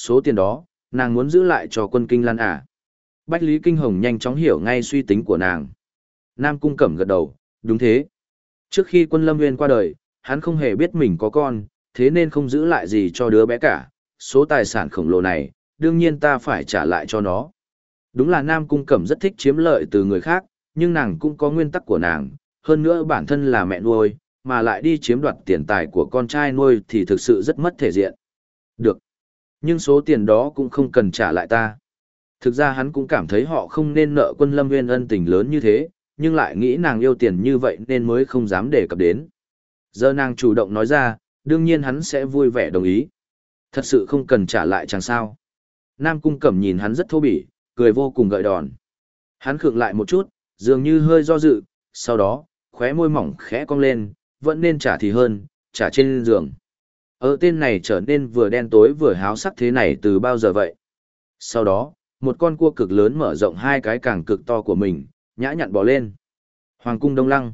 Số tiền đó, nàng muốn giữ lại cho quân kinh lan à. Bách Lý Kinh Hồng nhanh chóng hiểu ngay suy tính của nàng. Nam Cung Cẩm gật đầu, đúng thế. Trước khi quân Lâm Nguyên qua đời, hắn không hề biết mình có con, thế nên không giữ lại gì cho đứa bé cả. Số tài sản khổng lồ này, đương nhiên ta phải trả lại cho nó. Đúng là Nam Cung Cẩm rất thích chiếm lợi từ người khác, nhưng nàng cũng có nguyên tắc của nàng, hơn nữa bản thân là mẹ nuôi, mà lại đi chiếm đoạt tiền tài của con trai nuôi thì thực sự rất mất thể diện. Được. Nhưng số tiền đó cũng không cần trả lại ta. Thực ra hắn cũng cảm thấy họ không nên nợ quân lâm nguyên ân tình lớn như thế, nhưng lại nghĩ nàng yêu tiền như vậy nên mới không dám đề cập đến. Giờ nàng chủ động nói ra, đương nhiên hắn sẽ vui vẻ đồng ý. Thật sự không cần trả lại chẳng sao. Nam cung cẩm nhìn hắn rất thô bỉ, cười vô cùng gợi đòn. Hắn khựng lại một chút, dường như hơi do dự, sau đó, khóe môi mỏng khẽ cong lên, vẫn nên trả thì hơn, trả trên giường. Ở tên này trở nên vừa đen tối vừa háo sắc thế này từ bao giờ vậy? Sau đó, một con cua cực lớn mở rộng hai cái càng cực to của mình, nhã nhặn bò lên. Hoàng cung Đông Lăng.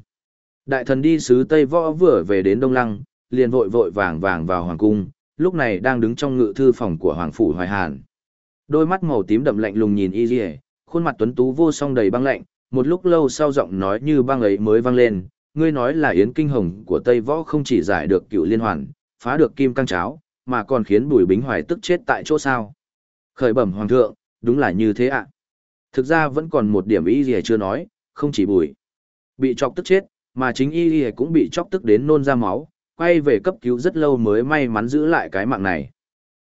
Đại thần đi sứ Tây Võ vừa về đến Đông Lăng, liền vội vội vàng vàng vào Hoàng cung, lúc này đang đứng trong ngự thư phòng của Hoàng Phủ Hoài Hàn. Đôi mắt màu tím đậm lạnh lùng nhìn y dì khuôn mặt tuấn tú vô song đầy băng lạnh, một lúc lâu sau giọng nói như băng ấy mới vang lên, ngươi nói là Yến Kinh Hồng của Tây Võ không chỉ giải được cựu liên hoàn, phá được kim căng cháo, mà còn khiến Bùi Bính Hoài tức chết tại chỗ sao. Khởi bẩm Hoàng thượng, đúng là như thế ạ. Thực ra vẫn còn một điểm y gì chưa nói, không chỉ Bùi. Bị chọc tức chết, mà chính y gì cũng bị chọc tức đến nôn ra máu, quay về cấp cứu rất lâu mới may mắn giữ lại cái mạng này.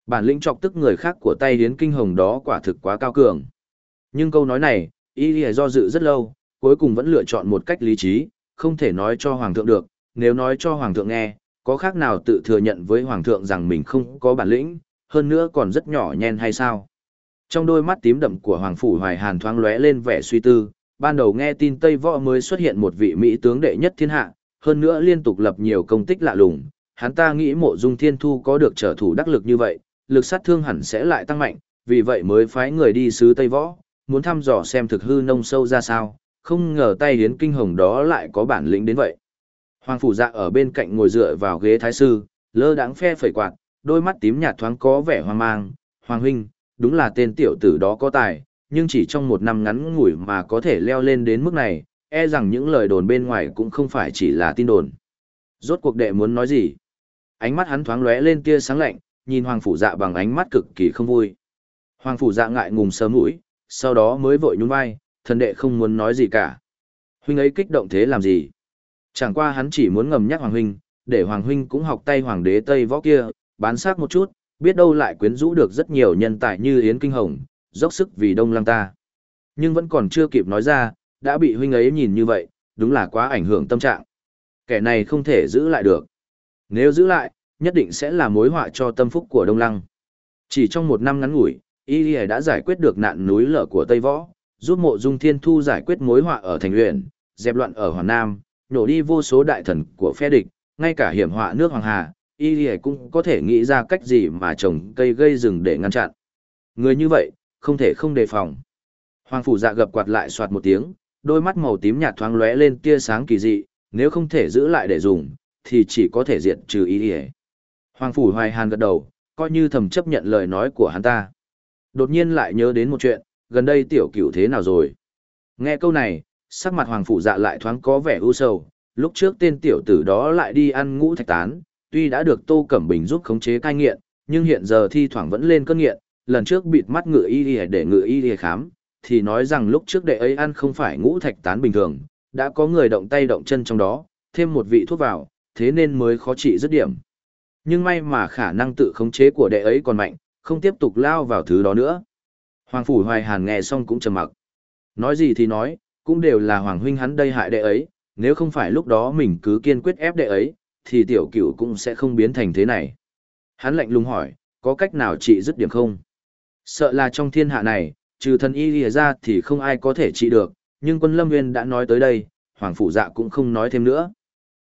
Bản lĩnh chọc tức người khác của tay Yến Kinh Hồng đó quả thực quá cao cường. Nhưng câu nói này, y lìa do dự rất lâu, cuối cùng vẫn lựa chọn một cách lý trí, không thể nói cho Hoàng thượng được, nếu nói cho Hoàng thượng nghe, có khác nào tự thừa nhận với Hoàng thượng rằng mình không có bản lĩnh, hơn nữa còn rất nhỏ nhen hay sao? Trong đôi mắt tím đậm của Hoàng Phủ Hoài Hàn thoáng lóe lên vẻ suy tư, ban đầu nghe tin Tây Võ mới xuất hiện một vị Mỹ tướng đệ nhất thiên hạ, hơn nữa liên tục lập nhiều công tích lạ lùng, hắn ta nghĩ mộ dung thiên thu có được trở thủ đắc lực như vậy, lực sát thương hẳn sẽ lại tăng mạnh, vì vậy mới phái người đi sứ Tây Võ, muốn thăm dò xem thực hư nông sâu ra sao, không ngờ tay hiến kinh hồng đó lại có bản lĩnh đến vậy. Hoàng phủ dạ ở bên cạnh ngồi dựa vào ghế thái sư, lơ đãng phe phẩy quạt, đôi mắt tím nhạt thoáng có vẻ hoang mang, "Hoàng huynh, đúng là tên tiểu tử đó có tài, nhưng chỉ trong một năm ngắn ngủi mà có thể leo lên đến mức này, e rằng những lời đồn bên ngoài cũng không phải chỉ là tin đồn." Rốt cuộc đệ muốn nói gì? Ánh mắt hắn thoáng lóe lên tia sáng lạnh, nhìn Hoàng phủ dạ bằng ánh mắt cực kỳ không vui. Hoàng phủ dạ ngại ngùng sớm mũi, sau đó mới vội nhún vai, thần đệ không muốn nói gì cả. Huynh ấy kích động thế làm gì? Chẳng qua hắn chỉ muốn ngầm nhắc Hoàng Huynh, để Hoàng Huynh cũng học tay Hoàng đế Tây võ kia, bán sát một chút, biết đâu lại quyến rũ được rất nhiều nhân tài như Yến Kinh Hồng, dốc sức vì Đông Lăng ta. Nhưng vẫn còn chưa kịp nói ra, đã bị Huynh ấy nhìn như vậy, đúng là quá ảnh hưởng tâm trạng. Kẻ này không thể giữ lại được. Nếu giữ lại, nhất định sẽ là mối họa cho tâm phúc của Đông Lăng. Chỉ trong một năm ngắn ngủi, Y đã giải quyết được nạn núi lở của Tây Võ, giúp mộ dung thiên thu giải quyết mối họa ở thành luyện, dẹp loạn ở Hoàn Nam, nổ đi vô số đại thần của phe địch, ngay cả hiểm họa nước Hoàng Hà, Y cũng có thể nghĩ ra cách gì mà trồng cây gây rừng để ngăn chặn. Người như vậy, không thể không đề phòng. Hoàng phủ dạ gập quạt lại soạt một tiếng, đôi mắt màu tím nhạt thoáng lóe lên tia sáng kỳ dị, nếu không thể giữ lại để dùng, thì chỉ có thể diệt trừ Y. Hoàng phủ hoài hàn gật đầu, coi như thầm chấp nhận lời nói của hắn ta. Đột nhiên lại nhớ đến một chuyện, gần đây tiểu cửu thế nào rồi? Nghe câu này, sắc mặt hoàng phủ dạ lại thoáng có vẻ u sầu, lúc trước tên tiểu tử đó lại đi ăn ngũ thạch tán, tuy đã được Tô Cẩm Bình giúp khống chế cai nghiện, nhưng hiện giờ thi thoảng vẫn lên cơn nghiện, lần trước bịt mắt ngựa y để ngựa y khám, thì nói rằng lúc trước đệ ấy ăn không phải ngũ thạch tán bình thường, đã có người động tay động chân trong đó, thêm một vị thuốc vào, thế nên mới khó trị dứt điểm. Nhưng may mà khả năng tự khống chế của đệ ấy còn mạnh, không tiếp tục lao vào thứ đó nữa. Hoàng Phủ Hoài Hàn nghe xong cũng trầm mặc. Nói gì thì nói, cũng đều là Hoàng Huynh hắn đây hại đệ ấy, nếu không phải lúc đó mình cứ kiên quyết ép đệ ấy, thì tiểu cửu cũng sẽ không biến thành thế này. Hắn lạnh lùng hỏi, có cách nào trị dứt điểm không? Sợ là trong thiên hạ này, trừ thần y lìa ra thì không ai có thể trị được, nhưng quân lâm viên đã nói tới đây, Hoàng Phủ Dạ cũng không nói thêm nữa.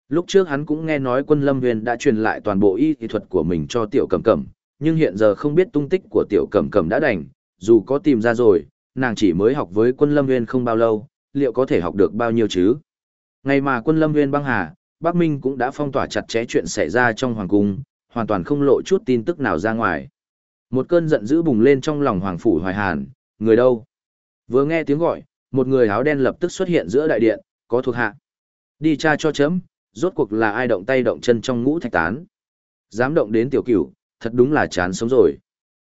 Lúc trước hắn cũng nghe nói quân lâm viên đã truyền lại toàn bộ y thuật của mình cho tiểu cẩm cẩm, nhưng hiện giờ không biết tung tích của tiểu cẩm cẩm đã đành, dù có tìm ra rồi, nàng chỉ mới học với quân lâm nguyên không bao lâu, liệu có thể học được bao nhiêu chứ? Ngày mà quân lâm nguyên băng hà, Bắc Minh cũng đã phong tỏa chặt chẽ chuyện xảy ra trong hoàng cung, hoàn toàn không lộ chút tin tức nào ra ngoài. Một cơn giận dữ bùng lên trong lòng Hoàng Phủ Hoài Hàn, người đâu? Vừa nghe tiếng gọi, một người áo đen lập tức xuất hiện giữa đại điện, có thuộc hạ. Đi tra cho chấm, rốt cuộc là ai động tay động chân trong ngũ thạch tán. Dám động đến tiểu cửu, thật đúng là chán sống rồi.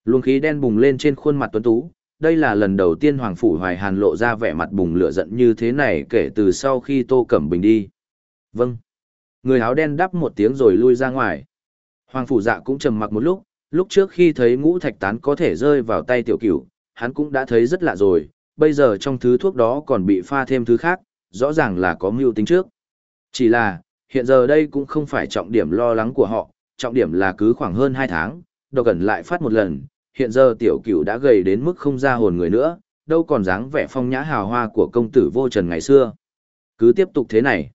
Luồng khí đen bùng lên trên khuôn mặt tuấn tú, đây là lần đầu tiên Hoàng Phủ Hoài Hàn lộ ra vẻ mặt bùng lửa giận như thế này kể từ sau khi Tô Cẩm Bình đi. Vâng. Người áo đen đáp một tiếng rồi lui ra ngoài. Hoàng Phủ Dạ cũng trầm mặc một lúc, lúc trước khi thấy ngũ thạch tán có thể rơi vào tay tiểu cửu, hắn cũng đã thấy rất lạ rồi, bây giờ trong thứ thuốc đó còn bị pha thêm thứ khác, rõ ràng là có mưu tính trước. Chỉ là, hiện giờ đây cũng không phải trọng điểm lo lắng của họ, trọng điểm là cứ khoảng hơn 2 tháng, độc ẩn lại phát một lần, hiện giờ tiểu cửu đã gầy đến mức không ra hồn người nữa, đâu còn dáng vẻ phong nhã hào hoa của công tử vô trần ngày xưa. Cứ tiếp tục thế này.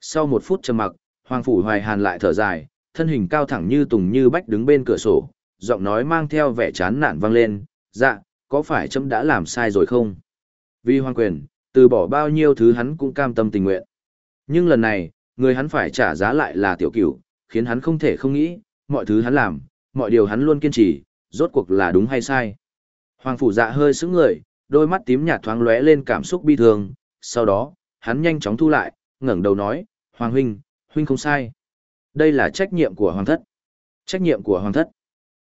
Sau một phút trầm mặc, Hoàng Phủ Hoài Hàn lại thở dài, thân hình cao thẳng như tùng như bách đứng bên cửa sổ, giọng nói mang theo vẻ chán nản vang lên, dạ, có phải chấm đã làm sai rồi không? Vì hoàng quyền, từ bỏ bao nhiêu thứ hắn cũng cam tâm tình nguyện. Nhưng lần này, người hắn phải trả giá lại là tiểu cửu, khiến hắn không thể không nghĩ, mọi thứ hắn làm, mọi điều hắn luôn kiên trì, rốt cuộc là đúng hay sai. Hoàng phủ dạ hơi sững người, đôi mắt tím nhạt thoáng lóe lên cảm xúc bi thương, sau đó, hắn nhanh chóng thu lại, ngẩng đầu nói, Hoàng huynh, huynh không sai. Đây là trách nhiệm của hoàng thất. Trách nhiệm của hoàng thất.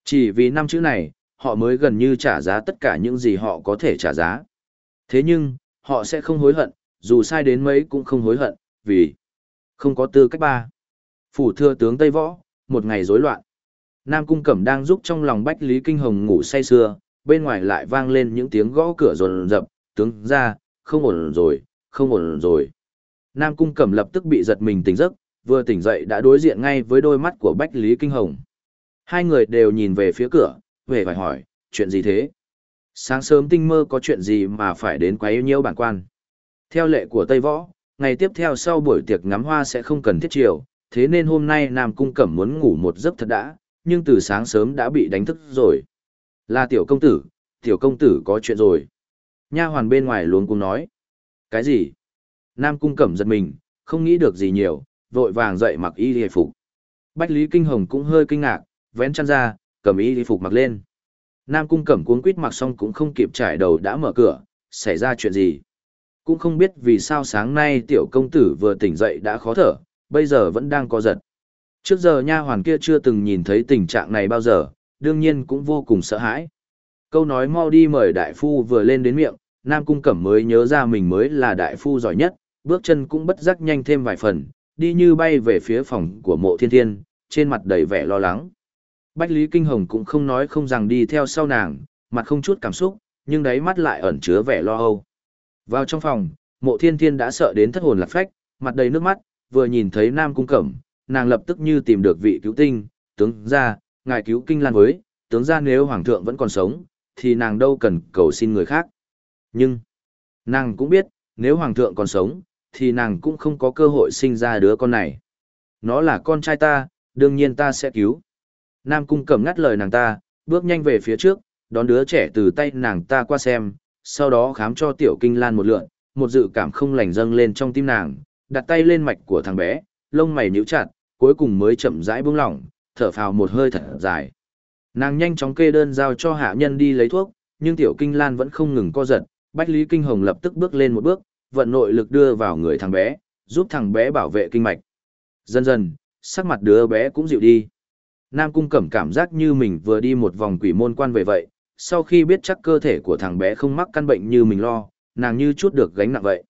Chỉ vì năm chữ này, họ mới gần như trả giá tất cả những gì họ có thể trả giá. Thế nhưng, họ sẽ không hối hận, dù sai đến mấy cũng không hối hận, vì không có tư cách ba. Phủ thừa tướng Tây Võ, một ngày rối loạn. Nam Cung Cẩm đang giúp trong lòng Bách Lý Kinh Hồng ngủ say sưa, bên ngoài lại vang lên những tiếng gõ cửa rồn rập, tướng ra, không ổn rồi, không ổn rồi. Nam Cung Cẩm lập tức bị giật mình tỉnh giấc, vừa tỉnh dậy đã đối diện ngay với đôi mắt của Bách Lý Kinh Hồng. Hai người đều nhìn về phía cửa, về phải hỏi, chuyện gì thế? Sáng sớm tinh mơ có chuyện gì mà phải đến quấy nhiễu bản quan? Theo lệ của Tây Võ, ngày tiếp theo sau buổi tiệc ngắm hoa sẽ không cần thiết chiều, thế nên hôm nay Nam Cung Cẩm muốn ngủ một giấc thật đã, nhưng từ sáng sớm đã bị đánh thức rồi. Là tiểu công tử, tiểu công tử có chuyện rồi. Nha hoàn bên ngoài luống cung nói. Cái gì? Nam Cung Cẩm giật mình, không nghĩ được gì nhiều, vội vàng dậy mặc y hề phục. Bách Lý Kinh Hồng cũng hơi kinh ngạc, vén chăn ra, cầm y hề phục mặc lên. Nam Cung Cẩm cuống quýt mặc xong cũng không kịp trải đầu đã mở cửa, xảy ra chuyện gì. Cũng không biết vì sao sáng nay tiểu công tử vừa tỉnh dậy đã khó thở, bây giờ vẫn đang co giật. Trước giờ nha hoàn kia chưa từng nhìn thấy tình trạng này bao giờ, đương nhiên cũng vô cùng sợ hãi. Câu nói mau đi mời đại phu vừa lên đến miệng, Nam Cung Cẩm mới nhớ ra mình mới là đại phu giỏi nhất, bước chân cũng bất giác nhanh thêm vài phần, đi như bay về phía phòng của mộ thiên thiên, trên mặt đầy vẻ lo lắng. Bách Lý Kinh Hồng cũng không nói không rằng đi theo sau nàng, mặt không chút cảm xúc, nhưng đáy mắt lại ẩn chứa vẻ lo âu. Vào trong phòng, mộ thiên thiên đã sợ đến thất hồn lạc phách, mặt đầy nước mắt, vừa nhìn thấy Nam Cung Cẩm, nàng lập tức như tìm được vị cứu tinh, tướng ra, ngài cứu kinh lan với, tướng ra nếu hoàng thượng vẫn còn sống, thì nàng đâu cần cầu xin người khác. Nhưng, nàng cũng biết, nếu hoàng thượng còn sống, thì nàng cũng không có cơ hội sinh ra đứa con này. Nó là con trai ta, đương nhiên ta sẽ cứu. Nam cung cầm ngắt lời nàng ta, bước nhanh về phía trước, đón đứa trẻ từ tay nàng ta qua xem, sau đó khám cho tiểu kinh lan một lượn, một dự cảm không lành dâng lên trong tim nàng, đặt tay lên mạch của thằng bé, lông mày nhíu chặt, cuối cùng mới chậm rãi buông lỏng, thở phào một hơi thật dài. Nàng nhanh chóng kê đơn giao cho hạ nhân đi lấy thuốc, nhưng tiểu kinh lan vẫn không ngừng co giật, Bách Lý Kinh Hồng lập tức bước lên một bước, vận nội lực đưa vào người thằng bé, giúp thằng bé bảo vệ kinh mạch. Dần dần, sắc mặt đứa bé cũng dịu đi. Nam Cung Cẩm cảm giác như mình vừa đi một vòng quỷ môn quan về vậy, sau khi biết chắc cơ thể của thằng bé không mắc căn bệnh như mình lo, nàng như chút được gánh nặng vậy.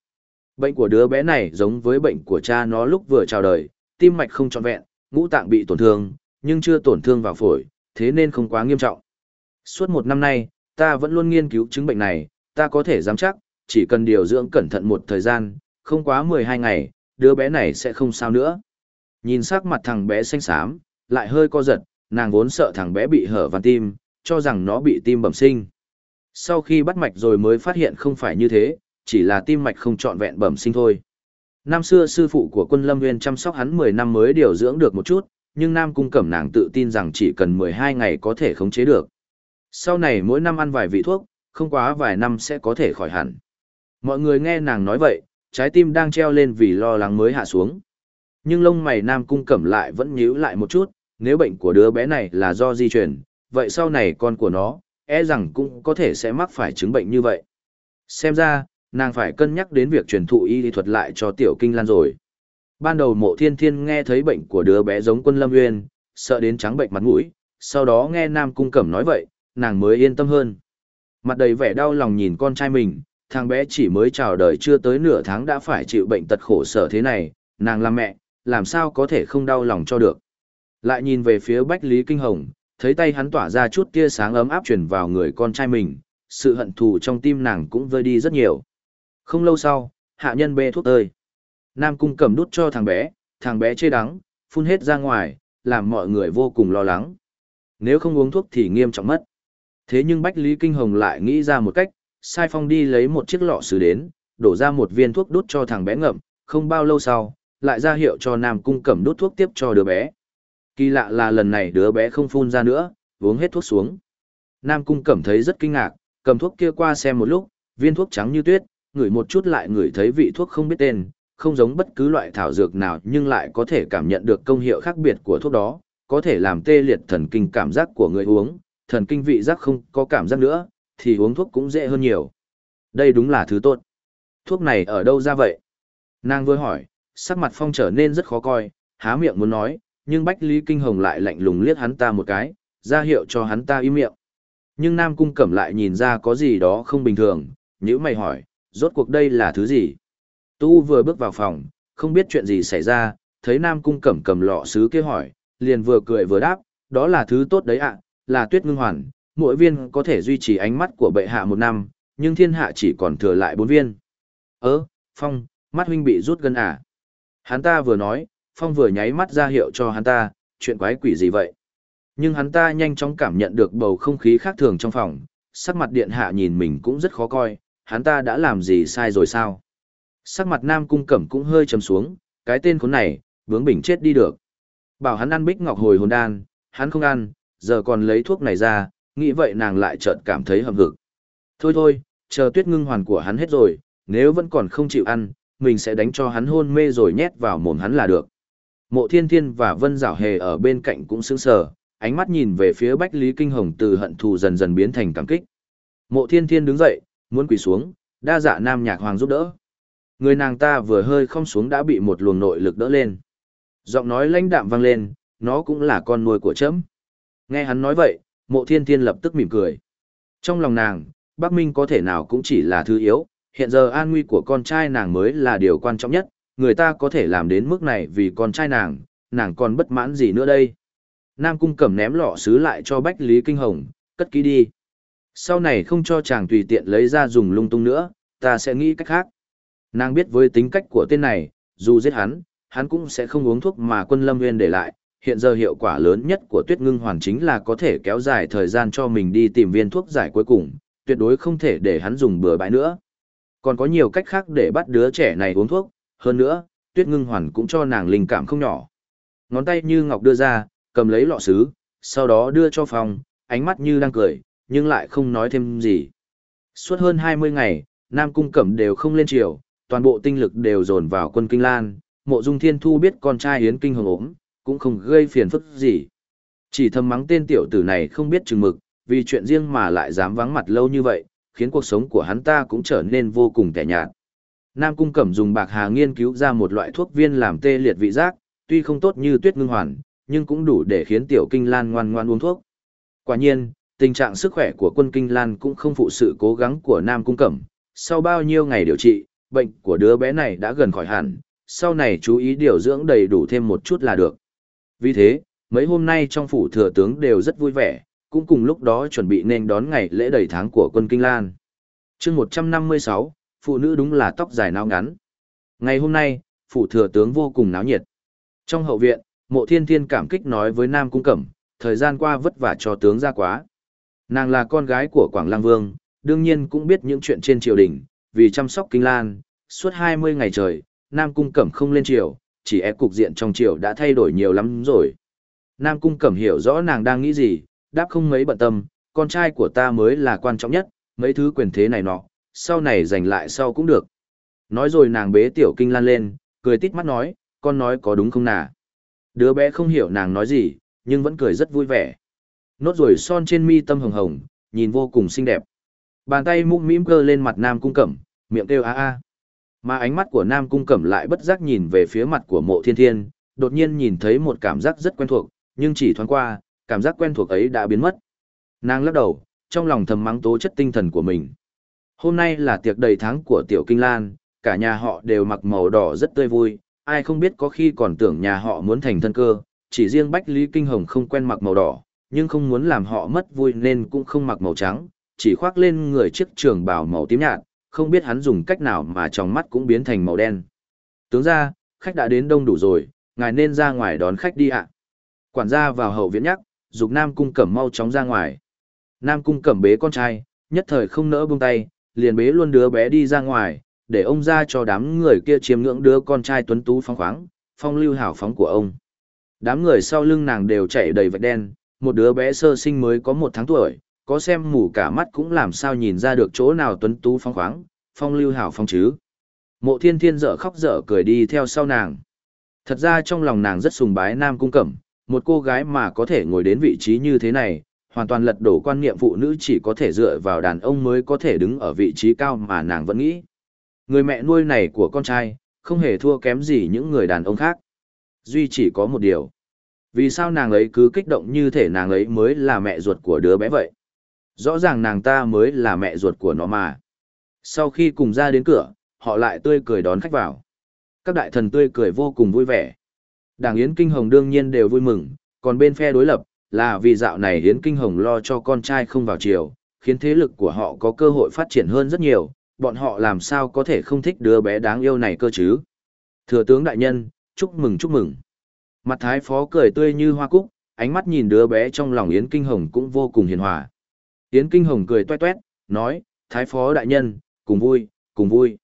Bệnh của đứa bé này giống với bệnh của cha nó lúc vừa chào đời, tim mạch không trọn vẹn, ngũ tạng bị tổn thương, nhưng chưa tổn thương vào phổi, thế nên không quá nghiêm trọng. Suốt một năm nay, ta vẫn luôn nghiên cứu chứng bệnh này, ta có thể dám chắc, chỉ cần điều dưỡng cẩn thận một thời gian, không quá 12 ngày, đứa bé này sẽ không sao nữa. Nhìn sắc mặt thằng bé xanh xám, lại hơi co giật, nàng vốn sợ thằng bé bị hở van tim, cho rằng nó bị tim bẩm sinh. Sau khi bắt mạch rồi mới phát hiện không phải như thế, chỉ là tim mạch không trọn vẹn bẩm sinh thôi. Năm xưa sư phụ của quân Lâm Nguyên chăm sóc hắn 10 năm mới điều dưỡng được một chút, nhưng Nam Cung Cẩm nàng tự tin rằng chỉ cần 12 ngày có thể khống chế được. Sau này mỗi năm ăn vài vị thuốc, không quá vài năm sẽ có thể khỏi hẳn. Mọi người nghe nàng nói vậy, trái tim đang treo lên vì lo lắng mới hạ xuống. Nhưng lông mày Nam Cung Cẩm lại vẫn nhíu lại một chút, nếu bệnh của đứa bé này là do di truyền, vậy sau này con của nó, e rằng cũng có thể sẽ mắc phải chứng bệnh như vậy. Xem ra, nàng phải cân nhắc đến việc truyền thụ y lý thuật lại cho tiểu kinh lan rồi. Ban đầu mộ thiên thiên nghe thấy bệnh của đứa bé giống quân lâm nguyên, sợ đến trắng bệnh mặt mũi, sau đó nghe Nam Cung Cẩm nói vậy, nàng mới yên tâm hơn. Mặt đầy vẻ đau lòng nhìn con trai mình, thằng bé chỉ mới chào đời chưa tới nửa tháng đã phải chịu bệnh tật khổ sở thế này, nàng là mẹ, làm sao có thể không đau lòng cho được. Lại nhìn về phía Bách Lý Kinh Hồng, thấy tay hắn tỏa ra chút tia sáng ấm áp truyền vào người con trai mình, sự hận thù trong tim nàng cũng vơi đi rất nhiều. Không lâu sau, hạ nhân bê thuốc tơi. Nam cung cầm đút cho thằng bé, thằng bé chê đắng, phun hết ra ngoài, làm mọi người vô cùng lo lắng. Nếu không uống thuốc thì nghiêm trọng mất. Thế nhưng Bách Lý Kinh Hồng lại nghĩ ra một cách, sai phong đi lấy một chiếc lọ sứ đến, đổ ra một viên thuốc đút cho thằng bé ngậm, không bao lâu sau, lại ra hiệu cho Nam Cung Cẩm đút thuốc tiếp cho đứa bé. Kỳ lạ là lần này đứa bé không phun ra nữa, uống hết thuốc xuống. Nam Cung Cẩm thấy rất kinh ngạc, cầm thuốc kia qua xem một lúc, viên thuốc trắng như tuyết, ngửi một chút lại ngửi thấy vị thuốc không biết tên, không giống bất cứ loại thảo dược nào nhưng lại có thể cảm nhận được công hiệu khác biệt của thuốc đó, có thể làm tê liệt thần kinh cảm giác của người uống, thần kinh vị giác không có cảm giác nữa, thì uống thuốc cũng dễ hơn nhiều. Đây đúng là thứ tốt. Thuốc này ở đâu ra vậy? Nàng vừa hỏi, sắc mặt phong trở nên rất khó coi, há miệng muốn nói, nhưng Bách Lý Kinh Hồng lại lạnh lùng liếc hắn ta một cái, ra hiệu cho hắn ta im miệng. Nhưng Nam Cung Cẩm lại nhìn ra có gì đó không bình thường, nhữ mày hỏi, rốt cuộc đây là thứ gì? Tu vừa bước vào phòng, không biết chuyện gì xảy ra, thấy Nam Cung Cẩm cầm lọ sứ kia hỏi, liền vừa cười vừa đáp, đó là thứ tốt đấy ạ, là tuyết ngưng hoàn, mỗi viên có thể duy trì ánh mắt của bệ hạ một năm, nhưng thiên hạ chỉ còn thừa lại bốn viên. Ơ, Phong, mắt huynh bị rút gần à? Hắn ta vừa nói, Phong vừa nháy mắt ra hiệu cho hắn ta, chuyện quái quỷ gì vậy? Nhưng hắn ta nhanh chóng cảm nhận được bầu không khí khác thường trong phòng, sắc mặt điện hạ nhìn mình cũng rất khó coi, hắn ta đã làm gì sai rồi sao? Sắc mặt nam cung cẩm cũng hơi trầm xuống, cái tên khốn này, bướng bỉnh chết đi được. Bảo hắn ăn bích ngọc hồi hồn đan, hắn không ăn, giờ còn lấy thuốc này ra, nghĩ vậy nàng lại chợt cảm thấy hậm hực. Thôi thôi, chờ tuyết ngưng hoàn của hắn hết rồi, nếu vẫn còn không chịu ăn, mình sẽ đánh cho hắn hôn mê rồi nhét vào mồm hắn là được. Mộ thiên thiên và vân Giảo hề ở bên cạnh cũng sững sờ, ánh mắt nhìn về phía bách lý kinh hồng từ hận thù dần dần biến thành cảm kích. Mộ thiên thiên đứng dậy, muốn quỳ xuống, đa dạ nam nhạc hoàng giúp đỡ. Người nàng ta vừa hơi không xuống đã bị một luồng nội lực đỡ lên. Giọng nói lãnh đạm vang lên, nó cũng là con nuôi của chấm. Nghe hắn nói vậy, mộ thiên thiên lập tức mỉm cười. Trong lòng nàng, Bắc Minh có thể nào cũng chỉ là thứ yếu, hiện giờ an nguy của con trai nàng mới là điều quan trọng nhất, người ta có thể làm đến mức này vì con trai nàng, nàng còn bất mãn gì nữa đây. Nam Cung cầm ném lọ sứ lại cho Bách Lý Kinh Hồng, cất ký đi. Sau này không cho chàng tùy tiện lấy ra dùng lung tung nữa, ta sẽ nghĩ cách khác. Nàng biết với tính cách của tên này, dù giết hắn, hắn cũng sẽ không uống thuốc mà quân lâm nguyên để lại. Hiện giờ hiệu quả lớn nhất của tuyết ngưng hoàn chính là có thể kéo dài thời gian cho mình đi tìm viên thuốc giải cuối cùng, tuyệt đối không thể để hắn dùng bừa bãi nữa. Còn có nhiều cách khác để bắt đứa trẻ này uống thuốc, hơn nữa, tuyết ngưng hoàn cũng cho nàng linh cảm không nhỏ. Ngón tay như ngọc đưa ra, cầm lấy lọ sứ, sau đó đưa cho phòng, ánh mắt như đang cười, nhưng lại không nói thêm gì. Suốt hơn 20 ngày, Nam Cung Cẩm đều không lên triều, toàn bộ tinh lực đều dồn vào quân Kinh Lan, mộ dung thiên thu biết con trai Yến Kinh hồng ốm, cũng không gây phiền phức gì. Chỉ thầm mắng tên tiểu tử này không biết chừng mực, vì chuyện riêng mà lại dám vắng mặt lâu như vậy, khiến cuộc sống của hắn ta cũng trở nên vô cùng tẻ nhạt. Nam Cung Cẩm dùng bạc hà nghiên cứu ra một loại thuốc viên làm tê liệt vị giác, tuy không tốt như tuyết ngưng hoàn, nhưng cũng đủ để khiến tiểu kinh lan ngoan ngoan uống thuốc. Quả nhiên, tình trạng sức khỏe của quân kinh lan cũng không phụ sự cố gắng của Nam Cung Cẩm. Sau bao nhiêu ngày điều trị, bệnh của đứa bé này đã gần khỏi hẳn, sau này chú ý điều dưỡng đầy đủ thêm một chút là được. Vì thế, mấy hôm nay trong phủ thừa tướng đều rất vui vẻ, cũng cùng lúc đó chuẩn bị nên đón ngày lễ đầy tháng của quân Kinh Lan. chương 156, phụ nữ đúng là tóc dài nao ngắn. Ngày hôm nay, phủ thừa tướng vô cùng náo nhiệt. Trong hậu viện, mộ thiên thiên cảm kích nói với Nam Cung Cẩm, thời gian qua vất vả cho tướng ra quá. Nàng là con gái của Quảng Lang Vương, đương nhiên cũng biết những chuyện trên triều đình, vì chăm sóc Kinh Lan, suốt 20 ngày trời, Nam Cung Cẩm không lên triều, chỉ e cục diện trong triều đã thay đổi nhiều lắm rồi. Nam Cung Cẩm hiểu rõ nàng đang nghĩ gì, đáp không mấy bận tâm, con trai của ta mới là quan trọng nhất, mấy thứ quyền thế này nọ, sau này giành lại sau cũng được. Nói rồi nàng bế tiểu kinh lan lên, cười tít mắt nói, con nói có đúng không nà? Đứa bé không hiểu nàng nói gì, nhưng vẫn cười rất vui vẻ. Nốt ruồi son trên mi tâm hồng hồng, nhìn vô cùng xinh đẹp. Bàn tay mũm mĩm cơ lên mặt Nam Cung Cẩm, miệng kêu a a. Mà ánh mắt của Nam Cung Cẩm lại bất giác nhìn về phía mặt của mộ thiên thiên, đột nhiên nhìn thấy một cảm giác rất quen thuộc, nhưng chỉ thoáng qua, cảm giác quen thuộc ấy đã biến mất. Nàng lắc đầu, trong lòng thầm mắng tố chất tinh thần của mình. Hôm nay là tiệc đầy tháng của Tiểu Kinh Lan, cả nhà họ đều mặc màu đỏ rất tươi vui, ai không biết có khi còn tưởng nhà họ muốn thành thân cơ, chỉ riêng Bách Lý Kinh Hồng không quen mặc màu đỏ, nhưng không muốn làm họ mất vui nên cũng không mặc màu trắng, chỉ khoác lên người chiếc trường bào màu tím nhạt, không biết hắn dùng cách nào mà trong mắt cũng biến thành màu đen. Tướng ra, khách đã đến đông đủ rồi, ngài nên ra ngoài đón khách đi ạ. Quản gia vào hậu viện nhắc, dục Nam Cung Cẩm mau chóng ra ngoài. Nam Cung Cẩm bế con trai, nhất thời không nỡ buông tay, liền bế luôn đứa bé đi ra ngoài, để ông ra cho đám người kia chiếm ngưỡng đứa con trai tuấn tú phong khoáng, phong lưu hảo phóng của ông. Đám người sau lưng nàng đều chạy đầy vạch đen, một đứa bé sơ sinh mới có một tháng tuổi, có xem mù cả mắt cũng làm sao nhìn ra được chỗ nào tuấn tú phong khoáng, phong lưu hảo phong chứ. Mộ thiên thiên dở khóc dở cười đi theo sau nàng. Thật ra trong lòng nàng rất sùng bái Nam Cung Cẩm, một cô gái mà có thể ngồi đến vị trí như thế này, hoàn toàn lật đổ quan niệm phụ nữ chỉ có thể dựa vào đàn ông mới có thể đứng ở vị trí cao mà nàng vẫn nghĩ. Người mẹ nuôi này của con trai, không hề thua kém gì những người đàn ông khác. Duy chỉ có một điều. Vì sao nàng ấy cứ kích động như thể nàng ấy mới là mẹ ruột của đứa bé vậy? Rõ ràng nàng ta mới là mẹ ruột của nó mà. Sau khi cùng ra đến cửa, họ lại tươi cười đón khách vào. Các đại thần tươi cười vô cùng vui vẻ. Đảng Yến Kinh Hồng đương nhiên đều vui mừng, còn bên phe đối lập, là vì dạo này Yến Kinh Hồng lo cho con trai không vào chiều, khiến thế lực của họ có cơ hội phát triển hơn rất nhiều, bọn họ làm sao có thể không thích đứa bé đáng yêu này cơ chứ. Thừa tướng đại nhân, chúc mừng chúc mừng. Mặt thái phó cười tươi như hoa cúc, ánh mắt nhìn đứa bé trong lòng Yến Kinh Hồng cũng vô cùng hiền hòa. Yến Kinh Hồng cười toét toét, nói, thái phó đại nhân, cùng vui, cùng vui.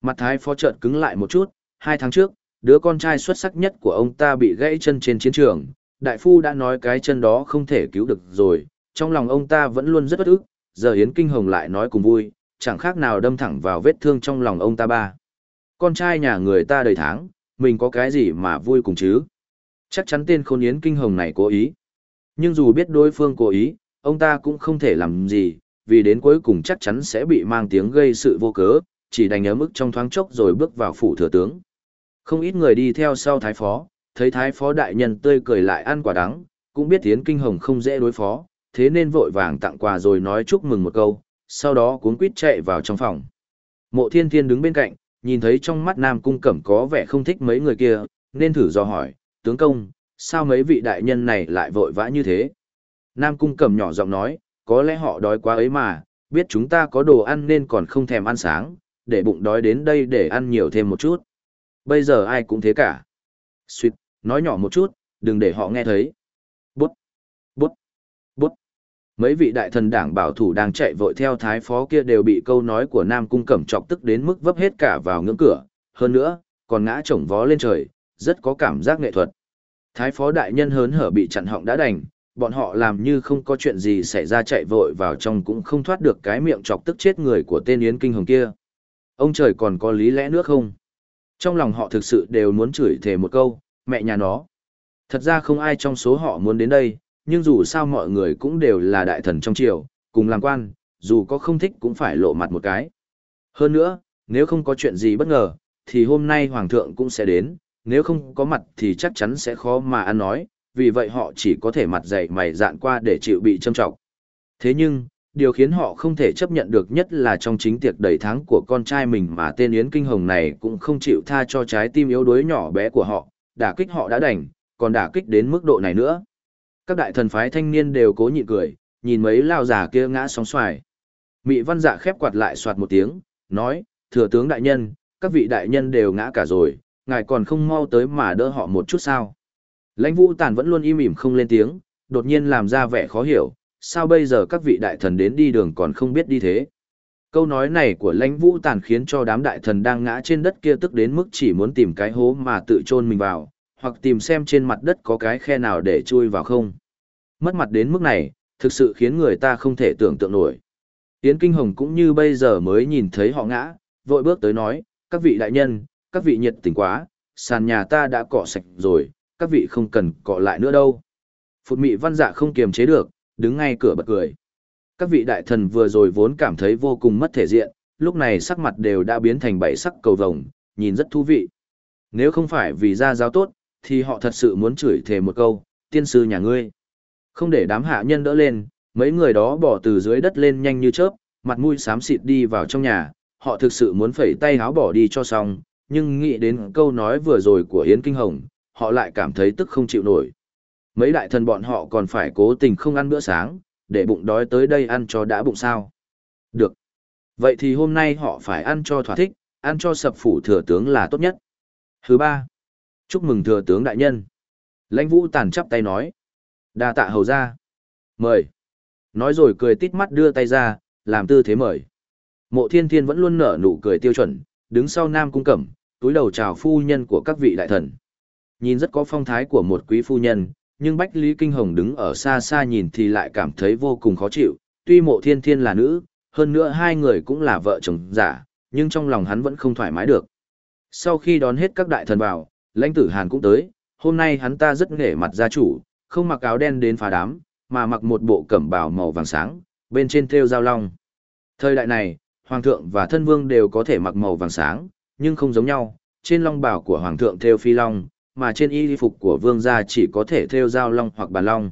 Mặt thái phó chợt cứng lại một chút, hai tháng trước, đứa con trai xuất sắc nhất của ông ta bị gãy chân trên chiến trường, đại phu đã nói cái chân đó không thể cứu được rồi, trong lòng ông ta vẫn luôn rất bất ức, giờ Yến Kinh Hồng lại nói cùng vui, chẳng khác nào đâm thẳng vào vết thương trong lòng ông ta ba. Con trai nhà người ta đầy tháng, mình có cái gì mà vui cùng chứ? Chắc chắn tên khôn Yến Kinh Hồng này cố ý. Nhưng dù biết đối phương cố ý, ông ta cũng không thể làm gì, vì đến cuối cùng chắc chắn sẽ bị mang tiếng gây sự vô cớ, chỉ đành ấm ức trong thoáng chốc rồi bước vào phủ thừa tướng. Không ít người đi theo sau thái phó, thấy thái phó đại nhân tươi cười lại ăn quả đắng, cũng biết Yến Kinh Hồng không dễ đối phó, thế nên vội vàng tặng quà rồi nói chúc mừng một câu, sau đó cuốn quýt chạy vào trong phòng. Mộ thiên thiên đứng bên cạnh, nhìn thấy trong mắt Nam Cung Cẩm có vẻ không thích mấy người kia, nên thử do hỏi, tướng công, sao mấy vị đại nhân này lại vội vã như thế? Nam Cung Cẩm nhỏ giọng nói, có lẽ họ đói quá ấy mà, biết chúng ta có đồ ăn nên còn không thèm ăn sáng, để bụng đói đến đây để ăn nhiều thêm một chút. Bây giờ ai cũng thế cả. Xuyệt, nói nhỏ một chút, đừng để họ nghe thấy. Bút, bút, bút. Mấy vị đại thần đảng bảo thủ đang chạy vội theo thái phó kia đều bị câu nói của Nam Cung Cẩm chọc tức đến mức vấp hết cả vào ngưỡng cửa. Hơn nữa, còn ngã chổng vó lên trời, rất có cảm giác nghệ thuật. Thái phó đại nhân hớn hở bị chặn họng đã đành, bọn họ làm như không có chuyện gì xảy ra chạy vội vào trong cũng không thoát được cái miệng chọc tức chết người của tên Yến Kinh Hồng kia. Ông trời còn có lý lẽ nữa không? Trong lòng họ thực sự đều muốn chửi thề một câu, mẹ nhà nó. Thật ra không ai trong số họ muốn đến đây, nhưng dù sao mọi người cũng đều là đại thần trong triều, cùng làm quan, dù có không thích cũng phải lộ mặt một cái. Hơn nữa, nếu không có chuyện gì bất ngờ, thì hôm nay hoàng thượng cũng sẽ đến, nếu không có mặt thì chắc chắn sẽ khó mà ăn nói, vì vậy họ chỉ có thể mặt dày mày dạn qua để chịu bị châm trọng. Thế nhưng, điều khiến họ không thể chấp nhận được nhất là trong chính tiệc đầy tháng của con trai mình mà tên Yến Kinh Hồng này cũng không chịu tha cho trái tim yếu đuối nhỏ bé của họ, đả kích họ đã đành, còn đả kích đến mức độ này nữa. Các đại thần phái thanh niên đều cố nhịn cười, nhìn mấy lao giả kia ngã sóng xoài. Mị văn dạ khép quạt lại soạt một tiếng, nói, thừa tướng đại nhân, các vị đại nhân đều ngã cả rồi, ngài còn không mau tới mà đỡ họ một chút sao. Lãnh vũ tàn vẫn luôn im ỉm không lên tiếng, đột nhiên làm ra vẻ khó hiểu, sao bây giờ các vị đại thần đến đi đường còn không biết đi thế. Câu nói này của lãnh vũ tàn khiến cho đám đại thần đang ngã trên đất kia tức đến mức chỉ muốn tìm cái hố mà tự chôn mình vào, hoặc tìm xem trên mặt đất có cái khe nào để chui vào không. Mất mặt đến mức này, thực sự khiến người ta không thể tưởng tượng nổi. Yến Kinh Hồng cũng như bây giờ mới nhìn thấy họ ngã, vội bước tới nói, các vị đại nhân, các vị nhiệt tình quá, sàn nhà ta đã cọ sạch rồi, các vị không cần cọ lại nữa đâu. Phụt mị văn dạ không kiềm chế được, đứng ngay cửa bật cười. Các vị đại thần vừa rồi vốn cảm thấy vô cùng mất thể diện, lúc này sắc mặt đều đã biến thành bảy sắc cầu vồng, nhìn rất thú vị. Nếu không phải vì ra giáo tốt, thì họ thật sự muốn chửi thề một câu, tiên sư nhà ngươi. Không để đám hạ nhân đỡ lên, mấy người đó bỏ từ dưới đất lên nhanh như chớp, mặt mũi xám xịt đi vào trong nhà, họ thực sự muốn phẩy tay háo bỏ đi cho xong, nhưng nghĩ đến câu nói vừa rồi của Yến Kinh Hồng, họ lại cảm thấy tức không chịu nổi. Mấy đại thần bọn họ còn phải cố tình không ăn bữa sáng, để bụng đói tới đây ăn cho đã bụng sao. Được. Vậy thì hôm nay họ phải ăn cho thỏa thích, ăn cho sập phủ thừa tướng là tốt nhất. Thứ ba. Chúc mừng thừa tướng đại nhân. Lãnh vũ tàn chắp tay nói. đa tạ hầu ra. Mời. Nói rồi cười tít mắt đưa tay ra, làm tư thế mời. Mộ thiên thiên vẫn luôn nở nụ cười tiêu chuẩn, đứng sau nam cung cẩm, túi đầu chào phu nhân của các vị đại thần. Nhìn rất có phong thái của một quý phu nhân, nhưng Bách Lý Kinh Hồng đứng ở xa xa nhìn thì lại cảm thấy vô cùng khó chịu, tuy mộ thiên thiên là nữ, hơn nữa hai người cũng là vợ chồng giả, nhưng trong lòng hắn vẫn không thoải mái được. Sau khi đón hết các đại thần vào, lãnh tử Hàn cũng tới, hôm nay hắn ta rất nghề mặt gia chủ, không mặc áo đen đến phá đám, mà mặc một bộ cẩm bào màu vàng sáng, bên trên thêu giao long. Thời đại này, hoàng thượng và thân vương đều có thể mặc màu vàng sáng, nhưng không giống nhau, trên long bào của hoàng thượng thêu phi long, mà trên y phục của vương gia chỉ có thể thêu dao long hoặc bàn long.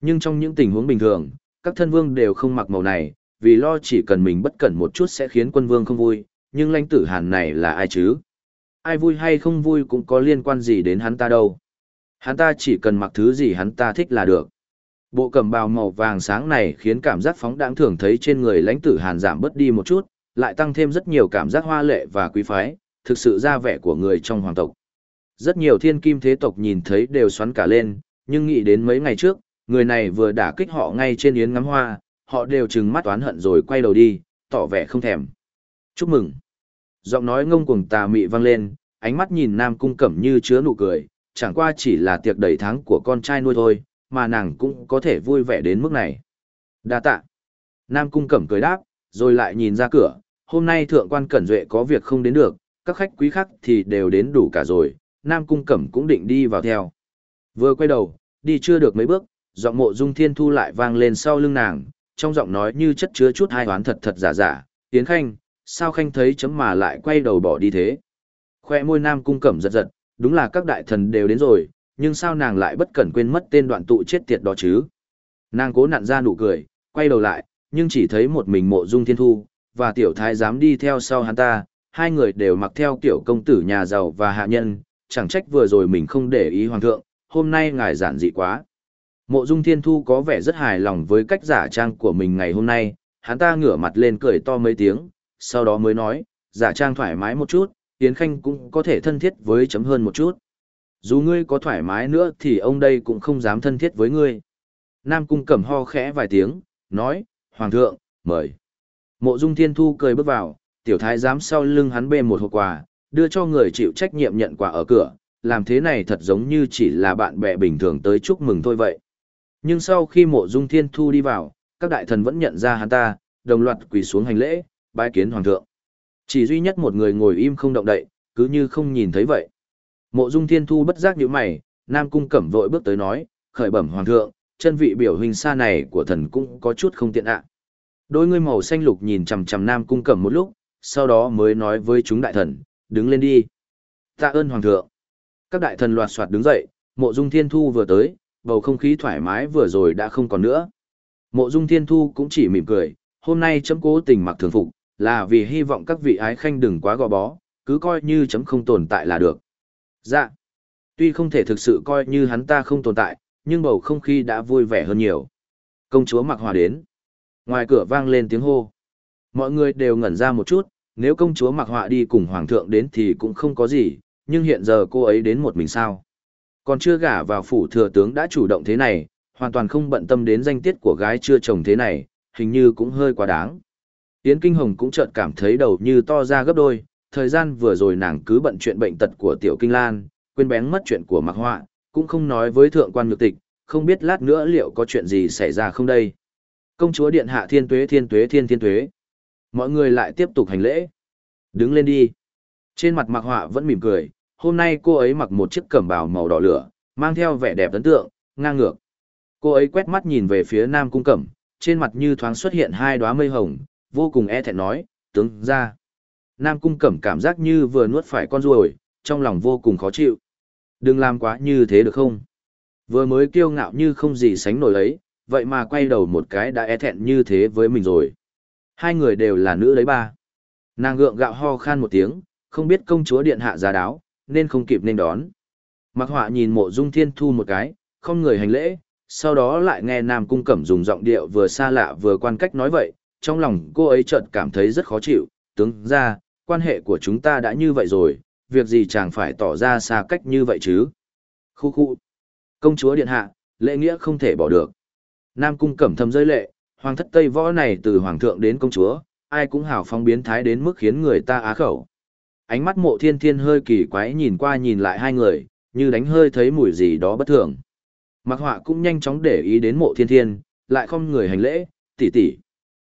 Nhưng trong những tình huống bình thường, các thân vương đều không mặc màu này, vì lo chỉ cần mình bất cẩn một chút sẽ khiến quân vương không vui, nhưng lãnh tử hàn này là ai chứ? Ai vui hay không vui cũng có liên quan gì đến hắn ta đâu. Hắn ta chỉ cần mặc thứ gì hắn ta thích là được. Bộ cẩm bào màu vàng sáng này khiến cảm giác phóng đãng thường thấy trên người lãnh tử hàn giảm bớt đi một chút, lại tăng thêm rất nhiều cảm giác hoa lệ và quý phái, thực sự ra vẻ của người trong hoàng tộc. Rất nhiều thiên kim thế tộc nhìn thấy đều xoắn cả lên, nhưng nghĩ đến mấy ngày trước, người này vừa đả kích họ ngay trên yến ngắm hoa, họ đều trừng mắt oán hận rồi quay đầu đi, tỏ vẻ không thèm. Chúc mừng. Giọng nói ngông cuồng tà mị vang lên, ánh mắt nhìn Nam Cung Cẩm như chứa nụ cười, chẳng qua chỉ là tiệc đầy tháng của con trai nuôi thôi, mà nàng cũng có thể vui vẻ đến mức này. Đa tạ. Nam Cung Cẩm cười đáp, rồi lại nhìn ra cửa, hôm nay thượng quan Cẩn Duệ có việc không đến được, các khách quý khác thì đều đến đủ cả rồi, Nam Cung Cẩm cũng định đi vào theo. Vừa quay đầu, đi chưa được mấy bước, giọng mộ dung thiên thu lại vang lên sau lưng nàng, trong giọng nói như chất chứa chút hai oán thật thật giả giả, tiến Khanh, sao Khanh thấy chấm mà lại quay đầu bỏ đi thế? Khoe môi Nam Cung Cẩm giật giật, đúng là các đại thần đều đến rồi, nhưng sao nàng lại bất cẩn quên mất tên đoạn tụ chết tiệt đó chứ? Nàng cố nặn ra nụ cười, quay đầu lại, nhưng chỉ thấy một mình mộ dung thiên thu, và tiểu thái dám đi theo sau hắn ta, hai người đều mặc theo kiểu công tử nhà giàu và hạ nhân, chẳng trách vừa rồi mình không để ý hoàng thượng, hôm nay ngài giản dị quá. Mộ dung thiên thu có vẻ rất hài lòng với cách giả trang của mình ngày hôm nay, hắn ta ngửa mặt lên cười to mấy tiếng, sau đó mới nói, giả trang thoải mái một chút, Yến Khanh cũng có thể thân thiết với chấm hơn một chút. Dù ngươi có thoải mái nữa thì ông đây cũng không dám thân thiết với ngươi. Nam Cung cẩm ho khẽ vài tiếng, nói, Hoàng thượng, mời. Mộ Dung Thiên Thu cười bước vào, tiểu thái giám sau lưng hắn bê một hộp quà, đưa cho người chịu trách nhiệm nhận quà ở cửa, làm thế này thật giống như chỉ là bạn bè bình thường tới chúc mừng thôi vậy. Nhưng sau khi mộ dung thiên thu đi vào, các đại thần vẫn nhận ra hắn ta, đồng loạt quỳ xuống hành lễ, bái kiến hoàng thượng. Chỉ duy nhất một người ngồi im không động đậy, cứ như không nhìn thấy vậy. Mộ dung thiên thu bất giác nhíu mày, Nam Cung Cẩm vội bước tới nói, khởi bẩm hoàng thượng, chân vị biểu hình xa này của thần cũng có chút không tiện ạ. Đôi người màu xanh lục nhìn chằm chằm Nam Cung Cẩm một lúc, sau đó mới nói với chúng đại thần, đứng lên đi. Tạ ơn hoàng thượng. Các đại thần loạt soạt đứng dậy, mộ dung thiên thu vừa tới, bầu không khí thoải mái vừa rồi đã không còn nữa. Mộ dung thiên thu cũng chỉ mỉm cười, hôm nay chấm cố tình mặc thường phục, là vì hy vọng các vị ái khanh đừng quá gò bó, cứ coi như chấm không tồn tại là được. Dạ. Tuy không thể thực sự coi như hắn ta không tồn tại, nhưng bầu không khí đã vui vẻ hơn nhiều. Công chúa mặc hòa đến. Ngoài cửa vang lên tiếng hô. Mọi người đều ngẩn ra một chút, nếu công chúa mặc họa đi cùng hoàng thượng đến thì cũng không có gì, nhưng hiện giờ cô ấy đến một mình sao. Còn chưa gả vào phủ thừa tướng đã chủ động thế này, hoàn toàn không bận tâm đến danh tiết của gái chưa chồng thế này, hình như cũng hơi quá đáng. Yến Kinh Hồng cũng chợt cảm thấy đầu như to ra gấp đôi, thời gian vừa rồi nàng cứ bận chuyện bệnh tật của Tiểu Kinh Lan, quên bén mất chuyện của Mạc Họa, cũng không nói với thượng quan nhược tịch, không biết lát nữa liệu có chuyện gì xảy ra không đây. Công chúa điện hạ thiên tuế thiên tuế thiên thiên tuế. Mọi người lại tiếp tục hành lễ. Đứng lên đi. Trên mặt Mạc Họa vẫn mỉm cười, hôm nay cô ấy mặc một chiếc cẩm bào màu đỏ lửa, mang theo vẻ đẹp ấn tượng, ngang ngược. Cô ấy quét mắt nhìn về phía Nam Cung Cẩm, trên mặt như thoáng xuất hiện hai đóa mây hồng, vô cùng e thẹn nói, tướng ra. Nam Cung Cẩm cảm giác như vừa nuốt phải con ruồi, trong lòng vô cùng khó chịu. Đừng làm quá như thế được không? Vừa mới kiêu ngạo như không gì sánh nổi ấy, vậy mà quay đầu một cái đã e thẹn như thế với mình rồi. Hai người đều là nữ đấy ba. Nàng gượng gạo ho khan một tiếng, không biết công chúa điện hạ giá đáo, nên không kịp nên đón. Mặc họa nhìn mộ dung thiên thu một cái, không người hành lễ, sau đó lại nghe Nam Cung Cẩm dùng giọng điệu vừa xa lạ vừa quan cách nói vậy, trong lòng cô ấy chợt cảm thấy rất khó chịu, tướng ra, quan hệ của chúng ta đã như vậy rồi, việc gì chàng phải tỏ ra xa cách như vậy chứ? Khu khu. Công chúa điện hạ, lễ nghĩa không thể bỏ được. Nam Cung Cẩm thầm rơi lệ, hoàng thất Tây Võ này từ hoàng thượng đến công chúa, ai cũng hào phóng biến thái đến mức khiến người ta á khẩu. Ánh mắt mộ thiên thiên hơi kỳ quái nhìn qua nhìn lại hai người, như đánh hơi thấy mùi gì đó bất thường. Mặc họa cũng nhanh chóng để ý đến mộ thiên thiên, lại không người hành lễ, tỷ tỷ.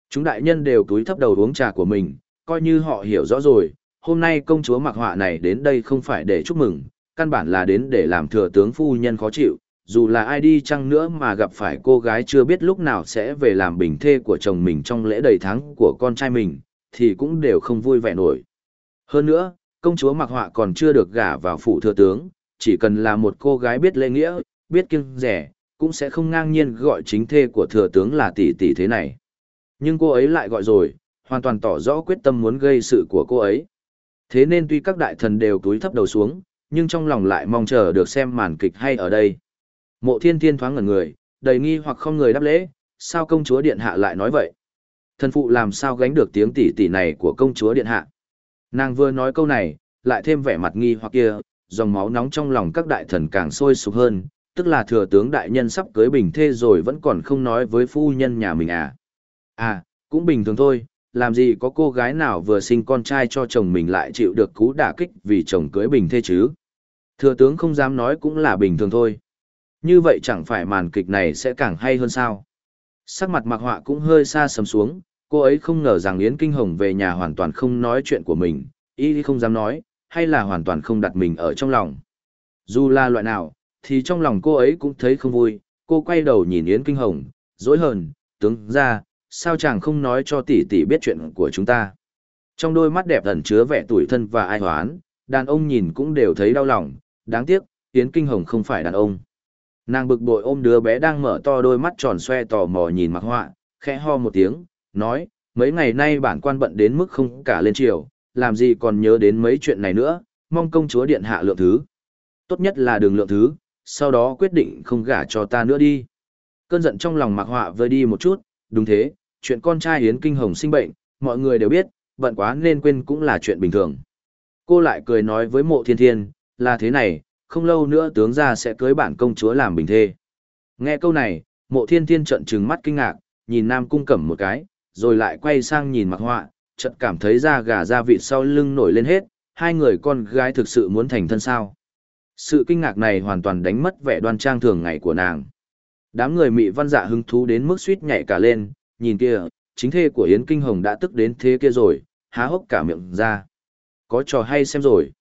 Chúng đại nhân đều túi thấp đầu uống trà của mình, coi như họ hiểu rõ rồi, hôm nay công chúa mặc họa này đến đây không phải để chúc mừng, căn bản là đến để làm thừa tướng phu nhân khó chịu, dù là ai đi chăng nữa mà gặp phải cô gái chưa biết lúc nào sẽ về làm bình thê của chồng mình trong lễ đầy tháng của con trai mình, thì cũng đều không vui vẻ nổi. Hơn nữa, công chúa mặc họa còn chưa được gả vào phủ thừa tướng, chỉ cần là một cô gái biết lễ nghĩa, biết kiêng rẻ, cũng sẽ không ngang nhiên gọi chính thê của thừa tướng là tỷ tỷ thế này. Nhưng cô ấy lại gọi rồi, hoàn toàn tỏ rõ quyết tâm muốn gây sự của cô ấy. Thế nên tuy các đại thần đều túi thấp đầu xuống, nhưng trong lòng lại mong chờ được xem màn kịch hay ở đây. Mộ thiên thiên thoáng ngẩn người, đầy nghi hoặc không người đáp lễ, sao công chúa điện hạ lại nói vậy? Thần phụ làm sao gánh được tiếng tỉ tỉ này của công chúa điện hạ? Nàng vừa nói câu này, lại thêm vẻ mặt nghi hoặc kia, dòng máu nóng trong lòng các đại thần càng sôi sục hơn, tức là thừa tướng đại nhân sắp cưới bình thê rồi vẫn còn không nói với phu nhân nhà mình à. À, cũng bình thường thôi, làm gì có cô gái nào vừa sinh con trai cho chồng mình lại chịu được cú đả kích vì chồng cưới bình thê chứ. Thừa tướng không dám nói cũng là bình thường thôi. Như vậy chẳng phải màn kịch này sẽ càng hay hơn sao. Sắc mặt mặc họa cũng hơi xa sầm xuống, cô ấy không ngờ rằng Yến Kinh Hồng về nhà hoàn toàn không nói chuyện của mình, y không dám nói, hay là hoàn toàn không đặt mình ở trong lòng. Dù là loại nào, thì trong lòng cô ấy cũng thấy không vui, cô quay đầu nhìn Yến Kinh Hồng, dối hờn, tướng ra, sao chàng không nói cho tỷ tỷ biết chuyện của chúng ta. Trong đôi mắt đẹp ẩn chứa vẻ tủi thân và ai hoán, đàn ông nhìn cũng đều thấy đau lòng, đáng tiếc, Yến Kinh Hồng không phải đàn ông. Nàng bực bội ôm đứa bé đang mở to đôi mắt tròn xoe tò mò nhìn mặc họa, khẽ ho một tiếng, nói, mấy ngày nay bản quan bận đến mức không cả lên chiều, làm gì còn nhớ đến mấy chuyện này nữa, mong công chúa điện hạ lượng thứ. Tốt nhất là đừng lượng thứ, sau đó quyết định không gả cho ta nữa đi. Cơn giận trong lòng mặc họa vơi đi một chút, đúng thế, chuyện con trai Yến Kinh Hồng sinh bệnh, mọi người đều biết, bận quá nên quên cũng là chuyện bình thường. Cô lại cười nói với mộ thiên thiên, là thế này, không lâu nữa tướng gia sẽ cưới bản công chúa làm bình thê. Nghe câu này, mộ thiên thiên trợn trừng mắt kinh ngạc, nhìn Nam Cung Cẩm một cái, rồi lại quay sang nhìn mặc họa, chợt cảm thấy da gà da vịt sau lưng nổi lên hết, hai người con gái thực sự muốn thành thân sao. Sự kinh ngạc này hoàn toàn đánh mất vẻ đoan trang thường ngày của nàng. Đám người mị văn dạ hứng thú đến mức suýt nhảy cả lên, nhìn kia, chính thê của Yến Kinh Hồng đã tức đến thế kia rồi, há hốc cả miệng ra. Có trò hay xem rồi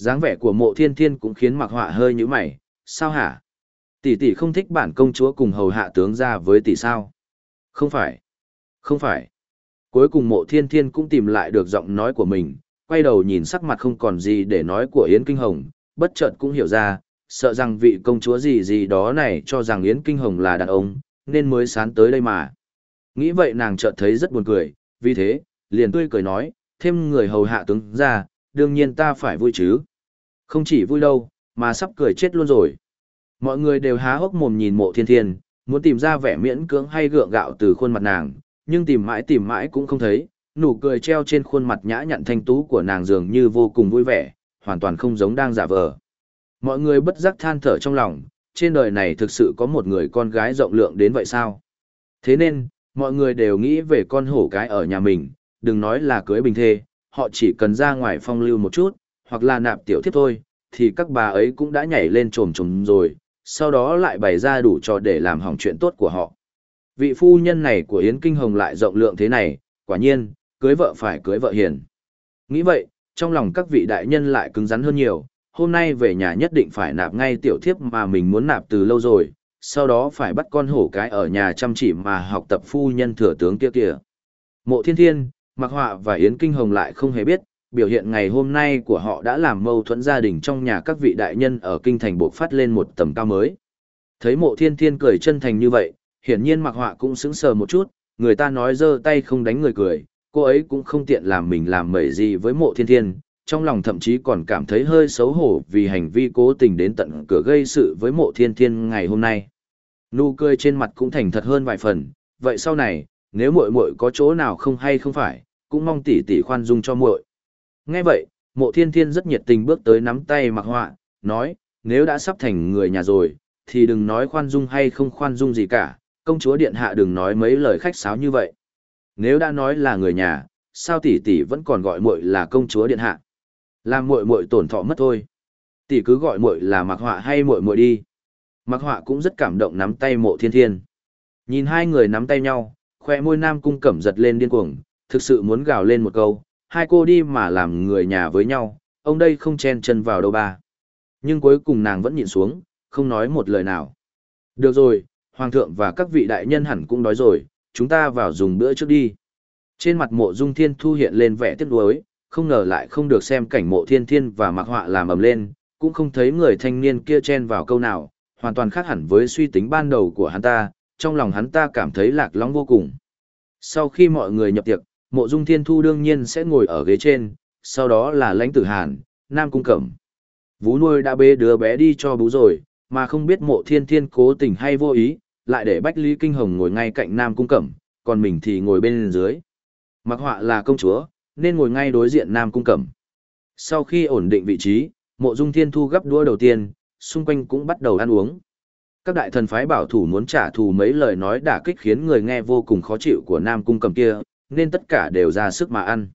dáng vẻ của mộ thiên thiên cũng khiến mặc họa hơi nhữ mày, sao hả? Tỷ tỷ không thích bản công chúa cùng hầu hạ tướng ra với tỷ sao? Không phải. Không phải. Cuối cùng mộ thiên thiên cũng tìm lại được giọng nói của mình, quay đầu nhìn sắc mặt không còn gì để nói của Yến Kinh Hồng, bất chợt cũng hiểu ra, sợ rằng vị công chúa gì gì đó này cho rằng Yến Kinh Hồng là đàn ông, nên mới sán tới đây mà. Nghĩ vậy nàng chợt thấy rất buồn cười, vì thế, liền tươi cười nói, thêm người hầu hạ tướng ra, đương nhiên ta phải vui chứ. Không chỉ vui đâu, mà sắp cười chết luôn rồi. Mọi người đều há hốc mồm nhìn mộ thiên thiên, muốn tìm ra vẻ miễn cưỡng hay gượng gạo từ khuôn mặt nàng, nhưng tìm mãi tìm mãi cũng không thấy, nụ cười treo trên khuôn mặt nhã nhặn thanh tú của nàng dường như vô cùng vui vẻ, hoàn toàn không giống đang giả vờ. Mọi người bất giác than thở trong lòng, trên đời này thực sự có một người con gái rộng lượng đến vậy sao? Thế nên, mọi người đều nghĩ về con hổ cái ở nhà mình, đừng nói là cưới bình thê, họ chỉ cần ra ngoài phong lưu một chút, hoặc là nạp tiểu thiếp thôi, thì các bà ấy cũng đã nhảy lên trồm trồm rồi, sau đó lại bày ra đủ trò để làm hỏng chuyện tốt của họ. Vị phu nhân này của Yến Kinh Hồng lại rộng lượng thế này, quả nhiên, cưới vợ phải cưới vợ hiền. Nghĩ vậy, trong lòng các vị đại nhân lại cứng rắn hơn nhiều, hôm nay về nhà nhất định phải nạp ngay tiểu thiếp mà mình muốn nạp từ lâu rồi, sau đó phải bắt con hổ cái ở nhà chăm chỉ mà học tập phu nhân thừa tướng kia kìa. Mộ thiên thiên, Mạc Họa và Yến Kinh Hồng lại không hề biết, biểu hiện ngày hôm nay của họ đã làm mâu thuẫn gia đình trong nhà các vị đại nhân ở kinh thành buộc phát lên một tầm cao mới. Thấy mộ thiên thiên cười chân thành như vậy, hiển nhiên mặc Họa cũng sững sờ một chút, người ta nói giơ tay không đánh người cười, cô ấy cũng không tiện làm mình làm mẩy gì với mộ thiên thiên, trong lòng thậm chí còn cảm thấy hơi xấu hổ vì hành vi cố tình đến tận cửa gây sự với mộ thiên thiên ngày hôm nay. Nụ cười trên mặt cũng thành thật hơn vài phần, vậy sau này, nếu muội muội có chỗ nào không hay không phải, cũng mong tỷ tỷ khoan dung cho muội. Nghe vậy, mộ thiên thiên rất nhiệt tình bước tới nắm tay mặc họa, nói, nếu đã sắp thành người nhà rồi, thì đừng nói khoan dung hay không khoan dung gì cả, công chúa điện hạ đừng nói mấy lời khách sáo như vậy. Nếu đã nói là người nhà, sao tỷ tỷ vẫn còn gọi muội là công chúa điện hạ? Làm muội muội tổn thọ mất thôi. Tỷ cứ gọi muội là mặc họa hay muội muội đi. Mặc họa cũng rất cảm động nắm tay mộ thiên thiên. Nhìn hai người nắm tay nhau, khoe môi nam cung cẩm giật lên điên cuồng, thực sự muốn gào lên một câu, hai cô đi mà làm người nhà với nhau, ông đây không chen chân vào đâu ba. Nhưng cuối cùng nàng vẫn nhìn xuống, không nói một lời nào. Được rồi, Hoàng thượng và các vị đại nhân hẳn cũng đói rồi, chúng ta vào dùng bữa trước đi. Trên mặt mộ dung thiên thu hiện lên vẻ tiếc nuối, không ngờ lại không được xem cảnh mộ thiên thiên và mặc họa làm ầm lên, cũng không thấy người thanh niên kia chen vào câu nào, hoàn toàn khác hẳn với suy tính ban đầu của hắn ta, trong lòng hắn ta cảm thấy lạc lõng vô cùng. Sau khi mọi người nhập tiệc, mộ dung thiên thu đương nhiên sẽ ngồi ở ghế trên, sau đó là lãnh tử hàn, nam cung cẩm. Vú nuôi đã bê đứa bé đi cho bú rồi, mà không biết mộ thiên thiên cố tình hay vô ý, lại để Bách Lý Kinh Hồng ngồi ngay cạnh nam cung cẩm, còn mình thì ngồi bên dưới. Mặc họa là công chúa, nên ngồi ngay đối diện nam cung cẩm. Sau khi ổn định vị trí, mộ dung thiên thu gấp đũa đầu tiên, xung quanh cũng bắt đầu ăn uống. Các đại thần phái bảo thủ muốn trả thù mấy lời nói đả kích khiến người nghe vô cùng khó chịu của Nam Cung Cẩm kia, nên tất cả đều ra sức mà ăn.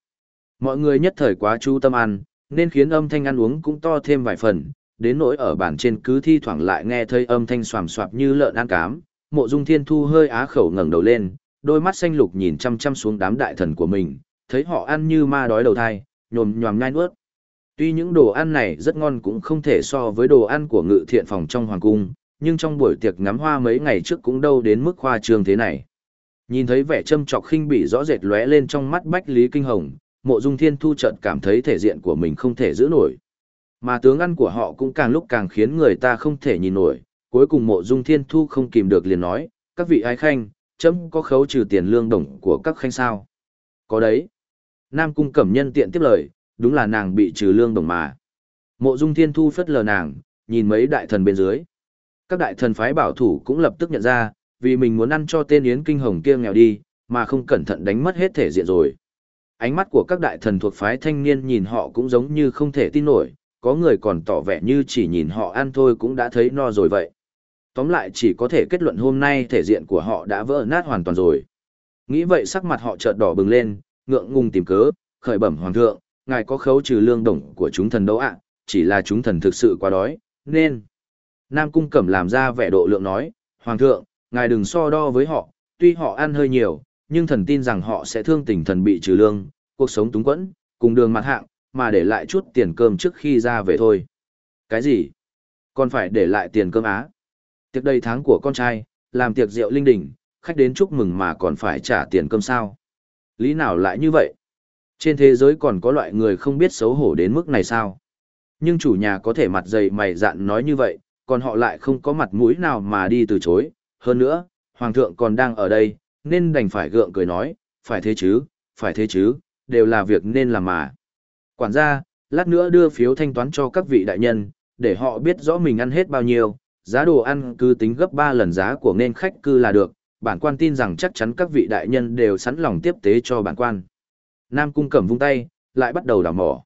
Mọi người nhất thời quá chú tâm ăn, nên khiến âm thanh ăn uống cũng to thêm vài phần, đến nỗi ở bản trên cứ thi thoảng lại nghe thấy âm thanh xoàm xoạp như lợn ăn cám. Mộ Dung Thiên Thu hơi á khẩu ngẩng đầu lên, đôi mắt xanh lục nhìn chăm chăm xuống đám đại thần của mình, thấy họ ăn như ma đói đầu thai, nhồm nhòm nhai nuốt. Tuy những đồ ăn này rất ngon cũng không thể so với đồ ăn của ngự thiện phòng trong hoàng cung, nhưng trong buổi tiệc ngắm hoa mấy ngày trước cũng đâu đến mức khoa trương thế này. Nhìn thấy vẻ châm trọc khinh bỉ rõ rệt lóe lên trong mắt Bách Lý Kinh Hồng, Mộ Dung Thiên Thu chợt cảm thấy thể diện của mình không thể giữ nổi. Mà tướng ăn của họ cũng càng lúc càng khiến người ta không thể nhìn nổi, cuối cùng Mộ Dung Thiên Thu không kìm được liền nói, các vị ái khanh, chấm có khấu trừ tiền lương đồng của các khanh sao? Có đấy. Nam Cung Cẩm Nhân tiện tiếp lời, đúng là nàng bị trừ lương đồng mà. Mộ Dung Thiên Thu phất lờ nàng, nhìn mấy đại thần bên dưới. Các đại thần phái bảo thủ cũng lập tức nhận ra, vì mình muốn ăn cho tên Yến Kinh Hồng kia nghèo đi, mà không cẩn thận đánh mất hết thể diện rồi. Ánh mắt của các đại thần thuộc phái thanh niên nhìn họ cũng giống như không thể tin nổi, có người còn tỏ vẻ như chỉ nhìn họ ăn thôi cũng đã thấy no rồi vậy. Tóm lại chỉ có thể kết luận hôm nay thể diện của họ đã vỡ nát hoàn toàn rồi. Nghĩ vậy sắc mặt họ chợt đỏ bừng lên, ngượng ngùng tìm cớ, khởi bẩm hoàng thượng, ngài có khấu trừ lương đồng của chúng thần đâu ạ, chỉ là chúng thần thực sự quá đói, nên. Nam Cung Cẩm làm ra vẻ độ lượng nói, Hoàng thượng, ngài đừng so đo với họ, tuy họ ăn hơi nhiều, nhưng thần tin rằng họ sẽ thương tình thần bị trừ lương, cuộc sống túng quẫn, cùng đường mặt hạng, mà để lại chút tiền cơm trước khi ra về thôi. Cái gì? Còn phải để lại tiền cơm á? Tiệc đầy tháng của con trai, làm tiệc rượu linh đình, khách đến chúc mừng mà còn phải trả tiền cơm sao? Lý nào lại như vậy? Trên thế giới còn có loại người không biết xấu hổ đến mức này sao? Nhưng chủ nhà có thể mặt dày mày dạn nói như vậy, còn họ lại không có mặt mũi nào mà đi từ chối. Hơn nữa, Hoàng thượng còn đang ở đây, nên đành phải gượng cười nói, phải thế chứ, phải thế chứ, đều là việc nên làm mà. Quản gia, lát nữa đưa phiếu thanh toán cho các vị đại nhân, để họ biết rõ mình ăn hết bao nhiêu, giá đồ ăn cứ tính gấp 3 lần giá của nên khách cư là được, bản quan tin rằng chắc chắn các vị đại nhân đều sẵn lòng tiếp tế cho bản quan. Nam cung cẩm vung tay, lại bắt đầu đào mỏ.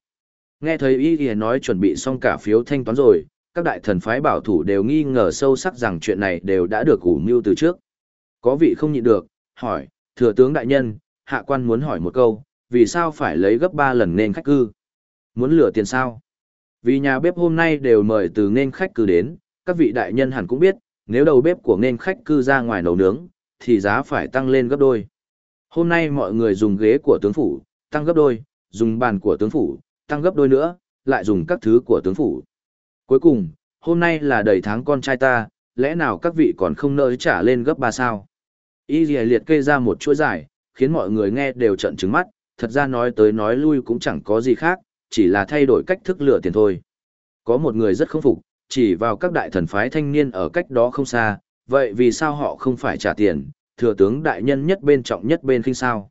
Nghe thấy y y nói chuẩn bị xong cả phiếu thanh toán rồi, các đại thần phái bảo thủ đều nghi ngờ sâu sắc rằng chuyện này đều đã được ủ mưu từ trước. Có vị không nhịn được, hỏi, thừa tướng đại nhân, hạ quan muốn hỏi một câu, vì sao phải lấy gấp 3 lần nên khách cư? Muốn lừa tiền sao? Vì nhà bếp hôm nay đều mời từ nên khách cư đến, các vị đại nhân hẳn cũng biết, nếu đầu bếp của nên khách cư ra ngoài nấu nướng, thì giá phải tăng lên gấp đôi. Hôm nay mọi người dùng ghế của tướng phủ, tăng gấp đôi, dùng bàn của tướng phủ, tăng gấp đôi nữa, lại dùng các thứ của tướng phủ. Cuối cùng, hôm nay là đầy tháng con trai ta, lẽ nào các vị còn không nỡ trả lên gấp ba sao? Y liệt kê ra một chuỗi dài, khiến mọi người nghe đều trận trứng mắt, thật ra nói tới nói lui cũng chẳng có gì khác, chỉ là thay đổi cách thức lựa tiền thôi. Có một người rất không phục, chỉ vào các đại thần phái thanh niên ở cách đó không xa, vậy vì sao họ không phải trả tiền, thừa tướng đại nhân nhất bên trọng nhất bên khinh sao?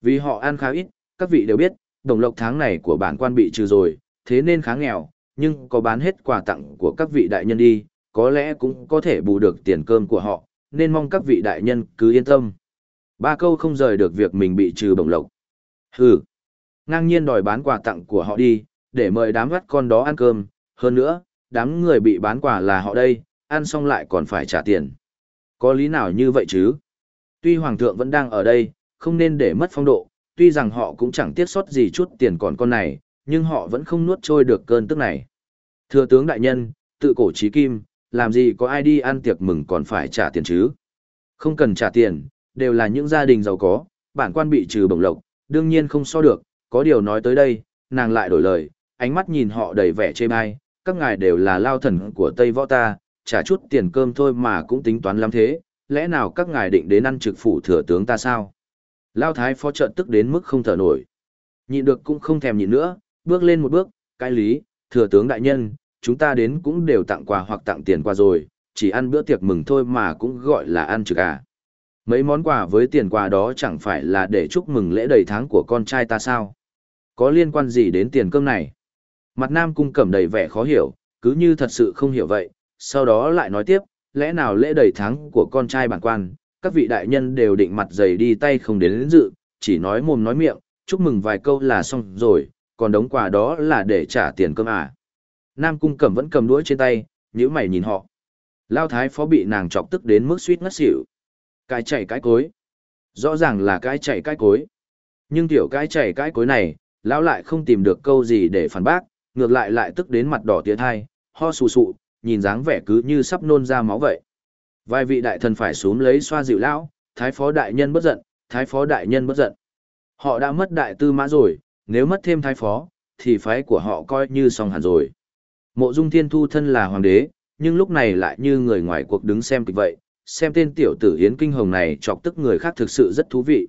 Vì họ ăn khá ít, các vị đều biết, đồng lộc tháng này của bản quan bị trừ rồi, thế nên khá nghèo, nhưng có bán hết quà tặng của các vị đại nhân đi, có lẽ cũng có thể bù được tiền cơm của họ, nên mong các vị đại nhân cứ yên tâm. Ba câu không rời được việc mình bị trừ bổng lộc. Hừ, ngang nhiên đòi bán quà tặng của họ đi, để mời đám gắt con đó ăn cơm, hơn nữa, đám người bị bán quà là họ đây, ăn xong lại còn phải trả tiền. Có lý nào như vậy chứ? Tuy Hoàng thượng vẫn đang ở đây, không nên để mất phong độ, tuy rằng họ cũng chẳng tiết sót gì chút tiền còn con này, nhưng họ vẫn không nuốt trôi được cơn tức này. Thưa tướng đại nhân, tự cổ trí kim, làm gì có ai đi ăn tiệc mừng còn phải trả tiền chứ? Không cần trả tiền, đều là những gia đình giàu có, bản quan bị trừ bổng lộc, đương nhiên không so được, có điều nói tới đây, nàng lại đổi lời, ánh mắt nhìn họ đầy vẻ chê bai, các ngài đều là lao thần của Tây Võ ta, trả chút tiền cơm thôi mà cũng tính toán lắm thế, lẽ nào các ngài định đến ăn trực phủ thừa tướng ta sao? Lao thái phó trợn tức đến mức không thở nổi. Nhịn được cũng không thèm nhịn nữa, bước lên một bước, cái lý, thừa tướng đại nhân, chúng ta đến cũng đều tặng quà hoặc tặng tiền qua rồi, chỉ ăn bữa tiệc mừng thôi mà cũng gọi là ăn trực à. Mấy món quà với tiền quà đó chẳng phải là để chúc mừng lễ đầy tháng của con trai ta sao? Có liên quan gì đến tiền cơm này? Mặt nam cung cẩm đầy vẻ khó hiểu, cứ như thật sự không hiểu vậy, sau đó lại nói tiếp, lẽ nào lễ đầy tháng của con trai bản quan, các vị đại nhân đều định mặt dày đi tay không đến, đến dự, chỉ nói mồm nói miệng, chúc mừng vài câu là xong rồi, còn đống quà đó là để trả tiền cơm à. Nam cung cẩm vẫn cầm đuôi trên tay, nhíu mày nhìn họ. Lao thái phó bị nàng chọc tức đến mức suýt ngất xỉu. Cái chảy cái cối. Rõ ràng là cái chảy cái cối. Nhưng tiểu cái chảy cái cối này, lão lại không tìm được câu gì để phản bác, ngược lại lại tức đến mặt đỏ tía thai, ho sù sụ, nhìn dáng vẻ cứ như sắp nôn ra máu vậy. Vài vị đại thần phải xuống lấy xoa dịu lão, thái phó đại nhân bất giận, thái phó đại nhân bất giận. Họ đã mất đại tư mã rồi, nếu mất thêm thái phó, thì phái của họ coi như xong hẳn rồi. Mộ Dung Thiên Thu thân là hoàng đế, nhưng lúc này lại như người ngoài cuộc đứng xem kịch vậy, xem tên tiểu tử Yến Kinh Hồng này chọc tức người khác thực sự rất thú vị.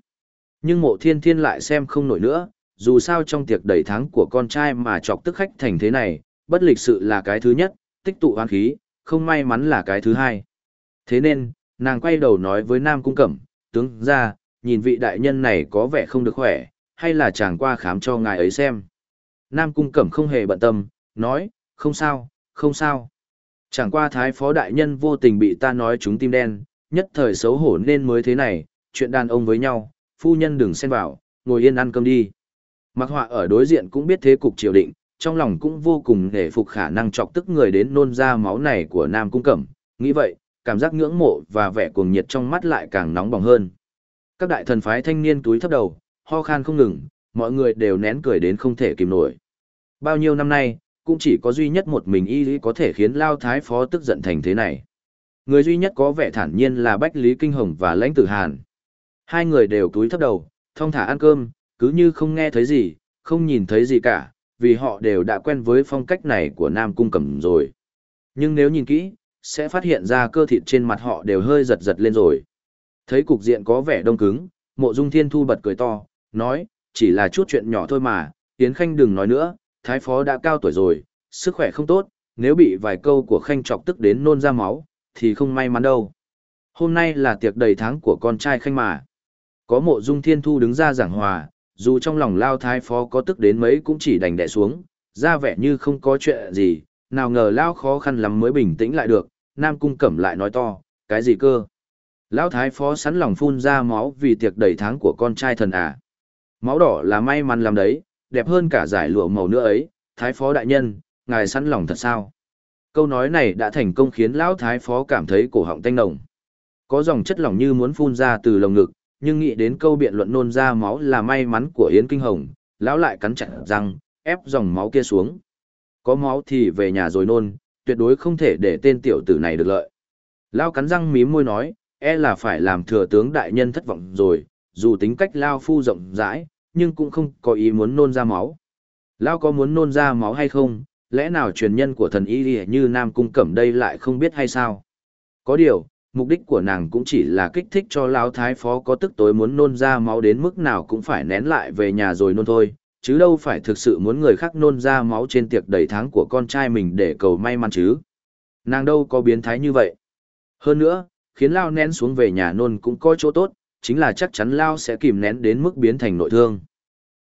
Nhưng mộ thiên thiên lại xem không nổi nữa, dù sao trong tiệc đầy tháng của con trai mà chọc tức khách thành thế này, bất lịch sự là cái thứ nhất, tích tụ hoang khí, không may mắn là cái thứ hai. Thế nên, nàng quay đầu nói với Nam Cung Cẩm, tướng ra, nhìn vị đại nhân này có vẻ không được khỏe, hay là chàng qua khám cho ngài ấy xem. Nam Cung Cẩm không hề bận tâm, nói, không sao, không sao. Chẳng qua thái phó đại nhân vô tình bị ta nói chúng tim đen, nhất thời xấu hổ nên mới thế này, chuyện đàn ông với nhau, phu nhân đừng xen vào, ngồi yên ăn cơm đi. Mặc họa ở đối diện cũng biết thế cục triều định, trong lòng cũng vô cùng nể phục khả năng chọc tức người đến nôn ra máu này của Nam Cung Cẩm, nghĩ vậy, cảm giác ngưỡng mộ và vẻ cuồng nhiệt trong mắt lại càng nóng bỏng hơn. Các đại thần phái thanh niên túi thấp đầu, ho khan không ngừng, mọi người đều nén cười đến không thể kìm nổi. Bao nhiêu năm nay, cũng chỉ có duy nhất một mình y lý có thể khiến Lao Thái Phó tức giận thành thế này. Người duy nhất có vẻ thản nhiên là Bách Lý Kinh Hồng và Lãnh Tử Hàn. Hai người đều túi thấp đầu, thông thả ăn cơm, cứ như không nghe thấy gì, không nhìn thấy gì cả, vì họ đều đã quen với phong cách này của Nam Cung Cẩm rồi. Nhưng nếu nhìn kỹ, sẽ phát hiện ra cơ thịt trên mặt họ đều hơi giật giật lên rồi. Thấy cục diện có vẻ đông cứng, mộ dung thiên thu bật cười to, nói, chỉ là chút chuyện nhỏ thôi mà, Tiến Khanh đừng nói nữa, Thái Phó đã cao tuổi rồi, sức khỏe không tốt, nếu bị vài câu của Khanh chọc tức đến nôn ra máu, thì không may mắn đâu. Hôm nay là tiệc đầy tháng của con trai Khanh mà. Có mộ dung thiên thu đứng ra giảng hòa, dù trong lòng lao thái phó có tức đến mấy cũng chỉ đành đẻ xuống, ra vẻ như không có chuyện gì, nào ngờ lao khó khăn lắm mới bình tĩnh lại được, Nam Cung Cẩm lại nói to, cái gì cơ? Lão thái phó sẵn lòng phun ra máu vì tiệc đầy tháng của con trai thần à. Máu đỏ là may mắn làm đấy, đẹp hơn cả giải lụa màu nữa ấy, thái phó đại nhân, ngài sẵn lòng thật sao? Câu nói này đã thành công khiến lão thái phó cảm thấy cổ họng tanh nồng. Có dòng chất lỏng như muốn phun ra từ lồng ngực, nhưng nghĩ đến câu biện luận nôn ra máu là may mắn của Yến Kinh Hồng, lão lại cắn chặt răng, ép dòng máu kia xuống. Có máu thì về nhà rồi nôn, tuyệt đối không thể để tên tiểu tử này được lợi. Lão cắn răng mím môi nói, e là phải làm thừa tướng đại nhân thất vọng rồi, dù tính cách Lao phu rộng rãi, nhưng cũng không có ý muốn nôn ra máu. Lao có muốn nôn ra máu hay không, lẽ nào truyền nhân của thần y như Nam Cung Cẩm đây lại không biết hay sao? Có điều, mục đích của nàng cũng chỉ là kích thích cho lão thái phó có tức tối muốn nôn ra máu đến mức nào cũng phải nén lại về nhà rồi nôn thôi, chứ đâu phải thực sự muốn người khác nôn ra máu trên tiệc đầy tháng của con trai mình để cầu may mắn chứ. Nàng đâu có biến thái như vậy. Hơn nữa, khiến Lao nén xuống về nhà nôn cũng có chỗ tốt, chính là chắc chắn Lao sẽ kìm nén đến mức biến thành nội thương.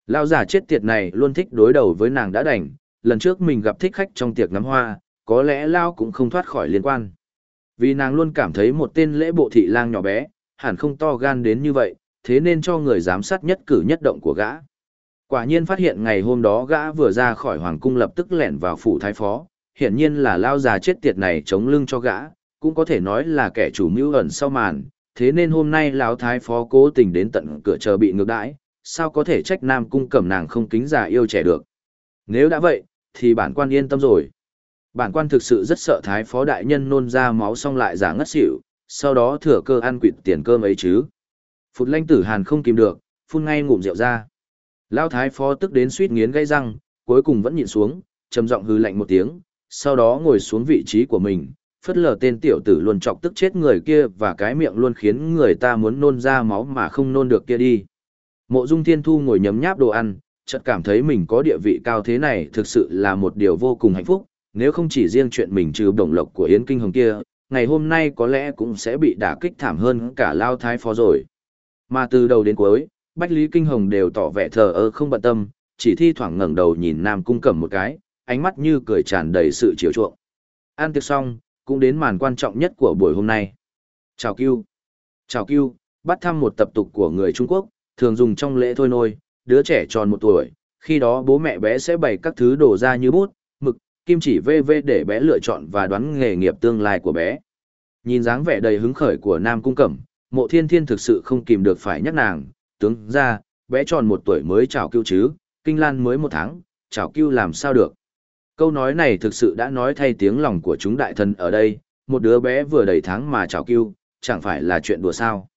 Lao giả chết tiệt này luôn thích đối đầu với nàng đã đành, lần trước mình gặp thích khách trong tiệc ngắm hoa, có lẽ Lao cũng không thoát khỏi liên quan. Vì nàng luôn cảm thấy một tên lễ bộ thị lang nhỏ bé, hẳn không to gan đến như vậy, thế nên cho người giám sát nhất cử nhất động của gã. Quả nhiên phát hiện ngày hôm đó gã vừa ra khỏi hoàng cung lập tức lẻn vào phủ thái phó, hiển nhiên là lao già chết tiệt này chống lưng cho gã, cũng có thể nói là kẻ chủ mưu ẩn sau màn, thế nên hôm nay lão thái phó cố tình đến tận cửa chờ bị ngược đãi, sao có thể trách nam cung cẩm nàng không kính già yêu trẻ được. Nếu đã vậy, thì bản quan yên tâm rồi. Bản quan thực sự rất sợ thái phó đại nhân nôn ra máu xong lại giả ngất xỉu, sau đó thừa cơ ăn quỵt tiền cơm ấy chứ. Phụt lanh tử hàn không kìm được, phun ngay ngụm rượu ra. Lão thái phó tức đến suýt nghiến gây răng, cuối cùng vẫn nhịn xuống, trầm giọng hư lạnh một tiếng, sau đó ngồi xuống vị trí của mình, phất lờ tên tiểu tử luôn chọc tức chết người kia và cái miệng luôn khiến người ta muốn nôn ra máu mà không nôn được kia đi. Mộ Dung Thiên Thu ngồi nhấm nháp đồ ăn, chợt cảm thấy mình có địa vị cao thế này thực sự là một điều vô cùng hạnh phúc, nếu không chỉ riêng chuyện mình trừ đồng lộc của Yến Kinh Hồng kia, ngày hôm nay có lẽ cũng sẽ bị đả kích thảm hơn cả Lao Thái Phó rồi. Mà từ đầu đến cuối, Bách Lý Kinh Hồng đều tỏ vẻ thờ ơ không bận tâm, chỉ thi thoảng ngẩng đầu nhìn Nam Cung Cẩm một cái, ánh mắt như cười tràn đầy sự chiều chuộng. Ăn tiệc xong, cũng đến màn quan trọng nhất của buổi hôm nay. Chào Cưu. Chào Cưu, bắt thăm một tập tục của người Trung Quốc, thường dùng trong lễ thôi nôi, đứa trẻ tròn một tuổi, khi đó bố mẹ bé sẽ bày các thứ đồ ra như bút, mực, kim chỉ VV để bé lựa chọn và đoán nghề nghiệp tương lai của bé. Nhìn dáng vẻ đầy hứng khởi của Nam Cung Cẩm, mộ thiên thiên thực sự không kìm được phải nhắc nàng, tướng ra, bé tròn một tuổi mới chào Cưu chứ, kinh lan mới một tháng, chào Cưu làm sao được. Câu nói này thực sự đã nói thay tiếng lòng của chúng đại thần ở đây, một đứa bé vừa đầy tháng mà chào kêu, chẳng phải là chuyện đùa sao.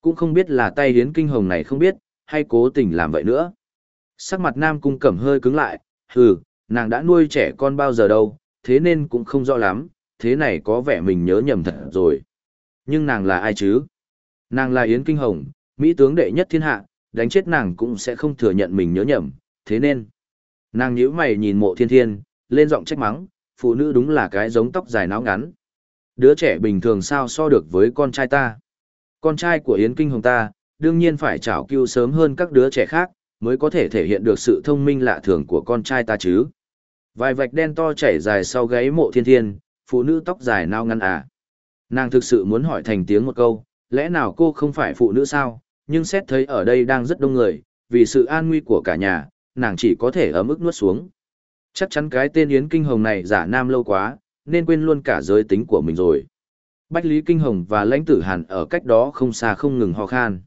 Cũng không biết là tay hiến kinh hồng này không biết, hay cố tình làm vậy nữa. Sắc mặt nam cung cẩm hơi cứng lại, hừ, nàng đã nuôi trẻ con bao giờ đâu, thế nên cũng không rõ lắm, thế này có vẻ mình nhớ nhầm thật rồi. Nhưng nàng là ai chứ? Nàng là Yến Kinh Hồng, Mỹ tướng đệ nhất thiên hạ, đánh chết nàng cũng sẽ không thừa nhận mình nhớ nhầm, thế nên. Nàng nhíu mày nhìn mộ thiên thiên, lên giọng trách mắng, phụ nữ đúng là cái giống tóc dài náo ngắn. Đứa trẻ bình thường sao so được với con trai ta. Con trai của Yến Kinh Hồng ta, đương nhiên phải trảo cưu sớm hơn các đứa trẻ khác, mới có thể thể hiện được sự thông minh lạ thường của con trai ta chứ. Vài vạch đen to chảy dài sau gáy mộ thiên thiên, phụ nữ tóc dài nao ngăn à. Nàng thực sự muốn hỏi thành tiếng một câu, lẽ nào cô không phải phụ nữ sao, nhưng xét thấy ở đây đang rất đông người, vì sự an nguy của cả nhà, nàng chỉ có thể ấm ức nuốt xuống. Chắc chắn cái tên Yến Kinh Hồng này giả nam lâu quá, nên quên luôn cả giới tính của mình rồi. Bách Lý Kinh Hồng và lãnh tử Hàn ở cách đó không xa không ngừng ho khan.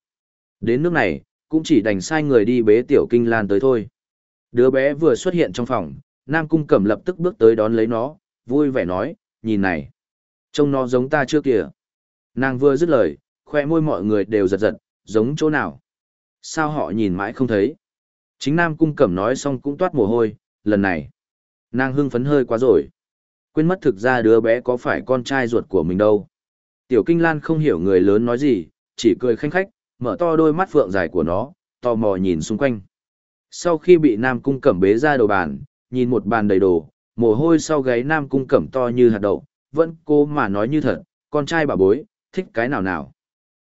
Đến nước này, cũng chỉ đành sai người đi bế tiểu kinh lan tới thôi. Đứa bé vừa xuất hiện trong phòng, Nam Cung Cẩm lập tức bước tới đón lấy nó, vui vẻ nói, nhìn này. Trông nó giống ta chưa kìa. Nàng vừa dứt lời, khoe môi mọi người đều giật giật, giống chỗ nào. Sao họ nhìn mãi không thấy. Chính Nam Cung Cẩm nói xong cũng toát mồ hôi, lần này. Nàng hưng phấn hơi quá rồi. Quên mất thực ra đứa bé có phải con trai ruột của mình đâu. Tiểu Kinh Lan không hiểu người lớn nói gì, chỉ cười khanh khách, mở to đôi mắt phượng dài của nó, tò mò nhìn xung quanh. Sau khi bị Nam Cung Cẩm bế ra đầu bàn, nhìn một bàn đầy đồ, mồ hôi sau gáy Nam Cung Cẩm to như hạt đậu, vẫn cô mà nói như thật, con trai bà bối, thích cái nào nào.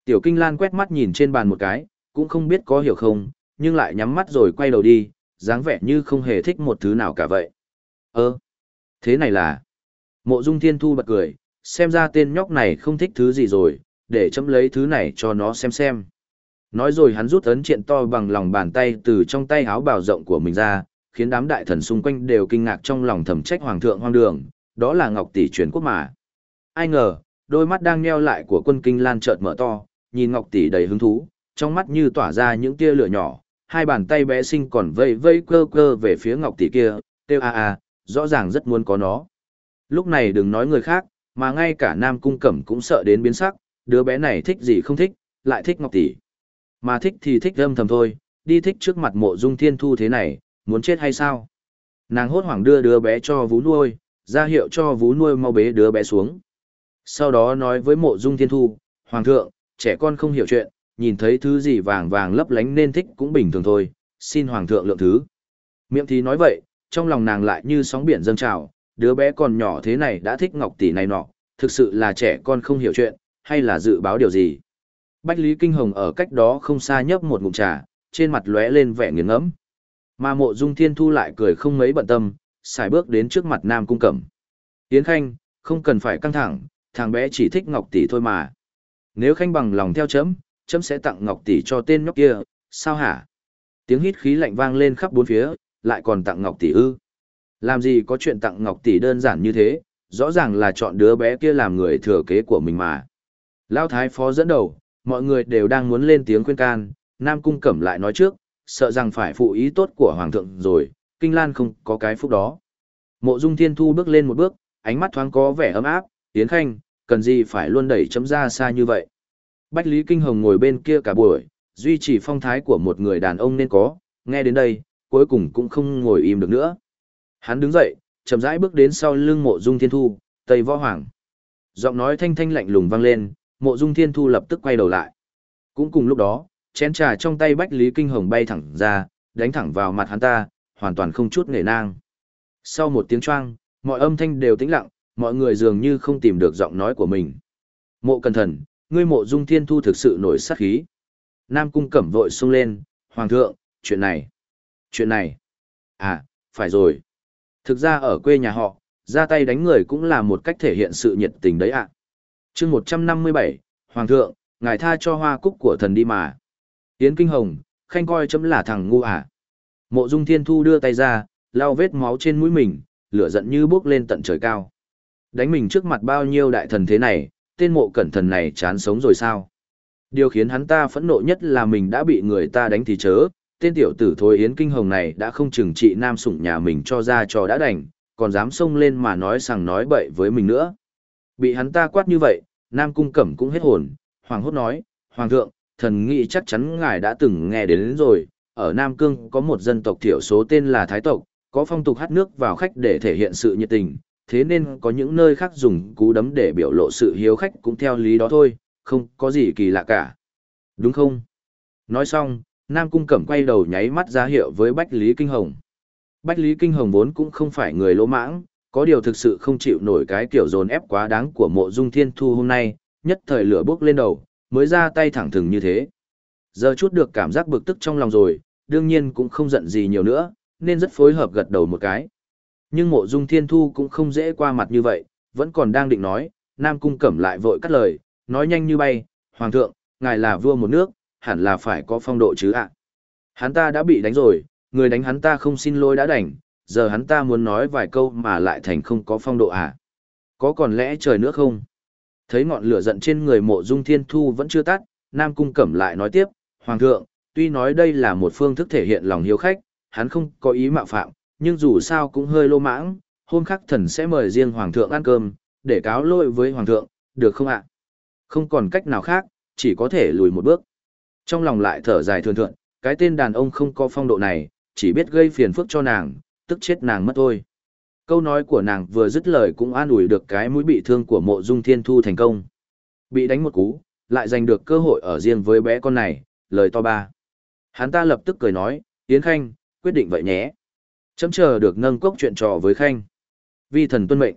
Tiểu Kinh Lan quét mắt nhìn trên bàn một cái, cũng không biết có hiểu không, nhưng lại nhắm mắt rồi quay đầu đi, dáng vẻ như không hề thích một thứ nào cả vậy. Ơ, thế này là... Mộ Dung Thiên Thu bật cười, xem ra tên nhóc này không thích thứ gì rồi, để chấm lấy thứ này cho nó xem xem. Nói rồi hắn rút ấn triện to bằng lòng bàn tay từ trong tay áo bào rộng của mình ra, khiến đám đại thần xung quanh đều kinh ngạc trong lòng thầm trách hoàng thượng hoang đường, đó là ngọc tỷ truyền quốc mà. Ai ngờ, đôi mắt đang nheo lại của quân kinh lan chợt mở to, nhìn ngọc tỷ đầy hứng thú, trong mắt như tỏa ra những tia lửa nhỏ, hai bàn tay bé xinh còn vây vây cơ cơ về phía ngọc tỷ kia, kêu a a, rõ ràng rất muốn có nó. Lúc này đừng nói người khác, mà ngay cả Nam Cung Cẩm cũng sợ đến biến sắc, đứa bé này thích gì không thích, lại thích Ngọc Tỷ. Mà thích thì thích âm thầm thôi, đi thích trước mặt mộ dung thiên thu thế này, muốn chết hay sao? Nàng hốt hoảng đưa đứa bé cho vú nuôi, ra hiệu cho vú nuôi mau bế đứa bé xuống. Sau đó nói với mộ dung thiên thu, Hoàng thượng, trẻ con không hiểu chuyện, nhìn thấy thứ gì vàng vàng lấp lánh nên thích cũng bình thường thôi, xin Hoàng thượng lượng thứ. Miệng thì nói vậy, trong lòng nàng lại như sóng biển dâng trào, đứa bé còn nhỏ thế này đã thích ngọc tỷ này nọ, thực sự là trẻ con không hiểu chuyện, hay là dự báo điều gì. Bách Lý Kinh Hồng ở cách đó không xa nhấp một ngụm trà, trên mặt lóe lên vẻ nghiền ngẫm. Mà mộ dung thiên thu lại cười không mấy bận tâm, xài bước đến trước mặt Nam Cung Cẩm. Yến Khanh, không cần phải căng thẳng, thằng bé chỉ thích ngọc tỷ thôi mà. Nếu Khanh bằng lòng theo chấm, chấm sẽ tặng ngọc tỷ cho tên nhóc kia, sao hả? Tiếng hít khí lạnh vang lên khắp bốn phía, lại còn tặng ngọc tỷ ư. Làm gì có chuyện tặng ngọc tỷ đơn giản như thế, rõ ràng là chọn đứa bé kia làm người thừa kế của mình mà. Lao Thái Phó dẫn đầu, mọi người đều đang muốn lên tiếng khuyên can, Nam Cung Cẩm lại nói trước, sợ rằng phải phụ ý tốt của Hoàng thượng rồi, Kinh Lan không có cái phúc đó. Mộ Dung Thiên Thu bước lên một bước, ánh mắt thoáng có vẻ ấm áp, Tiến Khanh, cần gì phải luôn đẩy chấm ra xa như vậy. Bách Lý Kinh Hồng ngồi bên kia cả buổi, duy trì phong thái của một người đàn ông nên có, nghe đến đây, cuối cùng cũng không ngồi im được nữa. Hắn đứng dậy, chậm rãi bước đến sau lưng mộ dung thiên thu, Tây Võ Hoàng. Giọng nói thanh thanh lạnh lùng vang lên, mộ dung thiên thu lập tức quay đầu lại. Cũng cùng lúc đó, chén trà trong tay Bách Lý Kinh Hồng bay thẳng ra, đánh thẳng vào mặt hắn ta, hoàn toàn không chút nể nang. Sau một tiếng choang, mọi âm thanh đều tĩnh lặng, mọi người dường như không tìm được giọng nói của mình. Mộ cẩn thận, ngươi mộ dung thiên thu thực sự nổi sát khí. Nam cung cẩm vội xông lên, Hoàng thượng, chuyện này, chuyện này. À, phải rồi. Thực ra ở quê nhà họ, ra tay đánh người cũng là một cách thể hiện sự nhiệt tình đấy ạ. À. chương 157, Hoàng thượng, ngài tha cho hoa cúc của thần đi mà. Yến Kinh Hồng, khanh coi chấm là thằng ngu à. Mộ Dung Thiên Thu đưa tay ra, lau vết máu trên mũi mình, lửa giận như bước lên tận trời cao. Đánh mình trước mặt bao nhiêu đại thần thế này, tên mộ cẩn thần này chán sống rồi sao? Điều khiến hắn ta phẫn nộ nhất là mình đã bị người ta đánh thì chớ, tên tiểu tử thối yến kinh hồng này đã không chừng trị nam sủng nhà mình cho ra cho đã đành, còn dám xông lên mà nói sằng nói bậy với mình nữa. Bị hắn ta quát như vậy, nam cung cẩm cũng hết hồn, hoàng hốt nói, hoàng thượng, thần nghĩ chắc chắn ngài đã từng nghe đến, đến rồi, ở Nam Cương có một dân tộc thiểu số tên là Thái tộc, có phong tục hát nước vào khách để thể hiện sự nhiệt tình, thế nên có những nơi khác dùng cú đấm để biểu lộ sự hiếu khách cũng theo lý đó thôi, không có gì kỳ lạ cả. Đúng không? Nói xong, Nam Cung Cẩm quay đầu nháy mắt ra hiệu với Bách Lý Kinh Hồng. Bách Lý Kinh Hồng vốn cũng không phải người lỗ mãng, có điều thực sự không chịu nổi cái kiểu dồn ép quá đáng của mộ dung thiên thu hôm nay, nhất thời lửa bốc lên đầu, mới ra tay thẳng thừng như thế. Giờ chút được cảm giác bực tức trong lòng rồi, đương nhiên cũng không giận gì nhiều nữa, nên rất phối hợp gật đầu một cái. Nhưng mộ dung thiên thu cũng không dễ qua mặt như vậy, vẫn còn đang định nói, Nam Cung Cẩm lại vội cắt lời, nói nhanh như bay, Hoàng thượng, ngài là vua một nước, hẳn là phải có phong độ chứ ạ. Hắn ta đã bị đánh rồi, người đánh hắn ta không xin lỗi đã đành, giờ hắn ta muốn nói vài câu mà lại thành không có phong độ à. Có còn lẽ trời nữa không? Thấy ngọn lửa giận trên người mộ dung thiên thu vẫn chưa tắt, Nam Cung Cẩm lại nói tiếp, Hoàng thượng, tuy nói đây là một phương thức thể hiện lòng hiếu khách, hắn không có ý mạo phạm, nhưng dù sao cũng hơi lô mãng, hôm khác thần sẽ mời riêng Hoàng thượng ăn cơm, để cáo lỗi với Hoàng thượng, được không ạ? Không còn cách nào khác, chỉ có thể lùi một bước. Trong lòng lại thở dài thường thượng, cái tên đàn ông không có phong độ này, chỉ biết gây phiền phức cho nàng, tức chết nàng mất thôi. Câu nói của nàng vừa dứt lời cũng an ủi được cái mũi bị thương của mộ dung thiên thu thành công. Bị đánh một cú, lại giành được cơ hội ở riêng với bé con này, lời to ba. Hắn ta lập tức cười nói, Yến Khanh, quyết định vậy nhé. Chấm chờ được nâng cốc chuyện trò với Khanh. Vi thần tuân mệnh.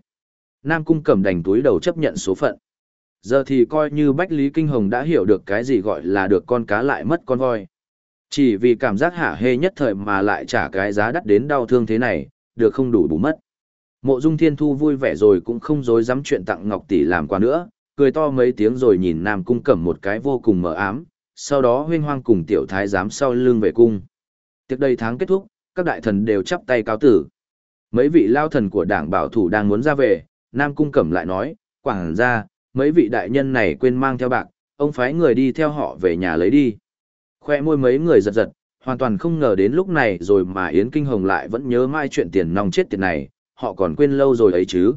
Nam cung cầm đành túi đầu chấp nhận số phận. Giờ thì coi như Bách Lý Kinh Hồng đã hiểu được cái gì gọi là được con cá lại mất con voi. Chỉ vì cảm giác hả hê nhất thời mà lại trả cái giá đắt đến đau thương thế này, được không đủ bù mất. Mộ Dung Thiên Thu vui vẻ rồi cũng không dối dám chuyện tặng Ngọc Tỷ làm quà nữa, cười to mấy tiếng rồi nhìn Nam Cung Cẩm một cái vô cùng mờ ám, sau đó huyên hoang cùng tiểu thái giám sau lưng về cung. Tiệc đây tháng kết thúc, các đại thần đều chắp tay cáo tử. Mấy vị lao thần của đảng bảo thủ đang muốn ra về, Nam Cung Cẩm lại nói, quảng ra, mấy vị đại nhân này quên mang theo bạc, ông phái người đi theo họ về nhà lấy đi. Khoe môi mấy người giật giật, hoàn toàn không ngờ đến lúc này rồi mà Yến Kinh Hồng lại vẫn nhớ mai chuyện tiền nong chết tiền này, họ còn quên lâu rồi ấy chứ.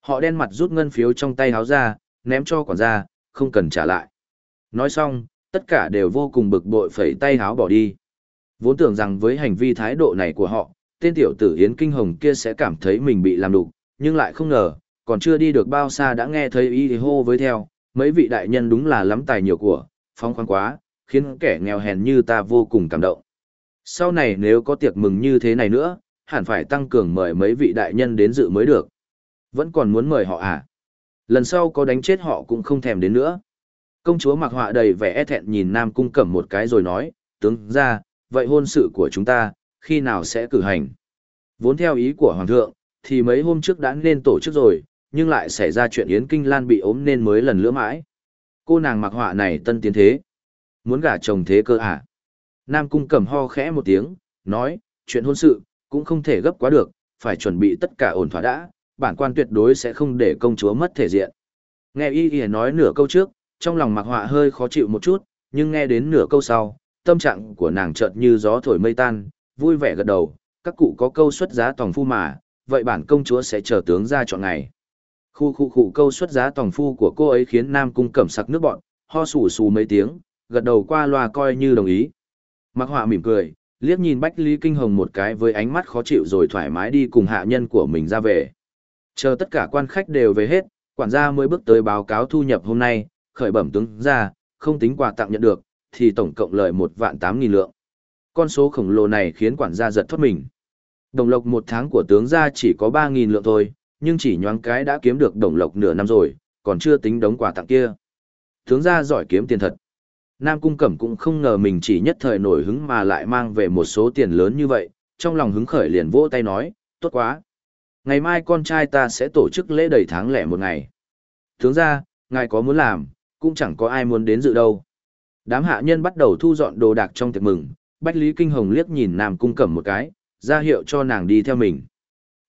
Họ đen mặt rút ngân phiếu trong tay háo ra, ném cho quản gia, không cần trả lại. Nói xong, tất cả đều vô cùng bực bội phẩy tay háo bỏ đi. Vốn tưởng rằng với hành vi thái độ này của họ, tên tiểu tử Yến Kinh Hồng kia sẽ cảm thấy mình bị làm đục, nhưng lại không ngờ, còn chưa đi được bao xa đã nghe thấy y hô với theo, mấy vị đại nhân đúng là lắm tài nhiều của, phong khoáng quá, khiến kẻ nghèo hèn như ta vô cùng cảm động. Sau này nếu có tiệc mừng như thế này nữa, hẳn phải tăng cường mời mấy vị đại nhân đến dự mới được. Vẫn còn muốn mời họ à? Lần sau có đánh chết họ cũng không thèm đến nữa. Công chúa mặc họa đầy vẻ e thẹn nhìn Nam Cung Cẩm một cái rồi nói, tướng ra, vậy hôn sự của chúng ta, khi nào sẽ cử hành? Vốn theo ý của Hoàng thượng, thì mấy hôm trước đã nên tổ chức rồi, nhưng lại xảy ra chuyện Yến Kinh Lan bị ốm nên mới lần lữa mãi. Cô nàng mặc họa này tân tiến thế. Muốn gả chồng thế cơ à? Nam Cung Cẩm ho khẽ một tiếng, nói, chuyện hôn sự, cũng không thể gấp quá được, phải chuẩn bị tất cả ổn thỏa đã, bản quan tuyệt đối sẽ không để công chúa mất thể diện. Nghe y y nói nửa câu trước, trong lòng mặc họa hơi khó chịu một chút, nhưng nghe đến nửa câu sau, tâm trạng của nàng chợt như gió thổi mây tan, vui vẻ gật đầu, các cụ có câu xuất giá tòng phu mà, vậy bản công chúa sẽ chờ tướng ra chọn ngày. Khu khu khu câu xuất giá tòng phu của cô ấy khiến Nam Cung cẩm sặc nước bọn, ho sù sù mấy tiếng, gật đầu qua loa coi như đồng ý. Mặc họa mỉm cười, liếc nhìn Bách Lý Kinh Hồng một cái với ánh mắt khó chịu rồi thoải mái đi cùng hạ nhân của mình ra về. Chờ tất cả quan khách đều về hết, quản gia mới bước tới báo cáo thu nhập hôm nay, khởi bẩm tướng ra, không tính quà tặng nhận được, thì tổng cộng lời một vạn tám nghìn lượng. Con số khổng lồ này khiến quản gia giật thoát mình. Đồng lộc một tháng của tướng gia chỉ có ba nghìn lượng thôi, nhưng chỉ nhoáng cái đã kiếm được đồng lộc nửa năm rồi, còn chưa tính đống quà tặng kia. Tướng gia giỏi kiếm tiền thật. Nam Cung Cẩm cũng không ngờ mình chỉ nhất thời nổi hứng mà lại mang về một số tiền lớn như vậy, trong lòng hứng khởi liền vỗ tay nói, tốt quá. Ngày mai con trai ta sẽ tổ chức lễ đầy tháng lẻ một ngày. Tướng ra, ngài có muốn làm, cũng chẳng có ai muốn đến dự đâu. Đám hạ nhân bắt đầu thu dọn đồ đạc trong tiệc mừng, Bách Lý Kinh Hồng liếc nhìn Nam Cung Cẩm một cái, ra hiệu cho nàng đi theo mình.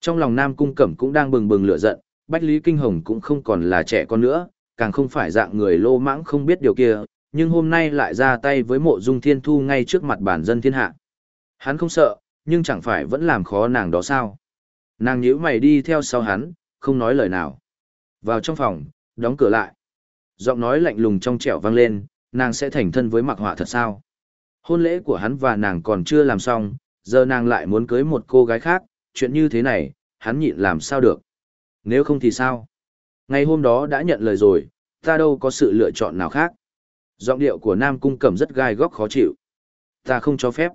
Trong lòng Nam Cung Cẩm cũng đang bừng bừng lửa giận, Bách Lý Kinh Hồng cũng không còn là trẻ con nữa, càng không phải dạng người lô mãng không biết điều kia, nhưng hôm nay lại ra tay với mộ dung thiên thu ngay trước mặt bản dân thiên hạ. Hắn không sợ, nhưng chẳng phải vẫn làm khó nàng đó sao. Nàng nhíu mày đi theo sau hắn, không nói lời nào. Vào trong phòng, đóng cửa lại. Giọng nói lạnh lùng trong trẻo vang lên, nàng sẽ thành thân với mặc họa thật sao. Hôn lễ của hắn và nàng còn chưa làm xong, giờ nàng lại muốn cưới một cô gái khác, chuyện như thế này, hắn nhịn làm sao được. Nếu không thì sao? Ngày hôm đó đã nhận lời rồi, ta đâu có sự lựa chọn nào khác. Giọng điệu của Nam Cung Cẩm rất gai góc khó chịu. Ta không cho phép.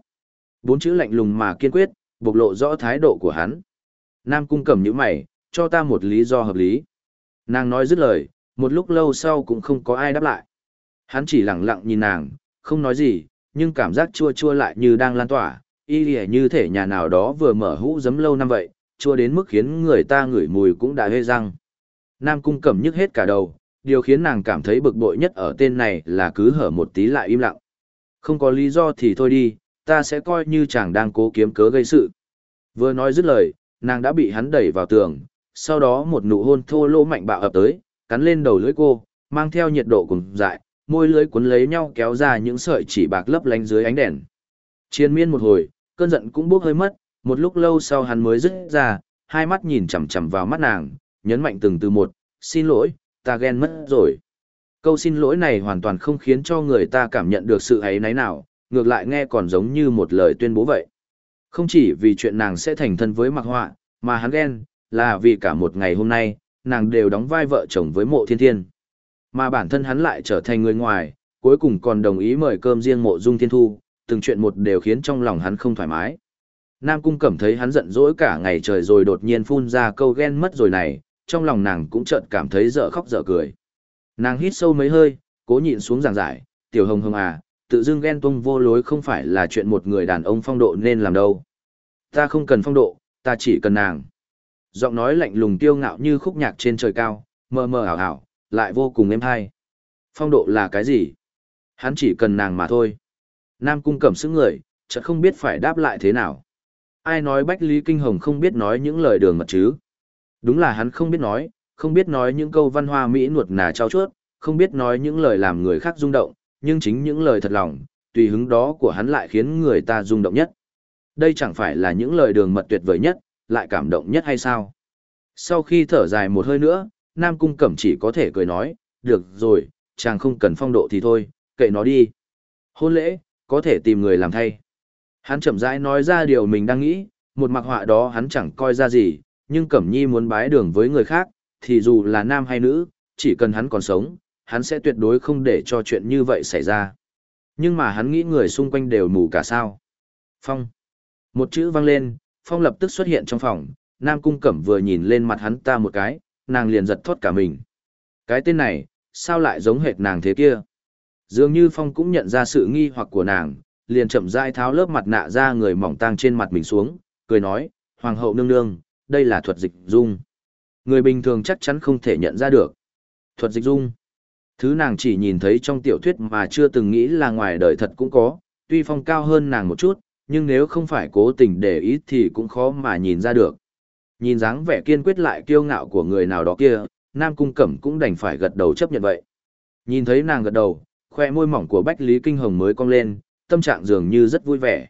Bốn chữ lạnh lùng mà kiên quyết, bộc lộ rõ thái độ của hắn. Nam Cung Cẩm nhíu mày, cho ta một lý do hợp lý. Nàng nói dứt lời, một lúc lâu sau cũng không có ai đáp lại. Hắn chỉ lặng lặng nhìn nàng, không nói gì, nhưng cảm giác chua chua lại như đang lan tỏa, y lìa như thể nhà nào đó vừa mở hũ giấm lâu năm vậy, chua đến mức khiến người ta ngửi mùi cũng đã hê răng. Nam Cung Cẩm nhức hết cả đầu, điều khiến nàng cảm thấy bực bội nhất ở tên này là cứ hở một tí lại im lặng. Không có lý do thì thôi đi, ta sẽ coi như chàng đang cố kiếm cớ gây sự. Vừa nói dứt lời, nàng đã bị hắn đẩy vào tường, sau đó một nụ hôn thô lỗ mạnh bạo ập tới, cắn lên đầu lưỡi cô, mang theo nhiệt độ cùng dại, môi lưỡi cuốn lấy nhau kéo ra những sợi chỉ bạc lấp lánh dưới ánh đèn. Chiến miên một hồi, cơn giận cũng bốc hơi mất, một lúc lâu sau hắn mới dứt ra, hai mắt nhìn chằm chằm vào mắt nàng, nhấn mạnh từng từ một, xin lỗi, ta ghen mất rồi. Câu xin lỗi này hoàn toàn không khiến cho người ta cảm nhận được sự ấy náy nào, ngược lại nghe còn giống như một lời tuyên bố vậy. Không chỉ vì chuyện nàng sẽ thành thân với mặc họa, mà hắn ghen, là vì cả một ngày hôm nay, nàng đều đóng vai vợ chồng với mộ thiên thiên. Mà bản thân hắn lại trở thành người ngoài, cuối cùng còn đồng ý mời cơm riêng mộ dung thiên thu, từng chuyện một đều khiến trong lòng hắn không thoải mái. Nam Cung Cẩm thấy hắn giận dỗi cả ngày trời rồi đột nhiên phun ra câu ghen mất rồi này, trong lòng nàng cũng chợt cảm thấy dở khóc dở cười. Nàng hít sâu mấy hơi, cố nhịn xuống giảng giải, tiểu hồng hồng à, tự dưng ghen tung vô lối không phải là chuyện một người đàn ông phong độ nên làm đâu. Ta không cần phong độ, ta chỉ cần nàng. Giọng nói lạnh lùng tiêu ngạo như khúc nhạc trên trời cao, mờ mờ ảo ảo, lại vô cùng êm hay. Phong độ là cái gì? Hắn chỉ cần nàng mà thôi. Nam cung cẩm sức người, chợt không biết phải đáp lại thế nào. Ai nói Bách Lý Kinh Hồng không biết nói những lời đường mật chứ? Đúng là hắn không biết nói, không biết nói những câu văn hoa mỹ nuột nà trao chuốt, không biết nói những lời làm người khác rung động, nhưng chính những lời thật lòng, tùy hứng đó của hắn lại khiến người ta rung động nhất. Đây chẳng phải là những lời đường mật tuyệt vời nhất, lại cảm động nhất hay sao? Sau khi thở dài một hơi nữa, Nam Cung Cẩm chỉ có thể cười nói, được rồi, chàng không cần phong độ thì thôi, kệ nó đi. Hôn lễ, có thể tìm người làm thay. Hắn chậm rãi nói ra điều mình đang nghĩ, một mặc họa đó hắn chẳng coi ra gì, nhưng Cẩm Nhi muốn bái đường với người khác, thì dù là nam hay nữ, chỉ cần hắn còn sống, hắn sẽ tuyệt đối không để cho chuyện như vậy xảy ra. Nhưng mà hắn nghĩ người xung quanh đều mù cả sao. Phong. Một chữ vang lên, Phong lập tức xuất hiện trong phòng, Nam Cung Cẩm vừa nhìn lên mặt hắn ta một cái, nàng liền giật thoát cả mình. Cái tên này, sao lại giống hệt nàng thế kia? Dường như Phong cũng nhận ra sự nghi hoặc của nàng, liền chậm rãi tháo lớp mặt nạ ra người mỏng tang trên mặt mình xuống, cười nói, Hoàng hậu nương nương, đây là thuật dịch dung. Người bình thường chắc chắn không thể nhận ra được. Thuật dịch dung. Thứ nàng chỉ nhìn thấy trong tiểu thuyết mà chưa từng nghĩ là ngoài đời thật cũng có, tuy Phong cao hơn nàng một chút, nhưng nếu không phải cố tình để ý thì cũng khó mà nhìn ra được. Nhìn dáng vẻ kiên quyết lại kiêu ngạo của người nào đó kia, Nam Cung Cẩm cũng đành phải gật đầu chấp nhận vậy. Nhìn thấy nàng gật đầu, khoe môi mỏng của Bách Lý Kinh Hồng mới cong lên, tâm trạng dường như rất vui vẻ.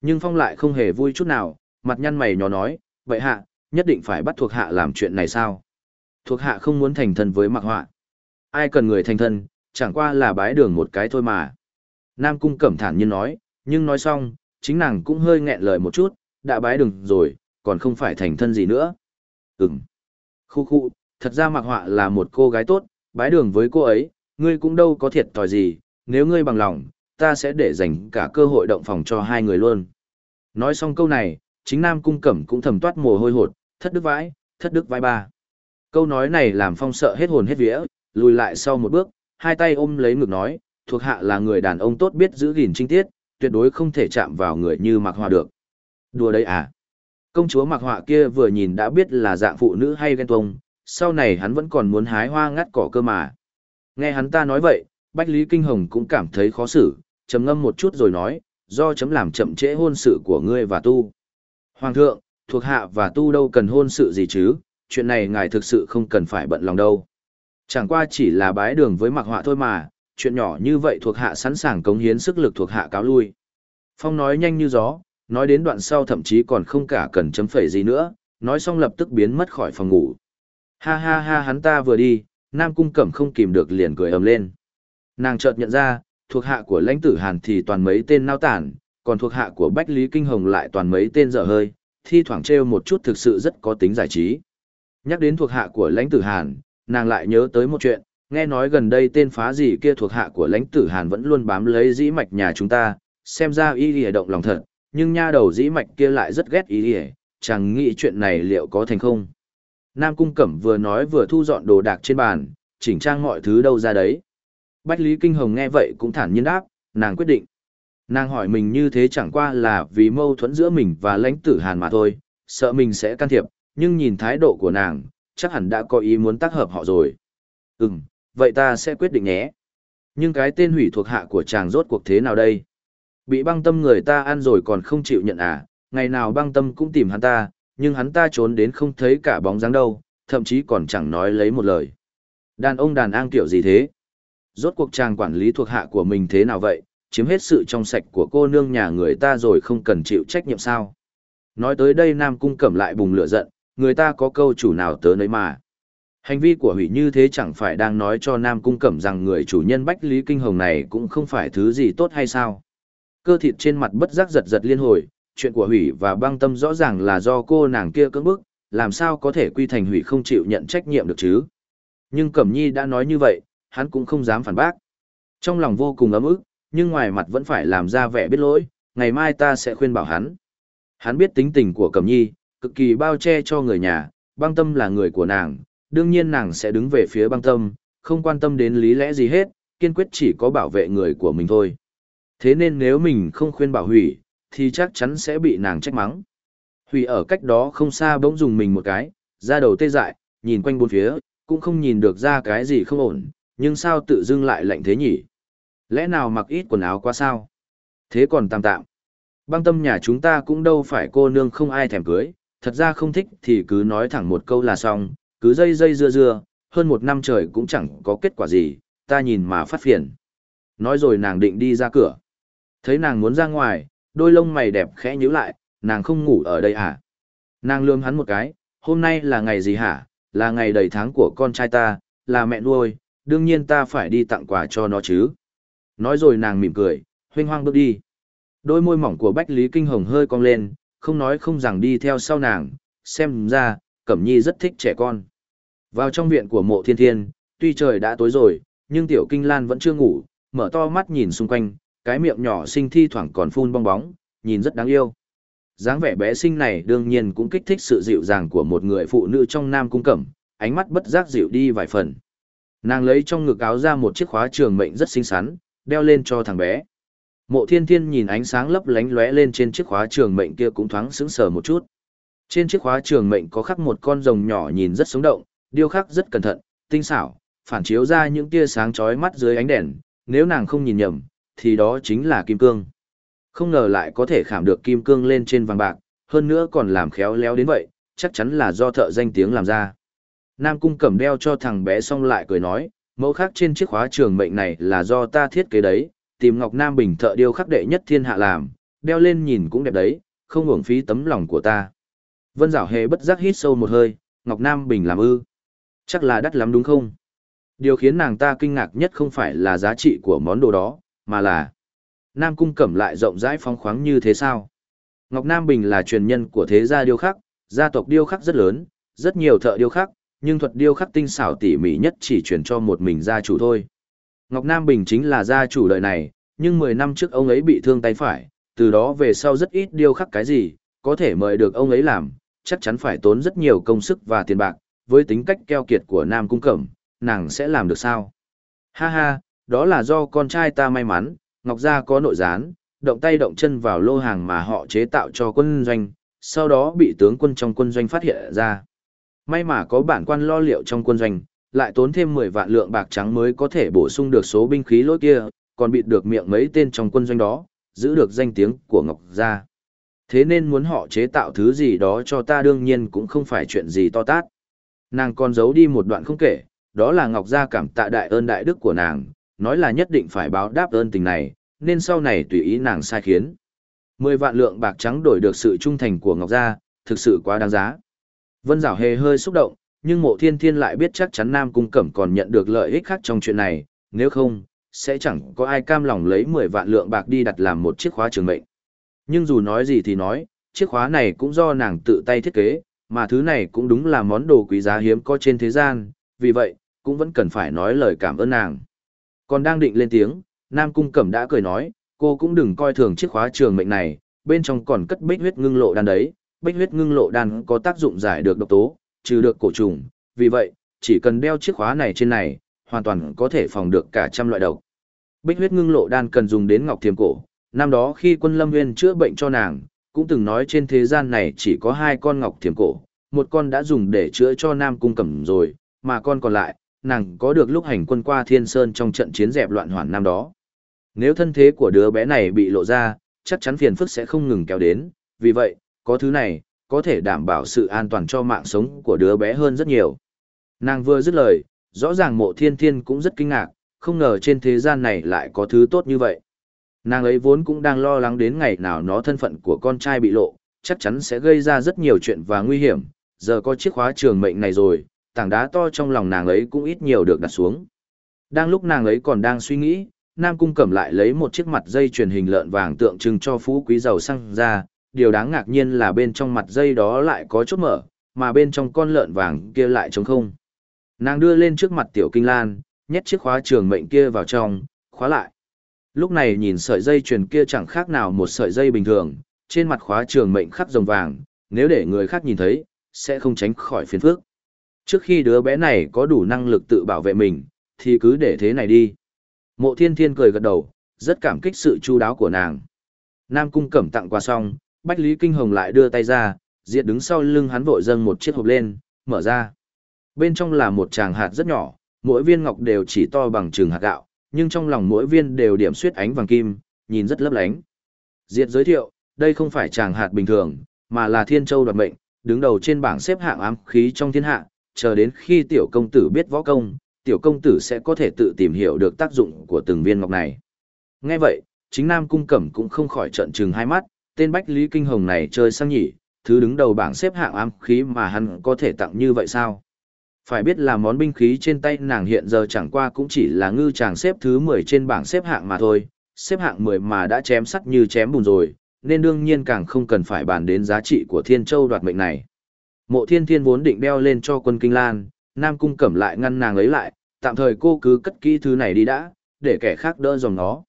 Nhưng Phong lại không hề vui chút nào, mặt nhăn mày nhỏ nói, vậy hạ, nhất định phải bắt thuộc hạ làm chuyện này sao? Thuộc hạ không muốn thành thân với mặc họa. Ai cần người thành thân, chẳng qua là bái đường một cái thôi mà. Nam Cung Cẩm thản nhiên nói, nhưng nói xong, chính nàng cũng hơi nghẹn lời một chút, đã bái đường rồi, còn không phải thành thân gì nữa. Ừm. Khu khu, thật ra Mặc Họa là một cô gái tốt, bái đường với cô ấy, ngươi cũng đâu có thiệt thòi gì, nếu ngươi bằng lòng, ta sẽ để dành cả cơ hội động phòng cho hai người luôn. Nói xong câu này, chính Nam Cung Cẩm cũng thầm toát mồ hôi hột, thất đức vãi, thất đức vãi ba. Câu nói này làm Phong sợ hết hồn hết vía, lùi lại sau một bước, hai tay ôm lấy ngực nói, thuộc hạ là người đàn ông tốt biết giữ gìn trinh tiết, tuyệt đối không thể chạm vào người như Mạc Họa được. Đùa đấy à? Công chúa mặc họa kia vừa nhìn đã biết là dạng phụ nữ hay ghen tuông, sau này hắn vẫn còn muốn hái hoa ngắt cỏ cơ mà. Nghe hắn ta nói vậy, Bách Lý Kinh Hồng cũng cảm thấy khó xử, trầm ngâm một chút rồi nói, do chấm làm chậm trễ hôn sự của ngươi và tu. Hoàng thượng, thuộc hạ và tu đâu cần hôn sự gì chứ, chuyện này ngài thực sự không cần phải bận lòng đâu. Chẳng qua chỉ là bái đường với mặc họa thôi mà, chuyện nhỏ như vậy thuộc hạ sẵn sàng cống hiến sức lực thuộc hạ cáo lui. Phong nói nhanh như gió, nói đến đoạn sau thậm chí còn không cả cần chấm phẩy gì nữa, nói xong lập tức biến mất khỏi phòng ngủ. Ha ha ha hắn ta vừa đi, Nam Cung Cẩm không kìm được liền cười ầm lên. Nàng chợt nhận ra, thuộc hạ của lãnh tử Hàn thì toàn mấy tên nao tản, còn thuộc hạ của Bách Lý Kinh Hồng lại toàn mấy tên dở hơi, thi thoảng trêu một chút thực sự rất có tính giải trí. Nhắc đến thuộc hạ của lãnh tử Hàn, nàng lại nhớ tới một chuyện, nghe nói gần đây tên phá gì kia thuộc hạ của lãnh tử Hàn vẫn luôn bám lấy dĩ mạch nhà chúng ta, xem ra y lìa động lòng thật, nhưng nha đầu dĩ mạch kia lại rất ghét ý lìa, chẳng nghĩ chuyện này liệu có thành không nam cung cẩm vừa nói vừa thu dọn đồ đạc trên bàn chỉnh trang mọi thứ đâu ra đấy. Bách lý kinh hồng nghe vậy cũng thản nhiên đáp nàng quyết định. Nàng hỏi mình như thế chẳng qua là vì mâu thuẫn giữa mình và lãnh tử hàn mà thôi sợ mình sẽ can thiệp nhưng nhìn thái độ của nàng chắc hẳn đã có ý muốn tác hợp họ rồi. Ừ vậy ta sẽ quyết định nhé. Nhưng cái tên hủy thuộc hạ của chàng rốt cuộc thế nào đây? Bị băng tâm người ta ăn rồi còn không chịu nhận à, ngày nào băng tâm cũng tìm hắn ta, nhưng hắn ta trốn đến không thấy cả bóng dáng đâu, thậm chí còn chẳng nói lấy một lời. Đàn ông đàn an kiểu gì thế? Rốt cuộc chàng quản lý thuộc hạ của mình thế nào vậy, chiếm hết sự trong sạch của cô nương nhà người ta rồi không cần chịu trách nhiệm sao? Nói tới đây Nam Cung Cẩm lại bùng lửa giận, người ta có câu chủ nào tớ nấy mà. Hành vi của hủy như thế chẳng phải đang nói cho Nam Cung Cẩm rằng người chủ nhân Bách Lý Kinh Hồng này cũng không phải thứ gì tốt hay sao? Cơ thịt trên mặt bất giác giật giật liên hồi, chuyện của hủy và băng tâm rõ ràng là do cô nàng kia cưỡng bức, làm sao có thể quy thành hủy không chịu nhận trách nhiệm được chứ. Nhưng Cẩm Nhi đã nói như vậy, hắn cũng không dám phản bác. Trong lòng vô cùng ấm ức, nhưng ngoài mặt vẫn phải làm ra vẻ biết lỗi, ngày mai ta sẽ khuyên bảo hắn. Hắn biết tính tình của Cẩm Nhi, cực kỳ bao che cho người nhà, băng tâm là người của nàng, đương nhiên nàng sẽ đứng về phía băng tâm, không quan tâm đến lý lẽ gì hết, kiên quyết chỉ có bảo vệ người của mình thôi. Thế nên nếu mình không khuyên bảo hủy, thì chắc chắn sẽ bị nàng trách mắng. Hủy ở cách đó không xa bỗng dùng mình một cái, ra đầu tê dại, nhìn quanh bốn phía, cũng không nhìn được ra cái gì không ổn, nhưng sao tự dưng lại lạnh thế nhỉ? Lẽ nào mặc ít quần áo quá sao? Thế còn tạm tạm. Băng tâm nhà chúng ta cũng đâu phải cô nương không ai thèm cưới, thật ra không thích thì cứ nói thẳng một câu là xong, cứ dây dây dưa dưa, hơn một năm trời cũng chẳng có kết quả gì, ta nhìn mà phát phiền. Nói rồi nàng định đi ra cửa. Thấy nàng muốn ra ngoài, đôi lông mày đẹp khẽ nhíu lại, nàng không ngủ ở đây hả? Nàng lườm hắn một cái, hôm nay là ngày gì hả? Là ngày đầy tháng của con trai ta, là mẹ nuôi, đương nhiên ta phải đi tặng quà cho nó chứ. Nói rồi nàng mỉm cười, huynh hoang bước đi. Đôi môi mỏng của Bách Lý Kinh Hồng hơi cong lên, không nói không rằng đi theo sau nàng, xem ra, Cẩm Nhi rất thích trẻ con. Vào trong viện của mộ thiên thiên, tuy trời đã tối rồi, nhưng tiểu kinh lan vẫn chưa ngủ, mở to mắt nhìn xung quanh, cái miệng nhỏ xinh thi thoảng còn phun bong bóng, nhìn rất đáng yêu. dáng vẻ bé xinh này đương nhiên cũng kích thích sự dịu dàng của một người phụ nữ trong nam cung cẩm, ánh mắt bất giác dịu đi vài phần. Nàng lấy trong ngực áo ra một chiếc khóa trường mệnh rất xinh xắn, đeo lên cho thằng bé. Mộ thiên thiên nhìn ánh sáng lấp lánh lóe lên trên chiếc khóa trường mệnh kia cũng thoáng sững sờ một chút. Trên chiếc khóa trường mệnh có khắc một con rồng nhỏ nhìn rất sống động, điêu khắc rất cẩn thận, tinh xảo, phản chiếu ra những tia sáng chói mắt dưới ánh đèn, nếu nàng không nhìn nhầm, thì đó chính là kim cương. Không ngờ lại có thể khảm được kim cương lên trên vàng bạc, hơn nữa còn làm khéo léo đến vậy, chắc chắn là do thợ danh tiếng làm ra. Nam cung cầm đeo cho thằng bé xong lại cười nói, mẫu khác trên chiếc khóa trường mệnh này là do ta thiết kế đấy, tìm Ngọc Nam Bình thợ điêu khắc đệ nhất thiên hạ làm, đeo lên nhìn cũng đẹp đấy, không uổng phí tấm lòng của ta. Vân Giảo Hề bất giác hít sâu một hơi, Ngọc Nam Bình làm ư. Chắc là đắt lắm đúng không? Điều khiến nàng ta kinh ngạc nhất không phải là giá trị của món đồ đó, mà là Nam Cung Cẩm lại rộng rãi phóng khoáng như thế sao? Ngọc Nam Bình là truyền nhân của thế gia điêu khắc, gia tộc điêu khắc rất lớn, rất nhiều thợ điêu khắc, nhưng thuật điêu khắc tinh xảo tỉ mỉ nhất chỉ truyền cho một mình gia chủ thôi. Ngọc Nam Bình chính là gia chủ đời này, nhưng 10 năm trước ông ấy bị thương tay phải, từ đó về sau rất ít điêu khắc cái gì, có thể mời được ông ấy làm, chắc chắn phải tốn rất nhiều công sức và tiền bạc, với tính cách keo kiệt của Nam Cung Cẩm, nàng sẽ làm được sao? Ha ha, đó là do con trai ta may mắn, Ngọc Gia có nội gián, động tay động chân vào lô hàng mà họ chế tạo cho quân doanh, sau đó bị tướng quân trong quân doanh phát hiện ra. May mà có bản quan lo liệu trong quân doanh, lại tốn thêm 10 vạn lượng bạc trắng mới có thể bổ sung được số binh khí lỗi kia, còn bịt được miệng mấy tên trong quân doanh đó, giữ được danh tiếng của Ngọc Gia. Thế nên muốn họ chế tạo thứ gì đó cho ta đương nhiên cũng không phải chuyện gì to tát. Nàng còn giấu đi một đoạn không kể, đó là Ngọc Gia cảm tạ đại ơn đại đức của nàng, nói là nhất định phải báo đáp ơn tình này, nên sau này tùy ý nàng sai khiến. Mười vạn lượng bạc trắng đổi được sự trung thành của Ngọc Gia, thực sự quá đáng giá. Vân Giảo Hề hơi xúc động, nhưng mộ thiên thiên lại biết chắc chắn Nam Cung Cẩm còn nhận được lợi ích khác trong chuyện này, nếu không, sẽ chẳng có ai cam lòng lấy 10 vạn lượng bạc đi đặt làm một chiếc khóa trường mệnh. Nhưng dù nói gì thì nói, chiếc khóa này cũng do nàng tự tay thiết kế, mà thứ này cũng đúng là món đồ quý giá hiếm có trên thế gian, vì vậy, cũng vẫn cần phải nói lời cảm ơn nàng. Còn đang định lên tiếng, Nam Cung Cẩm đã cười nói, cô cũng đừng coi thường chiếc khóa trường mệnh này, bên trong còn cất bích huyết ngưng lộ đan đấy, bích huyết ngưng lộ đan có tác dụng giải được độc tố, trừ được cổ trùng, vì vậy, chỉ cần đeo chiếc khóa này trên này, hoàn toàn có thể phòng được cả trăm loại độc. Bích huyết ngưng lộ đan cần dùng đến ngọc thiềm cổ, năm đó khi quân lâm nguyên chữa bệnh cho nàng, cũng từng nói trên thế gian này chỉ có hai con ngọc thiềm cổ, một con đã dùng để chữa cho Nam Cung Cẩm rồi, mà con còn lại, nàng có được lúc hành quân qua Thiên Sơn trong trận chiến dẹp loạn hoàn năm đó. Nếu thân thế của đứa bé này bị lộ ra, chắc chắn phiền phức sẽ không ngừng kéo đến, vì vậy, có thứ này, có thể đảm bảo sự an toàn cho mạng sống của đứa bé hơn rất nhiều. Nàng vừa dứt lời, rõ ràng mộ thiên thiên cũng rất kinh ngạc, không ngờ trên thế gian này lại có thứ tốt như vậy. Nàng ấy vốn cũng đang lo lắng đến ngày nào nó thân phận của con trai bị lộ, chắc chắn sẽ gây ra rất nhiều chuyện và nguy hiểm, giờ có chiếc khóa trường mệnh này rồi, tảng đá to trong lòng nàng ấy cũng ít nhiều được đặt xuống. Đang lúc nàng ấy còn đang suy nghĩ, Nam Cung Cẩm lại lấy một chiếc mặt dây truyền hình lợn vàng tượng trưng cho phú quý giàu sang ra, điều đáng ngạc nhiên là bên trong mặt dây đó lại có chốt mở, mà bên trong con lợn vàng kia lại trống không. Nàng đưa lên trước mặt Tiểu Kinh Lan, nhét chiếc khóa trường mệnh kia vào trong, khóa lại. Lúc này nhìn sợi dây truyền kia chẳng khác nào một sợi dây bình thường, trên mặt khóa trường mệnh khắc rồng vàng, nếu để người khác nhìn thấy, sẽ không tránh khỏi phiền phức. Trước khi đứa bé này có đủ năng lực tự bảo vệ mình, thì cứ để thế này đi. Mộ thiên thiên cười gật đầu, rất cảm kích sự chu đáo của nàng. Nam cung cẩm tặng quà xong, Bách Lý Kinh Hồng lại đưa tay ra, diệt đứng sau lưng hắn vội dâng một chiếc hộp lên, mở ra. Bên trong là một tràng hạt rất nhỏ, mỗi viên ngọc đều chỉ to bằng trường hạt gạo, nhưng trong lòng mỗi viên đều điểm xuyết ánh vàng kim, nhìn rất lấp lánh. Diệt giới thiệu, đây không phải tràng hạt bình thường, mà là thiên châu đoạt mệnh, đứng đầu trên bảng xếp hạng ám khí trong thiên hạ, chờ đến khi tiểu công tử biết võ công, tiểu công tử sẽ có thể tự tìm hiểu được tác dụng của từng viên ngọc này. Nghe vậy, chính Nam Cung Cẩm cũng không khỏi trận trừng hai mắt, tên Bách Lý Kinh Hồng này chơi sang nhỉ, thứ đứng đầu bảng xếp hạng ám khí mà hắn có thể tặng như vậy sao? Phải biết là món binh khí trên tay nàng hiện giờ chẳng qua cũng chỉ là ngư chàng xếp thứ 10 trên bảng xếp hạng mà thôi, xếp hạng 10 mà đã chém sắt như chém bùn rồi, nên đương nhiên càng không cần phải bàn đến giá trị của Thiên Châu đoạt mệnh này. Mộ Thiên Thiên vốn định đeo lên cho quân Kinh Lan, Nam Cung Cẩm lại ngăn nàng ấy lại, tạm thời cô cứ cất kỹ thứ này đi đã, để kẻ khác đỡ dòng nó.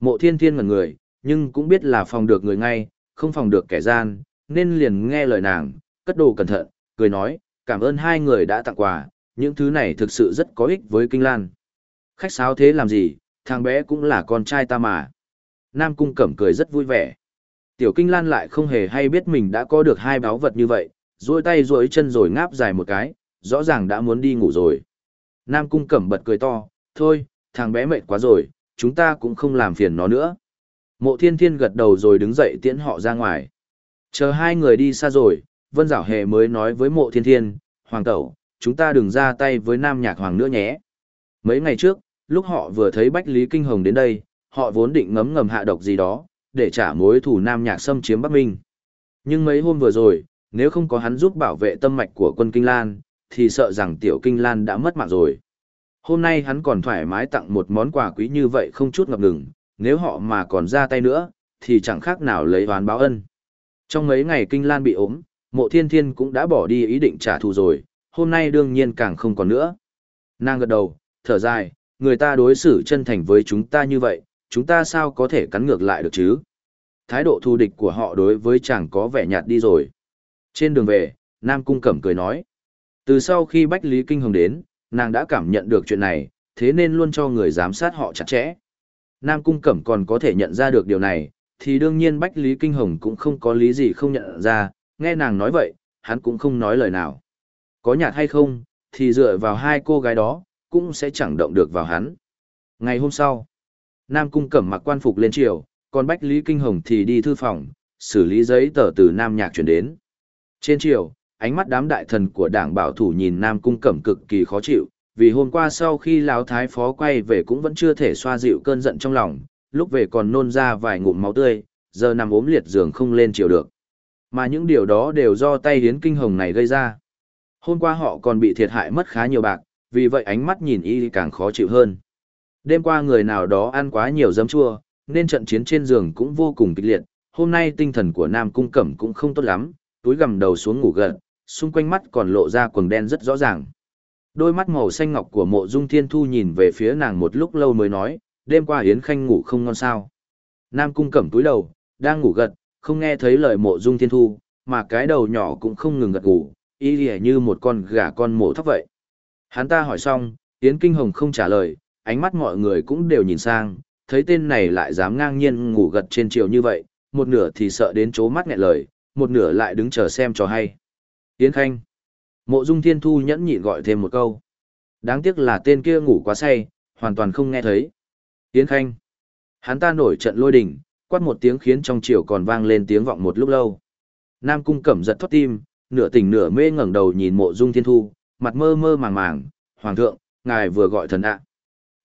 Mộ thiên thiên ngẩn người, nhưng cũng biết là phòng được người ngay, không phòng được kẻ gian, nên liền nghe lời nàng, cất đồ cẩn thận, cười nói, cảm ơn hai người đã tặng quà, những thứ này thực sự rất có ích với Kinh Lan. Khách sáo thế làm gì, thằng bé cũng là con trai ta mà. Nam Cung Cẩm cười rất vui vẻ. Tiểu Kinh Lan lại không hề hay biết mình đã có được hai báo vật như vậy, duỗi tay duỗi chân rồi ngáp dài một cái, rõ ràng đã muốn đi ngủ rồi. Nam Cung Cẩm bật cười to, thôi, thằng bé mệt quá rồi, chúng ta cũng không làm phiền nó nữa. Mộ thiên thiên gật đầu rồi đứng dậy tiễn họ ra ngoài. Chờ hai người đi xa rồi, Vân Giảo Hề mới nói với mộ thiên thiên, Hoàng Tẩu, chúng ta đừng ra tay với Nam Nhạc Hoàng nữa nhé. Mấy ngày trước, lúc họ vừa thấy Bách Lý Kinh Hồng đến đây, họ vốn định ngấm ngầm hạ độc gì đó, để trả mối thù Nam Nhạc xâm chiếm Bắc Minh. Nhưng mấy hôm vừa rồi, nếu không có hắn giúp bảo vệ tâm mạch của quân Kinh Lan, thì sợ rằng Tiểu Kinh Lan đã mất mạng rồi. Hôm nay hắn còn thoải mái tặng một món quà quý như vậy không chút ngập ngừng, nếu họ mà còn ra tay nữa, thì chẳng khác nào lấy oán báo ân. Trong mấy ngày Kinh Lan bị ốm, mộ thiên thiên cũng đã bỏ đi ý định trả thù rồi, hôm nay đương nhiên càng không còn nữa. Nàng gật đầu, thở dài, người ta đối xử chân thành với chúng ta như vậy, chúng ta sao có thể cắn ngược lại được chứ? Thái độ thù địch của họ đối với chàng có vẻ nhạt đi rồi. Trên đường về, Nam Cung Cẩm cười nói. Từ sau khi Bách Lý Kinh Hồng đến, nàng đã cảm nhận được chuyện này, thế nên luôn cho người giám sát họ chặt chẽ. Nam Cung Cẩm còn có thể nhận ra được điều này, thì đương nhiên Bách Lý Kinh Hồng cũng không có lý gì không nhận ra, nghe nàng nói vậy, hắn cũng không nói lời nào. Có nhạt hay không, thì dựa vào hai cô gái đó, cũng sẽ chẳng động được vào hắn. Ngày hôm sau, Nam Cung Cẩm mặc quan phục lên triều, còn Bách Lý Kinh Hồng thì đi thư phòng, xử lý giấy tờ từ Nam Nhạc chuyển đến. Trên triều, ánh mắt đám đại thần của đảng bảo thủ nhìn Nam Cung Cẩm cực kỳ khó chịu, vì hôm qua sau khi Lão Thái Phó quay về cũng vẫn chưa thể xoa dịu cơn giận trong lòng, lúc về còn nôn ra vài ngụm máu tươi, giờ nằm ốm liệt giường không lên chiều được. Mà những điều đó đều do tay hiến kinh hồng này gây ra. Hôm qua họ còn bị thiệt hại mất khá nhiều bạc, vì vậy ánh mắt nhìn y càng khó chịu hơn. Đêm qua người nào đó ăn quá nhiều giấm chua, nên trận chiến trên giường cũng vô cùng kịch liệt. Hôm nay tinh thần của Nam Cung Cẩm cũng không tốt lắm, túi gầm đầu xuống ngủ gật, xung quanh mắt còn lộ ra quầng đen rất rõ ràng. Đôi mắt màu xanh ngọc của mộ dung thiên thu nhìn về phía nàng một lúc lâu mới nói, đêm qua Yến Khanh ngủ không ngon sao. Nam cung cẩm túi đầu, đang ngủ gật, không nghe thấy lời mộ dung thiên thu, mà cái đầu nhỏ cũng không ngừng gật ngủ, y lìa như một con gà con mổ thóc vậy. Hắn ta hỏi xong, Yến Kinh Hồng không trả lời, ánh mắt mọi người cũng đều nhìn sang, thấy tên này lại dám ngang nhiên ngủ gật trên chiều như vậy, một nửa thì sợ đến chố mắt nghẹn lời, một nửa lại đứng chờ xem trò hay. Yến Khanh. Mộ Dung Thiên Thu nhẫn nhịn gọi thêm một câu. Đáng tiếc là tên kia ngủ quá say, hoàn toàn không nghe thấy. Yến Khanh. Hắn ta nổi trận lôi đình, quát một tiếng khiến trong chiều còn vang lên tiếng vọng một lúc lâu. Nam Cung Cẩm giật thoát tim, nửa tỉnh nửa mê ngẩng đầu nhìn Mộ Dung Thiên Thu, mặt mơ mơ màng màng, "Hoàng thượng, ngài vừa gọi thần ạ."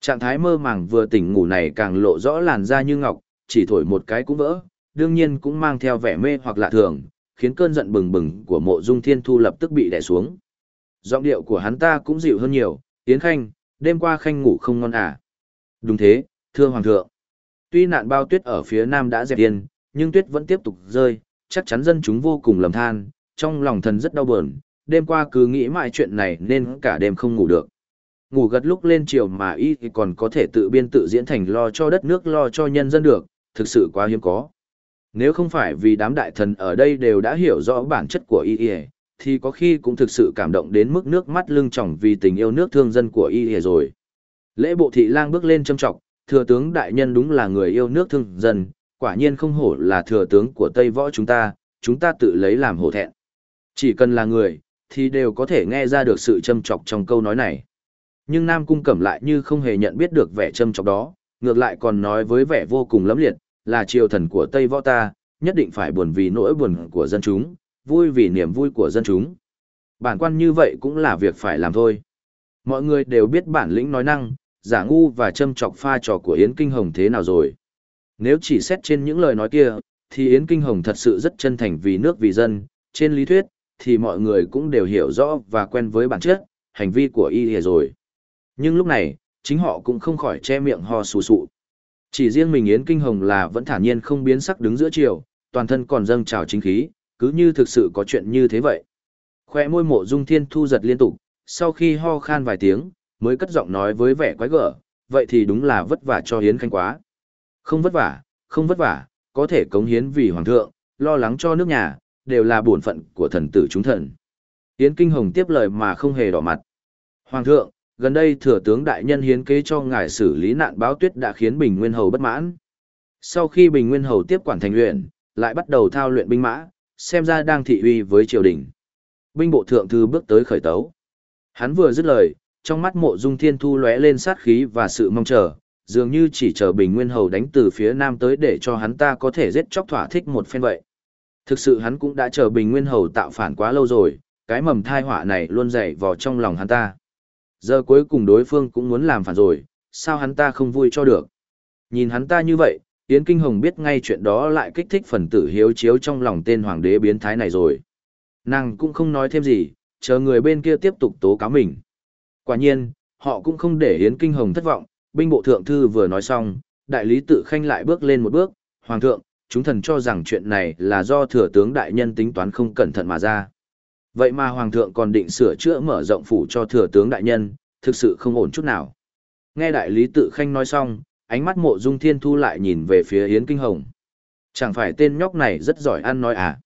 Trạng thái mơ màng vừa tỉnh ngủ này càng lộ rõ làn da như ngọc, chỉ thổi một cái cũng vỡ, đương nhiên cũng mang theo vẻ mê hoặc lạ thường, khiến cơn giận bừng bừng của mộ dung thiên thu lập tức bị đè xuống. Giọng điệu của hắn ta cũng dịu hơn nhiều, Yến Khanh, đêm qua Khanh ngủ không ngon à? Đúng thế, thưa Hoàng thượng. Tuy nạn bao tuyết ở phía nam đã dẹp yên, nhưng tuyết vẫn tiếp tục rơi, chắc chắn dân chúng vô cùng lầm than, trong lòng thần rất đau buồn, đêm qua cứ nghĩ mãi chuyện này nên cả đêm không ngủ được. Ngủ gật lúc lên chiều mà y thì còn có thể tự biên tự diễn thành lo cho đất nước lo cho nhân dân được, thực sự quá hiếm có. Nếu không phải vì đám đại thần ở đây đều đã hiểu rõ bản chất của y y, thì có khi cũng thực sự cảm động đến mức nước mắt lưng tròng vì tình yêu nước thương dân của y y rồi. Lễ bộ thị lang bước lên châm trọng, thừa tướng đại nhân đúng là người yêu nước thương dân, quả nhiên không hổ là thừa tướng của Tây Võ chúng ta, chúng ta tự lấy làm hổ thẹn. Chỉ cần là người, thì đều có thể nghe ra được sự châm trọng trong câu nói này. Nhưng Nam Cung Cẩm lại như không hề nhận biết được vẻ châm trọng đó, ngược lại còn nói với vẻ vô cùng lấm liệt, là triều thần của Tây Võ ta, nhất định phải buồn vì nỗi buồn của dân chúng, vui vì niềm vui của dân chúng. Bản quan như vậy cũng là việc phải làm thôi. Mọi người đều biết bản lĩnh nói năng, giả ngu và châm chọc pha trò của Yến Kinh Hồng thế nào rồi. Nếu chỉ xét trên những lời nói kia, thì Yến Kinh Hồng thật sự rất chân thành vì nước vì dân, trên lý thuyết, thì mọi người cũng đều hiểu rõ và quen với bản chất, hành vi của y rồi. Nhưng lúc này, chính họ cũng không khỏi che miệng ho sù sụ. Chỉ riêng mình Yến Kinh Hồng là vẫn thản nhiên không biến sắc đứng giữa chiều, toàn thân còn dâng trào chính khí, cứ như thực sự có chuyện như thế vậy. Khoe môi mộ dung thiên thu giật liên tục, sau khi ho khan vài tiếng, mới cất giọng nói với vẻ quái gở, vậy thì đúng là vất vả cho Yến Khanh quá. Không vất vả, không vất vả, có thể cống hiến vì hoàng thượng, lo lắng cho nước nhà, đều là bổn phận của thần tử chúng thần. Yến Kinh Hồng tiếp lời mà không hề đỏ mặt. Hoàng thượng, gần đây thừa tướng đại nhân hiến kế cho ngài xử lý nạn báo tuyết đã khiến Bình Nguyên Hầu bất mãn. Sau khi Bình Nguyên Hầu tiếp quản thành luyện, lại bắt đầu thao luyện binh mã, xem ra đang thị uy với triều đình. Binh bộ thượng thư bước tới khởi tấu. Hắn vừa dứt lời, trong mắt mộ dung thiên thu lóe lên sát khí và sự mong chờ, dường như chỉ chờ Bình Nguyên Hầu đánh từ phía nam tới để cho hắn ta có thể giết chóc thỏa thích một phen vậy. Thực sự hắn cũng đã chờ Bình Nguyên Hầu tạo phản quá lâu rồi, cái mầm thai họa này luôn dày vào trong lòng hắn ta. Giờ cuối cùng đối phương cũng muốn làm phản rồi, sao hắn ta không vui cho được. Nhìn hắn ta như vậy, Yến Kinh Hồng biết ngay chuyện đó lại kích thích phần tử hiếu chiếu trong lòng tên hoàng đế biến thái này rồi. Nàng cũng không nói thêm gì, chờ người bên kia tiếp tục tố cáo mình. Quả nhiên, họ cũng không để Yến Kinh Hồng thất vọng, binh bộ thượng thư vừa nói xong, đại lý tự khanh lại bước lên một bước, hoàng thượng, chúng thần cho rằng chuyện này là do thừa tướng đại nhân tính toán không cẩn thận mà ra. Vậy mà hoàng thượng còn định sửa chữa mở rộng phủ cho thừa tướng đại nhân, thực sự không ổn chút nào. Nghe đại lý tự khanh nói xong, ánh mắt mộ dung thiên thu lại nhìn về phía Yến Kinh Hồng. Chẳng phải tên nhóc này rất giỏi ăn nói à?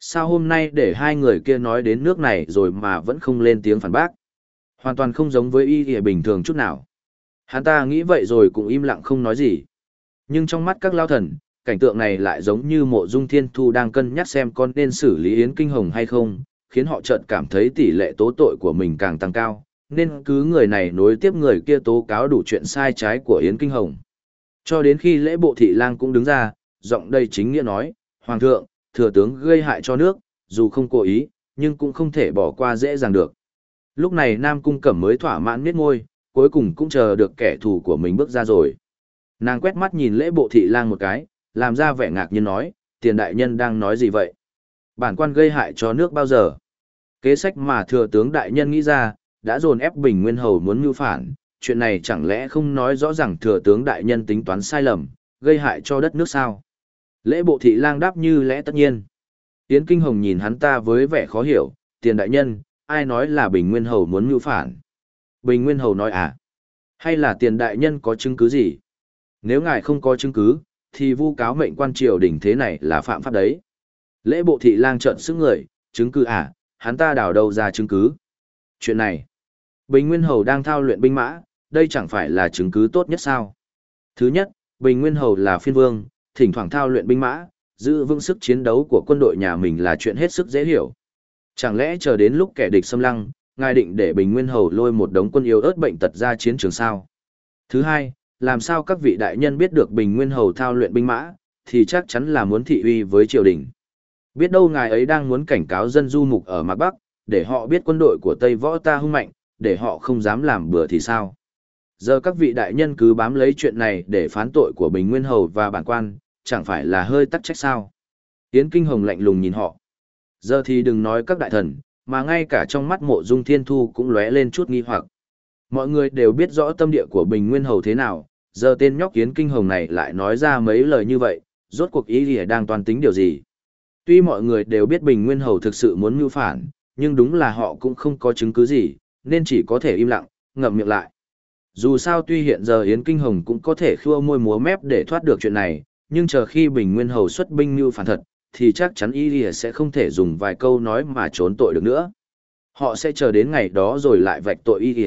Sao hôm nay để hai người kia nói đến nước này rồi mà vẫn không lên tiếng phản bác? Hoàn toàn không giống với y bình thường chút nào. Hắn ta nghĩ vậy rồi cũng im lặng không nói gì. Nhưng trong mắt các lao thần, cảnh tượng này lại giống như mộ dung thiên thu đang cân nhắc xem con nên xử lý Yến Kinh Hồng hay không, khiến họ chợt cảm thấy tỷ lệ tố tội của mình càng tăng cao, nên cứ người này nối tiếp người kia tố cáo đủ chuyện sai trái của Yến Kinh Hồng. Cho đến khi lễ bộ thị lang cũng đứng ra, giọng đầy chính nghĩa nói, Hoàng thượng, thừa tướng gây hại cho nước, dù không cố ý, nhưng cũng không thể bỏ qua dễ dàng được. Lúc này Nam Cung Cẩm mới thỏa mãn miết ngôi, cuối cùng cũng chờ được kẻ thù của mình bước ra rồi. Nàng quét mắt nhìn lễ bộ thị lang một cái, làm ra vẻ ngạc nhiên nói, tiền đại nhân đang nói gì vậy? Bản quan gây hại cho nước bao giờ? Kế sách mà thừa tướng đại nhân nghĩ ra, đã dồn ép Bình Nguyên Hầu muốn mưu phản, chuyện này chẳng lẽ không nói rõ ràng thừa tướng đại nhân tính toán sai lầm, gây hại cho đất nước sao? Lễ bộ thị lang đáp như lẽ tất nhiên. Yến Kinh Hồng nhìn hắn ta với vẻ khó hiểu, tiền đại nhân, ai nói là Bình Nguyên Hầu muốn mưu phản? Bình Nguyên Hầu nói à? Hay là tiền đại nhân có chứng cứ gì? Nếu ngài không có chứng cứ, thì vu cáo mệnh quan triều đình thế này là phạm pháp đấy. Lễ bộ thị lang trợn sức người, chứng cứ à, hắn ta đào đâu ra chứng cứ. Chuyện này, Bình Nguyên Hầu đang thao luyện binh mã, đây chẳng phải là chứng cứ tốt nhất sao. Thứ nhất, Bình Nguyên Hầu là phiên vương, thỉnh thoảng thao luyện binh mã, giữ vững sức chiến đấu của quân đội nhà mình là chuyện hết sức dễ hiểu. Chẳng lẽ chờ đến lúc kẻ địch xâm lăng, ngài định để Bình Nguyên Hầu lôi một đống quân yếu ớt bệnh tật ra chiến trường sao? Thứ hai, làm sao các vị đại nhân biết được Bình Nguyên Hầu thao luyện binh mã, thì chắc chắn là muốn thị uy với triều đình. Biết đâu ngài ấy đang muốn cảnh cáo dân du mục ở Mạc Bắc, để họ biết quân đội của Tây Võ ta hung mạnh, để họ không dám làm bừa thì sao. Giờ các vị đại nhân cứ bám lấy chuyện này để phán tội của Bình Nguyên Hầu và bản quan, chẳng phải là hơi tắc trách sao. Yến Kinh Hồng lạnh lùng nhìn họ. Giờ thì đừng nói các đại thần, mà ngay cả trong mắt mộ dung thiên thu cũng lóe lên chút nghi hoặc. Mọi người đều biết rõ tâm địa của Bình Nguyên Hầu thế nào, giờ tên nhóc Yến Kinh Hồng này lại nói ra mấy lời như vậy, rốt cuộc ý gì đang toàn tính điều gì. Tuy mọi người đều biết Bình Nguyên Hầu thực sự muốn mưu phản, nhưng đúng là họ cũng không có chứng cứ gì, nên chỉ có thể im lặng, ngậm miệng lại. Dù sao tuy hiện giờ Yến Kinh Hồng cũng có thể khua môi múa mép để thoát được chuyện này, nhưng chờ khi Bình Nguyên Hầu xuất binh mưu phản thật, thì chắc chắn Y sẽ không thể dùng vài câu nói mà trốn tội được nữa. Họ sẽ chờ đến ngày đó rồi lại vạch tội Y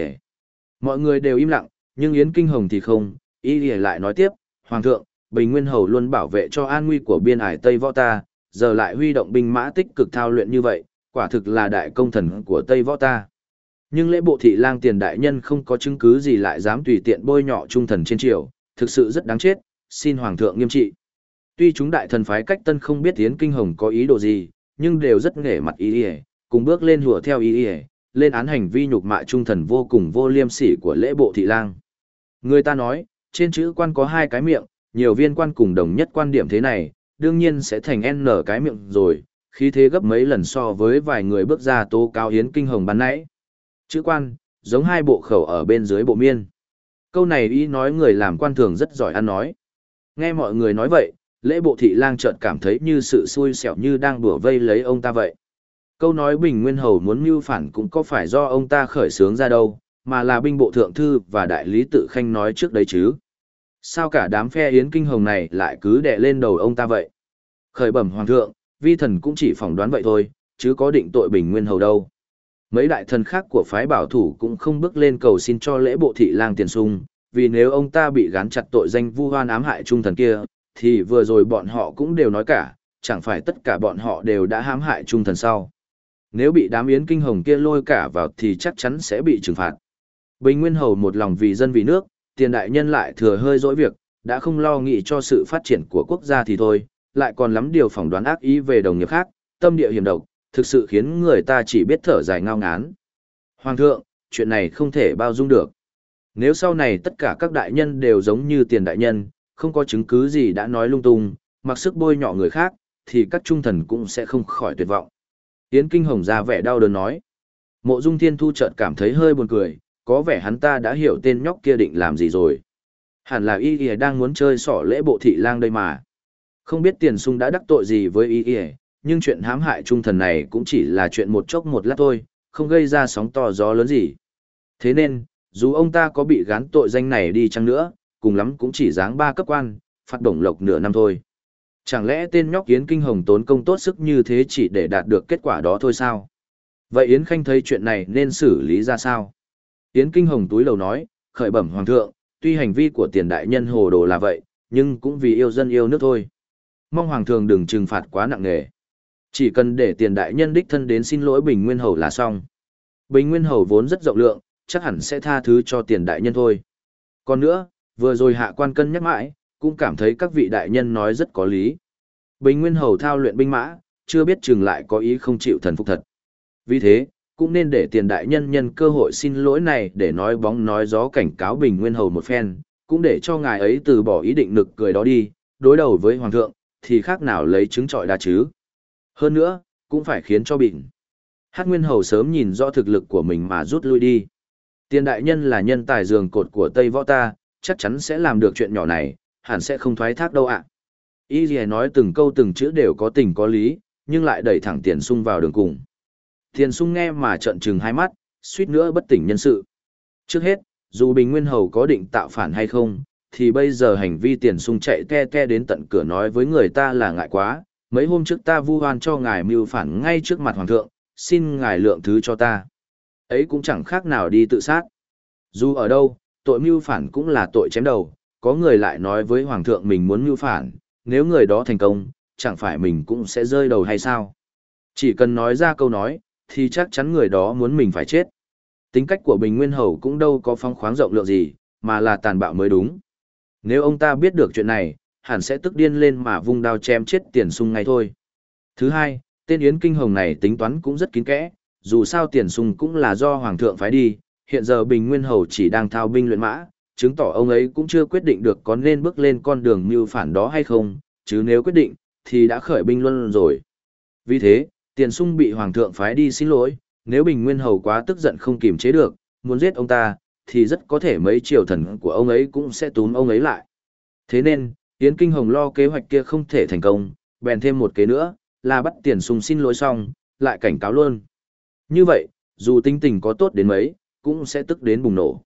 Mọi người đều im lặng, nhưng Yến Kinh Hồng thì không, Y lại nói tiếp, Hoàng thượng, Bình Nguyên Hầu luôn bảo vệ cho an nguy của biên ải Tây Võ ta, giờ lại huy động binh mã tích cực thao luyện như vậy, quả thực là đại công thần của Tây Võ ta. Nhưng lễ bộ thị lang tiền đại nhân không có chứng cứ gì lại dám tùy tiện bôi nhọ trung thần trên triều, thực sự rất đáng chết, xin hoàng thượng nghiêm trị. Tuy chúng đại thần phái cách tân không biết tiến kinh hồng có ý đồ gì, nhưng đều rất nghề mặt ý ý, cùng bước lên hùa theo ý ý, lên án hành vi nhục mạ trung thần vô cùng vô liêm sỉ của lễ bộ thị lang. Người ta nói, trên chữ quan có hai cái miệng, nhiều viên quan cùng đồng nhất quan điểm thế này, đương nhiên sẽ thành N cái miệng rồi, khí thế gấp mấy lần so với vài người bước ra tố cáo hiến kinh hồng ban nãy. Chữ quan, giống hai bộ khẩu ở bên dưới bộ miên. Câu này ý nói người làm quan thường rất giỏi ăn nói. Nghe mọi người nói vậy, lễ bộ thị lang chợt cảm thấy như sự xui xẻo như đang đùa vây lấy ông ta vậy. Câu nói Bình Nguyên Hầu muốn mưu phản cũng có phải do ông ta khởi xướng ra đâu, mà là binh bộ thượng thư và đại lý tự khanh nói trước đấy chứ. Sao cả đám phe Yến Kinh Hồng này lại cứ đè lên đầu ông ta vậy? Khởi bẩm hoàng thượng, vi thần cũng chỉ phỏng đoán vậy thôi, chứ có định tội Bình Nguyên Hầu đâu. Mấy đại thần khác của phái bảo thủ cũng không bước lên cầu xin cho lễ bộ thị lang tiền sung, vì nếu ông ta bị gán chặt tội danh vu hoan ám hại trung thần kia, thì vừa rồi bọn họ cũng đều nói cả, chẳng phải tất cả bọn họ đều đã hãm hại trung thần sau. Nếu bị đám yến kinh hồng kia lôi cả vào thì chắc chắn sẽ bị trừng phạt. Bình Nguyên Hầu một lòng vì dân vì nước, tiền đại nhân lại thừa hơi dỗi việc, đã không lo nghĩ cho sự phát triển của quốc gia thì thôi, lại còn lắm điều phỏng đoán ác ý về đồng nghiệp khác, tâm địa hiểm độc, thực sự khiến người ta chỉ biết thở dài ngao ngán. Hoàng thượng, chuyện này không thể bao dung được. Nếu sau này tất cả các đại nhân đều giống như tiền đại nhân, không có chứng cứ gì đã nói lung tung, mặc sức bôi nhọ người khác, thì các trung thần cũng sẽ không khỏi tuyệt vọng. Yến Kinh Hồng ra vẻ đau đớn nói. Mộ Dung Thiên Thu chợt cảm thấy hơi buồn cười, có vẻ hắn ta đã hiểu tên nhóc kia định làm gì rồi. Hẳn là y y đang muốn chơi sỏ lễ bộ thị lang đây mà. Không biết tiền sung đã đắc tội gì với y y, nhưng chuyện hãm hại trung thần này cũng chỉ là chuyện một chốc một lát thôi, không gây ra sóng to gió lớn gì. Thế nên, dù ông ta có bị gán tội danh này đi chăng nữa, cùng lắm cũng chỉ dáng ba cấp quan, phạt đồng lộc nửa năm thôi. Chẳng lẽ tên nhóc Yến Kinh Hồng tốn công tốt sức như thế chỉ để đạt được kết quả đó thôi sao? Vậy Yến Khanh thấy chuyện này nên xử lý ra sao? Yến Kinh Hồng túi lầu nói, khởi bẩm hoàng thượng, tuy hành vi của tiền đại nhân hồ đồ là vậy, nhưng cũng vì yêu dân yêu nước thôi. Mong hoàng thượng đừng trừng phạt quá nặng nề. Chỉ cần để tiền đại nhân đích thân đến xin lỗi Bình Nguyên Hầu là xong. Bình Nguyên Hầu vốn rất rộng lượng, chắc hẳn sẽ tha thứ cho tiền đại nhân thôi. Còn nữa, vừa rồi hạ quan cân nhắc mãi, cũng cảm thấy các vị đại nhân nói rất có lý. Bình Nguyên Hầu thao luyện binh mã, chưa biết chừng lại có ý không chịu thần phục thật. Vì thế, cũng nên để tiền đại nhân nhân cơ hội xin lỗi này để nói bóng nói gió cảnh cáo Bình Nguyên Hầu một phen, cũng để cho ngài ấy từ bỏ ý định nực cười đó đi, đối đầu với Hoàng thượng, thì khác nào lấy trứng trọi đa chứ. Hơn nữa, cũng phải khiến cho bịn. Hát Nguyên Hầu sớm nhìn rõ thực lực của mình mà rút lui đi. Tiền đại nhân là nhân tài giường cột của Tây Võ ta, chắc chắn sẽ làm được chuyện nhỏ này, hẳn sẽ không thoái thác đâu ạ. À. Y gì nói từng câu từng chữ đều có tình có lý, nhưng lại đẩy thẳng tiền sung vào đường cùng. Tiền sung nghe mà trợn trừng hai mắt, suýt nữa bất tỉnh nhân sự. Trước hết, dù Bình Nguyên Hầu có định tạo phản hay không, thì bây giờ hành vi tiền sung chạy te te đến tận cửa nói với người ta là ngại quá. Mấy hôm trước ta vu oan cho ngài mưu phản ngay trước mặt hoàng thượng, xin ngài lượng thứ cho ta. Ấy cũng chẳng khác nào đi tự sát. Dù ở đâu, tội mưu phản cũng là tội chém đầu, có người lại nói với hoàng thượng mình muốn mưu phản, nếu người đó thành công, chẳng phải mình cũng sẽ rơi đầu hay sao? Chỉ cần nói ra câu nói, thì chắc chắn người đó muốn mình phải chết. Tính cách của Bình Nguyên Hầu cũng đâu có phong khoáng rộng lượng gì, mà là tàn bạo mới đúng. Nếu ông ta biết được chuyện này, hẳn sẽ tức điên lên mà vung đao chém chết tiền sung ngay thôi. Thứ hai, tên Yến Kinh Hồng này tính toán cũng rất kín kẽ, dù sao tiền sung cũng là do Hoàng thượng phái đi, hiện giờ Bình Nguyên Hầu chỉ đang thao binh luyện mã, chứng tỏ ông ấy cũng chưa quyết định được có nên bước lên con đường mưu phản đó hay không, chứ nếu quyết định, thì đã khởi binh luôn rồi. Vì thế, tiền sung bị Hoàng thượng phái đi xin lỗi, nếu Bình Nguyên Hầu quá tức giận không kiềm chế được, muốn giết ông ta, thì rất có thể mấy triều thần của ông ấy cũng sẽ túm ông ấy lại. Thế nên, Yến Kinh Hồng lo kế hoạch kia không thể thành công, bèn thêm một kế nữa, là bắt tiền sung xin lỗi xong, lại cảnh cáo luôn. Như vậy, dù tinh tình có tốt đến mấy, cũng sẽ tức đến bùng nổ.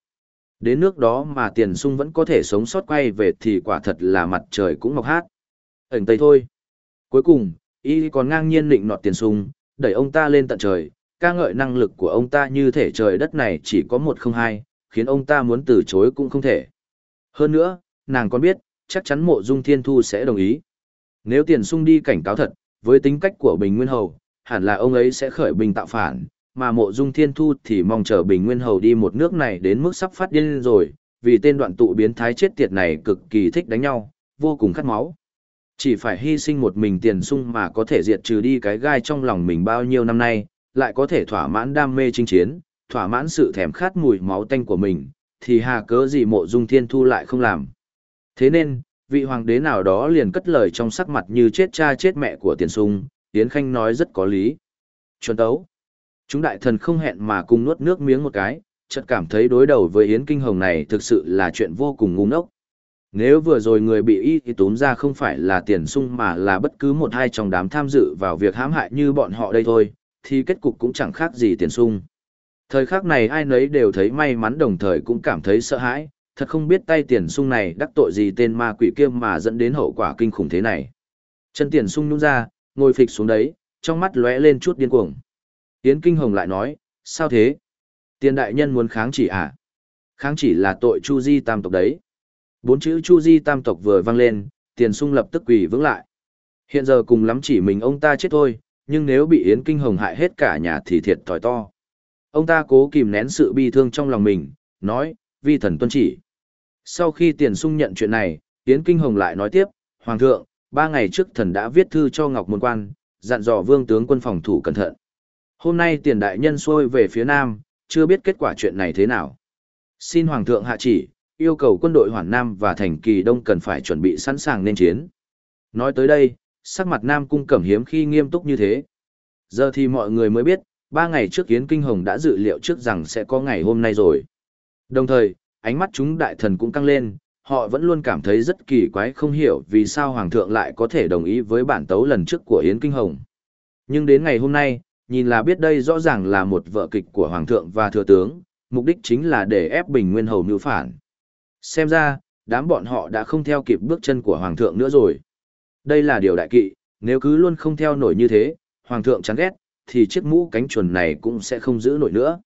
Đến nước đó mà tiền sung vẫn có thể sống sót quay về thì quả thật là mặt trời cũng mọc hát. Ẩn tây thôi. Cuối cùng, y còn ngang nhiên định nọt tiền sung, đẩy ông ta lên tận trời, ca ngợi năng lực của ông ta như thể trời đất này chỉ có một không hai, khiến ông ta muốn từ chối cũng không thể. Hơn nữa, nàng còn biết, chắc chắn mộ dung thiên thu sẽ đồng ý. Nếu tiền sung đi cảnh cáo thật, với tính cách của Bình Nguyên Hầu, hẳn là ông ấy sẽ khởi bình tạo phản, mà mộ dung thiên thu thì mong chờ bình nguyên hầu đi một nước này đến mức sắp phát điên rồi, vì tên đoạn tụ biến thái chết tiệt này cực kỳ thích đánh nhau, vô cùng khát máu. Chỉ phải hy sinh một mình tiền sung mà có thể diệt trừ đi cái gai trong lòng mình bao nhiêu năm nay, lại có thể thỏa mãn đam mê chinh chiến, thỏa mãn sự thèm khát mùi máu tanh của mình, thì hà cớ gì mộ dung thiên thu lại không làm. Thế nên, vị hoàng đế nào đó liền cất lời trong sắc mặt như chết cha chết mẹ của tiền sung, Tiến Khanh nói rất có lý. Chuẩn tấu. Chúng đại thần không hẹn mà cùng nuốt nước miếng một cái, chợt cảm thấy đối đầu với Yến Kinh Hồng này thực sự là chuyện vô cùng ngu ngốc. Nếu vừa rồi người bị y thì túm ra không phải là tiền sung mà là bất cứ một hai trong đám tham dự vào việc hãm hại như bọn họ đây thôi, thì kết cục cũng chẳng khác gì tiền sung. Thời khắc này ai nấy đều thấy may mắn đồng thời cũng cảm thấy sợ hãi, thật không biết tay tiền sung này đắc tội gì tên ma quỷ kia mà dẫn đến hậu quả kinh khủng thế này. Chân tiền sung nhún ra, ngồi phịch xuống đấy, trong mắt lóe lên chút điên cuồng. Yến Kinh Hồng lại nói, sao thế? Tiền đại nhân muốn kháng chỉ à? Kháng chỉ là tội Chu Di tam tộc đấy. Bốn chữ Chu Di tam tộc vừa vang lên, tiền sung lập tức quỳ vững lại. Hiện giờ cùng lắm chỉ mình ông ta chết thôi, nhưng nếu bị Yến Kinh Hồng hại hết cả nhà thì thiệt thòi to. Ông ta cố kìm nén sự bi thương trong lòng mình, nói, vi thần tuân chỉ. Sau khi tiền sung nhận chuyện này, Yến Kinh Hồng lại nói tiếp, Hoàng thượng, ba ngày trước thần đã viết thư cho Ngọc Môn Quan, dặn dò vương tướng quân phòng thủ cẩn thận. Hôm nay tiền đại nhân xuôi về phía Nam, chưa biết kết quả chuyện này thế nào. Xin Hoàng thượng hạ chỉ, yêu cầu quân đội Hoàn Nam và Thành Kỳ Đông cần phải chuẩn bị sẵn sàng nên chiến. Nói tới đây, sắc mặt Nam Cung Cẩm hiếm khi nghiêm túc như thế. Giờ thì mọi người mới biết, ba ngày trước Yến Kinh Hồng đã dự liệu trước rằng sẽ có ngày hôm nay rồi. Đồng thời, ánh mắt chúng đại thần cũng căng lên, họ vẫn luôn cảm thấy rất kỳ quái không hiểu vì sao Hoàng thượng lại có thể đồng ý với bản tấu lần trước của Yến Kinh Hồng. Nhưng đến ngày hôm nay, nhìn là biết đây rõ ràng là một vở kịch của Hoàng thượng và Thừa tướng, mục đích chính là để ép Bình Nguyên Hầu mưu phản. Xem ra, đám bọn họ đã không theo kịp bước chân của Hoàng thượng nữa rồi. Đây là điều đại kỵ, nếu cứ luôn không theo nổi như thế, Hoàng thượng chán ghét, thì chiếc mũ cánh chuồn này cũng sẽ không giữ nổi nữa.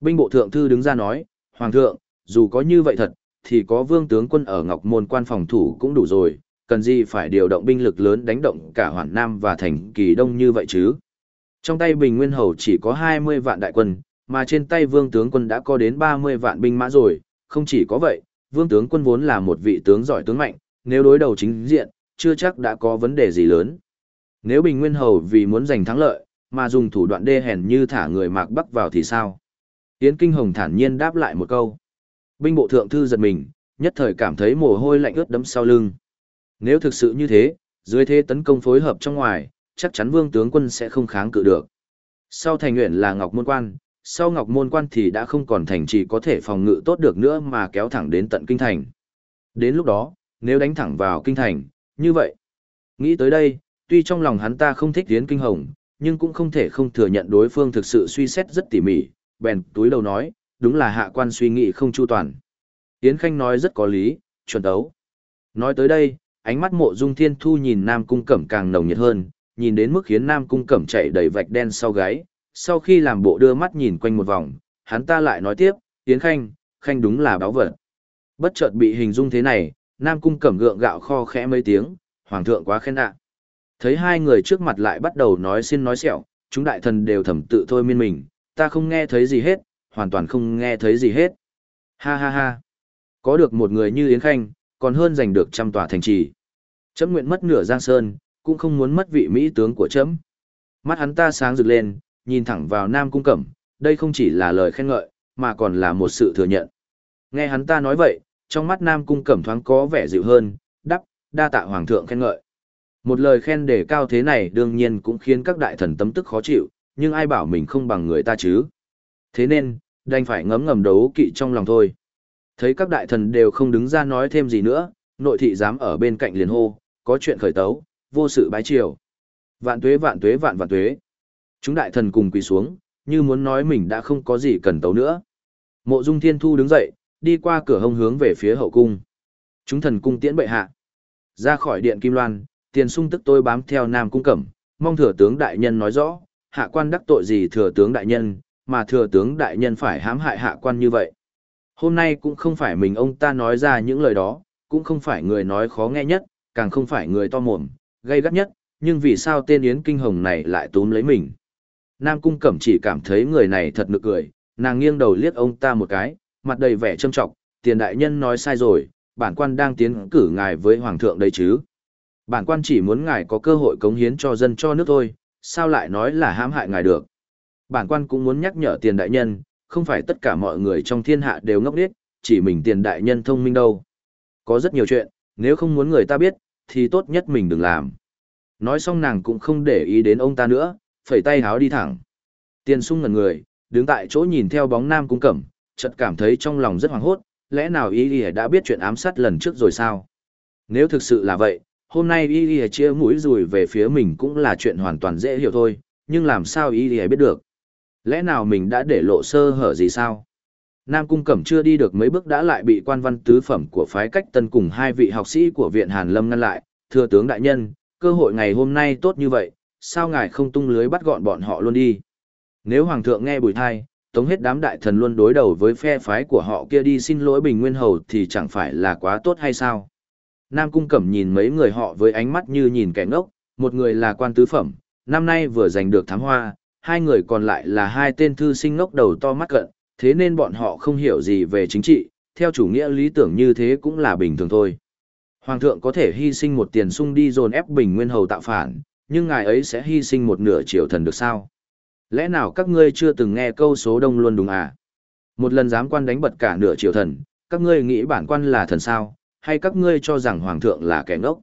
Binh bộ thượng thư đứng ra nói, Hoàng thượng, dù có như vậy thật, thì có vương tướng quân ở Ngọc Môn quan phòng thủ cũng đủ rồi, cần gì phải điều động binh lực lớn đánh động cả Hoàn Nam và thành kỳ đông như vậy chứ. Trong tay Bình Nguyên Hầu chỉ có 20 vạn đại quân, mà trên tay vương tướng quân đã có đến 30 vạn binh mã rồi, không chỉ có vậy, vương tướng quân vốn là một vị tướng giỏi tướng mạnh, nếu đối đầu chính diện, chưa chắc đã có vấn đề gì lớn. Nếu Bình Nguyên Hầu vì muốn giành thắng lợi, mà dùng thủ đoạn đê hèn như thả người mạc bắc vào thì sao? Yến Kinh Hồng thản nhiên đáp lại một câu. Binh bộ thượng thư giật mình, nhất thời cảm thấy mồ hôi lạnh ướt đẫm sau lưng. Nếu thực sự như thế, dưới thế tấn công phối hợp trong ngoài, chắc chắn vương tướng quân sẽ không kháng cự được. Sau thành nguyện là Ngọc Môn Quan, sau Ngọc Môn Quan thì đã không còn thành trì có thể phòng ngự tốt được nữa mà kéo thẳng đến tận kinh thành. Đến lúc đó, nếu đánh thẳng vào kinh thành, như vậy. Nghĩ tới đây, tuy trong lòng hắn ta không thích tiến kinh hồng, nhưng cũng không thể không thừa nhận đối phương thực sự suy xét rất tỉ mỉ, bèn túi đầu nói, đúng là hạ quan suy nghĩ không chu toàn. Yến Khanh nói rất có lý, chuẩn đấu. Nói tới đây, ánh mắt mộ dung thiên thu nhìn Nam Cung Cẩm càng nồng nhiệt hơn, nhìn đến mức khiến Nam Cung Cẩm chạy đầy vạch đen sau gáy. Sau khi làm bộ đưa mắt nhìn quanh một vòng, hắn ta lại nói tiếp, Yến Khanh, Khanh đúng là báo vật. Bất chợt bị hình dung thế này, Nam Cung Cẩm gượng gạo kho khẽ mấy tiếng, Hoàng thượng quá khen ạ. Thấy hai người trước mặt lại bắt đầu nói xin nói sẹo, chúng đại thần đều thầm tự thôi miên mình, ta không nghe thấy gì hết, hoàn toàn không nghe thấy gì hết. Ha ha ha. Có được một người như Yến Khanh, còn hơn giành được trăm tòa thành trì. Chấm nguyện mất nửa giang sơn, cũng không muốn mất vị mỹ tướng của chấm. Mắt hắn ta sáng rực lên, nhìn thẳng vào Nam Cung Cẩm, đây không chỉ là lời khen ngợi, mà còn là một sự thừa nhận. Nghe hắn ta nói vậy, trong mắt Nam Cung Cẩm thoáng có vẻ dịu hơn, đắp, đa tạ Hoàng thượng khen ngợi. Một lời khen đề cao thế này đương nhiên cũng khiến các đại thần tấm tức khó chịu, nhưng ai bảo mình không bằng người ta chứ. Thế nên, đành phải ngấm ngầm đấu kỵ trong lòng thôi. Thấy các đại thần đều không đứng ra nói thêm gì nữa, nội thị dám ở bên cạnh liền hô, có chuyện khởi tấu, vô sự bái triều. Vạn tuế vạn tuế vạn vạn tuế. Chúng đại thần cùng quỳ xuống, như muốn nói mình đã không có gì cần tấu nữa. Mộ Dung Thiên Thu đứng dậy, đi qua cửa hông hướng về phía hậu cung. Chúng thần cung tiễn bệ hạ. Ra khỏi điện Kim Loan, tiền sung tức tôi bám theo Nam Cung Cẩm, mong thừa tướng đại nhân nói rõ, hạ quan đắc tội gì thừa tướng đại nhân, mà thừa tướng đại nhân phải hãm hại hạ quan như vậy. Hôm nay cũng không phải mình ông ta nói ra những lời đó, cũng không phải người nói khó nghe nhất, càng không phải người to mồm, gây gắt nhất, nhưng vì sao tên Yến Kinh Hồng này lại túm lấy mình. Nam Cung Cẩm chỉ cảm thấy người này thật nực cười, nàng nghiêng đầu liếc ông ta một cái, mặt đầy vẻ trâm trọng, tiền đại nhân nói sai rồi, bản quan đang tiến cử ngài với hoàng thượng đây chứ. Bản quan chỉ muốn ngài có cơ hội cống hiến cho dân cho nước thôi, sao lại nói là hãm hại ngài được. Bản quan cũng muốn nhắc nhở tiền đại nhân, không phải tất cả mọi người trong thiên hạ đều ngốc điếc, chỉ mình tiền đại nhân thông minh đâu. Có rất nhiều chuyện, nếu không muốn người ta biết, thì tốt nhất mình đừng làm. Nói xong nàng cũng không để ý đến ông ta nữa, phẩy tay háo đi thẳng. Tiền sung ngần người, đứng tại chỗ nhìn theo bóng nam cung cẩm, chợt cảm thấy trong lòng rất hoảng hốt, lẽ nào y y đã biết chuyện ám sát lần trước rồi sao? Nếu thực sự là vậy, hôm nay y y chia mũi rùi về phía mình cũng là chuyện hoàn toàn dễ hiểu thôi, nhưng làm sao y y biết được? Lẽ nào mình đã để lộ sơ hở gì sao? Nam Cung Cẩm chưa đi được mấy bước đã lại bị quan văn tứ phẩm của phái cách tân cùng hai vị học sĩ của viện Hàn Lâm ngăn lại. Thưa tướng đại nhân, cơ hội ngày hôm nay tốt như vậy, sao ngài không tung lưới bắt gọn bọn họ luôn đi? Nếu Hoàng thượng nghe bùi thai, tống hết đám đại thần luôn đối đầu với phe phái của họ kia đi xin lỗi Bình Nguyên Hầu thì chẳng phải là quá tốt hay sao? Nam Cung Cẩm nhìn mấy người họ với ánh mắt như nhìn kẻ ngốc, một người là quan tứ phẩm, năm nay vừa giành được thám hoa, hai người còn lại là hai tên thư sinh ngốc đầu to mắt cận, thế nên bọn họ không hiểu gì về chính trị, theo chủ nghĩa lý tưởng như thế cũng là bình thường thôi. Hoàng thượng có thể hy sinh một tiền sung đi dồn ép Bình Nguyên Hầu tạo phản, nhưng ngài ấy sẽ hy sinh một nửa triều thần được sao? Lẽ nào các ngươi chưa từng nghe câu số đông luôn đúng à? Một lần dám quan đánh bật cả nửa triều thần, các ngươi nghĩ bản quan là thần sao, hay các ngươi cho rằng hoàng thượng là kẻ ngốc?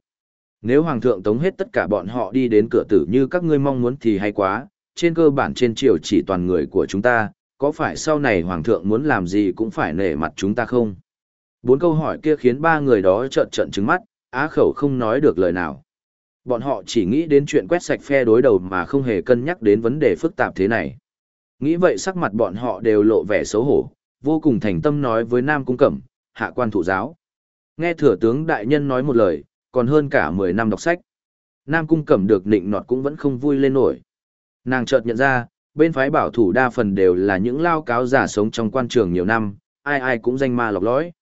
Nếu hoàng thượng tống hết tất cả bọn họ đi đến cửa tử như các ngươi mong muốn thì hay quá, trên cơ bản trên triều chỉ toàn người của chúng ta, có phải sau này hoàng thượng muốn làm gì cũng phải nể mặt chúng ta không? Bốn câu hỏi kia khiến ba người đó trợn trợn trứng mắt, á khẩu không nói được lời nào. Bọn họ chỉ nghĩ đến chuyện quét sạch phe đối đầu mà không hề cân nhắc đến vấn đề phức tạp thế này. Nghĩ vậy sắc mặt bọn họ đều lộ vẻ xấu hổ, vô cùng thành tâm nói với Nam Cung Cẩm, hạ quan thụ giáo. Nghe thừa tướng đại nhân nói một lời, còn hơn cả 10 năm đọc sách. Nam Cung Cẩm được nịnh nọt cũng vẫn không vui lên nổi. Nàng chợt nhận ra, bên phái bảo thủ đa phần đều là những lao cáo giả sống trong quan trường nhiều năm, ai ai cũng danh ma lọc lõi.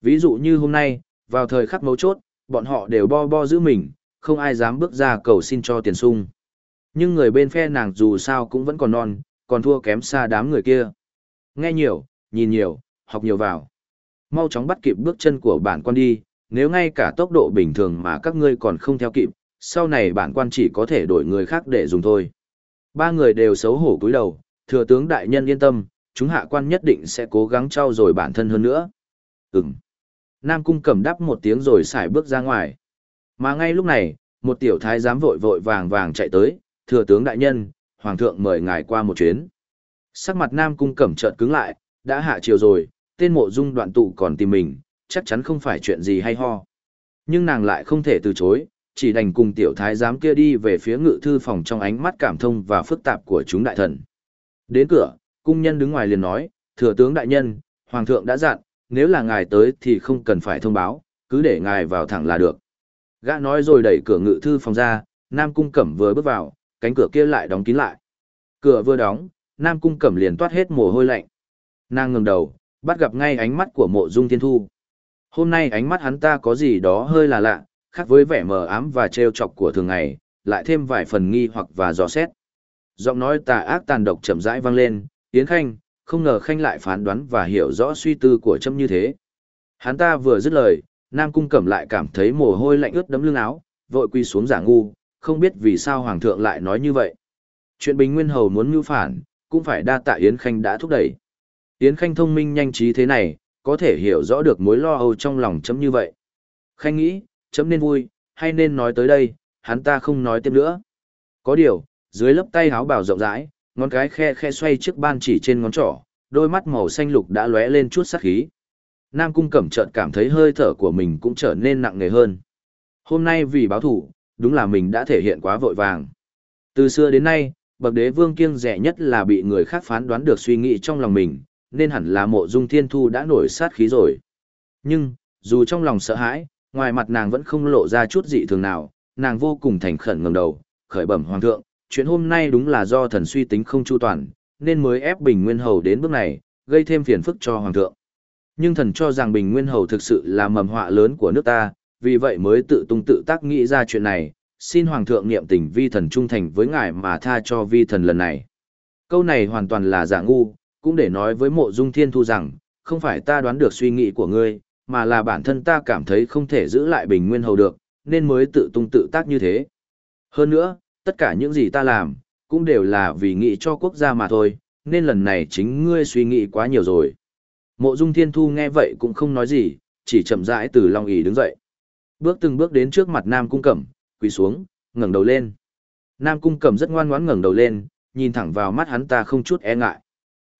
Ví dụ như hôm nay, vào thời khắc mấu chốt, bọn họ đều bo bo giữ mình, không ai dám bước ra cầu xin cho tiền sung. Nhưng người bên phe nàng dù sao cũng vẫn còn non, còn thua kém xa đám người kia. Nghe nhiều, nhìn nhiều, học nhiều vào. Mau chóng bắt kịp bước chân của bản quan đi, nếu ngay cả tốc độ bình thường mà các ngươi còn không theo kịp, sau này bản quan chỉ có thể đổi người khác để dùng thôi. Ba người đều xấu hổ cúi đầu, thừa tướng đại nhân yên tâm, chúng hạ quan nhất định sẽ cố gắng trau dồi bản thân hơn nữa. Ừm. Nam cung cầm đắp một tiếng rồi xài bước ra ngoài. Mà ngay lúc này, một tiểu thái giám vội vội vàng vàng chạy tới, thừa tướng đại nhân, hoàng thượng mời ngài qua một chuyến. Sắc mặt Nam cung cẩm trợn cứng lại, đã hạ chiều rồi, tên mộ dung đoạn tụ còn tìm mình, chắc chắn không phải chuyện gì hay ho. Nhưng nàng lại không thể từ chối, chỉ đành cùng tiểu thái giám kia đi về phía ngự thư phòng trong ánh mắt cảm thông và phức tạp của chúng đại thần. Đến cửa, cung nhân đứng ngoài liền nói, thừa tướng đại nhân, hoàng thượng đã dặn, nếu là ngài tới thì không cần phải thông báo, cứ để ngài vào thẳng là được. Gã nói rồi đẩy cửa ngự thư phòng ra, Nam Cung Cẩm vừa bước vào, cánh cửa kia lại đóng kín lại. Cửa vừa đóng, Nam Cung Cẩm liền toát hết mồ hôi lạnh. Nàng ngừng đầu, bắt gặp ngay ánh mắt của mộ dung thiên thu. Hôm nay ánh mắt hắn ta có gì đó hơi là lạ, khác với vẻ mờ ám và trêu chọc của thường ngày, lại thêm vài phần nghi hoặc và dò xét. Giọng nói tà ác tàn độc chậm rãi vang lên, Yến Khanh, không ngờ Khanh lại phán đoán và hiểu rõ suy tư của Trâm như thế. Hắn ta vừa dứt lời, Nam Cung Cẩm lại cảm thấy mồ hôi lạnh ướt đấm lưng áo, vội quy xuống giả ngu, không biết vì sao Hoàng thượng lại nói như vậy. Chuyện Bình Nguyên Hầu muốn mưu phản, cũng phải đa tạ Yến Khanh đã thúc đẩy. Yến Khanh thông minh nhanh trí thế này, có thể hiểu rõ được mối lo âu trong lòng chấm như vậy. Khanh nghĩ, chấm nên vui, hay nên nói tới đây, hắn ta không nói tiếp nữa. Có điều, dưới lớp tay háo bảo rộng rãi, ngón cái khe khe xoay trước ban chỉ trên ngón trỏ, đôi mắt màu xanh lục đã lóe lên chút sắc khí. Nam Cung Cẩm chợt cảm thấy hơi thở của mình cũng trở nên nặng nề hơn. Hôm nay vì báo thủ, đúng là mình đã thể hiện quá vội vàng. Từ xưa đến nay, bậc đế vương kiêng rẻ nhất là bị người khác phán đoán được suy nghĩ trong lòng mình, nên hẳn là mộ dung thiên thu đã nổi sát khí rồi. Nhưng, dù trong lòng sợ hãi, ngoài mặt nàng vẫn không lộ ra chút dị thường nào, nàng vô cùng thành khẩn ngẩng đầu, khởi bẩm hoàng thượng, chuyện hôm nay đúng là do thần suy tính không chu toàn, nên mới ép Bình Nguyên Hầu đến bước này, gây thêm phiền phức cho hoàng thượng. Nhưng thần cho rằng Bình Nguyên Hầu thực sự là mầm họa lớn của nước ta, vì vậy mới tự tung tự tác nghĩ ra chuyện này, xin hoàng thượng niệm tình vi thần trung thành với ngài mà tha cho vi thần lần này. Câu này hoàn toàn là giả ngu, cũng để nói với mộ dung thiên thu rằng, không phải ta đoán được suy nghĩ của ngươi, mà là bản thân ta cảm thấy không thể giữ lại bình nguyên hầu được, nên mới tự tung tự tác như thế. Hơn nữa, tất cả những gì ta làm, cũng đều là vì nghĩ cho quốc gia mà thôi, nên lần này chính ngươi suy nghĩ quá nhiều rồi. Mộ dung thiên thu nghe vậy cũng không nói gì, chỉ chậm rãi từ long ỷ đứng dậy. Bước từng bước đến trước mặt Nam Cung Cẩm, quỳ xuống, ngẩng đầu lên. Nam Cung Cẩm rất ngoan ngoãn ngẩng đầu lên, nhìn thẳng vào mắt hắn ta không chút e ngại.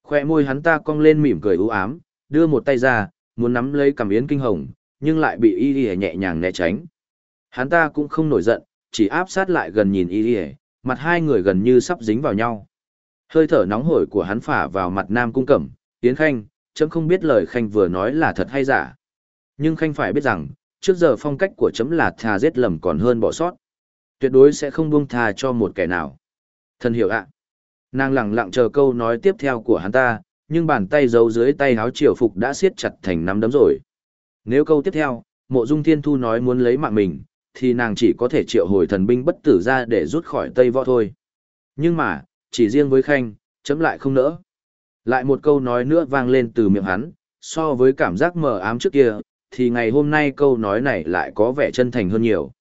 Khoe môi hắn ta cong lên mỉm cười u ám, đưa một tay ra, muốn nắm lấy cầm yến kinh hồng, nhưng lại bị y y nhẹ nhàng né tránh. Hắn ta cũng không nổi giận, chỉ áp sát lại gần nhìn y y, mặt hai người gần như sắp dính vào nhau. Hơi thở nóng hổi của hắn phả vào mặt Nam Cung Cẩm, Yến Khanh, chấm không biết lời Khanh vừa nói là thật hay giả. Nhưng Khanh phải biết rằng, trước giờ phong cách của chấm là thà giết lầm còn hơn bỏ sót. Tuyệt đối sẽ không buông tha cho một kẻ nào. Thân hiểu ạ. Nàng lặng lặng chờ câu nói tiếp theo của hắn ta, nhưng bàn tay giấu dưới tay áo triều phục đã siết chặt thành nắm đấm rồi. Nếu câu tiếp theo, mộ dung thiên thu nói muốn lấy mạng mình, thì nàng chỉ có thể triệu hồi thần binh bất tử ra để rút khỏi Tây Võ thôi. Nhưng mà, chỉ riêng với Khanh, chấm lại không nỡ. Lại một câu nói nữa vang lên từ miệng hắn, so với cảm giác mờ ám trước kia, thì ngày hôm nay câu nói này lại có vẻ chân thành hơn nhiều.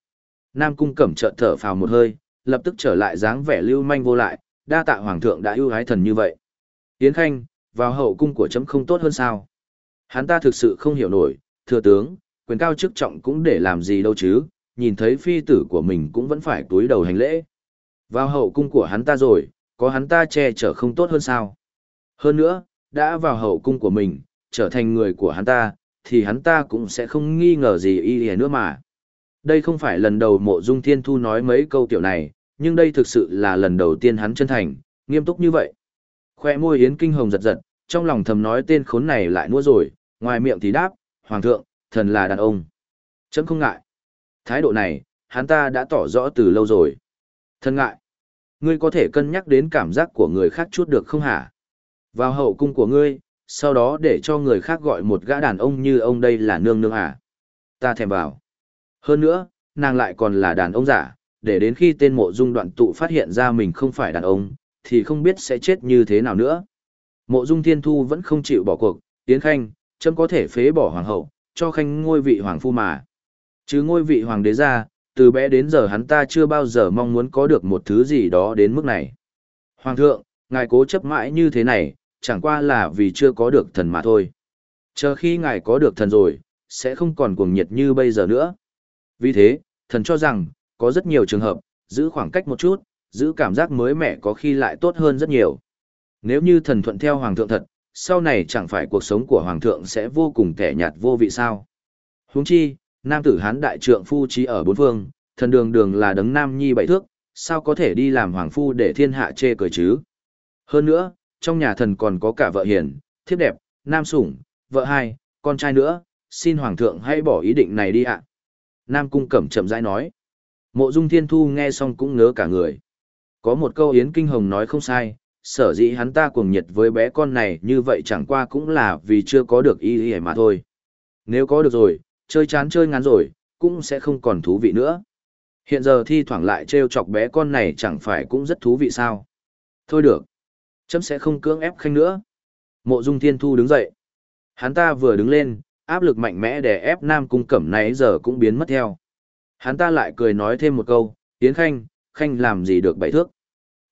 Nam cung cẩm chợt thở phào một hơi, lập tức trở lại dáng vẻ lưu manh vô lại, đa tạ hoàng thượng đã ưu ái thần như vậy. Yến Khanh, vào hậu cung của chấm không tốt hơn sao? Hắn ta thực sự không hiểu nổi, thừa tướng, quyền cao chức trọng cũng để làm gì đâu chứ, nhìn thấy phi tử của mình cũng vẫn phải túi đầu hành lễ. Vào hậu cung của hắn ta rồi, có hắn ta che chở không tốt hơn sao? Hơn nữa, đã vào hậu cung của mình, trở thành người của hắn ta, thì hắn ta cũng sẽ không nghi ngờ gì y nữa mà. Đây không phải lần đầu mộ dung thiên thu nói mấy câu tiểu này, nhưng đây thực sự là lần đầu tiên hắn chân thành, nghiêm túc như vậy. Khoe môi Yến Kinh Hồng giật giật, trong lòng thầm nói tên khốn này lại nua rồi, ngoài miệng thì đáp, Hoàng thượng, thần là đàn ông. Chấm không ngại. Thái độ này, hắn ta đã tỏ rõ từ lâu rồi. thần ngại. Ngươi có thể cân nhắc đến cảm giác của người khác chút được không hả? Vào hậu cung của ngươi, sau đó để cho người khác gọi một gã đàn ông như ông đây là nương nương à? Ta thèm vào. Hơn nữa, nàng lại còn là đàn ông giả, để đến khi tên mộ dung đoạn tụ phát hiện ra mình không phải đàn ông, thì không biết sẽ chết như thế nào nữa. Mộ dung thiên thu vẫn không chịu bỏ cuộc, tiến khanh, chấm có thể phế bỏ hoàng hậu, cho khanh ngôi vị hoàng phu mà. Chứ ngôi vị hoàng đế ra, từ bé đến giờ hắn ta chưa bao giờ mong muốn có được một thứ gì đó đến mức này. Hoàng thượng, ngài cố chấp mãi như thế này, chẳng qua là vì chưa có được thần mà thôi. Chờ khi ngài có được thần rồi, sẽ không còn cuồng nhiệt như bây giờ nữa. Vì thế, thần cho rằng, có rất nhiều trường hợp, giữ khoảng cách một chút, giữ cảm giác mới mẻ có khi lại tốt hơn rất nhiều. Nếu như thần thuận theo hoàng thượng thật, sau này chẳng phải cuộc sống của hoàng thượng sẽ vô cùng kẻ nhạt vô vị sao. Huống chi, nam tử hán đại trượng phu trí ở bốn phương, thần đường đường là đấng nam nhi bảy thước, sao có thể đi làm hoàng phu để thiên hạ chê cười chứ. Hơn nữa, trong nhà thần còn có cả vợ hiền, thiếp đẹp, nam sủng, vợ hai, con trai nữa, xin hoàng thượng hãy bỏ ý định này đi ạ. Nam cung cẩm chậm rãi nói. Mộ dung thiên thu nghe xong cũng ngớ cả người. Có một câu Yến Kinh Hồng nói không sai, sở dĩ hắn ta cuồng nhiệt với bé con này như vậy chẳng qua cũng là vì chưa có được ý ý mà thôi. Nếu có được rồi, chơi chán chơi ngắn rồi, cũng sẽ không còn thú vị nữa. Hiện giờ thi thoảng lại trêu chọc bé con này chẳng phải cũng rất thú vị sao. Thôi được. Chấm sẽ không cưỡng ép khanh nữa. Mộ dung thiên thu đứng dậy. Hắn ta vừa đứng lên, áp lực mạnh mẽ để ép nam cung cẩm này giờ cũng biến mất theo. Hắn ta lại cười nói thêm một câu, Yến Khanh, Khanh làm gì được bảy thước.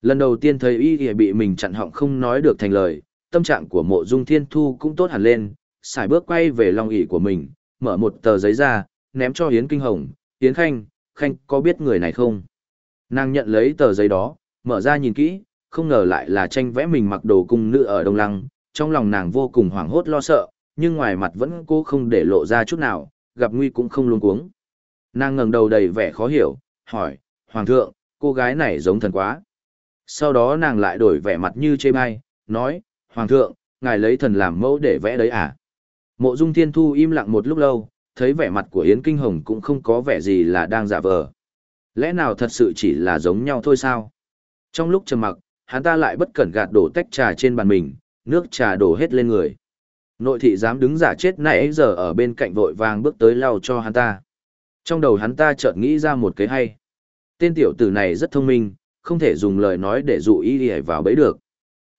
Lần đầu tiên thấy y thì bị mình chặn họng không nói được thành lời, tâm trạng của mộ dung thiên thu cũng tốt hẳn lên, xài bước quay về lòng ỉ của mình, mở một tờ giấy ra, ném cho Yến Kinh Hồng, Yến Khanh, Khanh có biết người này không? Nàng nhận lấy tờ giấy đó, mở ra nhìn kỹ, không ngờ lại là tranh vẽ mình mặc đồ cung nữ ở Đông Lăng, trong lòng nàng vô cùng hoảng hốt lo sợ, nhưng ngoài mặt vẫn cố không để lộ ra chút nào, gặp nguy cũng không luống cuống. Nàng ngẩng đầu đầy vẻ khó hiểu, hỏi, Hoàng thượng, cô gái này giống thần quá. Sau đó nàng lại đổi vẻ mặt như chê bai, nói, Hoàng thượng, ngài lấy thần làm mẫu để vẽ đấy à? Mộ dung thiên thu im lặng một lúc lâu, thấy vẻ mặt của Yến Kinh Hồng cũng không có vẻ gì là đang giả vờ. Lẽ nào thật sự chỉ là giống nhau thôi sao? Trong lúc trầm mặc, hắn ta lại bất cẩn gạt đổ tách trà trên bàn mình, nước trà đổ hết lên người. Nội thị dám đứng giả chết nãy giờ ở bên cạnh vội vàng bước tới lau cho hắn ta. Trong đầu hắn ta chợt nghĩ ra một cái hay. Tên tiểu tử này rất thông minh, không thể dùng lời nói để dụ y đi vào bấy được.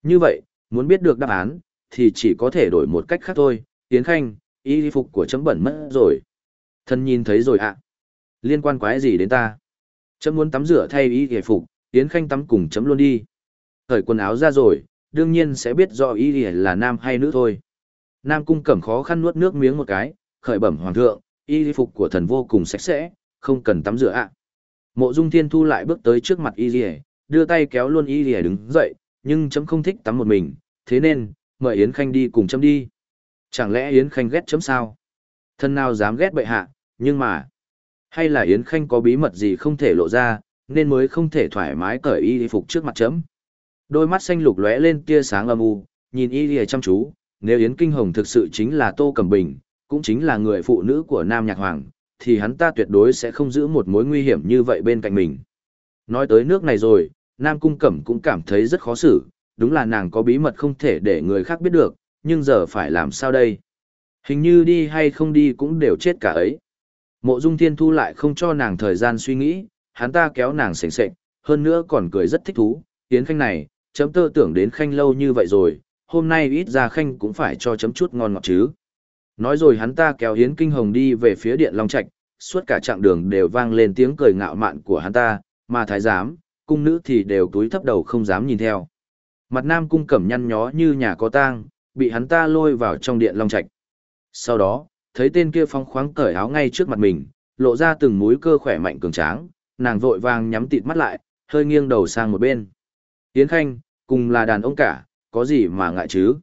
Như vậy, muốn biết được đáp án, thì chỉ có thể đổi một cách khác thôi. Tiến Khanh, y phục của chấm bẩn mất rồi. Thân nhìn thấy rồi ạ. Liên quan quái gì đến ta? Chấm muốn tắm rửa thay y phục, Tiến Khanh tắm cùng chấm luôn đi. Thời quần áo ra rồi, đương nhiên sẽ biết rõ y là nam hay nữ thôi. Nam cung cẩm khó khăn nuốt nước miếng một cái, khởi bẩm hoàng thượng, y phục của thần vô cùng sạch sẽ, không cần tắm rửa ạ. Mộ Dung Thiên Thu lại bước tới trước mặt Y Lìa, đưa tay kéo luôn Y Lìa đứng dậy, nhưng chấm không thích tắm một mình, thế nên, mời Yến Khanh đi cùng chấm đi. Chẳng lẽ Yến Khanh ghét chấm sao? Thân nào dám ghét bệ hạ, nhưng mà... Hay là Yến Khanh có bí mật gì không thể lộ ra, nên mới không thể thoải mái cởi y phục trước mặt chấm. Đôi mắt xanh lục lóe lên tia sáng âm u, nhìn y lìa chăm chú, nếu Yến Kinh Hồng thực sự chính là Tô Cẩm Bình, cũng chính là người phụ nữ của Nam Nhạc Hoàng, thì hắn ta tuyệt đối sẽ không giữ một mối nguy hiểm như vậy bên cạnh mình. Nói tới nước này rồi, Nam Cung Cẩm cũng cảm thấy rất khó xử, đúng là nàng có bí mật không thể để người khác biết được, nhưng giờ phải làm sao đây? Hình như đi hay không đi cũng đều chết cả ấy. Mộ Dung Thiên Thu lại không cho nàng thời gian suy nghĩ, hắn ta kéo nàng sệnh sệnh, hơn nữa còn cười rất thích thú, Yến Khanh này, chấm tơ tưởng đến Khanh lâu như vậy rồi, hôm nay ít ra Khanh cũng phải cho chấm chút ngon ngọt chứ. Nói rồi hắn ta kéo Yến Kinh Hồng đi về phía Điện Long Trạch, suốt cả chặng đường đều vang lên tiếng cười ngạo mạn của hắn ta, mà thái giám, cung nữ thì đều túi thấp đầu không dám nhìn theo. Mặt nam cung cẩm nhăn nhó như nhà có tang, bị hắn ta lôi vào trong điện long trạch. Sau đó, thấy tên kia phong khoáng cởi áo ngay trước mặt mình, lộ ra từng múi cơ khỏe mạnh cường tráng, nàng vội vàng nhắm tịt mắt lại, hơi nghiêng đầu sang một bên. Tiến Khanh, cùng là đàn ông cả, có gì mà ngại chứ?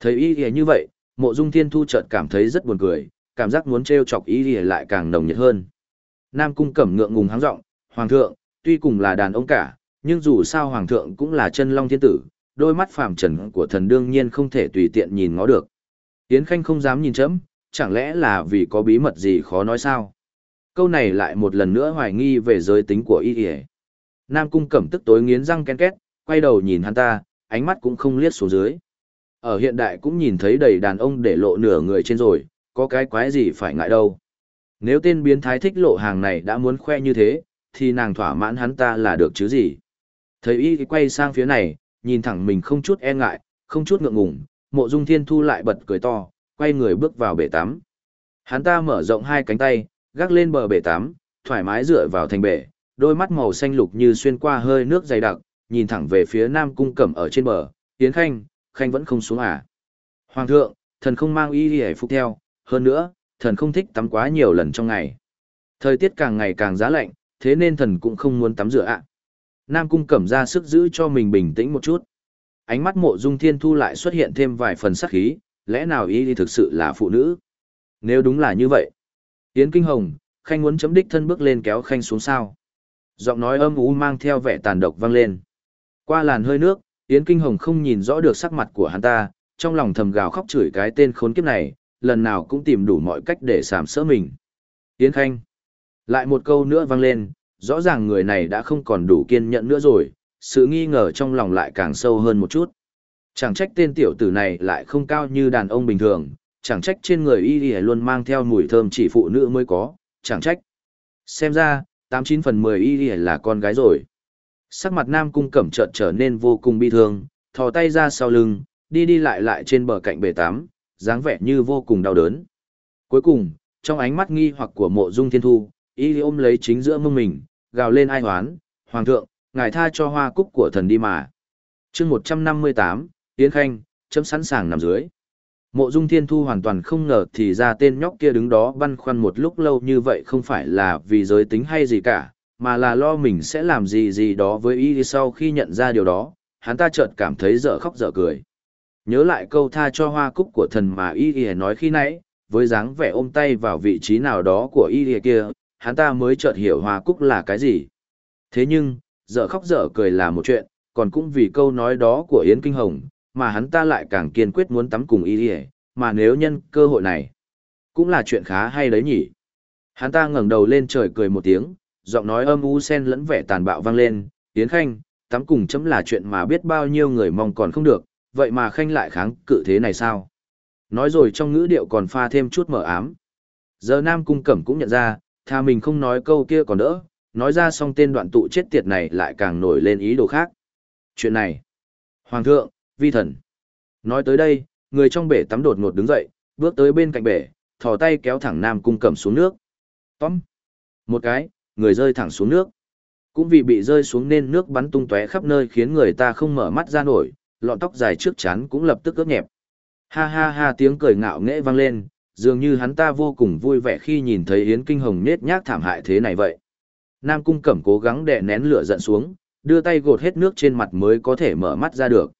Thấy y hề như vậy, mộ dung thiên thu chợt cảm thấy rất buồn cười, cảm giác muốn trêu chọc y hề lại càng nồng nhiệt hơn. Nam cung cẩm ngượng ngùng háng giọng, Hoàng thượng, tuy cùng là đàn ông cả, nhưng dù sao Hoàng thượng cũng là chân long thiên tử, đôi mắt phàm trần của thần đương nhiên không thể tùy tiện nhìn ngó được. Yến Khanh không dám nhìn chấm, chẳng lẽ là vì có bí mật gì khó nói sao? Câu này lại một lần nữa hoài nghi về giới tính của y hề. Nam cung cẩm tức tối nghiến răng ken két, quay đầu nhìn hắn ta, ánh mắt cũng không liếc xuống dưới. Ở hiện đại cũng nhìn thấy đầy đàn ông để lộ nửa người trên rồi, có cái quái gì phải ngại đâu. Nếu tên biến thái thích lộ hàng này đã muốn khoe như thế, thì nàng thỏa mãn hắn ta là được chứ gì. Thấy y quay sang phía này, nhìn thẳng mình không chút e ngại, không chút ngượng ngùng, mộ dung thiên thu lại bật cười to, quay người bước vào bể tắm. Hắn ta mở rộng hai cánh tay, gác lên bờ bể tắm, thoải mái dựa vào thành bể, đôi mắt màu xanh lục như xuyên qua hơi nước dày đặc, nhìn thẳng về phía nam cung cẩm ở trên bờ, Yến khanh, khanh vẫn không xuống à. Hoàng thượng, thần không mang y hề phục theo, hơn nữa, thần không thích tắm quá nhiều lần trong ngày. Thời tiết càng ngày càng giá lạnh, thế nên thần cũng không muốn tắm rửa ạ. Nam cung cẩm ra sức giữ cho mình bình tĩnh một chút. Ánh mắt mộ dung thiên thu lại xuất hiện thêm vài phần sắc khí, lẽ nào y thực sự là phụ nữ? Nếu đúng là như vậy. Yến Kinh Hồng, Khanh muốn chấm đích thân bước lên kéo Khanh xuống sao. Giọng nói âm ú mang theo vẻ tàn độc vang lên. Qua làn hơi nước, Yến Kinh Hồng không nhìn rõ được sắc mặt của hắn ta, trong lòng thầm gào khóc chửi cái tên khốn kiếp này, lần nào cũng tìm đủ mọi cách để sàm sỡ mình. Yến Khanh. Lại một câu nữa vang lên, rõ ràng người này đã không còn đủ kiên nhẫn nữa rồi, sự nghi ngờ trong lòng lại càng sâu hơn một chút. Chẳng trách tên tiểu tử này lại không cao như đàn ông bình thường, chẳng trách trên người y y luôn mang theo mùi thơm chỉ phụ nữ mới có, chẳng trách. Xem ra, 89 phần 10 y y là con gái rồi. Sắc mặt nam cung cẩm chợt trở nên vô cùng bi thương, thò tay ra sau lưng, đi đi lại lại trên bờ cạnh bể tắm, dáng vẻ như vô cùng đau đớn. Cuối cùng, trong ánh mắt nghi hoặc của mộ dung thiên thu, y ôm lấy chính giữa mông mình, gào lên ai hoán, Hoàng thượng, ngài tha cho hoa cúc của thần đi mà. chương 158, Yến Khanh, chấm sẵn sàng nằm dưới. Mộ Dung Thiên Thu hoàn toàn không ngờ thì ra tên nhóc kia đứng đó băn khoăn một lúc lâu như vậy không phải là vì giới tính hay gì cả, mà là lo mình sẽ làm gì gì đó với y sau khi nhận ra điều đó, hắn ta chợt cảm thấy dở khóc dở cười. Nhớ lại câu tha cho hoa cúc của thần mà y y nói khi nãy, với dáng vẻ ôm tay vào vị trí nào đó của y y kia, hắn ta mới chợt hiểu hoa cúc là cái gì. Thế nhưng, dở khóc dở cười là một chuyện, còn cũng vì câu nói đó của Yến Kinh Hồng, mà hắn ta lại càng kiên quyết muốn tắm cùng y y, mà nếu nhân cơ hội này, cũng là chuyện khá hay đấy nhỉ. Hắn ta ngẩng đầu lên trời cười một tiếng, giọng nói âm u sen lẫn vẻ tàn bạo vang lên, Yến Khanh, tắm cùng chấm là chuyện mà biết bao nhiêu người mong còn không được, vậy mà Khanh lại kháng cự thế này sao? Nói rồi trong ngữ điệu còn pha thêm chút mờ ám. Giờ Nam Cung Cẩm cũng nhận ra, tha mình không nói câu kia còn đỡ, nói ra xong tên đoạn tụ chết tiệt này lại càng nổi lên ý đồ khác. Chuyện này, Hoàng thượng, vi thần. Nói tới đây, người trong bể tắm đột ngột đứng dậy, bước tới bên cạnh bể, thò tay kéo thẳng Nam Cung Cẩm xuống nước. Tóm. Một cái, người rơi thẳng xuống nước. Cũng vì bị rơi xuống nên nước bắn tung tóe khắp nơi khiến người ta không mở mắt ra nổi, lọn tóc dài trước chán cũng lập tức ướt nhẹp. Ha ha ha tiếng cười ngạo nghễ vang lên, dường như hắn ta vô cùng vui vẻ khi nhìn thấy Yến Kinh Hồng nết nhác thảm hại thế này vậy. Nam Cung Cẩm cố gắng đè nén lửa giận xuống, đưa tay gột hết nước trên mặt mới có thể mở mắt ra được.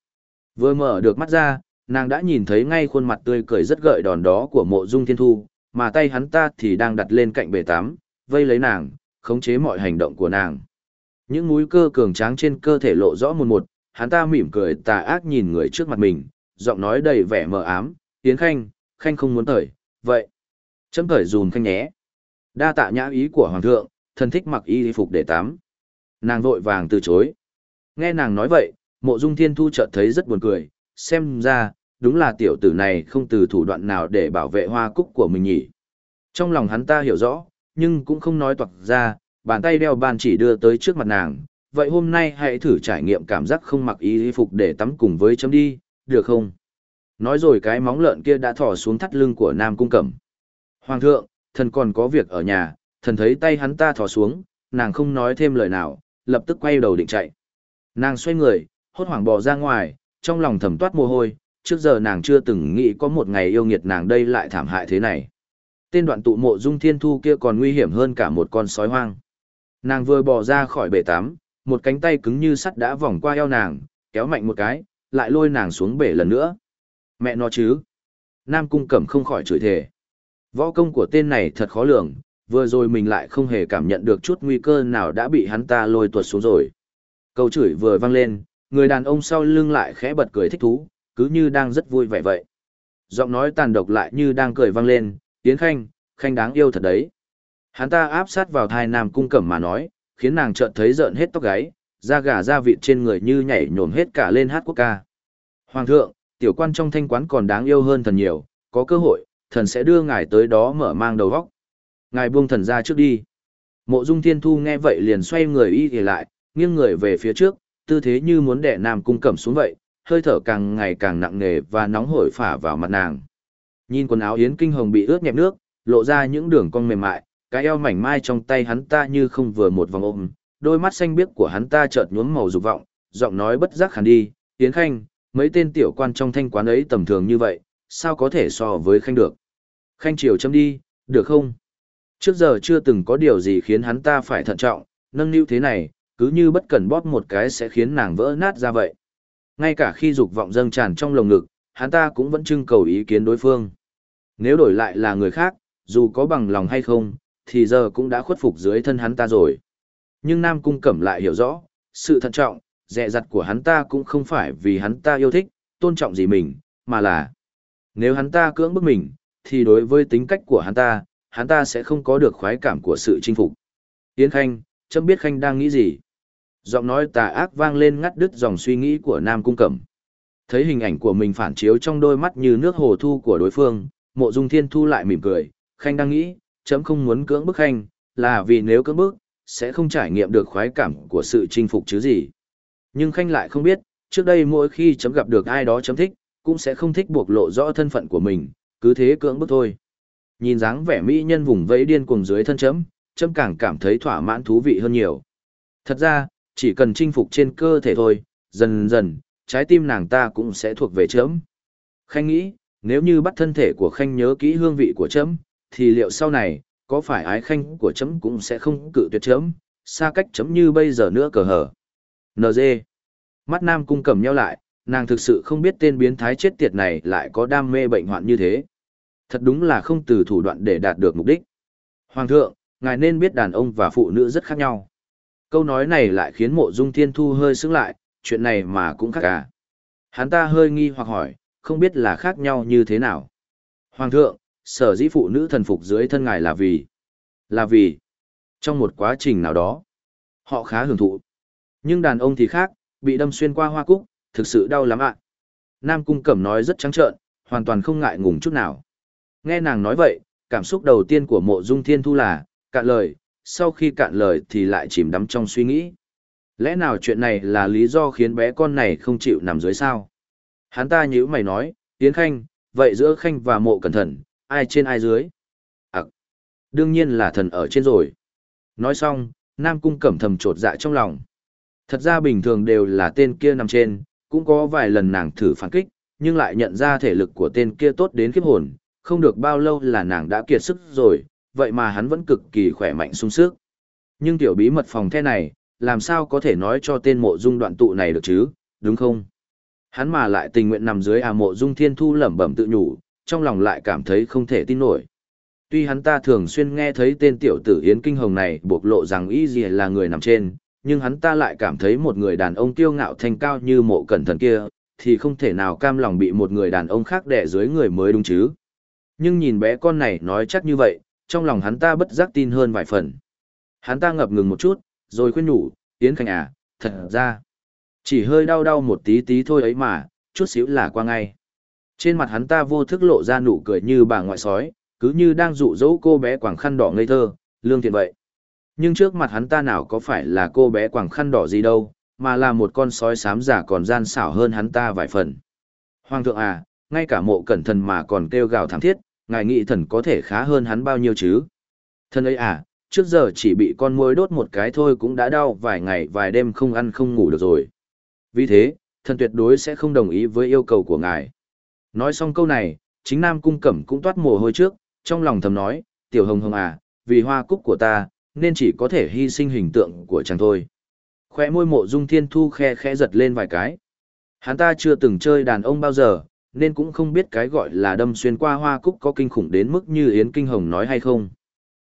Vừa mở được mắt ra, nàng đã nhìn thấy ngay khuôn mặt tươi cười rất gợi đòn đó của mộ dung thiên thu, mà tay hắn ta thì đang đặt lên cạnh bể tắm, vây lấy nàng, khống chế mọi hành động của nàng. Những múi cơ cường tráng trên cơ thể lộ rõ một một, hắn ta mỉm cười tà ác nhìn người trước mặt mình, giọng nói đầy vẻ mờ ám, Yến Khanh, Khanh không muốn thời, vậy. Chấm thời dùm Khanh nhé. Đa tạ nhã ý của Hoàng thượng, thân thích mặc y phục để tắm. Nàng vội vàng từ chối. Nghe nàng nói vậy, mộ dung thiên thu chợt thấy rất buồn cười, xem ra, đúng là tiểu tử này không từ thủ đoạn nào để bảo vệ hoa cúc của mình nhỉ. Trong lòng hắn ta hiểu rõ, nhưng cũng không nói toạc ra, bàn tay đeo bàn chỉ đưa tới trước mặt nàng. Vậy hôm nay hãy thử trải nghiệm cảm giác không mặc y phục để tắm cùng với chấm đi, được không? Nói rồi cái móng lợn kia đã thỏ xuống thắt lưng của Nam Cung Cẩm. Hoàng thượng, thần còn có việc ở nhà, thần thấy tay hắn ta thỏ xuống, nàng không nói thêm lời nào, lập tức quay đầu định chạy. Nàng xoay người, hốt hoảng bò ra ngoài, trong lòng thầm toát mồ hôi, trước giờ nàng chưa từng nghĩ có một ngày yêu nghiệt nàng đây lại thảm hại thế này. Tên đoạn tụ mộ dung thiên thu kia còn nguy hiểm hơn cả một con sói hoang. Nàng vừa bỏ ra khỏi bể tắm, một cánh tay cứng như sắt đã vòng qua eo nàng, kéo mạnh một cái, lại lôi nàng xuống bể lần nữa. Mẹ nó chứ. Nam cung cẩm không khỏi chửi thề. Võ công của tên này thật khó lường, vừa rồi mình lại không hề cảm nhận được chút nguy cơ nào đã bị hắn ta lôi tuột xuống rồi. Câu chửi vừa vang lên, người đàn ông sau lưng lại khẽ bật cười thích thú, cứ như đang rất vui vẻ vậy. Giọng nói tàn độc lại như đang cười vang lên, Yến Khanh, Khanh đáng yêu thật đấy. Hắn ta áp sát vào thai Nam cung cẩm mà nói, khiến nàng chợt thấy rợn hết tóc gáy, da gà da vịt trên người như nhảy nhổm hết cả lên hát quốc ca. Hoàng thượng, tiểu quan trong thanh quán còn đáng yêu hơn thần nhiều, có cơ hội, thần sẽ đưa ngài tới đó mở mang đầu góc. Ngài buông thần ra trước đi. Mộ dung thiên thu nghe vậy liền xoay người y thì lại, nghiêng người về phía trước, tư thế như muốn đẻ nam cung cẩm xuống vậy, hơi thở càng ngày càng nặng nề và nóng hổi phả vào mặt nàng. Nhìn quần áo yến kinh hồng bị ướt nhẹp nước, lộ ra những đường cong mềm mại, cái eo mảnh mai trong tay hắn ta như không vừa một vòng ôm, đôi mắt xanh biếc của hắn ta chợt nhuốm màu dục vọng, giọng nói bất giác khàn đi, "Yến Khanh, mấy tên tiểu quan trong thanh quán ấy tầm thường như vậy, sao có thể so với Khanh được?" "Khanh chiều chấm đi, được không?" Trước giờ chưa từng có điều gì khiến hắn ta phải thận trọng, nâng niu thế này, cứ như bất cần bóp một cái sẽ khiến nàng vỡ nát ra vậy. Ngay cả khi dục vọng dâng tràn trong lồng ngực, hắn ta cũng vẫn trưng cầu ý kiến đối phương. Nếu đổi lại là người khác, dù có bằng lòng hay không, thì giờ cũng đã khuất phục dưới thân hắn ta rồi. Nhưng Nam Cung Cẩm lại hiểu rõ, sự thận trọng, dè dặt của hắn ta cũng không phải vì hắn ta yêu thích, tôn trọng gì mình, mà là nếu hắn ta cưỡng bức mình, thì đối với tính cách của hắn ta, hắn ta sẽ không có được khoái cảm của sự chinh phục. Yến Khanh, chấm biết Khanh đang nghĩ gì. Giọng nói tà ác vang lên ngắt đứt dòng suy nghĩ của Nam Cung Cẩm. Thấy hình ảnh của mình phản chiếu trong đôi mắt như nước hồ thu của đối phương, mộ dung thiên thu lại mỉm cười, Khanh đang nghĩ, chấm không muốn cưỡng bức Khanh, là vì nếu cưỡng bức, sẽ không trải nghiệm được khoái cảm của sự chinh phục chứ gì. Nhưng Khanh lại không biết, trước đây mỗi khi chấm gặp được ai đó chấm thích, cũng sẽ không thích buộc lộ rõ thân phận của mình, cứ thế cưỡng bức thôi. Nhìn dáng vẻ mỹ nhân vùng vẫy điên cuồng dưới thân chấm, chấm càng cảm thấy thỏa mãn thú vị hơn nhiều. Thật ra, chỉ cần chinh phục trên cơ thể thôi, dần dần, trái tim nàng ta cũng sẽ thuộc về chấm. Khanh nghĩ, nếu như bắt thân thể của Khanh nhớ kỹ hương vị của chấm, thì liệu sau này, có phải ái Khanh của chấm cũng sẽ không cự tuyệt chấm, xa cách chấm như bây giờ nữa cờ hở. NG. Mắt Nam cung cầm nhau lại, nàng thực sự không biết tên biến thái chết tiệt này lại có đam mê bệnh hoạn như thế. Thật đúng là không từ thủ đoạn để đạt được mục đích. Hoàng thượng, ngài nên biết đàn ông và phụ nữ rất khác nhau. Câu nói này lại khiến mộ dung thiên thu hơi sững lại, chuyện này mà cũng khác cả. Hắn ta hơi nghi hoặc hỏi, không biết là khác nhau như thế nào. Hoàng thượng, sở dĩ phụ nữ thần phục dưới thân ngài là vì, là vì, trong một quá trình nào đó, họ khá hưởng thụ. Nhưng đàn ông thì khác, bị đâm xuyên qua hoa cúc, thực sự đau lắm ạ. Nam Cung Cẩm nói rất trắng trợn, hoàn toàn không ngại ngùng chút nào. Nghe nàng nói vậy, cảm xúc đầu tiên của mộ dung thiên thu là, cạn lời, sau khi cạn lời thì lại chìm đắm trong suy nghĩ. Lẽ nào chuyện này là lý do khiến bé con này không chịu nằm dưới sao? Hắn ta nhữ mày nói, Tiến Khanh, vậy giữa Khanh và mộ cẩn thận, ai trên ai dưới? À, đương nhiên là thần ở trên rồi. Nói xong, Nam Cung cẩm thầm trột dạ trong lòng. Thật ra bình thường đều là tên kia nằm trên, cũng có vài lần nàng thử phản kích, nhưng lại nhận ra thể lực của tên kia tốt đến khiếp hồn, không được bao lâu là nàng đã kiệt sức rồi, vậy mà hắn vẫn cực kỳ khỏe mạnh sung sức. Nhưng tiểu bí mật phòng the này, làm sao có thể nói cho tên mộ dung đoạn tụ này được chứ, đúng không? Hắn mà lại tình nguyện nằm dưới à mộ dung thiên thu lẩm bẩm tự nhủ, trong lòng lại cảm thấy không thể tin nổi. Tuy hắn ta thường xuyên nghe thấy tên tiểu tử Yến Kinh Hồng này bộc lộ rằng y gì là người nằm trên, nhưng hắn ta lại cảm thấy một người đàn ông kiêu ngạo thanh cao như mộ cẩn thận kia, thì không thể nào cam lòng bị một người đàn ông khác đè dưới người mới đúng chứ. Nhưng nhìn bé con này nói chắc như vậy, trong lòng hắn ta bất giác tin hơn vài phần. Hắn ta ngập ngừng một chút, rồi khuyên nhủ, Yến Khanh à, thật ra, chỉ hơi đau đau một tí tí thôi ấy mà, chút xíu là qua ngay. Trên mặt hắn ta vô thức lộ ra nụ cười như bà ngoại sói, cứ như đang dụ dỗ cô bé quảng khăn đỏ ngây thơ, lương thiện vậy. Nhưng trước mặt hắn ta nào có phải là cô bé quảng khăn đỏ gì đâu, mà là một con sói xám giả còn gian xảo hơn hắn ta vài phần. Hoàng thượng à, ngay cả mộ cẩn thần mà còn kêu gào thảm thiết, ngài nghĩ thần có thể khá hơn hắn bao nhiêu chứ? Thần ấy à, trước giờ chỉ bị con môi đốt một cái thôi cũng đã đau vài ngày vài đêm không ăn không ngủ được rồi. Vì thế, thần tuyệt đối sẽ không đồng ý với yêu cầu của ngài. Nói xong câu này, chính Nam Cung Cẩm cũng toát mồ hôi trước, trong lòng thầm nói, tiểu hồng hồng à, vì hoa cúc của ta, nên chỉ có thể hy sinh hình tượng của chàng thôi. Khoe môi mộ dung thiên thu khe khẽ giật lên vài cái. Hắn ta chưa từng chơi đàn ông bao giờ, nên cũng không biết cái gọi là đâm xuyên qua hoa cúc có kinh khủng đến mức như Yến Kinh Hồng nói hay không.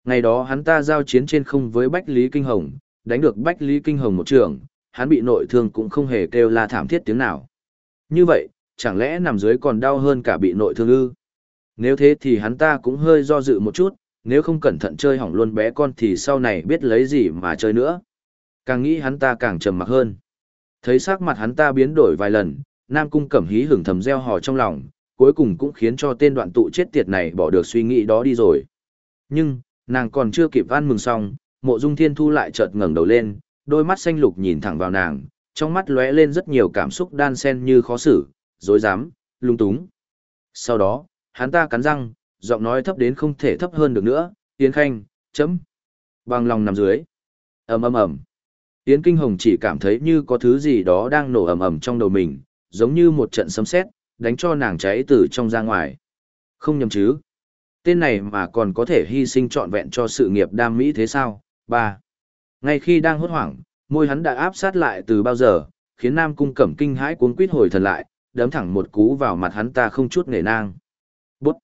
Ngày đó hắn ta giao chiến trên không với Bách Lý Kinh Hồng, đánh được Bách Lý Kinh Hồng một trường, hắn bị nội thương cũng không hề kêu la thảm thiết tiếng nào. Như vậy, chẳng lẽ nằm dưới còn đau hơn cả bị nội thương ư? Nếu thế thì hắn ta cũng hơi do dự một chút, nếu không cẩn thận chơi hỏng luôn bé con thì sau này biết lấy gì mà chơi nữa. Càng nghĩ hắn ta càng trầm mặc hơn. Thấy sắc mặt hắn ta biến đổi vài lần, Nam Cung Cẩm hí hưởng thầm gieo hò trong lòng, cuối cùng cũng khiến cho tên đoạn tụ chết tiệt này bỏ được suy nghĩ đó đi rồi. Nhưng, nàng còn chưa kịp ăn mừng xong, mộ dung thiên thu lại chợt ngẩng đầu lên, đôi mắt xanh lục nhìn thẳng vào nàng, trong mắt lóe lên rất nhiều cảm xúc đan xen như khó xử, dối dám, lung túng. Sau đó, hắn ta cắn răng, giọng nói thấp đến không thể thấp hơn được nữa, Yến Khanh, chấm. Bằng lòng nằm dưới. ầm ầm ầm. Yến Kinh Hồng chỉ cảm thấy như có thứ gì đó đang nổ ầm ầm trong đầu mình, giống như một trận sấm sét, đánh cho nàng cháy từ trong ra ngoài. Không nhầm chứ. Tên này mà còn có thể hy sinh trọn vẹn cho sự nghiệp đam mỹ thế sao? Ba. Ngay khi đang hốt hoảng, môi hắn đã áp sát lại từ bao giờ, khiến Nam Cung Cẩm kinh hãi cuốn quýt hồi thần lại, đấm thẳng một cú vào mặt hắn ta không chút nể nang. Bút!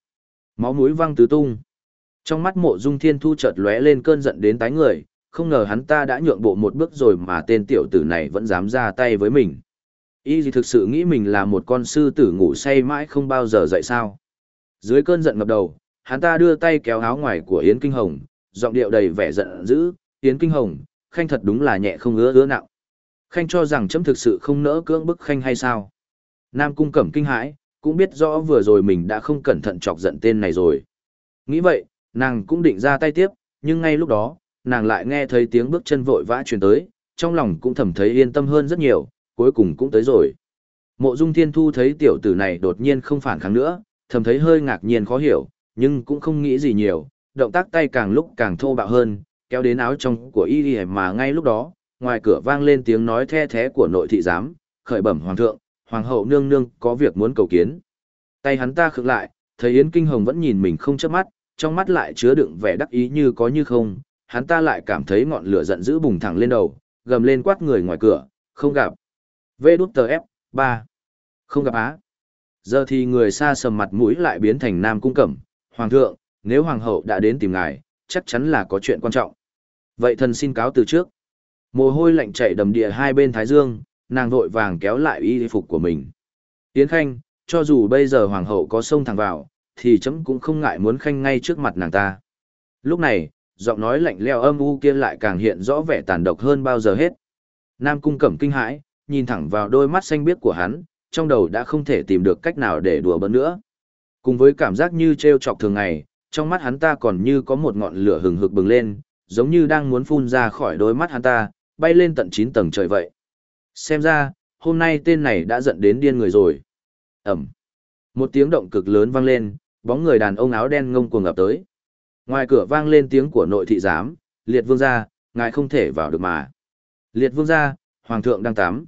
Máu mũi văng tứ tung. Trong mắt mộ dung thiên thu chợt lóe lên cơn giận đến tái người, không ngờ hắn ta đã nhượng bộ một bước rồi mà tên tiểu tử này vẫn dám ra tay với mình. Y gì thực sự nghĩ mình là một con sư tử ngủ say mãi không bao giờ dậy sao. Dưới cơn giận ngập đầu, hắn ta đưa tay kéo áo ngoài của Yến Kinh Hồng, giọng điệu đầy vẻ giận dữ, Yến Kinh Hồng, khanh thật đúng là nhẹ không ứa ứa nặng. Khanh cho rằng chấm thực sự không nỡ cưỡng bức khanh hay sao? Nam cung cẩm kinh hãi, cũng biết rõ vừa rồi mình đã không cẩn thận chọc giận tên này rồi. Nghĩ vậy, nàng cũng định ra tay tiếp, nhưng ngay lúc đó, nàng lại nghe thấy tiếng bước chân vội vã truyền tới, trong lòng cũng thầm thấy yên tâm hơn rất nhiều, cuối cùng cũng tới rồi. Mộ Dung Thiên Thu thấy tiểu tử này đột nhiên không phản kháng nữa, thầm thấy hơi ngạc nhiên khó hiểu, nhưng cũng không nghĩ gì nhiều, động tác tay càng lúc càng thô bạo hơn, kéo đến áo trong của y y mà ngay lúc đó, ngoài cửa vang lên tiếng nói the thế của nội thị giám, khởi bẩm hoàng thượng, hoàng hậu nương nương có việc muốn cầu kiến. Tay hắn ta khựng lại, thấy Yến Kinh Hồng vẫn nhìn mình không chớp mắt, trong mắt lại chứa đựng vẻ đắc ý như có như không, hắn ta lại cảm thấy ngọn lửa giận dữ bùng thẳng lên đầu, gầm lên quát người ngoài cửa, không gặp. Vê đút tờ F, 3. Không gặp á. Giờ thì người xa sầm mặt mũi lại biến thành nam cung cẩm. Hoàng thượng, nếu hoàng hậu đã đến tìm ngài, chắc chắn là có chuyện quan trọng. Vậy thần xin cáo từ trước. Mồ hôi lạnh chảy đầm địa hai bên thái dương, nàng vội vàng kéo lại y phục của mình. Tiến khanh, cho dù bây giờ hoàng hậu có sông thẳng vào, thì chấm cũng không ngại muốn khanh ngay trước mặt nàng ta. Lúc này, giọng nói lạnh leo âm u kia lại càng hiện rõ vẻ tàn độc hơn bao giờ hết. Nam cung cẩm kinh hãi, nhìn thẳng vào đôi mắt xanh biếc của hắn, trong đầu đã không thể tìm được cách nào để đùa bỡn nữa. Cùng với cảm giác như treo chọc thường ngày, trong mắt hắn ta còn như có một ngọn lửa hừng hực bừng lên, giống như đang muốn phun ra khỏi đôi mắt hắn ta, bay lên tận 9 tầng trời vậy. Xem ra, hôm nay tên này đã giận đến điên người rồi. Ẩm. Một tiếng động cực lớn vang lên, bóng người đàn ông áo đen ngông cuồng ngập tới. Ngoài cửa vang lên tiếng của nội thị giám, liệt vương gia, ngài không thể vào được mà. Liệt vương gia, hoàng thượng đang tắm.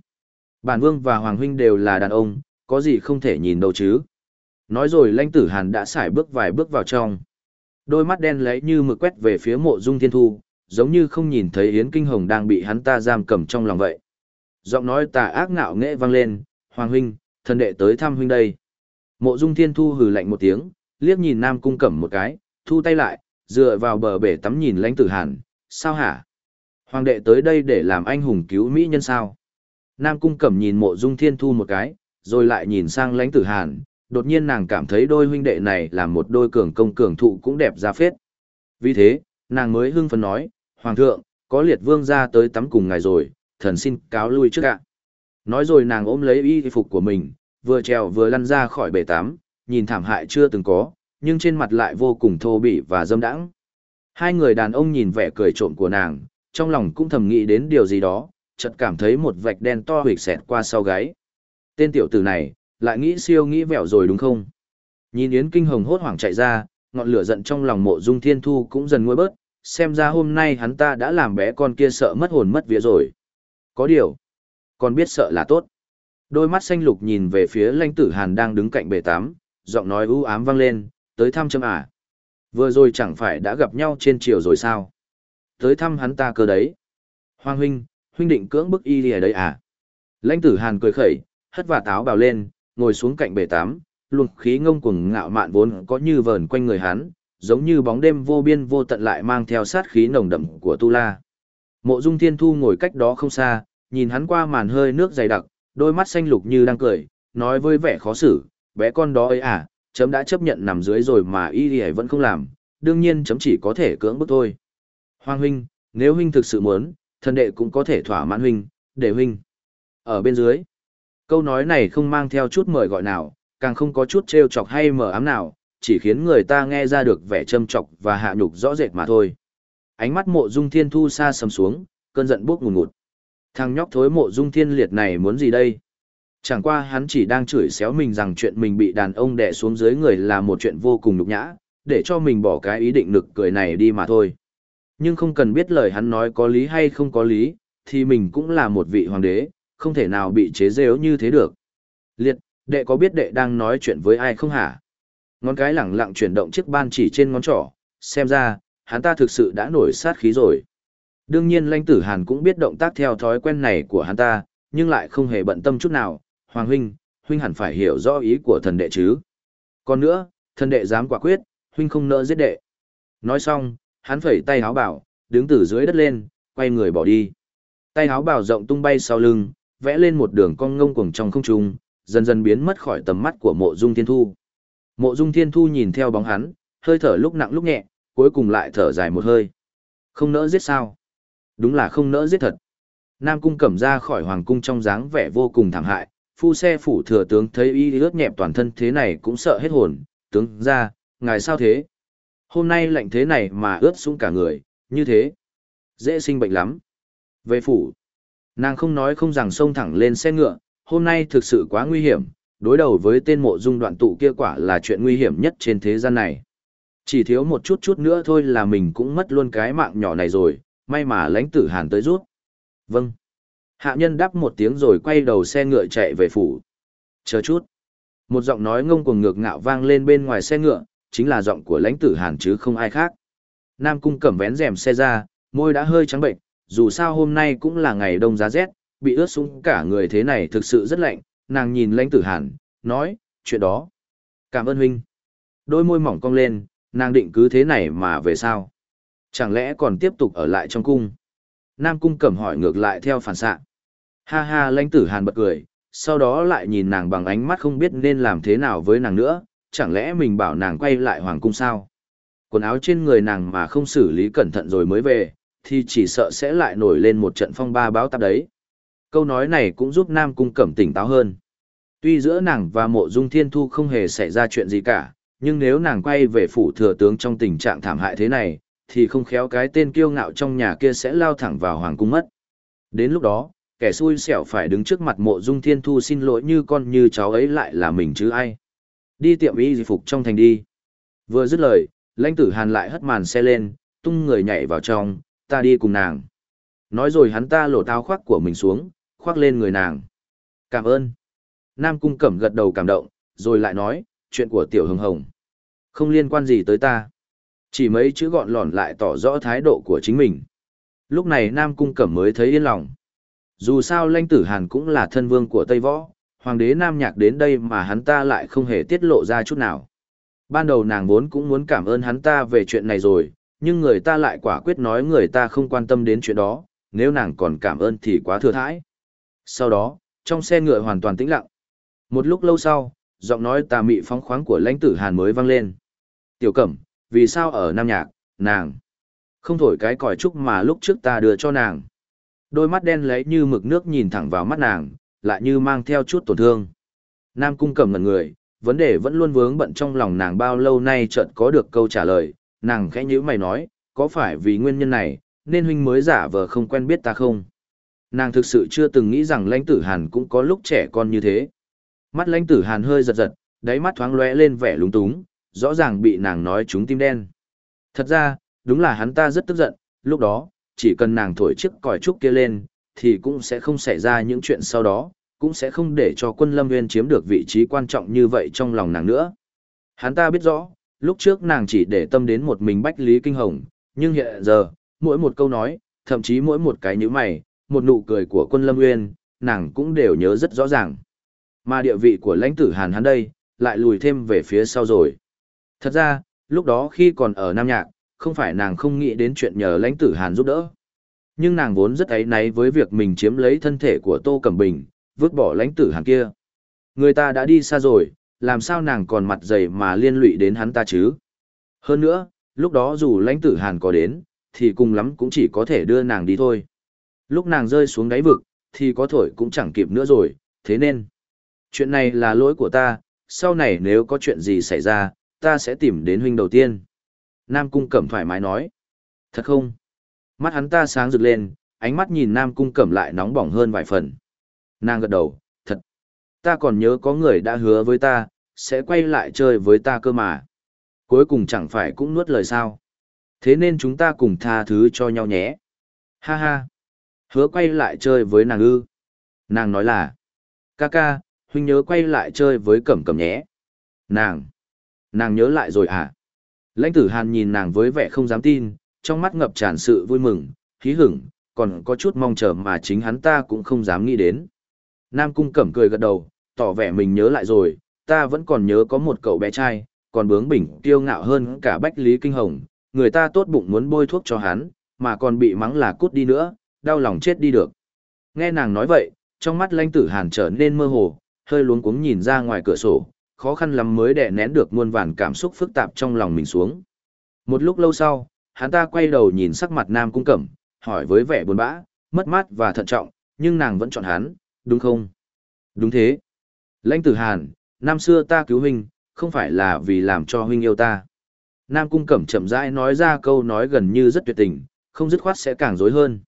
Bản vương và hoàng huynh đều là đàn ông, có gì không thể nhìn đâu chứ. Nói rồi lãnh tử hàn đã xài bước vài bước vào trong. Đôi mắt đen lấy như mực quét về phía mộ dung thiên thu, giống như không nhìn thấy Yến Kinh Hồng đang bị hắn ta giam cầm trong lòng vậy. Giọng nói tà ác ngạo nghễ vang lên, Hoàng huynh, thần đệ tới thăm huynh đây. Mộ dung thiên thu hừ lạnh một tiếng, liếc nhìn Nam Cung Cẩm một cái, thu tay lại, dựa vào bờ bể tắm nhìn lãnh tử hàn, sao hả? Hoàng đệ tới đây để làm anh hùng cứu Mỹ nhân sao? Nam Cung Cẩm nhìn mộ dung thiên thu một cái, rồi lại nhìn sang lãnh tử hàn, đột nhiên nàng cảm thấy đôi huynh đệ này là một đôi cường công cường thụ cũng đẹp ra phết. Vì thế, nàng mới hưng phấn nói, Hoàng thượng, có liệt vương ra tới tắm cùng ngài rồi, thần xin cáo lui trước ạ. Nói rồi nàng ôm lấy y phục của mình, vừa trèo vừa lăn ra khỏi bể tắm, nhìn thảm hại chưa từng có, nhưng trên mặt lại vô cùng thô bỉ và dâm đãng. Hai người đàn ông nhìn vẻ cười trộm của nàng, trong lòng cũng thầm nghĩ đến điều gì đó, chợt cảm thấy một vạch đen to hịch xẹt qua sau gáy. Tên tiểu tử này, lại nghĩ siêu nghĩ vẹo rồi đúng không? Nhìn Yến Kinh Hồng hốt hoảng chạy ra, ngọn lửa giận trong lòng mộ dung thiên thu cũng dần nguôi bớt, xem ra hôm nay hắn ta đã làm bé con kia sợ mất hồn mất vía rồi. Có điều, con biết sợ là tốt. Đôi mắt xanh lục nhìn về phía lãnh tử hàn đang đứng cạnh bể tám, giọng nói u ám vang lên, tới thăm châm à. Vừa rồi chẳng phải đã gặp nhau trên chiều rồi sao? Tới thăm hắn ta cơ đấy. Hoàng huynh, huynh định cưỡng bức y lìa đấy à? Lãnh tử hàn cười khẩy, hất và táo bào lên, ngồi xuống cạnh bể tắm, luồng khí ngông cuồng ngạo mạn vốn có như vờn quanh người hắn, giống như bóng đêm vô biên vô tận lại mang theo sát khí nồng đậm của Tu La. Mộ Dung Thiên Thu ngồi cách đó không xa, nhìn hắn qua màn hơi nước dày đặc, đôi mắt xanh lục như đang cười, nói với vẻ khó xử, bé con đó ấy à, chấm đã chấp nhận nằm dưới rồi mà y y vẫn không làm, đương nhiên chấm chỉ có thể cưỡng bức thôi. Hoàng huynh, nếu huynh thực sự muốn, thần đệ cũng có thể thỏa mãn huynh, để huynh. Ở bên dưới, câu nói này không mang theo chút mời gọi nào, càng không có chút trêu chọc hay mờ ám nào, chỉ khiến người ta nghe ra được vẻ châm chọc và hạ nhục rõ rệt mà thôi. Ánh mắt mộ dung thiên thu xa sầm xuống, cơn giận bốc ngùn ngụt. Thằng nhóc thối mộ dung thiên liệt này muốn gì đây? Chẳng qua hắn chỉ đang chửi xéo mình rằng chuyện mình bị đàn ông đè xuống dưới người là một chuyện vô cùng nhục nhã, để cho mình bỏ cái ý định nực cười này đi mà thôi. Nhưng không cần biết lời hắn nói có lý hay không có lý, thì mình cũng là một vị hoàng đế, không thể nào bị chế rêu như thế được. Liệt, đệ có biết đệ đang nói chuyện với ai không hả? Ngón cái lẳng lặng chuyển động chiếc ban chỉ trên ngón trỏ, xem ra, hắn ta thực sự đã nổi sát khí rồi. Đương nhiên lãnh tử Hàn cũng biết động tác theo thói quen này của hắn ta, nhưng lại không hề bận tâm chút nào. Hoàng huynh, huynh hẳn phải hiểu rõ ý của thần đệ chứ. Còn nữa, thần đệ dám quả quyết, huynh không nỡ giết đệ. Nói xong, hắn phẩy tay háo bảo, đứng từ dưới đất lên, quay người bỏ đi. Tay háo bảo rộng tung bay sau lưng, vẽ lên một đường cong ngông cuồng trong không trung, dần dần biến mất khỏi tầm mắt của mộ dung thiên thu. Mộ dung thiên thu nhìn theo bóng hắn, hơi thở lúc nặng lúc nhẹ, cuối cùng lại thở dài một hơi. Không nỡ giết sao? Đúng là không nỡ giết thật. Nam cung cẩm ra khỏi hoàng cung trong dáng vẻ vô cùng thảm hại, phu xe phủ thừa tướng thấy y ướt nhẹp toàn thân thế này cũng sợ hết hồn, tướng ra, ngài sao thế? Hôm nay lạnh thế này mà ướt sũng cả người, như thế. Dễ sinh bệnh lắm. Về phủ, nàng không nói không rằng xông thẳng lên xe ngựa, hôm nay thực sự quá nguy hiểm, đối đầu với tên mộ dung đoạn tụ kia quả là chuyện nguy hiểm nhất trên thế gian này. Chỉ thiếu một chút chút nữa thôi là mình cũng mất luôn cái mạng nhỏ này rồi, may mà lãnh tử hàn tới rút. Vâng. Hạ nhân đáp một tiếng rồi quay đầu xe ngựa chạy về phủ. Chờ chút. Một giọng nói ngông cuồng ngược ngạo vang lên bên ngoài xe ngựa, chính là giọng của lãnh tử hàn chứ không ai khác. Nam cung cẩm vén rèm xe ra, môi đã hơi trắng bệnh, dù sao hôm nay cũng là ngày đông giá rét, bị ướt sũng cả người thế này thực sự rất lạnh, nàng nhìn lãnh tử hàn, nói, chuyện đó. Cảm ơn huynh. Đôi môi mỏng cong lên, nàng định cứ thế này mà về sao? Chẳng lẽ còn tiếp tục ở lại trong cung? Nam cung cẩm hỏi ngược lại theo phản xạ. Ha ha lãnh tử hàn bật cười, sau đó lại nhìn nàng bằng ánh mắt không biết nên làm thế nào với nàng nữa, chẳng lẽ mình bảo nàng quay lại hoàng cung sao? Quần áo trên người nàng mà không xử lý cẩn thận rồi mới về, thì chỉ sợ sẽ lại nổi lên một trận phong ba báo táp đấy. Câu nói này cũng giúp Nam cung cẩm tỉnh táo hơn. Tuy giữa nàng và mộ dung thiên thu không hề xảy ra chuyện gì cả, nhưng nếu nàng quay về phủ thừa tướng trong tình trạng thảm hại thế này, thì không khéo cái tên kiêu ngạo trong nhà kia sẽ lao thẳng vào hoàng cung mất. Đến lúc đó, kẻ xui xẻo phải đứng trước mặt mộ dung thiên thu xin lỗi như con như cháu ấy lại là mình chứ ai. Đi tiệm y phục trong thành đi. Vừa dứt lời, lãnh tử hàn lại hất màn xe lên, tung người nhảy vào trong, ta đi cùng nàng. Nói rồi hắn ta lột áo khoác của mình xuống, khoác lên người nàng. Cảm ơn. Nam Cung Cẩm gật đầu cảm động, rồi lại nói, chuyện của Tiểu Hồng Hồng. Không liên quan gì tới ta. Chỉ mấy chữ gọn lỏn lại tỏ rõ thái độ của chính mình. Lúc này Nam Cung Cẩm mới thấy yên lòng. Dù sao Lanh Tử Hàn cũng là thân vương của Tây Võ, Hoàng đế Nam Nhạc đến đây mà hắn ta lại không hề tiết lộ ra chút nào. Ban đầu nàng vốn cũng muốn cảm ơn hắn ta về chuyện này rồi, nhưng người ta lại quả quyết nói người ta không quan tâm đến chuyện đó, nếu nàng còn cảm ơn thì quá thừa thãi. Sau đó, trong xe ngựa hoàn toàn tĩnh lặng. Một lúc lâu sau, giọng nói tà mị phóng khoáng của lãnh tử Hàn mới vang lên. Tiểu Cẩm, vì sao ở Nam Nhạc, nàng không thổi cái còi trúc mà lúc trước ta đưa cho nàng. Đôi mắt đen lấy như mực nước nhìn thẳng vào mắt nàng, lại như mang theo chút tổn thương. Nam Cung Cẩm ngẩn người, vấn đề vẫn luôn vướng bận trong lòng nàng bao lâu nay chợt có được câu trả lời, nàng khẽ nhữ mày nói, có phải vì nguyên nhân này, nên huynh mới giả vờ không quen biết ta không? Nàng thực sự chưa từng nghĩ rằng lãnh tử hàn cũng có lúc trẻ con như thế. Mắt lãnh tử hàn hơi giật giật, đáy mắt thoáng lóe lên vẻ lúng túng, rõ ràng bị nàng nói trúng tim đen. Thật ra, đúng là hắn ta rất tức giận, lúc đó, chỉ cần nàng thổi chiếc còi trúc kia lên, thì cũng sẽ không xảy ra những chuyện sau đó, cũng sẽ không để cho quân lâm nguyên chiếm được vị trí quan trọng như vậy trong lòng nàng nữa. Hắn ta biết rõ, lúc trước nàng chỉ để tâm đến một mình Bách Lý Kinh Hồng, nhưng hiện giờ, mỗi một câu nói, thậm chí mỗi một cái nhíu mày, một nụ cười của quân lâm nguyên, nàng cũng đều nhớ rất rõ ràng. Mà địa vị của lãnh tử Hàn hắn đây, lại lùi thêm về phía sau rồi. Thật ra, lúc đó khi còn ở Nam Nhạc, không phải nàng không nghĩ đến chuyện nhờ lãnh tử Hàn giúp đỡ. Nhưng nàng vốn rất ấy náy với việc mình chiếm lấy thân thể của Tô Cẩm Bình, vứt bỏ lãnh tử Hàn kia. Người ta đã đi xa rồi, làm sao nàng còn mặt dày mà liên lụy đến hắn ta chứ? Hơn nữa, lúc đó dù lãnh tử Hàn có đến, thì cùng lắm cũng chỉ có thể đưa nàng đi thôi. Lúc nàng rơi xuống đáy vực, thì có thổi cũng chẳng kịp nữa rồi, thế nên. Chuyện này là lỗi của ta, sau này nếu có chuyện gì xảy ra, ta sẽ tìm đến huynh đầu tiên. Nam Cung Cẩm thoải mái nói. Thật không? Mắt hắn ta sáng rực lên, ánh mắt nhìn Nam Cung Cẩm lại nóng bỏng hơn vài phần. Nàng gật đầu. Ta còn nhớ có người đã hứa với ta, sẽ quay lại chơi với ta cơ mà. Cuối cùng chẳng phải cũng nuốt lời sao. Thế nên chúng ta cùng tha thứ cho nhau nhé. Ha ha. Hứa quay lại chơi với nàng ư. Nàng nói là. Ca ca, huynh nhớ quay lại chơi với cẩm cẩm nhé. Nàng. Nàng nhớ lại rồi à? Lãnh tử hàn nhìn nàng với vẻ không dám tin, trong mắt ngập tràn sự vui mừng, hí hửng, còn có chút mong chờ mà chính hắn ta cũng không dám nghĩ đến. Nam cung cẩm cười gật đầu, tỏ vẻ mình nhớ lại rồi, ta vẫn còn nhớ có một cậu bé trai, còn bướng bỉnh tiêu ngạo hơn cả Bách Lý Kinh Hồng, người ta tốt bụng muốn bôi thuốc cho hắn, mà còn bị mắng là cút đi nữa, đau lòng chết đi được. Nghe nàng nói vậy, trong mắt lãnh tử hàn trở nên mơ hồ, hơi luống cuống nhìn ra ngoài cửa sổ, khó khăn lắm mới đè nén được muôn vàn cảm xúc phức tạp trong lòng mình xuống. Một lúc lâu sau, hắn ta quay đầu nhìn sắc mặt Nam Cung Cẩm, hỏi với vẻ buồn bã, mất mát và thận trọng, nhưng nàng vẫn chọn hắn, đúng không? Đúng thế. Lãnh tử Hàn, năm xưa ta cứu huynh, không phải là vì làm cho huynh yêu ta. Nam Cung Cẩm chậm rãi nói ra câu nói gần như rất tuyệt tình, không dứt khoát sẽ càng dối hơn.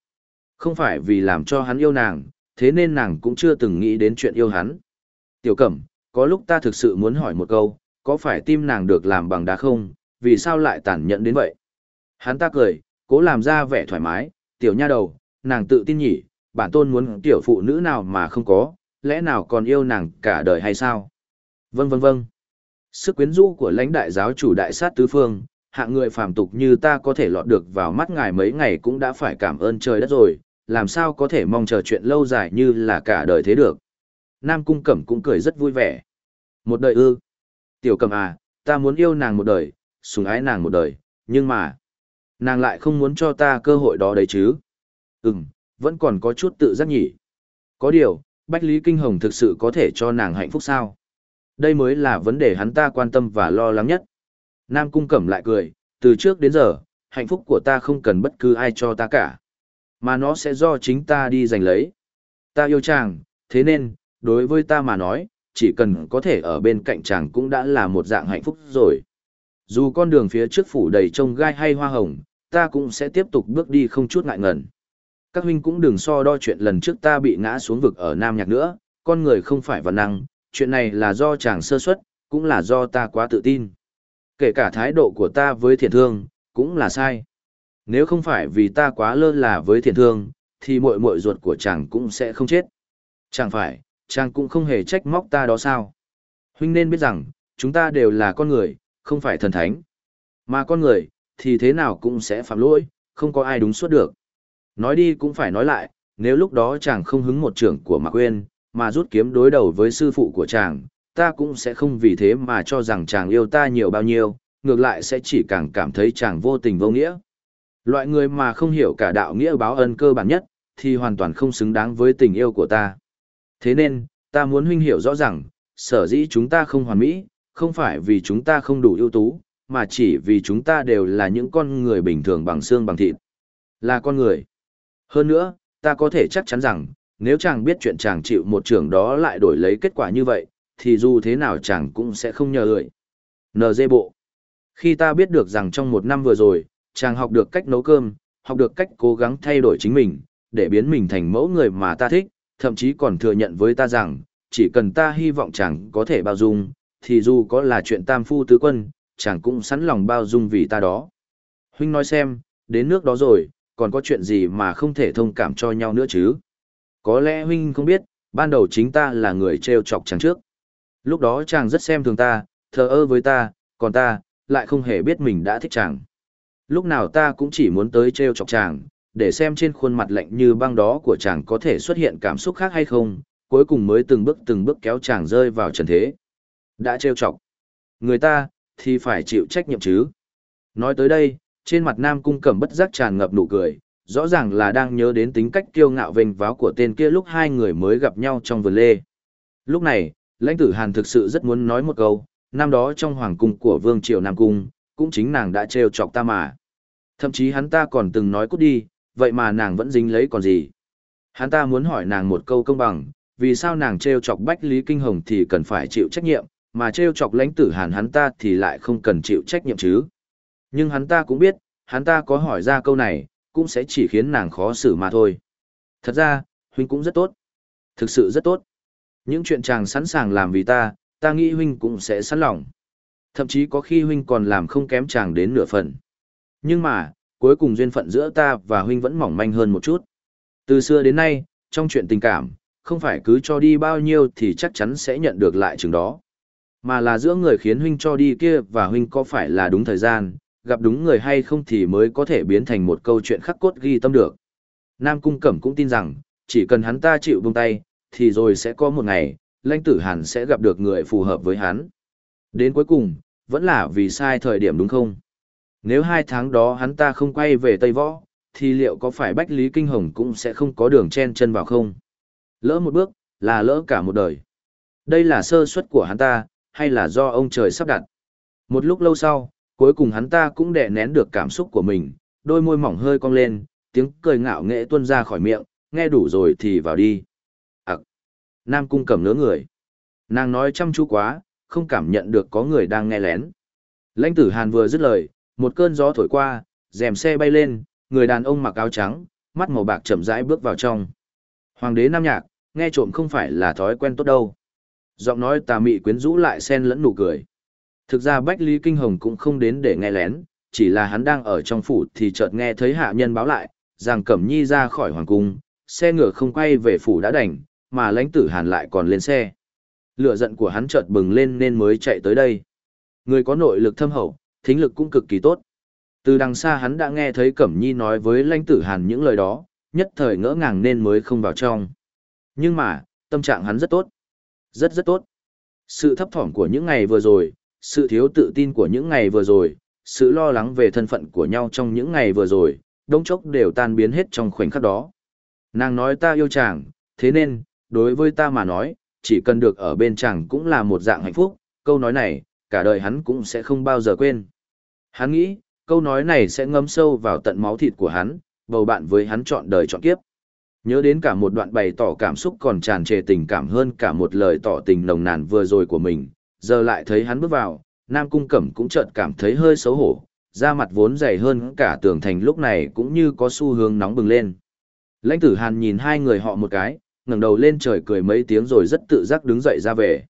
Không phải vì làm cho hắn yêu nàng, thế nên nàng cũng chưa từng nghĩ đến chuyện yêu hắn. Tiểu Cẩm, có lúc ta thực sự muốn hỏi một câu, có phải tim nàng được làm bằng đá không, vì sao lại tàn nhẫn đến vậy? Hắn ta cười, cố làm ra vẻ thoải mái, tiểu nha đầu, nàng tự tin nhỉ, bản tôn muốn tiểu phụ nữ nào mà không có, lẽ nào còn yêu nàng cả đời hay sao? Vâng vâng vâng. Sức quyến rũ của lãnh đại giáo chủ đại sát tứ phương, hạng người phàm tục như ta có thể lọt được vào mắt ngài mấy ngày cũng đã phải cảm ơn trời đất rồi, làm sao có thể mong chờ chuyện lâu dài như là cả đời thế được. Nam Cung Cẩm cũng cười rất vui vẻ. Một đời ư. Tiểu Cẩm à, ta muốn yêu nàng một đời, sủng ái nàng một đời, nhưng mà, nàng lại không muốn cho ta cơ hội đó đấy chứ. Ừm, vẫn còn có chút tự giác nhỉ. Có điều, Bách Lý Kinh Hồng thực sự có thể cho nàng hạnh phúc sao? Đây mới là vấn đề hắn ta quan tâm và lo lắng nhất. Nam Cung Cẩm lại cười, từ trước đến giờ, hạnh phúc của ta không cần bất cứ ai cho ta cả. Mà nó sẽ do chính ta đi giành lấy. Ta yêu chàng, thế nên, đối với ta mà nói, chỉ cần có thể ở bên cạnh chàng cũng đã là một dạng hạnh phúc rồi. Dù con đường phía trước phủ đầy trông gai hay hoa hồng, ta cũng sẽ tiếp tục bước đi không chút ngại ngần. Các huynh cũng đừng so đo chuyện lần trước ta bị ngã xuống vực ở Nam Nhạc nữa, con người không phải văn năng, chuyện này là do chàng sơ suất, cũng là do ta quá tự tin. Kể cả thái độ của ta với thiện thương, cũng là sai. Nếu không phải vì ta quá lơ là với thiện thương, thì muội muội ruột của chàng cũng sẽ không chết. Chẳng phải, chàng cũng không hề trách móc ta đó sao. Huynh nên biết rằng, chúng ta đều là con người, không phải thần thánh. Mà con người, thì thế nào cũng sẽ phạm lỗi, không có ai đúng suốt được. Nói đi cũng phải nói lại, nếu lúc đó chàng không hứng một trưởng của Mạc Quyên, mà rút kiếm đối đầu với sư phụ của chàng, ta cũng sẽ không vì thế mà cho rằng chàng yêu ta nhiều bao nhiêu, ngược lại sẽ chỉ càng cảm thấy chàng vô tình vô nghĩa. Loại người mà không hiểu cả đạo nghĩa báo ân cơ bản nhất, thì hoàn toàn không xứng đáng với tình yêu của ta. Thế nên, ta muốn huynh hiểu rõ rằng, sở dĩ chúng ta không hoàn mỹ, không phải vì chúng ta không đủ ưu tú, mà chỉ vì chúng ta đều là những con người bình thường bằng xương bằng thịt. Là con người. Hơn nữa, ta có thể chắc chắn rằng, nếu chàng biết chuyện chàng chịu một trường đó lại đổi lấy kết quả như vậy, thì dù thế nào chàng cũng sẽ không nhờ lười. NG Bộ Khi ta biết được rằng trong một năm vừa rồi, chàng học được cách nấu cơm, học được cách cố gắng thay đổi chính mình, để biến mình thành mẫu người mà ta thích, thậm chí còn thừa nhận với ta rằng, chỉ cần ta hy vọng chàng có thể bao dung, thì dù có là chuyện tam phu tứ quân, chàng cũng sẵn lòng bao dung vì ta đó. Huynh nói xem, đến nước đó rồi, còn có chuyện gì mà không thể thông cảm cho nhau nữa chứ? Có lẽ huynh không biết, ban đầu chính ta là người treo chọc chàng trước. Lúc đó chàng rất xem thường ta, thờ ơ với ta, còn ta, lại không hề biết mình đã thích chàng. Lúc nào ta cũng chỉ muốn tới treo chọc chàng, để xem trên khuôn mặt lạnh như băng đó của chàng có thể xuất hiện cảm xúc khác hay không, cuối cùng mới từng bước từng bước kéo chàng rơi vào trần thế. Đã trêu chọc. Người ta, thì phải chịu trách nhiệm chứ. Nói tới đây, trên mặt Nam Cung Cẩm bất giác tràn ngập nụ cười, rõ ràng là đang nhớ đến tính cách kiêu ngạo vênh váo của tên kia lúc hai người mới gặp nhau trong vườn lê. Lúc này, lãnh tử Hàn thực sự rất muốn nói một câu, năm đó trong hoàng cung của Vương Triều Nam Cung, cũng chính nàng đã trêu chọc ta mà. Thậm chí hắn ta còn từng nói cút đi, vậy mà nàng vẫn dính lấy còn gì. Hắn ta muốn hỏi nàng một câu công bằng, vì sao nàng trêu chọc Bách Lý Kinh Hồng thì cần phải chịu trách nhiệm, mà trêu chọc lãnh tử hàn hắn ta thì lại không cần chịu trách nhiệm chứ. Nhưng hắn ta cũng biết, hắn ta có hỏi ra câu này, cũng sẽ chỉ khiến nàng khó xử mà thôi. Thật ra, huynh cũng rất tốt. Thực sự rất tốt. Những chuyện chàng sẵn sàng làm vì ta, ta nghĩ huynh cũng sẽ sẵn lòng. Thậm chí có khi huynh còn làm không kém chàng đến nửa phần. Nhưng mà, cuối cùng duyên phận giữa ta và huynh vẫn mỏng manh hơn một chút. Từ xưa đến nay, trong chuyện tình cảm, không phải cứ cho đi bao nhiêu thì chắc chắn sẽ nhận được lại chừng đó. Mà là giữa người khiến huynh cho đi kia và huynh có phải là đúng thời gian, gặp đúng người hay không thì mới có thể biến thành một câu chuyện khắc cốt ghi tâm được. Nam Cung Cẩm cũng tin rằng, chỉ cần hắn ta chịu buông tay, thì rồi sẽ có một ngày, lãnh tử hàn sẽ gặp được người phù hợp với hắn. Đến cuối cùng, vẫn là vì sai thời điểm đúng không? Nếu hai tháng đó hắn ta không quay về Tây Võ, thì liệu có phải Bách Lý Kinh Hồng cũng sẽ không có đường chen chân vào không? Lỡ một bước, là lỡ cả một đời. Đây là sơ suất của hắn ta, hay là do ông trời sắp đặt? Một lúc lâu sau, cuối cùng hắn ta cũng đè nén được cảm xúc của mình, đôi môi mỏng hơi cong lên, tiếng cười ngạo nghệ tuôn ra khỏi miệng, nghe đủ rồi thì vào đi. Ấc! Nam cung cầm nỡ người. Nàng nói chăm chú quá, không cảm nhận được có người đang nghe lén. Lãnh tử Hàn vừa dứt lời, một cơn gió thổi qua, rèm xe bay lên, người đàn ông mặc áo trắng, mắt màu bạc chậm rãi bước vào trong. Hoàng đế Nam Nhạc, nghe trộm không phải là thói quen tốt đâu. Giọng nói tà mị quyến rũ lại xen lẫn nụ cười. Thực ra Bách Lý Kinh Hồng cũng không đến để nghe lén, chỉ là hắn đang ở trong phủ thì chợt nghe thấy hạ nhân báo lại, rằng Cẩm Nhi ra khỏi hoàng cung, xe ngựa không quay về phủ đã đành, mà lãnh tử hàn lại còn lên xe. Lửa giận của hắn chợt bừng lên nên mới chạy tới đây. Người có nội lực thâm hậu, thính lực cũng cực kỳ tốt. Từ đằng xa hắn đã nghe thấy Cẩm Nhi nói với lãnh tử hàn những lời đó, nhất thời ngỡ ngàng nên mới không vào trong. Nhưng mà, tâm trạng hắn rất tốt. Rất rất tốt. Sự thấp thỏm của những ngày vừa rồi, sự thiếu tự tin của những ngày vừa rồi, sự lo lắng về thân phận của nhau trong những ngày vừa rồi, đông chốc đều tan biến hết trong khoảnh khắc đó. Nàng nói ta yêu chàng, thế nên, đối với ta mà nói, chỉ cần được ở bên chàng cũng là một dạng hạnh phúc, câu nói này, cả đời hắn cũng sẽ không bao giờ quên. Hắn nghĩ, câu nói này sẽ ngấm sâu vào tận máu thịt của hắn, bầu bạn với hắn chọn đời chọn kiếp. Nhớ đến cả một đoạn bày tỏ cảm xúc còn tràn trề tình cảm hơn cả một lời tỏ tình nồng nàn vừa rồi của mình, giờ lại thấy hắn bước vào, Nam Cung Cẩm cũng chợt cảm thấy hơi xấu hổ, da mặt vốn dày hơn cả tường thành lúc này cũng như có xu hướng nóng bừng lên. Lãnh tử Hàn nhìn hai người họ một cái, ngẩng đầu lên trời cười mấy tiếng rồi rất tự giác đứng dậy ra về.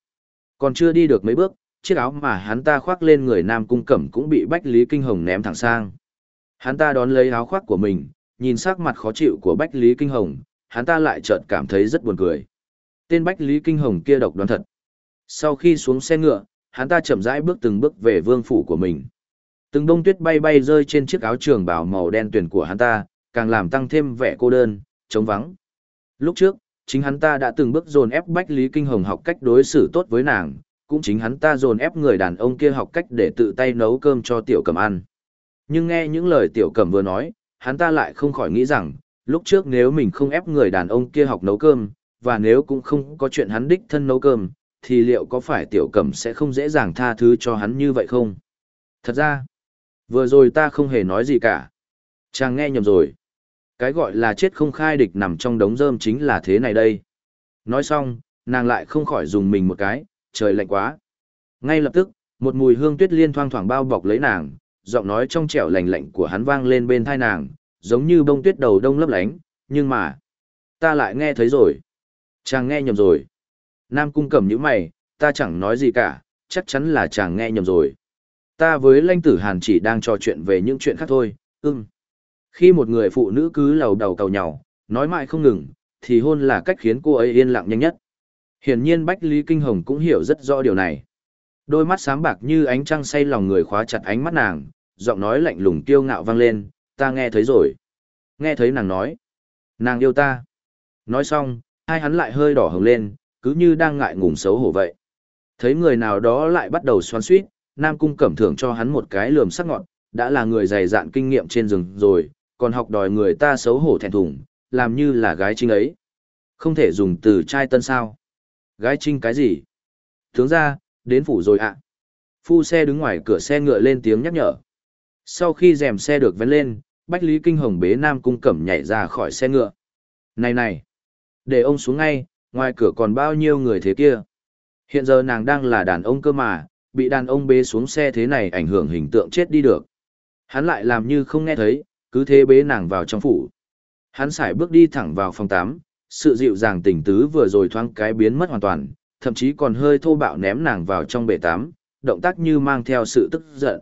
Còn chưa đi được mấy bước, chiếc áo mà hắn ta khoác lên người Nam Cung Cẩm cũng bị Bách Lý Kinh Hồng ném thẳng sang. Hắn ta đón lấy áo khoác của mình, nhìn sắc mặt khó chịu của Bách Lý Kinh Hồng, hắn ta lại chợt cảm thấy rất buồn cười. Tên Bách Lý Kinh Hồng kia độc đoán thật. Sau khi xuống xe ngựa, hắn ta chậm rãi bước từng bước về vương phủ của mình. Từng đông tuyết bay bay rơi trên chiếc áo trường bào màu đen tuyển của hắn ta, càng làm tăng thêm vẻ cô đơn, trống vắng. Lúc trước, chính hắn ta đã từng bước dồn ép Bách Lý Kinh Hồng học cách đối xử tốt với nàng, cũng chính hắn ta dồn ép người đàn ông kia học cách để tự tay nấu cơm cho tiểu cầm ăn. Nhưng nghe những lời tiểu cầm vừa nói, hắn ta lại không khỏi nghĩ rằng, lúc trước nếu mình không ép người đàn ông kia học nấu cơm, và nếu cũng không có chuyện hắn đích thân nấu cơm, thì liệu có phải tiểu cẩm sẽ không dễ dàng tha thứ cho hắn như vậy không? Thật ra, vừa rồi ta không hề nói gì cả. Chàng nghe nhầm rồi. Cái gọi là chết không khai địch nằm trong đống rơm chính là thế này đây. Nói xong, nàng lại không khỏi dùng mình một cái, trời lạnh quá. Ngay lập tức, một mùi hương tuyết liên thoang thoảng bao bọc lấy nàng, giọng nói trong trẻo lạnh lạnh của hắn vang lên bên thai nàng, giống như bông tuyết đầu đông lấp lánh, nhưng mà, ta lại nghe thấy rồi. Chàng nghe nhầm rồi. Nam cung cẩm như mày, ta chẳng nói gì cả, chắc chắn là chàng nghe nhầm rồi. Ta với lãnh tử hàn chỉ đang trò chuyện về những chuyện khác thôi, ưng. Khi một người phụ nữ cứ lầu đầu cầu nhào, nói mãi không ngừng, thì hôn là cách khiến cô ấy yên lặng nhanh nhất. Hiển nhiên Bách Lý Kinh Hồng cũng hiểu rất rõ điều này. Đôi mắt sáng bạc như ánh trăng say lòng người khóa chặt ánh mắt nàng, giọng nói lạnh lùng kiêu ngạo vang lên, ta nghe thấy rồi. Nghe thấy nàng nói. Nàng yêu ta. Nói xong, hai hắn lại hơi đỏ hồng lên, cứ như đang ngại ngùng xấu hổ vậy. Thấy người nào đó lại bắt đầu xoắn suýt, Nam Cung cẩm thưởng cho hắn một cái lườm sắc ngọn, đã là người dày dạn kinh nghiệm trên rừng rồi, còn học đòi người ta xấu hổ thẹn thùng, làm như là gái trinh ấy. Không thể dùng từ trai tân sao. Gái trinh cái gì? Tướng ra, đến phủ rồi ạ. Phu xe đứng ngoài cửa xe ngựa lên tiếng nhắc nhở. Sau khi rèm xe được vén lên, Bách Lý Kinh Hồng bế Nam Cung Cẩm nhảy ra khỏi xe ngựa. Này này! Để ông xuống ngay, ngoài cửa còn bao nhiêu người thế kia. Hiện giờ nàng đang là đàn ông cơ mà, bị đàn ông bế xuống xe thế này ảnh hưởng hình tượng chết đi được. Hắn lại làm như không nghe thấy, cứ thế bế nàng vào trong phủ. Hắn sải bước đi thẳng vào phòng 8, sự dịu dàng tình tứ vừa rồi thoáng cái biến mất hoàn toàn, thậm chí còn hơi thô bạo ném nàng vào trong bể tắm, động tác như mang theo sự tức giận.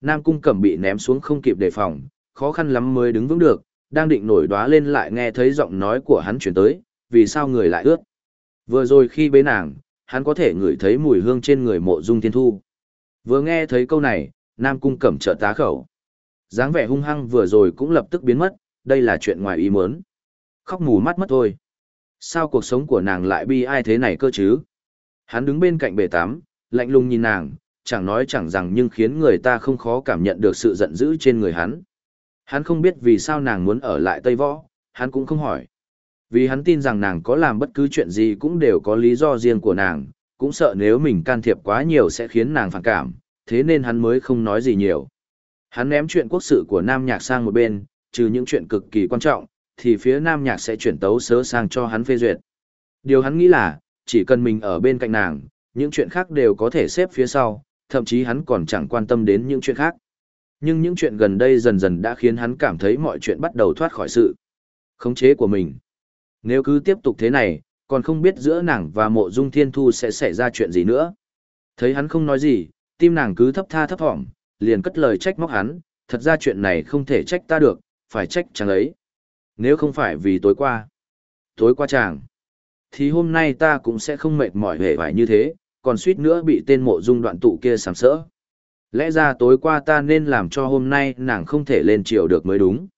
Nam cung cẩm bị ném xuống không kịp đề phòng, khó khăn lắm mới đứng vững được, đang định nổi đoá lên lại nghe thấy giọng nói của hắn chuyển tới, vì sao người lại ướt. Vừa rồi khi bế nàng, hắn có thể ngửi thấy mùi hương trên người mộ dung thiên thu. Vừa nghe thấy câu này, Nam cung cẩm trợ tá khẩu. dáng vẻ hung hăng vừa rồi cũng lập tức biến mất, đây là chuyện ngoài ý muốn. Khóc mù mắt mất thôi. Sao cuộc sống của nàng lại bi ai thế này cơ chứ? Hắn đứng bên cạnh bể tắm, lạnh lùng nhìn nàng, chẳng nói chẳng rằng nhưng khiến người ta không khó cảm nhận được sự giận dữ trên người hắn. Hắn không biết vì sao nàng muốn ở lại Tây Võ, hắn cũng không hỏi. Vì hắn tin rằng nàng có làm bất cứ chuyện gì cũng đều có lý do riêng của nàng, cũng sợ nếu mình can thiệp quá nhiều sẽ khiến nàng phản cảm, thế nên hắn mới không nói gì nhiều. Hắn ném chuyện quốc sự của Nam Nhạc sang một bên, trừ những chuyện cực kỳ quan trọng, thì phía Nam Nhạc sẽ chuyển tấu sớ sang cho hắn phê duyệt. Điều hắn nghĩ là, chỉ cần mình ở bên cạnh nàng, những chuyện khác đều có thể xếp phía sau, thậm chí hắn còn chẳng quan tâm đến những chuyện khác. Nhưng những chuyện gần đây dần dần đã khiến hắn cảm thấy mọi chuyện bắt đầu thoát khỏi sự khống chế của mình. Nếu cứ tiếp tục thế này, còn không biết giữa nàng và mộ dung thiên thu sẽ xảy ra chuyện gì nữa. Thấy hắn không nói gì, tim nàng cứ thấp tha thấp thỏm, liền cất lời trách móc hắn, thật ra chuyện này không thể trách ta được, phải trách chàng ấy. Nếu không phải vì tối qua, tối qua chàng, thì hôm nay ta cũng sẽ không mệt mỏi hề vải như thế, còn suýt nữa bị tên mộ dung đoạn tụ kia sàm sỡ. Lẽ ra tối qua ta nên làm cho hôm nay nàng không thể lên chiều được mới đúng.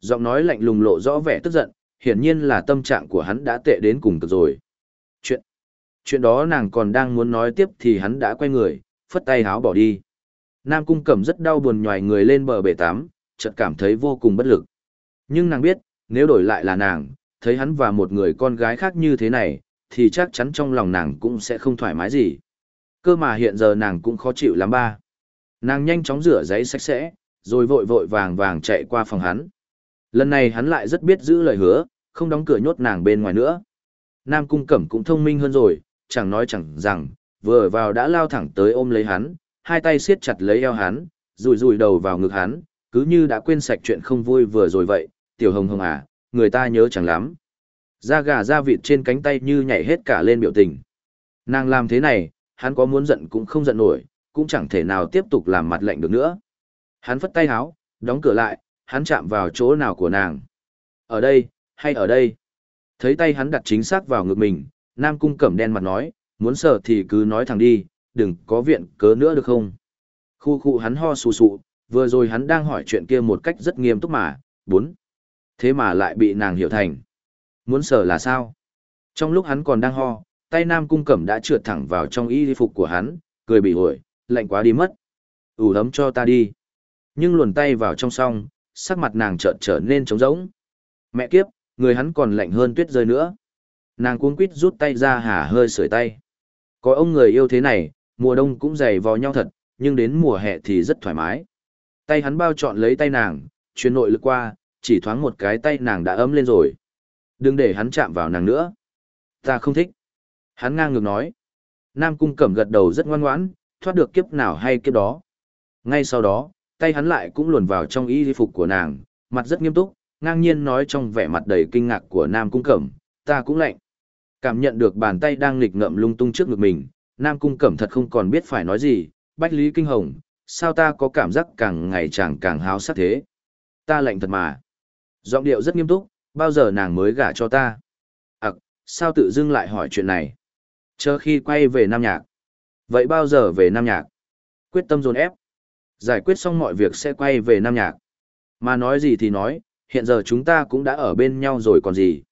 Giọng nói lạnh lùng lộ rõ vẻ tức giận, hiển nhiên là tâm trạng của hắn đã tệ đến cùng cực rồi. Chuyện, chuyện đó nàng còn đang muốn nói tiếp thì hắn đã quay người, phất tay háo bỏ đi. Nam cung cẩm rất đau buồn nhòi người lên bờ bể tắm, chợt cảm thấy vô cùng bất lực. Nhưng nàng biết, nếu đổi lại là nàng, thấy hắn và một người con gái khác như thế này, thì chắc chắn trong lòng nàng cũng sẽ không thoải mái gì. Cơ mà hiện giờ nàng cũng khó chịu lắm ba. Nàng nhanh chóng rửa giấy sạch sẽ, rồi vội vội vàng vàng chạy qua phòng hắn. Lần này hắn lại rất biết giữ lời hứa, không đóng cửa nhốt nàng bên ngoài nữa. Nam cung cẩm cũng thông minh hơn rồi, chẳng nói chẳng rằng, vừa vào đã lao thẳng tới ôm lấy hắn, hai tay siết chặt lấy eo hắn, rùi rùi đầu vào ngực hắn, cứ như đã quên sạch chuyện không vui vừa rồi vậy, tiểu hồng hồng à, người ta nhớ chẳng lắm. Da gà da vịt trên cánh tay như nhảy hết cả lên biểu tình. Nàng làm thế này, hắn có muốn giận cũng không giận nổi, cũng chẳng thể nào tiếp tục làm mặt lạnh được nữa. Hắn phất tay háo, đóng cửa lại, hắn chạm vào chỗ nào của nàng. Ở đây, hay ở đây? Thấy tay hắn đặt chính xác vào ngực mình, Nam Cung cẩm đen mặt nói, muốn sợ thì cứ nói thẳng đi, đừng có viện cớ nữa được không? Khu khu hắn ho sù sụ, vừa rồi hắn đang hỏi chuyện kia một cách rất nghiêm túc mà, bốn. Thế mà lại bị nàng hiểu thành. Muốn sờ là sao? Trong lúc hắn còn đang ho, tay Nam Cung Cẩm đã trượt thẳng vào trong y phục của hắn, cười bị ổi, lạnh quá đi mất. ủ ấm cho ta đi. Nhưng luồn tay vào trong song, sắc mặt nàng chợt trở nên trống rỗng. Mẹ kiếp, người hắn còn lạnh hơn tuyết rơi nữa. Nàng cuống quýt rút tay ra hả hơi sưởi tay. Có ông người yêu thế này, mùa đông cũng dày vò nhau thật, nhưng đến mùa hè thì rất thoải mái. Tay hắn bao trọn lấy tay nàng, truyền nội lực qua, chỉ thoáng một cái tay nàng đã ấm lên rồi. Đừng để hắn chạm vào nàng nữa. Ta không thích. Hắn ngang ngược nói. Nam cung cẩm gật đầu rất ngoan ngoãn, thoát được kiếp nào hay kiếp đó. Ngay sau đó, tay hắn lại cũng luồn vào trong y phục của nàng, mặt rất nghiêm túc, ngang nhiên nói trong vẻ mặt đầy kinh ngạc của Nam cung cẩm, ta cũng lạnh. Cảm nhận được bàn tay đang nghịch ngậm lung tung trước ngực mình, Nam cung cẩm thật không còn biết phải nói gì, bách lý kinh hồng, sao ta có cảm giác càng ngày chàng càng háo sắc thế. Ta lạnh thật mà. Giọng điệu rất nghiêm túc, bao giờ nàng mới gả cho ta? À, sao tự dưng lại hỏi chuyện này? Chờ khi quay về Nam Nhạc. Vậy bao giờ về Nam Nhạc? Quyết tâm dồn ép. Giải quyết xong mọi việc sẽ quay về Nam Nhạc. Mà nói gì thì nói, hiện giờ chúng ta cũng đã ở bên nhau rồi còn gì.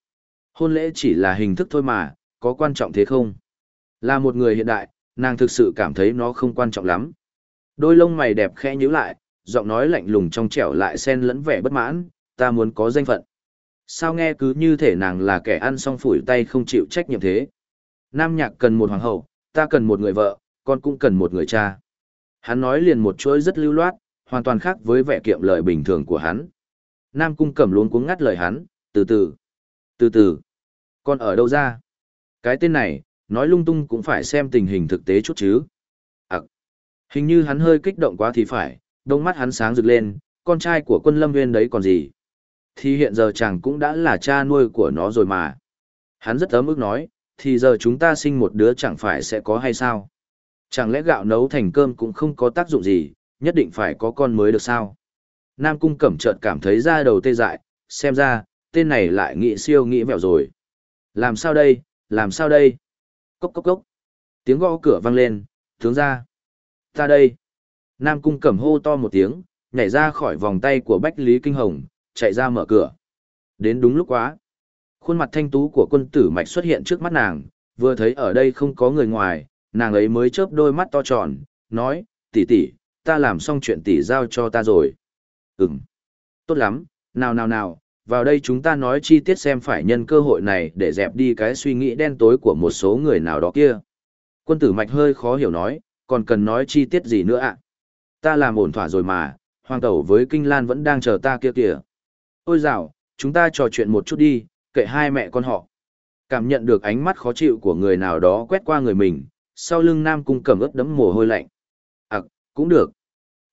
Hôn lễ chỉ là hình thức thôi mà, có quan trọng thế không? Là một người hiện đại, nàng thực sự cảm thấy nó không quan trọng lắm. Đôi lông mày đẹp khẽ nhíu lại, giọng nói lạnh lùng trong trẻo lại xen lẫn vẻ bất mãn, ta muốn có danh phận. Sao nghe cứ như thể nàng là kẻ ăn xong phủi tay không chịu trách nhiệm thế? Nam nhạc cần một hoàng hậu, ta cần một người vợ, con cũng cần một người cha. Hắn nói liền một chuỗi rất lưu loát, hoàn toàn khác với vẻ kiệm lời bình thường của hắn. Nam cung cẩm luôn cuống ngắt lời hắn, từ từ, từ từ, con ở đâu ra? Cái tên này, nói lung tung cũng phải xem tình hình thực tế chút chứ. À, hình như hắn hơi kích động quá thì phải, đôi mắt hắn sáng rực lên, con trai của quân lâm nguyên đấy còn gì. Thì hiện giờ chàng cũng đã là cha nuôi của nó rồi mà. Hắn rất ấm ức nói, thì giờ chúng ta sinh một đứa chẳng phải sẽ có hay sao? Chẳng lẽ gạo nấu thành cơm cũng không có tác dụng gì, nhất định phải có con mới được sao? Nam cung cẩm chợt cảm thấy da đầu tê dại, xem ra, tên này lại nghĩ siêu nghĩ vẹo rồi. Làm sao đây, làm sao đây? Cốc cốc cốc. Tiếng gõ cửa vang lên, tướng ra. Ta đây. Nam cung cẩm hô to một tiếng, nhảy ra khỏi vòng tay của Bách Lý Kinh Hồng, chạy ra mở cửa. Đến đúng lúc quá. Khuôn mặt thanh tú của quân tử mạch xuất hiện trước mắt nàng, vừa thấy ở đây không có người ngoài, nàng ấy mới chớp đôi mắt to tròn, nói, tỷ tỷ, ta làm xong chuyện tỷ giao cho ta rồi. Ừm. Tốt lắm, nào nào nào, vào đây chúng ta nói chi tiết xem phải nhân cơ hội này để dẹp đi cái suy nghĩ đen tối của một số người nào đó kia. Quân tử mạch hơi khó hiểu nói, còn cần nói chi tiết gì nữa ạ? Ta làm ổn thỏa rồi mà, hoàng tẩu với kinh lan vẫn đang chờ ta kia kìa. Ôi dạo, chúng ta trò chuyện một chút đi, kệ hai mẹ con họ. Cảm nhận được ánh mắt khó chịu của người nào đó quét qua người mình, sau lưng nam cung cầm ướt đấm mồ hôi lạnh. À, cũng được.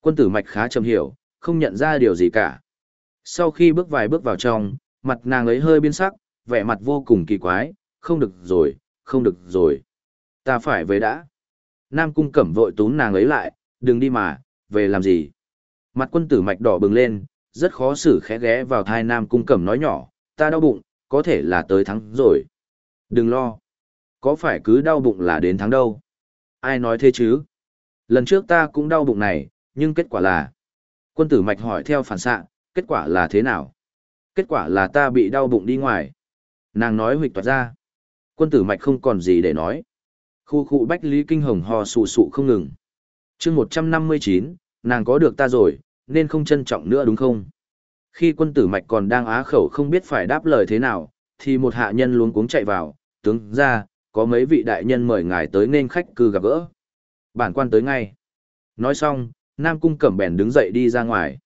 Quân tử mạch khá trầm hiểu, không nhận ra điều gì cả. Sau khi bước vài bước vào trong, mặt nàng ấy hơi biến sắc, vẻ mặt vô cùng kỳ quái, không được rồi, không được rồi. Ta phải về đã. Nam cung cẩm vội tún nàng ấy lại, đừng đi mà, về làm gì. Mặt quân tử mạch đỏ bừng lên, rất khó xử khẽ ghé vào thai Nam cung cẩm nói nhỏ, ta đau bụng, có thể là tới thắng rồi. Đừng lo. Có phải cứ đau bụng là đến thắng đâu? Ai nói thế chứ? Lần trước ta cũng đau bụng này, nhưng kết quả là... Quân tử mạch hỏi theo phản xạ, kết quả là thế nào? Kết quả là ta bị đau bụng đi ngoài. Nàng nói huỵch toạt ra. Quân tử mạch không còn gì để nói. Khu khu bách lý kinh hồng hò sụ sụ không ngừng. chương một trăm năm mươi chín, nàng có được ta rồi, nên không trân trọng nữa đúng không? Khi quân tử mạch còn đang á khẩu không biết phải đáp lời thế nào, thì một hạ nhân luống cuống chạy vào, tướng ra, có mấy vị đại nhân mời ngài tới nên khách cư gặp gỡ. Bản quan tới ngay. Nói xong, Nam Cung Cẩm bèn đứng dậy đi ra ngoài.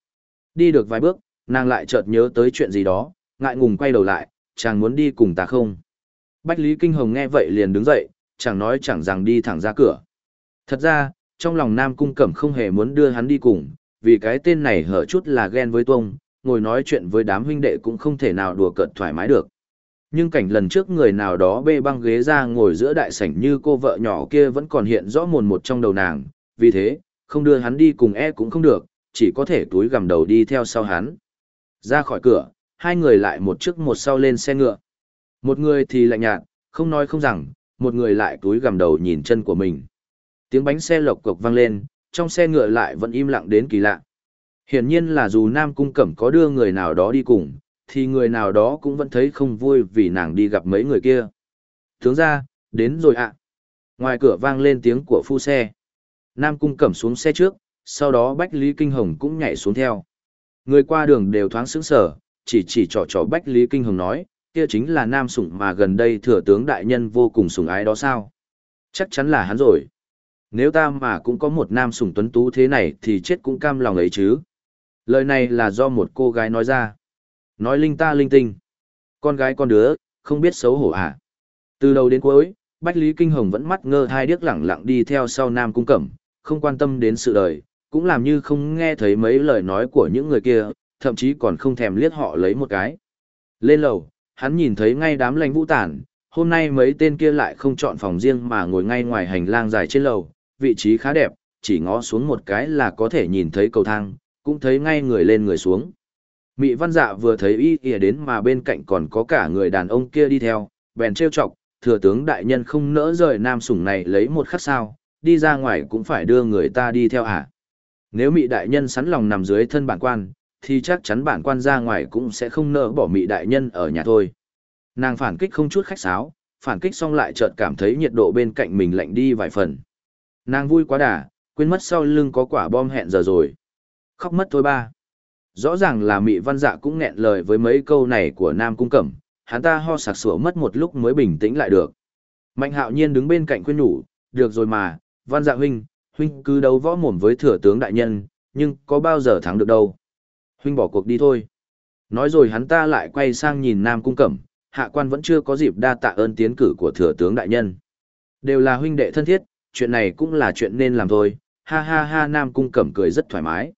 Đi được vài bước, nàng lại chợt nhớ tới chuyện gì đó, ngại ngùng quay đầu lại, chàng muốn đi cùng ta không? Bách Lý Kinh Hồng nghe vậy liền đứng dậy, chẳng nói chẳng rằng đi thẳng ra cửa. Thật ra, trong lòng Nam Cung Cẩm không hề muốn đưa hắn đi cùng, vì cái tên này hở chút là ghen với Tuông, ngồi nói chuyện với đám huynh đệ cũng không thể nào đùa cợt thoải mái được. Nhưng cảnh lần trước người nào đó bê băng ghế ra ngồi giữa đại sảnh như cô vợ nhỏ kia vẫn còn hiện rõ mồn một trong đầu nàng, vì thế, không đưa hắn đi cùng e cũng không được, chỉ có thể túi gầm đầu đi theo sau hắn. Ra khỏi cửa, hai người lại một trước một sau lên xe ngựa. Một người thì lạnh nhạt, không nói không rằng, một người lại túi gầm đầu nhìn chân của mình. Tiếng bánh xe lộc cộc vang lên, trong xe ngựa lại vẫn im lặng đến kỳ lạ. Hiển nhiên là dù Nam Cung Cẩm có đưa người nào đó đi cùng, thì người nào đó cũng vẫn thấy không vui vì nàng đi gặp mấy người kia. Tướng ra, đến rồi ạ. Ngoài cửa vang lên tiếng của phu xe. Nam Cung Cẩm xuống xe trước, sau đó Bách Lý Kinh Hồng cũng nhảy xuống theo. Người qua đường đều thoáng sững sở, chỉ chỉ trò trò Bách Lý Kinh Hồng nói, kia chính là nam sủng mà gần đây thừa tướng đại nhân vô cùng sủng ái đó sao? Chắc chắn là hắn rồi. Nếu ta mà cũng có một nam sủng tuấn tú thế này thì chết cũng cam lòng ấy chứ. Lời này là do một cô gái nói ra. Nói linh ta linh tinh. Con gái con đứa, không biết xấu hổ à. Từ đầu đến cuối, Bách Lý Kinh Hồng vẫn mắt ngơ hai điếc lẳng lặng đi theo sau Nam Cung Cẩm, không quan tâm đến sự đời, cũng làm như không nghe thấy mấy lời nói của những người kia, thậm chí còn không thèm liếc họ lấy một cái. Lên lầu, hắn nhìn thấy ngay đám lãnh vũ tản, hôm nay mấy tên kia lại không chọn phòng riêng mà ngồi ngay ngoài hành lang dài trên lầu, vị trí khá đẹp, chỉ ngó xuống một cái là có thể nhìn thấy cầu thang, cũng thấy ngay người lên người xuống. Mị văn dạ vừa thấy y ỉa đến mà bên cạnh còn có cả người đàn ông kia đi theo, bèn trêu chọc, thừa tướng đại nhân không nỡ rời nam sủng này lấy một khắc sao, đi ra ngoài cũng phải đưa người ta đi theo à. Nếu mị đại nhân sẵn lòng nằm dưới thân bản quan, thì chắc chắn bản quan ra ngoài cũng sẽ không nỡ bỏ mị đại nhân ở nhà thôi. Nàng phản kích không chút khách sáo, phản kích xong lại chợt cảm thấy nhiệt độ bên cạnh mình lạnh đi vài phần. Nàng vui quá đà, quên mất sau lưng có quả bom hẹn giờ rồi. Khóc mất thôi ba. Rõ ràng là mị văn dạ cũng nghẹn lời với mấy câu này của Nam Cung Cẩm, hắn ta ho sặc sủa mất một lúc mới bình tĩnh lại được. Mạnh hạo nhiên đứng bên cạnh khuyên nhủ, được rồi mà, văn dạ huynh, huynh cứ đấu võ mồm với thừa tướng đại nhân, nhưng có bao giờ thắng được đâu. Huynh bỏ cuộc đi thôi. Nói rồi hắn ta lại quay sang nhìn Nam Cung Cẩm, hạ quan vẫn chưa có dịp đa tạ ơn tiến cử của thừa tướng đại nhân. Đều là huynh đệ thân thiết, chuyện này cũng là chuyện nên làm thôi, ha ha ha Nam Cung Cẩm cười rất thoải mái.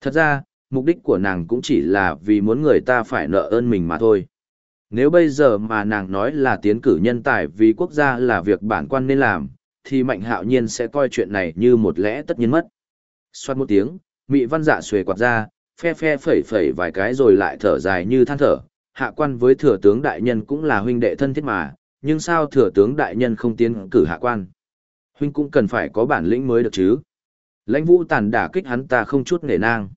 Thật ra, mục đích của nàng cũng chỉ là vì muốn người ta phải nợ ơn mình mà thôi. Nếu bây giờ mà nàng nói là tiến cử nhân tài vì quốc gia là việc bản quan nên làm, thì Mạnh Hạo Nhiên sẽ coi chuyện này như một lẽ tất nhiên mất. Xoát một tiếng, Mị Văn Dạ xuề quạt ra, phe phe phẩy phẩy vài cái rồi lại thở dài như than thở, hạ quan với thừa tướng đại nhân cũng là huynh đệ thân thiết mà, nhưng sao thừa tướng đại nhân không tiến cử hạ quan? Huynh cũng cần phải có bản lĩnh mới được chứ. Lãnh vũ tàn đả kích hắn ta không chút nể nang.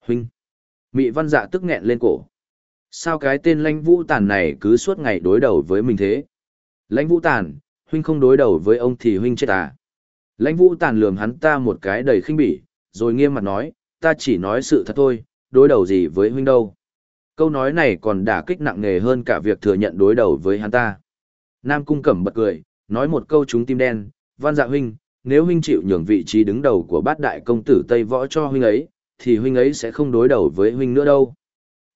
Huynh! Mị văn dạ tức nghẹn lên cổ. Sao cái tên lãnh vũ tàn này cứ suốt ngày đối đầu với mình thế? Lãnh vũ tàn, huynh không đối đầu với ông thì huynh chết à? Lãnh vũ tàn lườm hắn ta một cái đầy khinh bỉ, rồi nghiêm mặt nói, ta chỉ nói sự thật thôi, đối đầu gì với huynh đâu. Câu nói này còn đả kích nặng nề hơn cả việc thừa nhận đối đầu với hắn ta. Nam Cung Cẩm bật cười, nói một câu trúng tim đen, văn dạ huynh, nếu huynh chịu nhường vị trí đứng đầu của bát đại công tử Tây Võ cho huynh ấy, thì huynh ấy sẽ không đối đầu với huynh nữa đâu.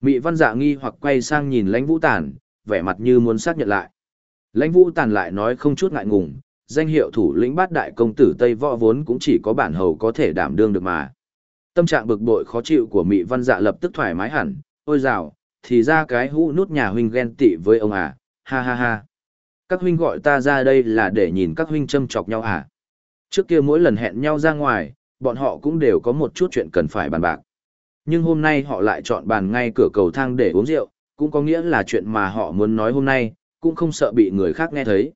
Mị văn dạ nghi hoặc quay sang nhìn lãnh vũ tàn, vẻ mặt như muốn xác nhận lại. Lãnh vũ tàn lại nói không chút ngại ngùng, danh hiệu thủ lĩnh bát đại công tử Tây Võ vốn cũng chỉ có bản hầu có thể đảm đương được mà. Tâm trạng bực bội khó chịu của Mị văn dạ lập tức thoải mái hẳn, ôi dào, thì ra cái hũ nút nhà huynh ghen tị với ông à, ha ha ha. Các huynh gọi ta ra đây là để nhìn các huynh châm chọc nhau à. Trước kia mỗi lần hẹn nhau ra ngoài, bọn họ cũng đều có một chút chuyện cần phải bàn bạc. Nhưng hôm nay họ lại chọn bàn ngay cửa cầu thang để uống rượu, cũng có nghĩa là chuyện mà họ muốn nói hôm nay, cũng không sợ bị người khác nghe thấy.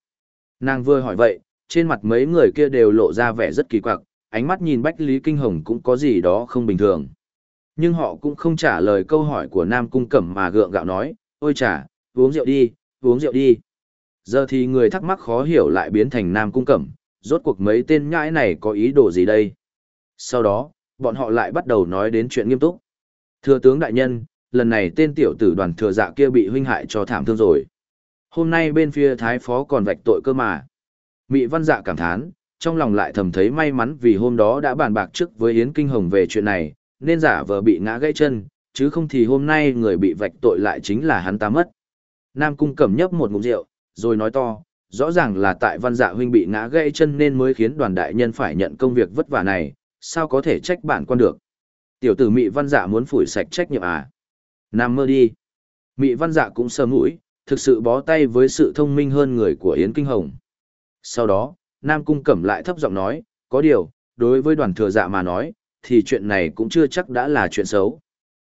Nàng vừa hỏi vậy, trên mặt mấy người kia đều lộ ra vẻ rất kỳ quặc, ánh mắt nhìn Bách Lý Kinh Hồng cũng có gì đó không bình thường. Nhưng họ cũng không trả lời câu hỏi của Nam Cung Cẩm mà gượng gạo nói, ôi chà, uống rượu đi, uống rượu đi. Giờ thì người thắc mắc khó hiểu lại biến thành Nam Cung Cẩm, rốt cuộc mấy tên nhãi này có ý đồ gì đây? Sau đó, bọn họ lại bắt đầu nói đến chuyện nghiêm túc. Thưa tướng đại nhân, lần này tên tiểu tử đoàn thừa dạ kia bị huynh hại cho thảm thương rồi. Hôm nay bên phía thái phó còn vạch tội cơ mà. Mị văn dạ cảm thán, trong lòng lại thầm thấy may mắn vì hôm đó đã bàn bạc trước với Yến Kinh Hồng về chuyện này, nên giả vờ bị ngã gãy chân, chứ không thì hôm nay người bị vạch tội lại chính là hắn ta mất. Nam Cung cầm nhấp một ngụm rượu, rồi nói to, rõ ràng là tại văn dạ huynh bị ngã gãy chân nên mới khiến đoàn đại nhân phải nhận công việc vất vả này, sao có thể trách bản quan được. Tiểu tử mị văn dạ muốn phủi sạch trách nhiệm à. Nam mơ đi. Mị văn dạ cũng sờ mũi, thực sự bó tay với sự thông minh hơn người của Yến Kinh Hồng. Sau đó, Nam Cung Cẩm lại thấp giọng nói, có điều, đối với đoàn thừa dạ mà nói, thì chuyện này cũng chưa chắc đã là chuyện xấu.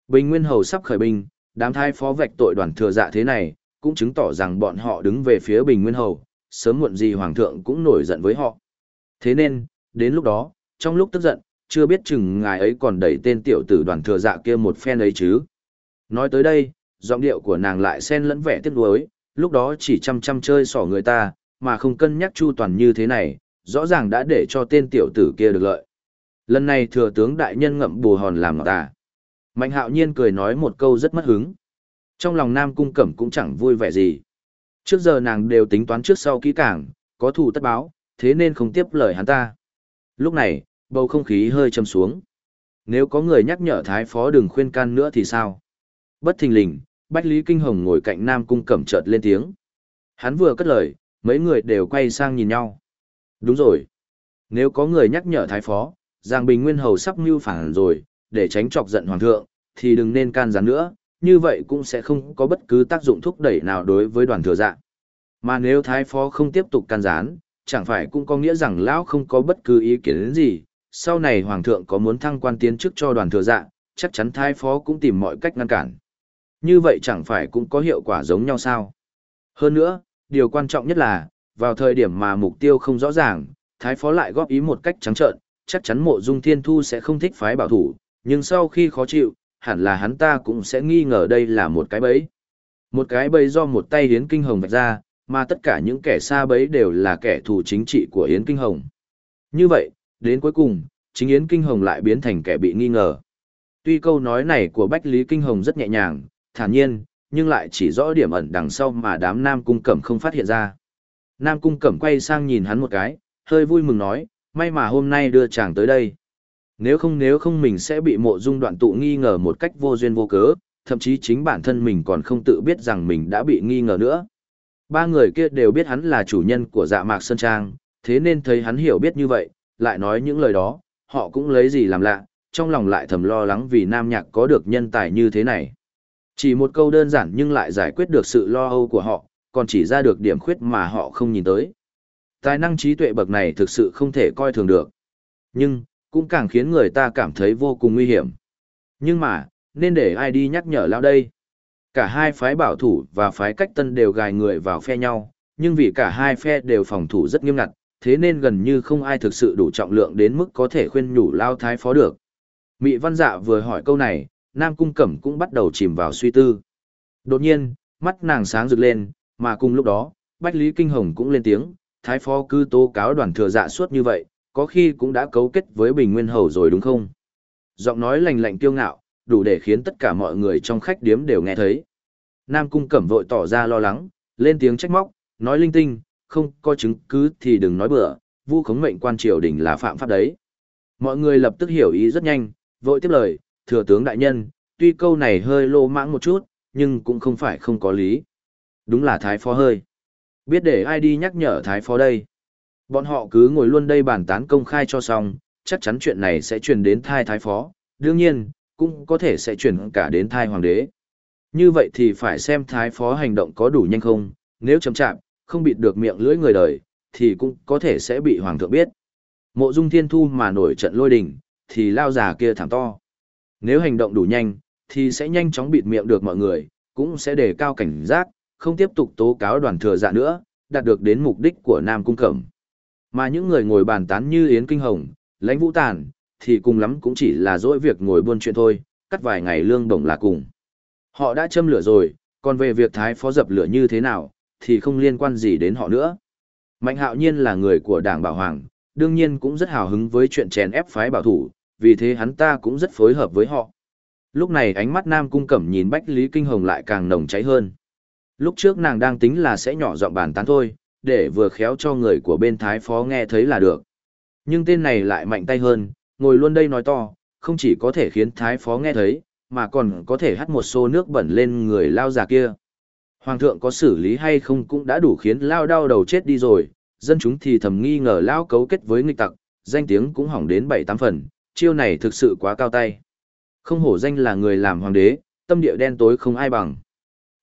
Bình Nguyên Hầu sắp khởi binh, đám thai phó vạch tội đoàn thừa dạ thế này, cũng chứng tỏ rằng bọn họ đứng về phía Bình Nguyên Hầu, sớm muộn gì Hoàng thượng cũng nổi giận với họ. Thế nên, đến lúc đó, trong lúc tức giận, chưa biết chừng ngài ấy còn đẩy tên tiểu tử đoàn thừa dạ kia một phen ấy chứ. Nói tới đây, giọng điệu của nàng lại xen lẫn vẻ tiếc nuối, lúc đó chỉ chăm chăm chơi xỏ người ta, mà không cân nhắc chu toàn như thế này, rõ ràng đã để cho tên tiểu tử kia được lợi. Lần này thừa tướng đại nhân ngậm bù hòn làm ngọt à. Mạnh hạo nhiên cười nói một câu rất mất hứng. Trong lòng Nam Cung Cẩm cũng chẳng vui vẻ gì. Trước giờ nàng đều tính toán trước sau kỹ càng, có thù tất báo, thế nên không tiếp lời hắn ta. Lúc này, bầu không khí hơi châm xuống. Nếu có người nhắc nhở Thái Phó đừng khuyên can nữa thì sao? Bất thình lình, Bách Lý Kinh Hồng ngồi cạnh Nam Cung Cẩm chợt lên tiếng. Hắn vừa cất lời, mấy người đều quay sang nhìn nhau. Đúng rồi. Nếu có người nhắc nhở Thái Phó, Giang Bình Nguyên Hầu sắp mưu phản rồi, để tránh chọc giận Hoàng thượng, thì đừng nên can gián nữa, như vậy cũng sẽ không có bất cứ tác dụng thúc đẩy nào đối với đoàn thừa dạ. Mà nếu Thái Phó không tiếp tục can gián, chẳng phải cũng có nghĩa rằng Lão không có bất cứ ý kiến đến gì, sau này Hoàng thượng có muốn thăng quan tiến chức cho đoàn thừa dạ, chắc chắn Thái Phó cũng tìm mọi cách ngăn cản. Như vậy chẳng phải cũng có hiệu quả giống nhau sao? Hơn nữa, điều quan trọng nhất là, vào thời điểm mà mục tiêu không rõ ràng, Thái Phó lại góp ý một cách trắng trợn, chắc chắn mộ dung thiên thu sẽ không thích phái bảo thủ, nhưng sau khi khó chịu, hẳn là hắn ta cũng sẽ nghi ngờ đây là một cái bẫy. Một cái bẫy do một tay Yến Kinh Hồng vạch ra, mà tất cả những kẻ xa bẫy đều là kẻ thù chính trị của Yến Kinh Hồng. Như vậy, đến cuối cùng, chính Yến Kinh Hồng lại biến thành kẻ bị nghi ngờ. Tuy câu nói này của Bách Lý Kinh Hồng rất nhẹ nhàng, thản nhiên, nhưng lại chỉ rõ điểm ẩn đằng sau mà đám Nam Cung Cẩm không phát hiện ra. Nam Cung Cẩm quay sang nhìn hắn một cái, hơi vui mừng nói, may mà hôm nay đưa chàng tới đây. Nếu không nếu không mình sẽ bị mộ dung đoạn tụ nghi ngờ một cách vô duyên vô cớ, thậm chí chính bản thân mình còn không tự biết rằng mình đã bị nghi ngờ nữa. Ba người kia đều biết hắn là chủ nhân của dạ mạc Sơn Trang, thế nên thấy hắn hiểu biết như vậy, lại nói những lời đó, họ cũng lấy gì làm lạ, trong lòng lại thầm lo lắng vì nam nhạc có được nhân tài như thế này. Chỉ một câu đơn giản nhưng lại giải quyết được sự lo âu của họ, còn chỉ ra được điểm khuyết mà họ không nhìn tới. Tài năng trí tuệ bậc này thực sự không thể coi thường được. Nhưng, cũng càng khiến người ta cảm thấy vô cùng nguy hiểm. Nhưng mà, nên để ai đi nhắc nhở lão đây? Cả hai phái bảo thủ và phái cách tân đều gài người vào phe nhau, nhưng vì cả hai phe đều phòng thủ rất nghiêm ngặt, thế nên gần như không ai thực sự đủ trọng lượng đến mức có thể khuyên nhủ lao thái phó được. Mị văn dạ vừa hỏi câu này, Nam Cung Cẩm cũng bắt đầu chìm vào suy tư. Đột nhiên, mắt nàng sáng rực lên, mà cùng lúc đó, Bách Lý Kinh Hồng cũng lên tiếng, thái phó cư tố cáo đoàn thừa dạ suốt như vậy, có khi cũng đã cấu kết với Bình Nguyên Hầu rồi đúng không? Giọng nói lành lạnh kiêu ngạo, đủ để khiến tất cả mọi người trong khách điếm đều nghe thấy. Nam Cung Cẩm vội tỏ ra lo lắng, lên tiếng trách móc, nói linh tinh, không có chứng cứ thì đừng nói bừa, vu khống mệnh quan triều đình là phạm pháp đấy. Mọi người lập tức hiểu ý rất nhanh, vội tiếp lời, thừa tướng đại nhân, tuy câu này hơi lô mãng một chút, nhưng cũng không phải không có lý. Đúng là thái phó hơi. Biết để ai đi nhắc nhở thái phó đây. Bọn họ cứ ngồi luôn đây bàn tán công khai cho xong, chắc chắn chuyện này sẽ truyền đến thai thái phó, đương nhiên, cũng có thể sẽ truyền cả đến thai hoàng đế. Như vậy thì phải xem thái phó hành động có đủ nhanh không, nếu chậm chạm, không bịt được miệng lưỡi người đời, thì cũng có thể sẽ bị hoàng thượng biết. Mộ dung thiên thu mà nổi trận lôi đình, thì lao già kia thảm to. Nếu hành động đủ nhanh, thì sẽ nhanh chóng bịt miệng được mọi người, cũng sẽ đề cao cảnh giác, không tiếp tục tố cáo đoàn thừa dạ nữa, đạt được đến mục đích của Nam Cung Cẩm. Mà những người ngồi bàn tán như Yến Kinh Hồng, lãnh vũ tàn, thì cùng lắm cũng chỉ là dỗi việc ngồi buôn chuyện thôi, cắt vài ngày lương đồng là cùng. Họ đã châm lửa rồi, còn về việc Thái Phó dập lửa như thế nào, thì không liên quan gì đến họ nữa. Mạnh hạo nhiên là người của đảng Bảo Hoàng, đương nhiên cũng rất hào hứng với chuyện chèn ép phái bảo thủ, vì thế hắn ta cũng rất phối hợp với họ. Lúc này ánh mắt Nam Cung Cẩm nhìn Bách Lý Kinh Hồng lại càng nồng cháy hơn. Lúc trước nàng đang tính là sẽ nhỏ giọng bàn tán thôi, để vừa khéo cho người của bên Thái Phó nghe thấy là được. Nhưng tên này lại mạnh tay hơn, ngồi luôn đây nói to, không chỉ có thể khiến Thái Phó nghe thấy, mà còn có thể hắt một xô nước bẩn lên người lao già kia. Hoàng thượng có xử lý hay không cũng đã đủ khiến lao đau đầu chết đi rồi, dân chúng thì thầm nghi ngờ lao cấu kết với nghịch tặc, danh tiếng cũng hỏng đến bảy tám phần, chiêu này thực sự quá cao tay. Không hổ danh là người làm hoàng đế, tâm địa đen tối không ai bằng.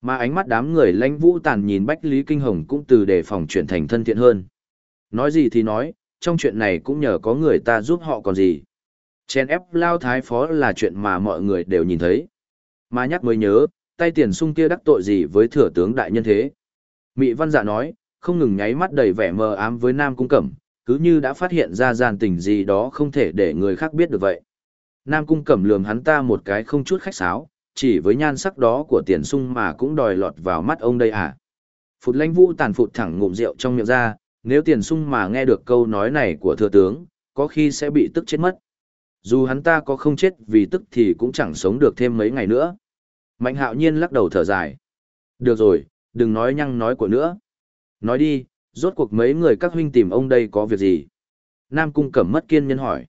Mà ánh mắt đám người lãnh vũ tàn nhìn Bách Lý Kinh Hồng cũng từ đề phòng chuyển thành thân thiện hơn. Nói gì thì nói, trong chuyện này cũng nhờ có người ta giúp họ còn gì. Chèn ép lao thái phó là chuyện mà mọi người đều nhìn thấy. Mà nhắc mới nhớ, tay tiền sung kia đắc tội gì với thừa tướng đại nhân thế. Mị văn dạ nói, không ngừng nháy mắt đầy vẻ mờ ám với Nam Cung Cẩm, cứ như đã phát hiện ra gian tình gì đó không thể để người khác biết được vậy. Nam Cung Cẩm lườm hắn ta một cái không chút khách sáo, chỉ với nhan sắc đó của tiền sung mà cũng đòi lọt vào mắt ông đây à. Phụt lãnh vũ tàn phụt thẳng ngụm rượu trong miệng ra, nếu tiền sung mà nghe được câu nói này của thừa tướng, có khi sẽ bị tức chết mất. Dù hắn ta có không chết vì tức thì cũng chẳng sống được thêm mấy ngày nữa. Mạnh hạo nhiên lắc đầu thở dài. Được rồi, đừng nói nhăng nói của nữa. Nói đi, rốt cuộc mấy người các huynh tìm ông đây có việc gì? Nam cung cẩm mất kiên nhân hỏi.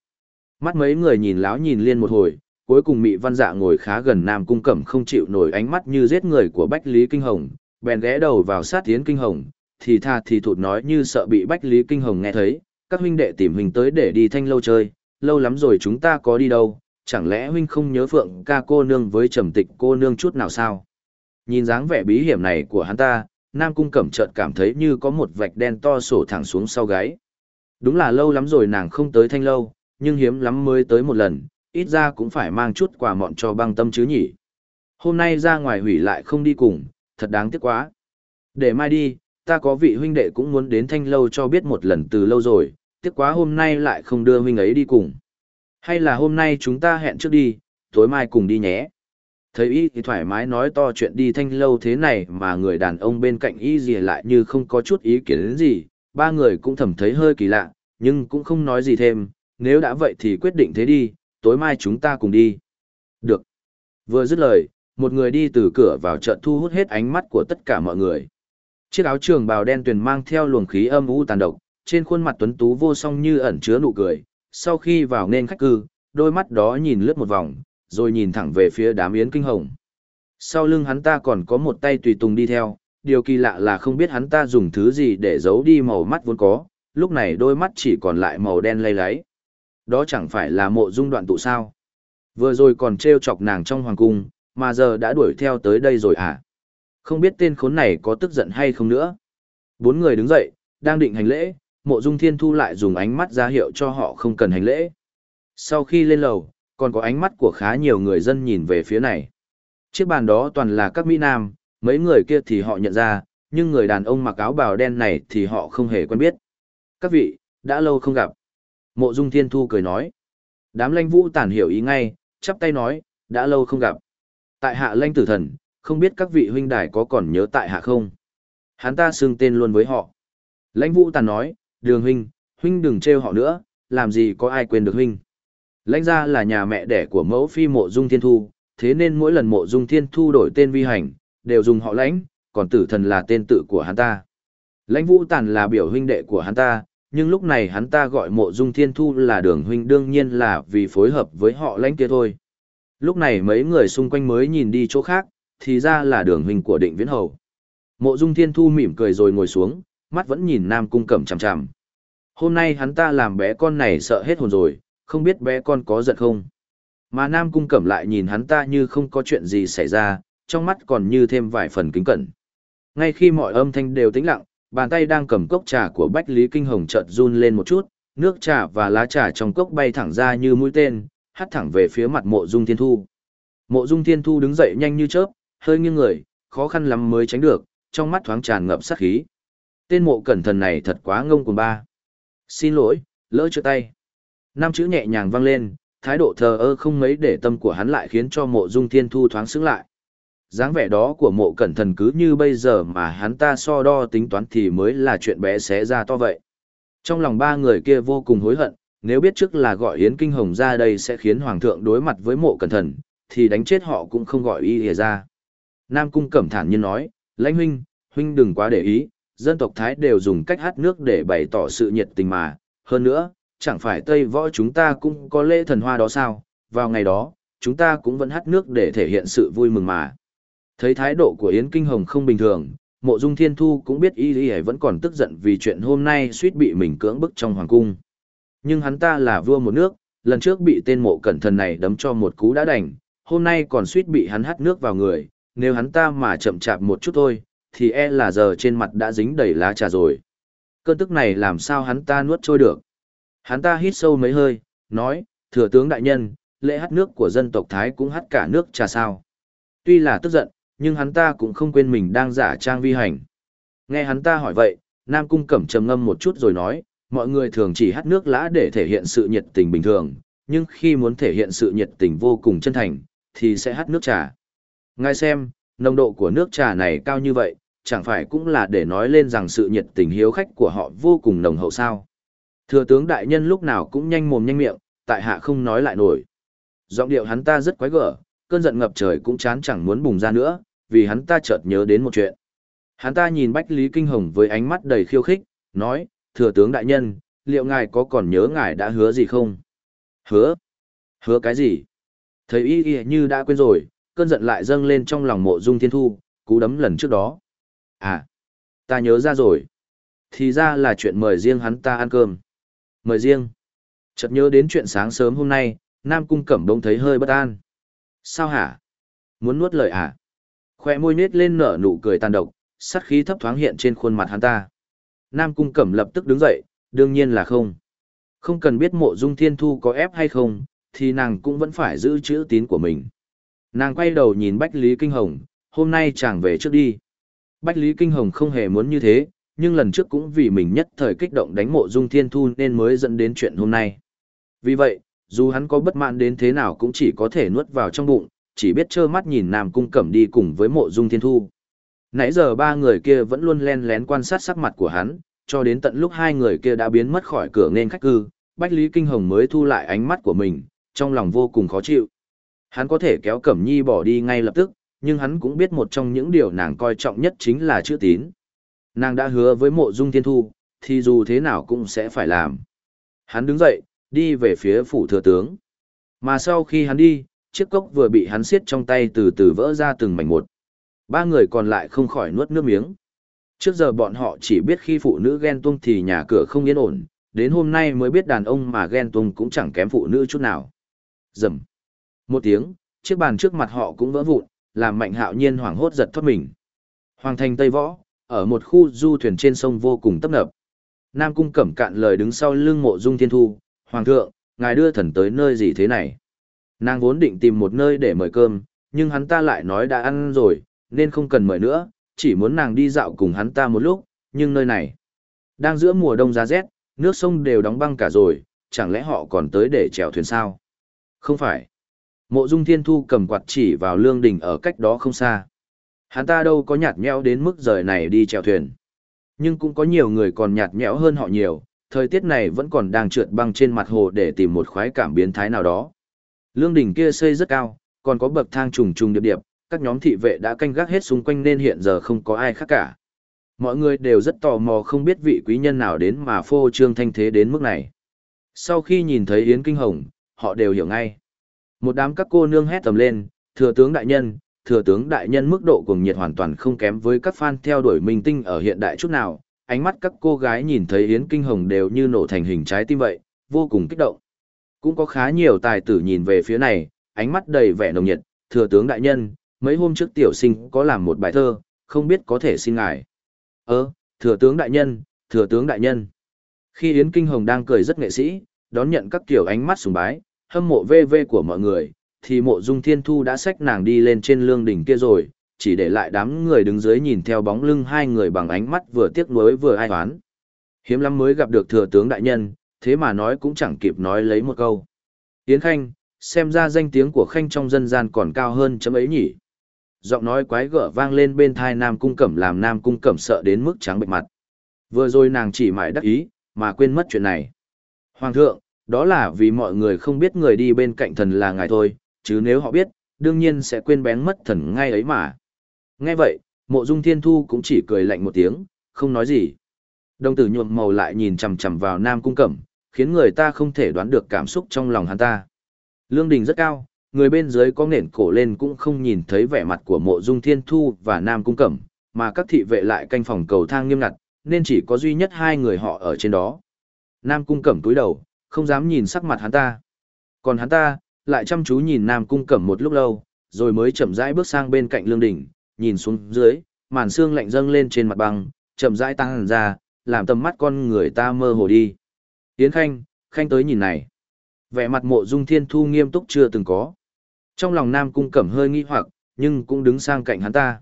Mắt mấy người nhìn láo nhìn liên một hồi, cuối cùng mị văn dạ ngồi khá gần Nam cung cẩm không chịu nổi ánh mắt như giết người của Bách Lý Kinh Hồng, bèn ghé đầu vào sát tiến Kinh Hồng, thì tha thì thụt nói như sợ bị Bách Lý Kinh Hồng nghe thấy, các huynh đệ tìm huynh tới để đi thanh lâu chơi, lâu lắm rồi chúng ta có đi đâu, chẳng lẽ huynh không nhớ phượng ca cô nương với trầm tịch cô nương chút nào sao? Nhìn dáng vẻ bí hiểm này của hắn ta, Nam Cung Cẩm chợt cảm thấy như có một vạch đen to sổ thẳng xuống sau gáy. Đúng là lâu lắm rồi nàng không tới thanh lâu, nhưng hiếm lắm mới tới một lần, ít ra cũng phải mang chút quà mọn cho băng tâm chứ nhỉ. Hôm nay ra ngoài hủy lại không đi cùng, thật đáng tiếc quá. Để mai đi, ta có vị huynh đệ cũng muốn đến thanh lâu cho biết một lần từ lâu rồi, tiếc quá hôm nay lại không đưa huynh ấy đi cùng. Hay là hôm nay chúng ta hẹn trước đi, tối mai cùng đi nhé. Thấy y thì thoải mái nói to chuyện đi thanh lâu thế này mà người đàn ông bên cạnh y gì lại như không có chút ý kiến đến gì, ba người cũng thầm thấy hơi kỳ lạ, nhưng cũng không nói gì thêm, nếu đã vậy thì quyết định thế đi, tối mai chúng ta cùng đi. Được. Vừa dứt lời, một người đi từ cửa vào trận thu hút hết ánh mắt của tất cả mọi người. Chiếc áo trường bào đen tuyền mang theo luồng khí âm u tàn độc, trên khuôn mặt tuấn tú vô song như ẩn chứa nụ cười, sau khi vào nên khách cư, đôi mắt đó nhìn lướt một vòng, rồi nhìn thẳng về phía đám yến kinh hồng. Sau lưng hắn ta còn có một tay tùy tùng đi theo, điều kỳ lạ là không biết hắn ta dùng thứ gì để giấu đi màu mắt vốn có, lúc này đôi mắt chỉ còn lại màu đen lay láy. Đó chẳng phải là mộ dung đoạn tụ sao. Vừa rồi còn treo chọc nàng trong hoàng cung, mà giờ đã đuổi theo tới đây rồi à? Không biết tên khốn này có tức giận hay không nữa. Bốn người đứng dậy, đang định hành lễ, mộ dung thiên thu lại dùng ánh mắt ra hiệu cho họ không cần hành lễ. Sau khi lên lầu, còn có ánh mắt của khá nhiều người dân nhìn về phía này. Chiếc bàn đó toàn là các Mỹ Nam, mấy người kia thì họ nhận ra, nhưng người đàn ông mặc áo bào đen này thì họ không hề quen biết. Các vị, đã lâu không gặp. Mộ Dung Thiên Thu cười nói. Đám lanh vũ tản hiểu ý ngay, chắp tay nói, đã lâu không gặp. Tại hạ lanh tử thần, không biết các vị huynh đài có còn nhớ tại hạ không? Hắn ta xưng tên luôn với họ. Lãnh vũ tàn nói, đường huynh, huynh đừng trêu họ nữa, làm gì có ai quên được huynh. Lãnh gia là nhà mẹ đẻ của mẫu phi mộ dung thiên thu, thế nên mỗi lần mộ dung thiên thu đổi tên vi hành, đều dùng họ lãnh, còn tử thần là tên tự của hắn ta. Lãnh vũ tàn là biểu huynh đệ của hắn ta, nhưng lúc này hắn ta gọi mộ dung thiên thu là đường huynh đương nhiên là vì phối hợp với họ lãnh kia thôi. Lúc này mấy người xung quanh mới nhìn đi chỗ khác, thì ra là đường huynh của định viễn hầu. Mộ dung thiên thu mỉm cười rồi ngồi xuống, mắt vẫn nhìn nam cung cẩm chằm chằm. Hôm nay hắn ta làm bé con này sợ hết hồn rồi, không biết bé con có giận không. Mà nam cung cẩm lại nhìn hắn ta như không có chuyện gì xảy ra, trong mắt còn như thêm vài phần kính cẩn. Ngay khi mọi âm thanh đều tĩnh lặng, bàn tay đang cầm cốc trà của Bách Lý Kinh Hồng chợt run lên một chút, nước trà và lá trà trong cốc bay thẳng ra như mũi tên, hắt thẳng về phía mặt mộ dung thiên thu. Mộ dung thiên thu đứng dậy nhanh như chớp, hơi nghiêng người, khó khăn lắm mới tránh được, trong mắt thoáng tràn ngập sát khí. Tên mộ cẩn thần này thật quá ngông cuồng ba. Xin lỗi, lỡ chưa tay. Năm chữ nhẹ nhàng vang lên, thái độ thờ ơ không mấy để tâm của hắn lại khiến cho mộ dung thiên thu thoáng xứng lại. dáng vẻ đó của mộ cẩn thần cứ như bây giờ mà hắn ta so đo tính toán thì mới là chuyện bé xé ra to vậy. Trong lòng ba người kia vô cùng hối hận, nếu biết trước là gọi Yến Kinh Hồng ra đây sẽ khiến Hoàng thượng đối mặt với mộ cẩn thần, thì đánh chết họ cũng không gọi y hề ra. Nam Cung Cẩm thản nhiên nói, lãnh huynh, huynh đừng quá để ý, dân tộc Thái đều dùng cách hát nước để bày tỏ sự nhiệt tình mà, hơn nữa, chẳng phải Tây Võ chúng ta cũng có lễ thần hoa đó sao, vào ngày đó, chúng ta cũng vẫn hát nước để thể hiện sự vui mừng mà. Thấy thái độ của Yến Kinh Hồng không bình thường, mộ dung thiên thu cũng biết y y vẫn còn tức giận vì chuyện hôm nay suýt bị mình cưỡng bức trong hoàng cung. Nhưng hắn ta là vua một nước, lần trước bị tên mộ cẩn thần này đấm cho một cú đã đành, hôm nay còn suýt bị hắn hát nước vào người, nếu hắn ta mà chậm chạp một chút thôi, thì e là giờ trên mặt đã dính đầy lá trà rồi. Cơn tức này làm sao hắn ta nuốt trôi được. Hắn ta hít sâu mấy hơi, nói, thừa tướng đại nhân, lễ hát nước của dân tộc Thái cũng hát cả nước trà sao. Tuy là tức giận, nhưng hắn ta cũng không quên mình đang giả trang vi hành. Nghe hắn ta hỏi vậy, Nam Cung Cẩm trầm ngâm một chút rồi nói, mọi người thường chỉ hát nước lã để thể hiện sự nhiệt tình bình thường, nhưng khi muốn thể hiện sự nhiệt tình vô cùng chân thành, thì sẽ hát nước trà. Ngài xem, nồng độ của nước trà này cao như vậy, chẳng phải cũng là để nói lên rằng sự nhiệt tình hiếu khách của họ vô cùng nồng hậu sao. Thừa tướng đại nhân lúc nào cũng nhanh mồm nhanh miệng, tại hạ không nói lại nổi. Giọng điệu hắn ta rất quái gở, cơn giận ngập trời cũng chán chẳng muốn bùng ra nữa, vì hắn ta chợt nhớ đến một chuyện. Hắn ta nhìn Bách Lý Kinh Hồng với ánh mắt đầy khiêu khích, nói, thừa tướng đại nhân, liệu ngài có còn nhớ ngài đã hứa gì không? Hứa? Hứa cái gì? Thấy y y như đã quên rồi, cơn giận lại dâng lên trong lòng mộ dung thiên thu, cú đấm lần trước đó. À, ta nhớ ra rồi. Thì ra là chuyện mời riêng hắn ta ăn cơm. Mời riêng. Chợt nhớ đến chuyện sáng sớm hôm nay, Nam Cung Cẩm Đông thấy hơi bất an. Sao hả? Muốn nuốt lời à? Khoe môi nết lên nở nụ cười tàn độc, sát khí thấp thoáng hiện trên khuôn mặt hắn ta. Nam Cung Cẩm lập tức đứng dậy, đương nhiên là không. Không cần biết mộ dung thiên thu có ép hay không, thì nàng cũng vẫn phải giữ chữ tín của mình. Nàng quay đầu nhìn Bách Lý Kinh Hồng, hôm nay chàng về trước đi. Bách Lý Kinh Hồng không hề muốn như thế, nhưng lần trước cũng vì mình nhất thời kích động đánh mộ dung thiên thu nên mới dẫn đến chuyện hôm nay. Vì vậy, dù hắn có bất mãn đến thế nào cũng chỉ có thể nuốt vào trong bụng, chỉ biết trơ mắt nhìn Nam Cung Cẩm đi cùng với mộ dung thiên thu. Nãy giờ ba người kia vẫn luôn len lén quan sát sắc mặt của hắn, cho đến tận lúc hai người kia đã biến mất khỏi cửa nên khách cư, Bách Lý Kinh Hồng mới thu lại ánh mắt của mình, trong lòng vô cùng khó chịu. Hắn có thể kéo Cẩm Nhi bỏ đi ngay lập tức, nhưng hắn cũng biết một trong những điều nàng coi trọng nhất chính là chữ tín. Nàng đã hứa với mộ dung thiên thu, thì dù thế nào cũng sẽ phải làm. Hắn đứng dậy, đi về phía phủ thừa tướng. Mà sau khi hắn đi, chiếc cốc vừa bị hắn siết trong tay từ từ vỡ ra từng mảnh một. Ba người còn lại không khỏi nuốt nước miếng. Trước giờ bọn họ chỉ biết khi phụ nữ ghen tuông thì nhà cửa không yên ổn, đến hôm nay mới biết đàn ông mà ghen tuông cũng chẳng kém phụ nữ chút nào. Rầm. Một tiếng, chiếc bàn trước mặt họ cũng vỡ vụn, làm mạnh hạo nhiên hoảng hốt giật thoát mình. Hoàng thành Tây Võ, ở một khu du thuyền trên sông vô cùng tấp nập. Nam Cung cẩm cạn lời đứng sau lưng mộ dung thiên thu, Hoàng thượng, ngài đưa thần tới nơi gì thế này? Nàng vốn định tìm một nơi để mời cơm, nhưng hắn ta lại nói đã ăn rồi, nên không cần mời nữa, chỉ muốn nàng đi dạo cùng hắn ta một lúc, nhưng nơi này, đang giữa mùa đông giá rét, nước sông đều đóng băng cả rồi, chẳng lẽ họ còn tới để chèo thuyền sao? Không phải. Mộ Dung Thiên Thu cầm quạt chỉ vào lương đình ở cách đó không xa. Hắn ta đâu có nhạt nhẽo đến mức rời này đi chèo thuyền. Nhưng cũng có nhiều người còn nhạt nhẽo hơn họ nhiều, thời tiết này vẫn còn đang trượt băng trên mặt hồ để tìm một khoái cảm biến thái nào đó. Lương đỉnh kia xây rất cao, còn có bậc thang trùng trùng điệp điệp, các nhóm thị vệ đã canh gác hết xung quanh nên hiện giờ không có ai khác cả. Mọi người đều rất tò mò không biết vị quý nhân nào đến mà phô trương thanh thế đến mức này. Sau khi nhìn thấy Yến Kinh Hồng, họ đều hiểu ngay. Một đám các cô nương hét tầm lên, thừa tướng đại nhân, thừa tướng đại nhân mức độ cuồng nhiệt hoàn toàn không kém với các fan theo đuổi minh tinh ở hiện đại chút nào. Ánh mắt các cô gái nhìn thấy Yến Kinh Hồng đều như nổ thành hình trái tim vậy, vô cùng kích động. Cũng có khá nhiều tài tử nhìn về phía này, ánh mắt đầy vẻ nồng nhiệt, thừa tướng đại nhân, mấy hôm trước tiểu sinh có làm một bài thơ, không biết có thể xin ngài. Ơ, thừa tướng đại nhân, thừa tướng đại nhân. Khi Yến Kinh Hồng đang cười rất nghệ sĩ, đón nhận các kiểu ánh mắt sùng bái, hâm mộ vê vê của mọi người, thì mộ dung thiên thu đã xách nàng đi lên trên lương đỉnh kia rồi, chỉ để lại đám người đứng dưới nhìn theo bóng lưng hai người bằng ánh mắt vừa tiếc nuối vừa ai oán. Hiếm lắm mới gặp được thừa tướng đại nhân, thế mà nói cũng chẳng kịp nói lấy một câu. Yến Khanh, xem ra danh tiếng của Khanh trong dân gian còn cao hơn chấm ấy nhỉ. Giọng nói quái gở vang lên bên thai Nam Cung Cẩm làm Nam Cung Cẩm sợ đến mức trắng bệnh mặt. Vừa rồi nàng chỉ mãi đắc ý, mà quên mất chuyện này. Hoàng thượng, đó là vì mọi người không biết người đi bên cạnh thần là ngài thôi, chứ nếu họ biết, đương nhiên sẽ quên bén mất thần ngay ấy mà. Nghe vậy, mộ dung thiên thu cũng chỉ cười lạnh một tiếng, không nói gì. Đồng tử nhuộm màu lại nhìn chằm chằm vào Nam Cung Cẩm, khiến người ta không thể đoán được cảm xúc trong lòng hắn ta. Lương đình rất cao, người bên dưới có nền cổ lên cũng không nhìn thấy vẻ mặt của mộ dung thiên thu và Nam Cung Cẩm, mà các thị vệ lại canh phòng cầu thang nghiêm ngặt, nên chỉ có duy nhất hai người họ ở trên đó. Nam Cung Cẩm túi đầu, không dám nhìn sắc mặt hắn ta. Còn hắn ta, lại chăm chú nhìn Nam Cung Cẩm một lúc lâu, rồi mới chậm rãi bước sang bên cạnh lương đỉnh, nhìn xuống dưới, màn xương lạnh dâng lên trên mặt băng, chậm rãi tăng hẳn ra, làm tầm mắt con người ta mơ hồ đi. Yến Khanh, Khanh tới nhìn này. Vẻ mặt mộ dung thiên thu nghiêm túc chưa từng có. Trong lòng Nam Cung Cẩm hơi nghi hoặc, nhưng cũng đứng sang cạnh hắn ta.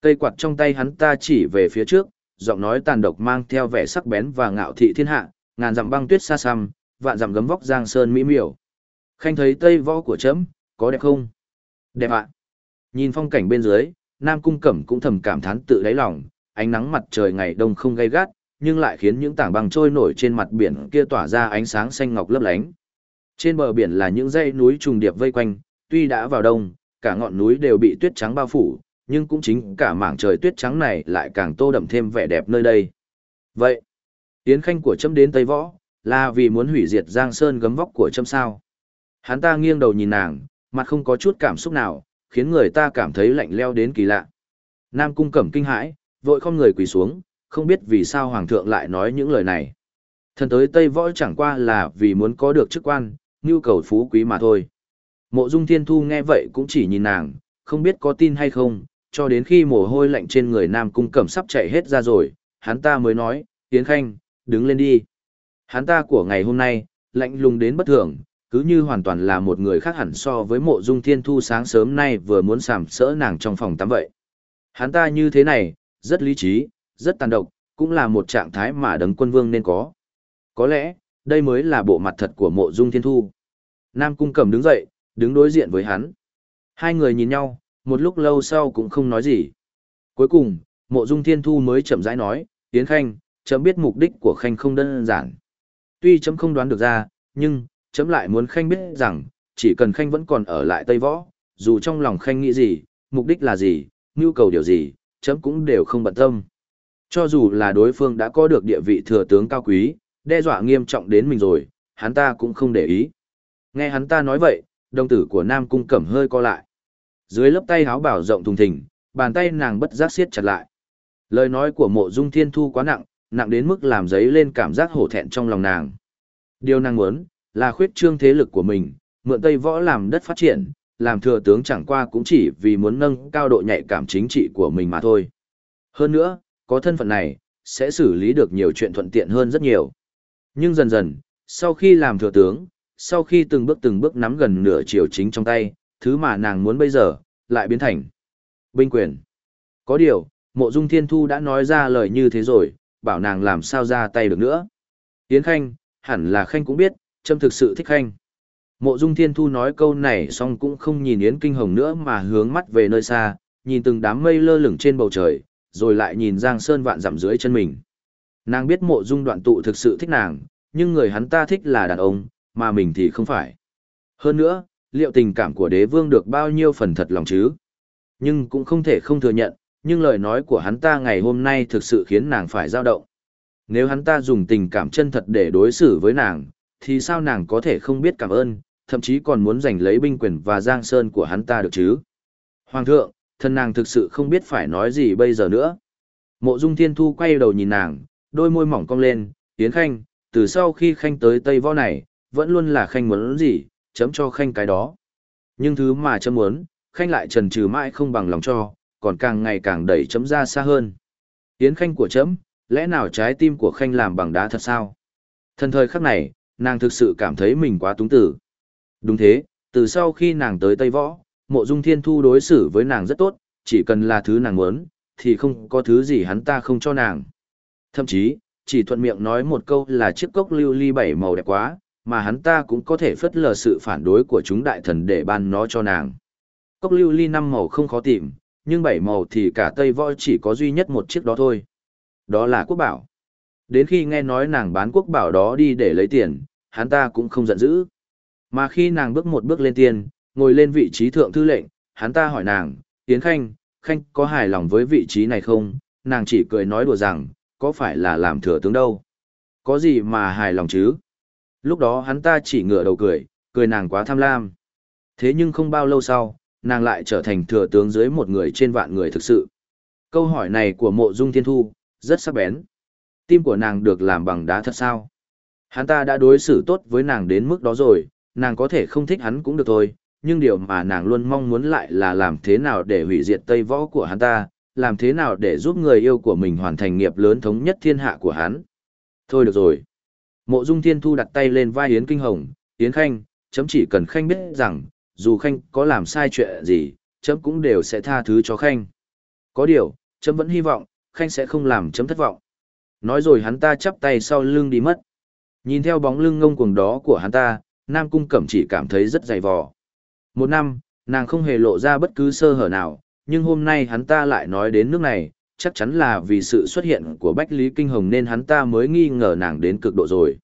Cây quạt trong tay hắn ta chỉ về phía trước, giọng nói tàn độc mang theo vẻ sắc bén và ngạo thị thiên hạ, ngàn dặm băng tuyết xa xăm, vạn dặm gấm vóc giang sơn mỹ miều. Khanh thấy tây võ của chấm, có đẹp không? Đẹp ạ. Nhìn phong cảnh bên dưới, Nam Cung Cẩm cũng thầm cảm thán tự đáy lòng, ánh nắng mặt trời ngày đông không gay gắt, nhưng lại khiến những tảng băng trôi nổi trên mặt biển kia tỏa ra ánh sáng xanh ngọc lấp lánh. Trên bờ biển là những dãy núi trùng điệp vây quanh, tuy đã vào đông, cả ngọn núi đều bị tuyết trắng bao phủ, nhưng cũng chính cả mảng trời tuyết trắng này lại càng tô đậm thêm vẻ đẹp nơi đây. Vậy, tiến Khanh của chấm đến Tây Võ, là vì muốn hủy diệt Giang Sơn gấm vóc của chấm sao. Hắn ta nghiêng đầu nhìn nàng, mặt không có chút cảm xúc nào, khiến người ta cảm thấy lạnh leo đến kỳ lạ. Nam cung cẩm kinh hãi, vội không người quỳ xuống, không biết vì sao Hoàng thượng lại nói những lời này. Thần tới Tây Võ chẳng qua là vì muốn có được chức quan, nhu cầu phú quý mà thôi. Mộ Dung Thiên Thu nghe vậy cũng chỉ nhìn nàng, không biết có tin hay không, cho đến khi mồ hôi lạnh trên người Nam Cung Cẩm sắp chạy hết ra rồi, hắn ta mới nói, Tiến Khanh, đứng lên đi. Hắn ta của ngày hôm nay, lạnh lùng đến bất thường, cứ như hoàn toàn là một người khác hẳn so với mộ dung thiên thu sáng sớm nay vừa muốn sàm sỡ nàng trong phòng tắm vậy. Hắn ta như thế này, rất lý trí, rất tàn độc, cũng là một trạng thái mà đấng quân vương nên có. Có lẽ, đây mới là bộ mặt thật của mộ dung thiên thu. Nam cung cầm đứng dậy, đứng đối diện với hắn. Hai người nhìn nhau, một lúc lâu sau cũng không nói gì. Cuối cùng, mộ dung thiên thu mới chậm rãi nói, Yến Khanh, chấm biết mục đích của Khanh không đơn giản. Tuy chấm không đoán được ra, nhưng, chấm lại muốn Khanh biết rằng, chỉ cần Khanh vẫn còn ở lại Tây Võ, dù trong lòng Khanh nghĩ gì, mục đích là gì, nhu cầu điều gì, chấm cũng đều không bận tâm. Cho dù là đối phương đã có được địa vị thừa tướng cao quý, đe dọa nghiêm trọng đến mình rồi, hắn ta cũng không để ý. Nghe hắn ta nói vậy, đồng tử của Nam Cung Cẩm hơi co lại. Dưới lớp tay háo bảo rộng thùng thình, bàn tay nàng bất giác siết chặt lại. Lời nói của mộ dung thiên thu quá nặng, nặng đến mức làm giấy lên cảm giác hổ thẹn trong lòng nàng. Điều nàng muốn, là khuyết trương thế lực của mình, mượn Tây Võ làm đất phát triển, làm thừa tướng chẳng qua cũng chỉ vì muốn nâng cao độ nhạy cảm chính trị của mình mà thôi. Hơn nữa, có thân phận này, sẽ xử lý được nhiều chuyện thuận tiện hơn rất nhiều. Nhưng dần dần, sau khi làm thừa tướng, sau khi từng bước từng bước nắm gần nửa triều chính trong tay, thứ mà nàng muốn bây giờ, lại biến thành binh quyền. Có điều, mộ dung thiên thu đã nói ra lời như thế rồi, bảo nàng làm sao ra tay được nữa. Yến Khanh, hẳn là Khanh cũng biết, Trâm thực sự thích Khanh. Mộ Dung Thiên Thu nói câu này xong cũng không nhìn Yến Kinh Hồng nữa mà hướng mắt về nơi xa, nhìn từng đám mây lơ lửng trên bầu trời, rồi lại nhìn Giang Sơn vạn dặm dưới chân mình. Nàng biết mộ dung đoạn tụ thực sự thích nàng, nhưng người hắn ta thích là đàn ông, mà mình thì không phải. Hơn nữa, liệu tình cảm của đế vương được bao nhiêu phần thật lòng chứ? Nhưng cũng không thể không thừa nhận, nhưng lời nói của hắn ta ngày hôm nay thực sự khiến nàng phải dao động. Nếu hắn ta dùng tình cảm chân thật để đối xử với nàng, thì sao nàng có thể không biết cảm ơn, thậm chí còn muốn giành lấy binh quyền và giang sơn của hắn ta được chứ? Hoàng thượng, thân nàng thực sự không biết phải nói gì bây giờ nữa. Mộ Dung Thiên Thu quay đầu nhìn nàng, đôi môi mỏng cong lên, Yến Khanh, từ sau khi Khanh tới Tây Võ này, vẫn luôn là Khanh muốn gì, chấm cho Khanh cái đó. Nhưng thứ mà chấm muốn, Khanh lại trần trừ mãi không bằng lòng cho, còn càng ngày càng đẩy chấm ra xa hơn. Yến Khanh của chấm, lẽ nào trái tim của Khanh làm bằng đá thật sao? Thần thời khắc này, nàng thực sự cảm thấy mình quá túng tử. Đúng thế, từ sau khi nàng tới Tây Võ, mộ dung thiên thu đối xử với nàng rất tốt, chỉ cần là thứ nàng muốn, thì không có thứ gì hắn ta không cho nàng. Thậm chí, chỉ thuận miệng nói một câu là chiếc cốc lưu ly bảy màu đẹp quá, mà hắn ta cũng có thể phất lờ sự phản đối của chúng đại thần để ban nó cho nàng. Cốc lưu ly năm màu không khó tìm, nhưng bảy màu thì cả Tây Võ chỉ có duy nhất một chiếc đó thôi. Đó là quốc bảo. Đến khi nghe nói nàng bán quốc bảo đó đi để lấy tiền, hắn ta cũng không giận dữ. Mà khi nàng bước một bước lên tiền, ngồi lên vị trí thượng thư lệnh, hắn ta hỏi nàng, Tiến Khanh, Khanh có hài lòng với vị trí này không? Nàng chỉ cười nói đùa rằng, có phải là làm thừa tướng đâu? Có gì mà hài lòng chứ? Lúc đó hắn ta chỉ ngửa đầu cười, cười nàng quá tham lam. Thế nhưng không bao lâu sau, nàng lại trở thành thừa tướng dưới một người trên vạn người thực sự. Câu hỏi này của mộ dung thiên thu, rất sắc bén. Tim của nàng được làm bằng đá thật sao? Hắn ta đã đối xử tốt với nàng đến mức đó rồi, nàng có thể không thích hắn cũng được thôi, nhưng điều mà nàng luôn mong muốn lại là làm thế nào để hủy diệt tây võ của hắn ta, làm thế nào để giúp người yêu của mình hoàn thành nghiệp lớn thống nhất thiên hạ của hắn. Thôi được rồi. Mộ Dung Thiên Thu đặt tay lên vai Yến Kinh Hồng, Yến Khanh, chấm chỉ cần Khanh biết rằng, dù Khanh có làm sai chuyện gì, chấm cũng đều sẽ tha thứ cho Khanh. Có điều, chấm vẫn hy vọng, Khanh sẽ không làm chấm thất vọng. Nói rồi hắn ta chắp tay sau lưng đi mất. Nhìn theo bóng lưng ngông cuồng đó của hắn ta, Nam Cung Cẩm chỉ cảm thấy rất dày vò. Một năm, nàng không hề lộ ra bất cứ sơ hở nào, nhưng hôm nay hắn ta lại nói đến nước này, chắc chắn là vì sự xuất hiện của Bách Lý Kinh Hồng nên hắn ta mới nghi ngờ nàng đến cực độ rồi.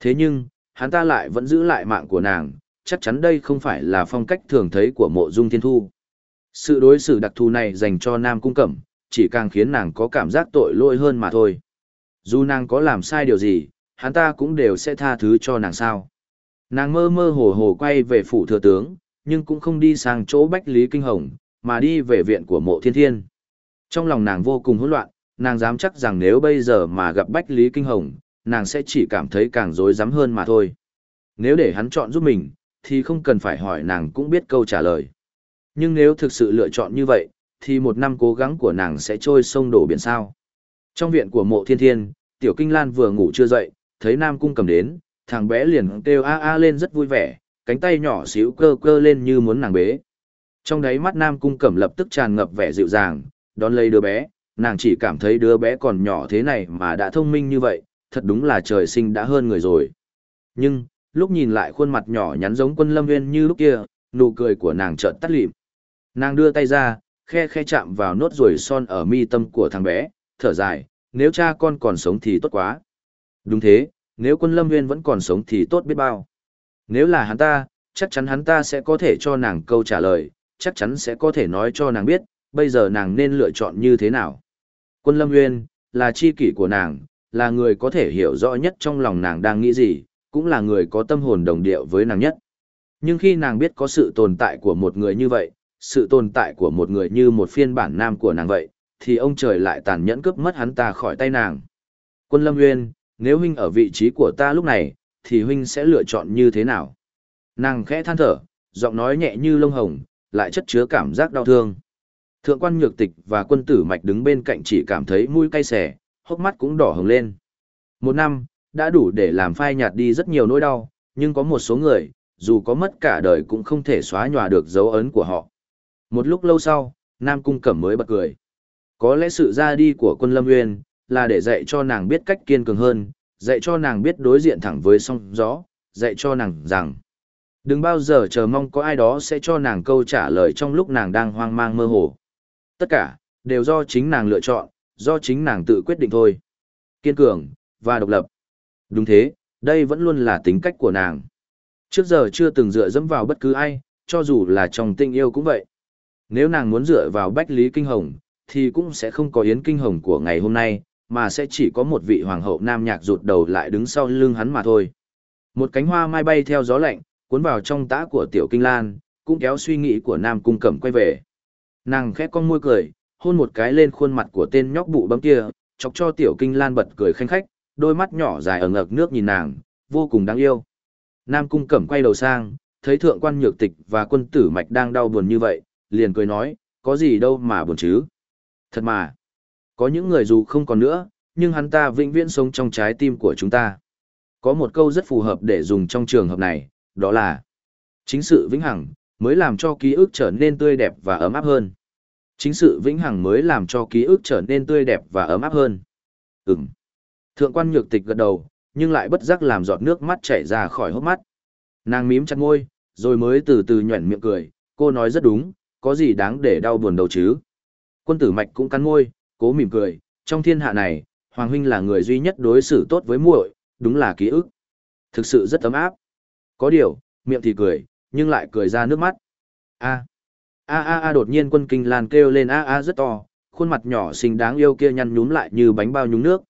Thế nhưng, hắn ta lại vẫn giữ lại mạng của nàng, chắc chắn đây không phải là phong cách thường thấy của mộ dung thiên thu. Sự đối xử đặc thù này dành cho Nam Cung Cẩm, chỉ càng khiến nàng có cảm giác tội lỗi hơn mà thôi. Dù nàng có làm sai điều gì, hắn ta cũng đều sẽ tha thứ cho nàng sao. Nàng mơ mơ hồ hồ quay về phủ thừa tướng, nhưng cũng không đi sang chỗ Bách Lý Kinh Hồng, mà đi về viện của mộ thiên thiên. Trong lòng nàng vô cùng hỗn loạn, nàng dám chắc rằng nếu bây giờ mà gặp Bách Lý Kinh Hồng, nàng sẽ chỉ cảm thấy càng rối rắm hơn mà thôi. Nếu để hắn chọn giúp mình, thì không cần phải hỏi nàng cũng biết câu trả lời. Nhưng nếu thực sự lựa chọn như vậy, thì một năm cố gắng của nàng sẽ trôi sông đổ biển sao. Trong viện của mộ thiên thiên, tiểu kinh lan vừa ngủ chưa dậy, thấy Nam Cung cầm đến, thằng bé liền kêu a a lên rất vui vẻ, cánh tay nhỏ xíu cơ cơ lên như muốn nàng bế. Trong đáy mắt Nam Cung Cẩm lập tức tràn ngập vẻ dịu dàng, đón lấy đứa bé, nàng chỉ cảm thấy đứa bé còn nhỏ thế này mà đã thông minh như vậy, thật đúng là trời sinh đã hơn người rồi. Nhưng, lúc nhìn lại khuôn mặt nhỏ nhắn giống quân lâm Viên như lúc kia, nụ cười của nàng chợt tắt lịm. Nàng đưa tay ra, khe khe chạm vào nốt ruồi son ở mi tâm của thằng bé, thở dài, nếu cha con còn sống thì tốt quá. Đúng thế, nếu quân lâm nguyên vẫn còn sống thì tốt biết bao. Nếu là hắn ta, chắc chắn hắn ta sẽ có thể cho nàng câu trả lời, chắc chắn sẽ có thể nói cho nàng biết, bây giờ nàng nên lựa chọn như thế nào. Quân lâm nguyên, là chi kỷ của nàng, là người có thể hiểu rõ nhất trong lòng nàng đang nghĩ gì, cũng là người có tâm hồn đồng điệu với nàng nhất. Nhưng khi nàng biết có sự tồn tại của một người như vậy, sự tồn tại của một người như một phiên bản nam của nàng vậy, thì ông trời lại tàn nhẫn cướp mất hắn ta khỏi tay nàng. Quân Lâm Nguyên, nếu huynh ở vị trí của ta lúc này, thì huynh sẽ lựa chọn như thế nào? Nàng khẽ than thở, giọng nói nhẹ như lông hồng, lại chất chứa cảm giác đau thương. Thượng quan nhược tịch và quân tử mạch đứng bên cạnh chỉ cảm thấy mũi cay xẻ, hốc mắt cũng đỏ hồng lên. Một năm, đã đủ để làm phai nhạt đi rất nhiều nỗi đau, nhưng có một số người, dù có mất cả đời cũng không thể xóa nhòa được dấu ấn của họ. Một lúc lâu sau, Nam Cung Cẩm mới bật cười. Có lẽ sự ra đi của quân Lâm Nguyên là để dạy cho nàng biết cách kiên cường hơn, dạy cho nàng biết đối diện thẳng với sóng gió, dạy cho nàng rằng đừng bao giờ chờ mong có ai đó sẽ cho nàng câu trả lời trong lúc nàng đang hoang mang mơ hồ. Tất cả, đều do chính nàng lựa chọn, do chính nàng tự quyết định thôi. Kiên cường, và độc lập. Đúng thế, đây vẫn luôn là tính cách của nàng. Trước giờ chưa từng dựa dẫm vào bất cứ ai, cho dù là trong tình yêu cũng vậy. Nếu nàng muốn dựa vào Bách Lý Kinh Hồng, thì cũng sẽ không có Yến Kinh Hồng của ngày hôm nay, mà sẽ chỉ có một vị hoàng hậu nam nhạc rụt đầu lại đứng sau lưng hắn mà thôi. Một cánh hoa mai bay theo gió lạnh, cuốn vào trong tã của Tiểu Kinh Lan, cũng kéo suy nghĩ của Nam Cung Cẩm quay về. Nàng khẽ con môi cười, hôn một cái lên khuôn mặt của tên nhóc bụ bấm kia, chọc cho Tiểu Kinh Lan bật cười khanh khách, đôi mắt nhỏ dài ở ngực nước nhìn nàng, vô cùng đáng yêu. Nam Cung Cẩm quay đầu sang, thấy thượng quan nhược tịch và quân tử mạch đang đau buồn như vậy, liền cười nói, có gì đâu mà buồn chứ. Thật mà, có những người dù không còn nữa, nhưng hắn ta vĩnh viễn sống trong trái tim của chúng ta. Có một câu rất phù hợp để dùng trong trường hợp này, đó là chính sự vĩnh hằng mới làm cho ký ức trở nên tươi đẹp và ấm áp hơn. Chính sự vĩnh hằng mới làm cho ký ức trở nên tươi đẹp và ấm áp hơn. Ừm. Thượng quan nhược tịch gật đầu, nhưng lại bất giác làm giọt nước mắt chảy ra khỏi hốc mắt. Nàng mím chặt ngôi, rồi mới từ từ nhuẩn miệng cười, cô nói rất đúng, có gì đáng để đau buồn đâu chứ. Quân tử mạch cũng cắn môi, cố mỉm cười, trong thiên hạ này, Hoàng huynh là người duy nhất đối xử tốt với muội, đúng là ký ức. Thực sự rất ấm áp. Có điều, miệng thì cười, nhưng lại cười ra nước mắt. A. A a a đột nhiên quân kinh lan kêu lên a a rất to, khuôn mặt nhỏ xinh đáng yêu kia nhăn nhúm lại như bánh bao nhúng nước.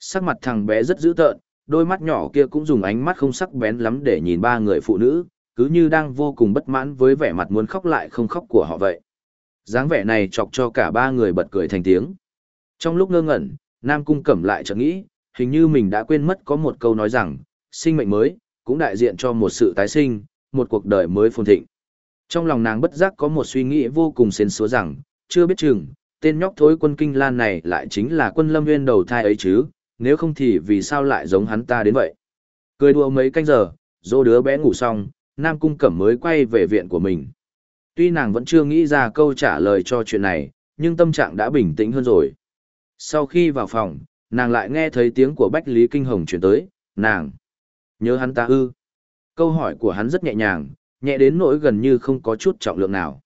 Sắc mặt thằng bé rất dữ tợn, đôi mắt nhỏ kia cũng dùng ánh mắt không sắc bén lắm để nhìn ba người phụ nữ, cứ như đang vô cùng bất mãn với vẻ mặt muốn khóc lại không khóc của họ vậy dáng vẻ này chọc cho cả ba người bật cười thành tiếng. Trong lúc ngơ ngẩn, Nam Cung Cẩm lại chợt nghĩ, hình như mình đã quên mất có một câu nói rằng, sinh mệnh mới, cũng đại diện cho một sự tái sinh, một cuộc đời mới phồn thịnh. Trong lòng nàng bất giác có một suy nghĩ vô cùng xến xúa rằng, chưa biết chừng, tên nhóc thối quân kinh lan này lại chính là quân lâm nguyên đầu thai ấy chứ, nếu không thì vì sao lại giống hắn ta đến vậy. Cười đùa mấy canh giờ, dỗ đứa bé ngủ xong, Nam Cung Cẩm mới quay về viện của mình. Tuy nàng vẫn chưa nghĩ ra câu trả lời cho chuyện này, nhưng tâm trạng đã bình tĩnh hơn rồi. Sau khi vào phòng, nàng lại nghe thấy tiếng của Bách Lý Kinh Hồng chuyển tới, nàng. Nhớ hắn ta ư. Câu hỏi của hắn rất nhẹ nhàng, nhẹ đến nỗi gần như không có chút trọng lượng nào.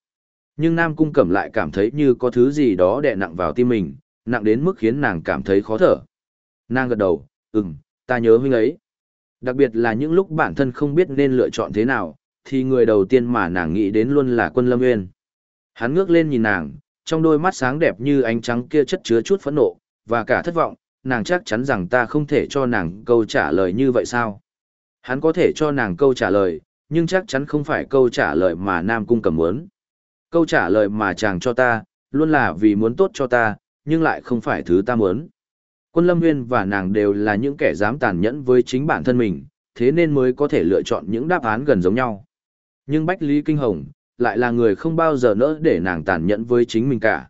Nhưng Nam Cung Cẩm lại cảm thấy như có thứ gì đó đè nặng vào tim mình, nặng đến mức khiến nàng cảm thấy khó thở. Nàng gật đầu, ừm, ta nhớ huynh ấy. Đặc biệt là những lúc bản thân không biết nên lựa chọn thế nào, thì người đầu tiên mà nàng nghĩ đến luôn là quân lâm nguyên. Hắn ngước lên nhìn nàng, trong đôi mắt sáng đẹp như ánh trắng kia chất chứa chút phẫn nộ, và cả thất vọng, nàng chắc chắn rằng ta không thể cho nàng câu trả lời như vậy sao? Hắn có thể cho nàng câu trả lời, nhưng chắc chắn không phải câu trả lời mà Nam Cung cầm muốn. Câu trả lời mà chàng cho ta, luôn là vì muốn tốt cho ta, nhưng lại không phải thứ ta muốn. Quân Lâm Nguyên và nàng đều là những kẻ dám tàn nhẫn với chính bản thân mình, thế nên mới có thể lựa chọn những đáp án gần giống nhau. Nhưng Bách Lý Kinh Hồng, lại là người không bao giờ nỡ để nàng tàn nhẫn với chính mình cả.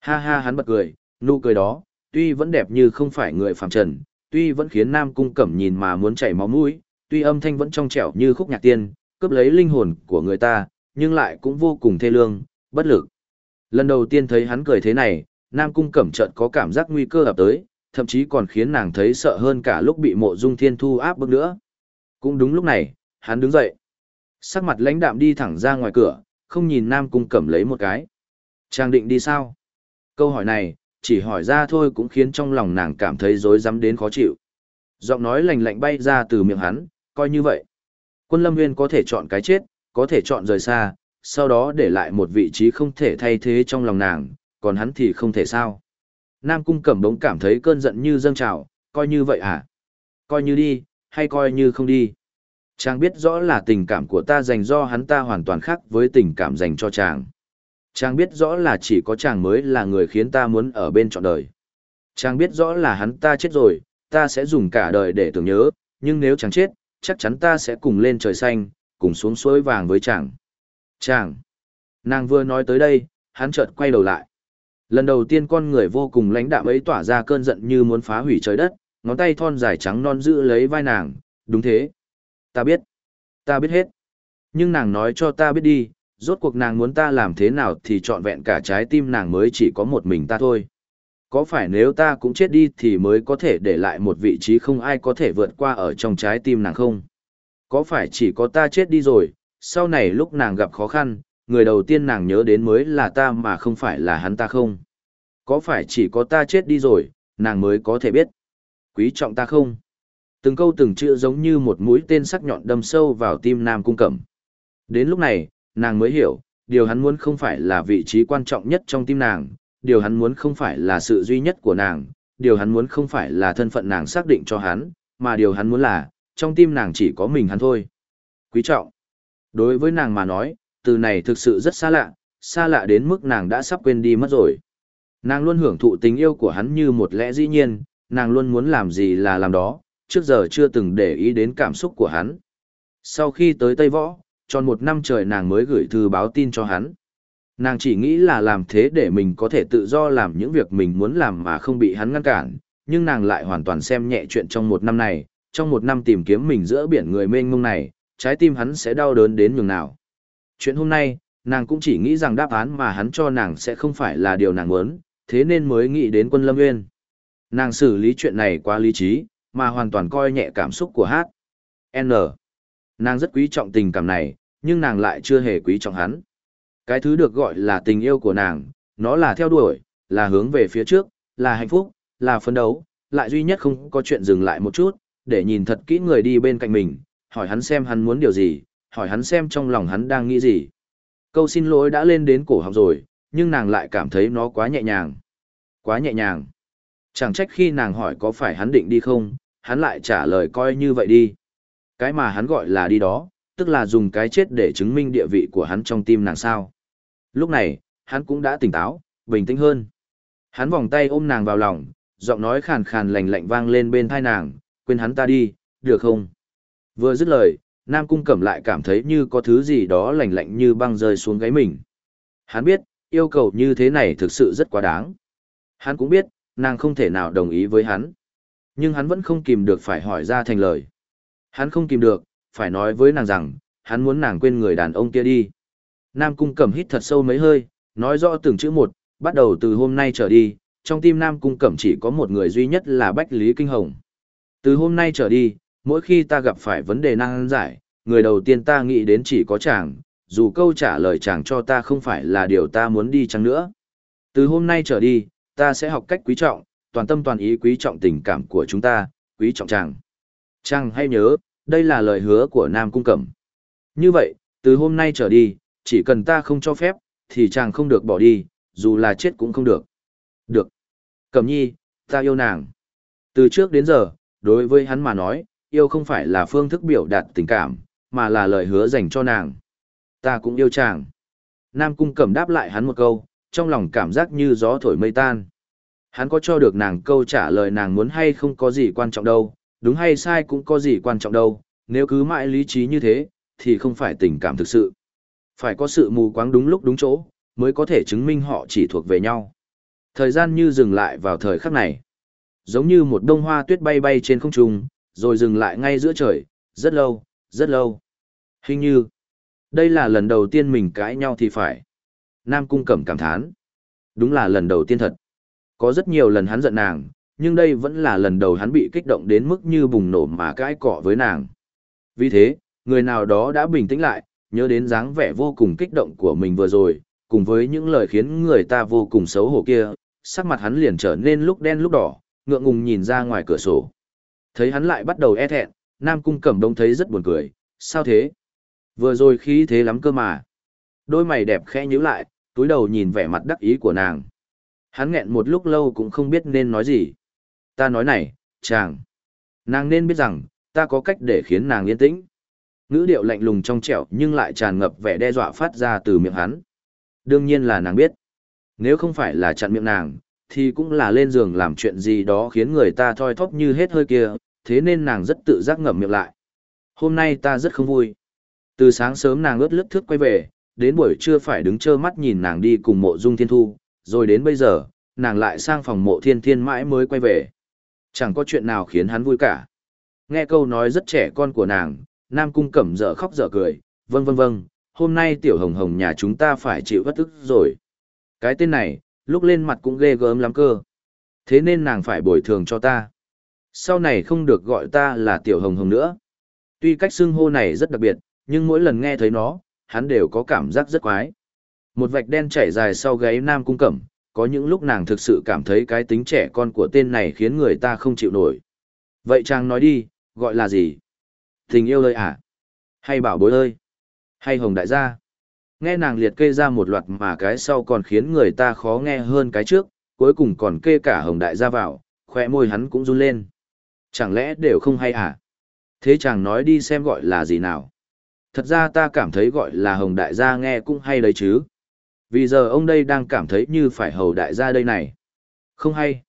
Ha ha hắn bật cười, nụ cười đó, tuy vẫn đẹp như không phải người phàm trần, tuy vẫn khiến Nam Cung Cẩm nhìn mà muốn chảy máu mũi, tuy âm thanh vẫn trong trẻo như khúc nhạc tiên, cướp lấy linh hồn của người ta, nhưng lại cũng vô cùng thê lương, bất lực. Lần đầu tiên thấy hắn cười thế này, Nam Cung Cẩm chợt có cảm giác nguy cơ ập tới, thậm chí còn khiến nàng thấy sợ hơn cả lúc bị mộ dung thiên thu áp bức nữa. Cũng đúng lúc này, hắn đứng dậy. Sắc mặt lãnh đạm đi thẳng ra ngoài cửa, không nhìn Nam Cung Cẩm lấy một cái. Trang định đi sao? Câu hỏi này, chỉ hỏi ra thôi cũng khiến trong lòng nàng cảm thấy rối rắm đến khó chịu. Giọng nói lạnh lạnh bay ra từ miệng hắn, coi như vậy. Quân Lâm Nguyên có thể chọn cái chết, có thể chọn rời xa, sau đó để lại một vị trí không thể thay thế trong lòng nàng, còn hắn thì không thể sao. Nam Cung Cẩm bỗng cảm thấy cơn giận như dâng trào, coi như vậy à? Coi như đi, hay coi như không đi? Chàng biết rõ là tình cảm của ta dành do hắn ta hoàn toàn khác với tình cảm dành cho chàng. Chàng biết rõ là chỉ có chàng mới là người khiến ta muốn ở bên trọn đời. Chàng biết rõ là hắn ta chết rồi, ta sẽ dùng cả đời để tưởng nhớ, nhưng nếu chàng chết, chắc chắn ta sẽ cùng lên trời xanh, cùng xuống suối vàng với chàng. Chàng. Nàng vừa nói tới đây, hắn chợt quay đầu lại. Lần đầu tiên con người vô cùng lãnh đạm ấy tỏa ra cơn giận như muốn phá hủy trời đất, ngón tay thon dài trắng non giữ lấy vai nàng, đúng thế. Ta biết. Ta biết hết. Nhưng nàng nói cho ta biết đi, rốt cuộc nàng muốn ta làm thế nào thì trọn vẹn cả trái tim nàng mới chỉ có một mình ta thôi. Có phải nếu ta cũng chết đi thì mới có thể để lại một vị trí không ai có thể vượt qua ở trong trái tim nàng không? Có phải chỉ có ta chết đi rồi, sau này lúc nàng gặp khó khăn, người đầu tiên nàng nhớ đến mới là ta mà không phải là hắn ta không? Có phải chỉ có ta chết đi rồi, nàng mới có thể biết? Quý trọng ta không? Từng câu từng chữ giống như một mũi tên sắc nhọn đâm sâu vào tim Nam Cung Cẩm. Đến lúc này, nàng mới hiểu, điều hắn muốn không phải là vị trí quan trọng nhất trong tim nàng, điều hắn muốn không phải là sự duy nhất của nàng, điều hắn muốn không phải là thân phận nàng xác định cho hắn, mà điều hắn muốn là, trong tim nàng chỉ có mình hắn thôi. Quý trọng. Đối với nàng mà nói, từ này thực sự rất xa lạ, xa lạ đến mức nàng đã sắp quên đi mất rồi. Nàng luôn hưởng thụ tình yêu của hắn như một lẽ dĩ nhiên, nàng luôn muốn làm gì là làm đó, trước giờ chưa từng để ý đến cảm xúc của hắn. Sau khi tới Tây Võ, tròn một năm trời nàng mới gửi thư báo tin cho hắn. Nàng chỉ nghĩ là làm thế để mình có thể tự do làm những việc mình muốn làm mà không bị hắn ngăn cản, nhưng nàng lại hoàn toàn xem nhẹ chuyện trong một năm này, trong một năm tìm kiếm mình giữa biển người mênh mông này, trái tim hắn sẽ đau đớn đến nhường nào. Chuyện hôm nay, nàng cũng chỉ nghĩ rằng đáp án mà hắn cho nàng sẽ không phải là điều nàng muốn, thế nên mới nghĩ đến quân Lâm Nguyên. Nàng xử lý chuyện này quá lý trí, mà hoàn toàn coi nhẹ cảm xúc của hát. N. Nàng rất quý trọng tình cảm này, nhưng nàng lại chưa hề quý trọng hắn. Cái thứ được gọi là tình yêu của nàng, nó là theo đuổi, là hướng về phía trước, là hạnh phúc, là phấn đấu, lại duy nhất không có chuyện dừng lại một chút, để nhìn thật kỹ người đi bên cạnh mình, hỏi hắn xem hắn muốn điều gì, hỏi hắn xem trong lòng hắn đang nghĩ gì. Câu xin lỗi đã lên đến cổ họng rồi, nhưng nàng lại cảm thấy nó quá nhẹ nhàng. Quá nhẹ nhàng. Chẳng trách khi nàng hỏi có phải hắn định đi không, hắn lại trả lời coi như vậy đi. Cái mà hắn gọi là đi đó, tức là dùng cái chết để chứng minh địa vị của hắn trong tim nàng sao. Lúc này, hắn cũng đã tỉnh táo, bình tĩnh hơn. Hắn vòng tay ôm nàng vào lòng, giọng nói khàn khàn lạnh lạnh vang lên bên tai nàng, quên hắn ta đi, được không? Vừa dứt lời, Nam Cung Cẩm lại cảm thấy như có thứ gì đó lạnh lạnh như băng rơi xuống gáy mình. Hắn biết, yêu cầu như thế này thực sự rất quá đáng. Hắn cũng biết, nàng không thể nào đồng ý với hắn. Nhưng hắn vẫn không kìm được phải hỏi ra thành lời. Hắn không kìm được, phải nói với nàng rằng, hắn muốn nàng quên người đàn ông kia đi. Nam Cung Cẩm hít thật sâu mấy hơi, nói rõ từng chữ một, bắt đầu từ hôm nay trở đi, trong tim Nam Cung Cẩm chỉ có một người duy nhất là Bách Lý Kinh Hồng. Từ hôm nay trở đi, mỗi khi ta gặp phải vấn đề năng giải, người đầu tiên ta nghĩ đến chỉ có chàng, dù câu trả lời chàng cho ta không phải là điều ta muốn đi chăng nữa. Từ hôm nay trở đi, ta sẽ học cách quý trọng, toàn tâm toàn ý quý trọng tình cảm của chúng ta, quý trọng chàng. Chàng hay nhớ, đây là lời hứa của Nam Cung Cẩm. Như vậy, từ hôm nay trở đi, chỉ cần ta không cho phép, thì chàng không được bỏ đi, dù là chết cũng không được. Được. Cẩm nhi, ta yêu nàng. Từ trước đến giờ, đối với hắn mà nói, yêu không phải là phương thức biểu đạt tình cảm, mà là lời hứa dành cho nàng. Ta cũng yêu chàng. Nam cung cẩm đáp lại hắn một câu, trong lòng cảm giác như gió thổi mây tan. Hắn có cho được nàng câu trả lời nàng muốn hay không có gì quan trọng đâu, đúng hay sai cũng có gì quan trọng đâu, nếu cứ mãi lý trí như thế, thì không phải tình cảm thực sự. Phải có sự mù quáng đúng lúc đúng chỗ, mới có thể chứng minh họ chỉ thuộc về nhau. Thời gian như dừng lại vào thời khắc này. Giống như một đông hoa tuyết bay bay trên không trung, rồi dừng lại ngay giữa trời, rất lâu, rất lâu. Hình như, đây là lần đầu tiên mình cãi nhau thì phải. Nam Cung Cẩm cảm thán. Đúng là lần đầu tiên thật. Có rất nhiều lần hắn giận nàng, nhưng đây vẫn là lần đầu hắn bị kích động đến mức như bùng nổ mà cãi cọ với nàng. Vì thế, người nào đó đã bình tĩnh lại, nhớ đến dáng vẻ vô cùng kích động của mình vừa rồi, cùng với những lời khiến người ta vô cùng xấu hổ kia, sắc mặt hắn liền trở nên lúc đen lúc đỏ, ngượng ngùng nhìn ra ngoài cửa sổ. Thấy hắn lại bắt đầu e thẹn, Nam Cung Cẩm Đông thấy rất buồn cười, sao thế? Vừa rồi khí thế lắm cơ mà. Đôi mày đẹp khẽ nhíu lại, túi đầu nhìn vẻ mặt đắc ý của nàng. Hắn nghẹn một lúc lâu cũng không biết nên nói gì. Ta nói này, chàng. Nàng nên biết rằng, ta có cách để khiến nàng yên tĩnh. Ngữ điệu lạnh lùng trong trẻo nhưng lại tràn ngập vẻ đe dọa phát ra từ miệng hắn. Đương nhiên là nàng biết. Nếu không phải là chặn miệng nàng, thì cũng là lên giường làm chuyện gì đó khiến người ta thoi thóp như hết hơi kia, thế nên nàng rất tự giác ngậm miệng lại. Hôm nay ta rất không vui. Từ sáng sớm nàng ướt lướt thước quay về, đến buổi trưa phải đứng trơ mắt nhìn nàng đi cùng mộ dung thiên thu, rồi đến bây giờ, nàng lại sang phòng mộ thiên thiên mãi mới quay về. Chẳng có chuyện nào khiến hắn vui cả. Nghe câu nói rất trẻ con của nàng, Nam Cung Cẩm dở khóc dở cười, vâng vâng vâng, hôm nay tiểu hồng hồng nhà chúng ta phải chịu vất ức rồi. Cái tên này, lúc lên mặt cũng ghê gớm lắm cơ. Thế nên nàng phải bồi thường cho ta. Sau này không được gọi ta là tiểu hồng hồng nữa. Tuy cách xưng hô này rất đặc biệt, nhưng mỗi lần nghe thấy nó, hắn đều có cảm giác rất quái. Một vạch đen chảy dài sau gáy Nam Cung Cẩm, có những lúc nàng thực sự cảm thấy cái tính trẻ con của tên này khiến người ta không chịu nổi. Vậy chàng nói đi, gọi là gì? Tình yêu ơi à? Hay bảo bối ơi? Hay hồng đại gia? Nghe nàng liệt kê ra một loạt mà cái sau còn khiến người ta khó nghe hơn cái trước, cuối cùng còn kê cả hồng đại gia vào, khỏe môi hắn cũng run lên. Chẳng lẽ đều không hay à? Thế chàng nói đi xem gọi là gì nào? Thật ra ta cảm thấy gọi là hồng đại gia nghe cũng hay đấy chứ. Vì giờ ông đây đang cảm thấy như phải hầu đại gia đây này. Không hay.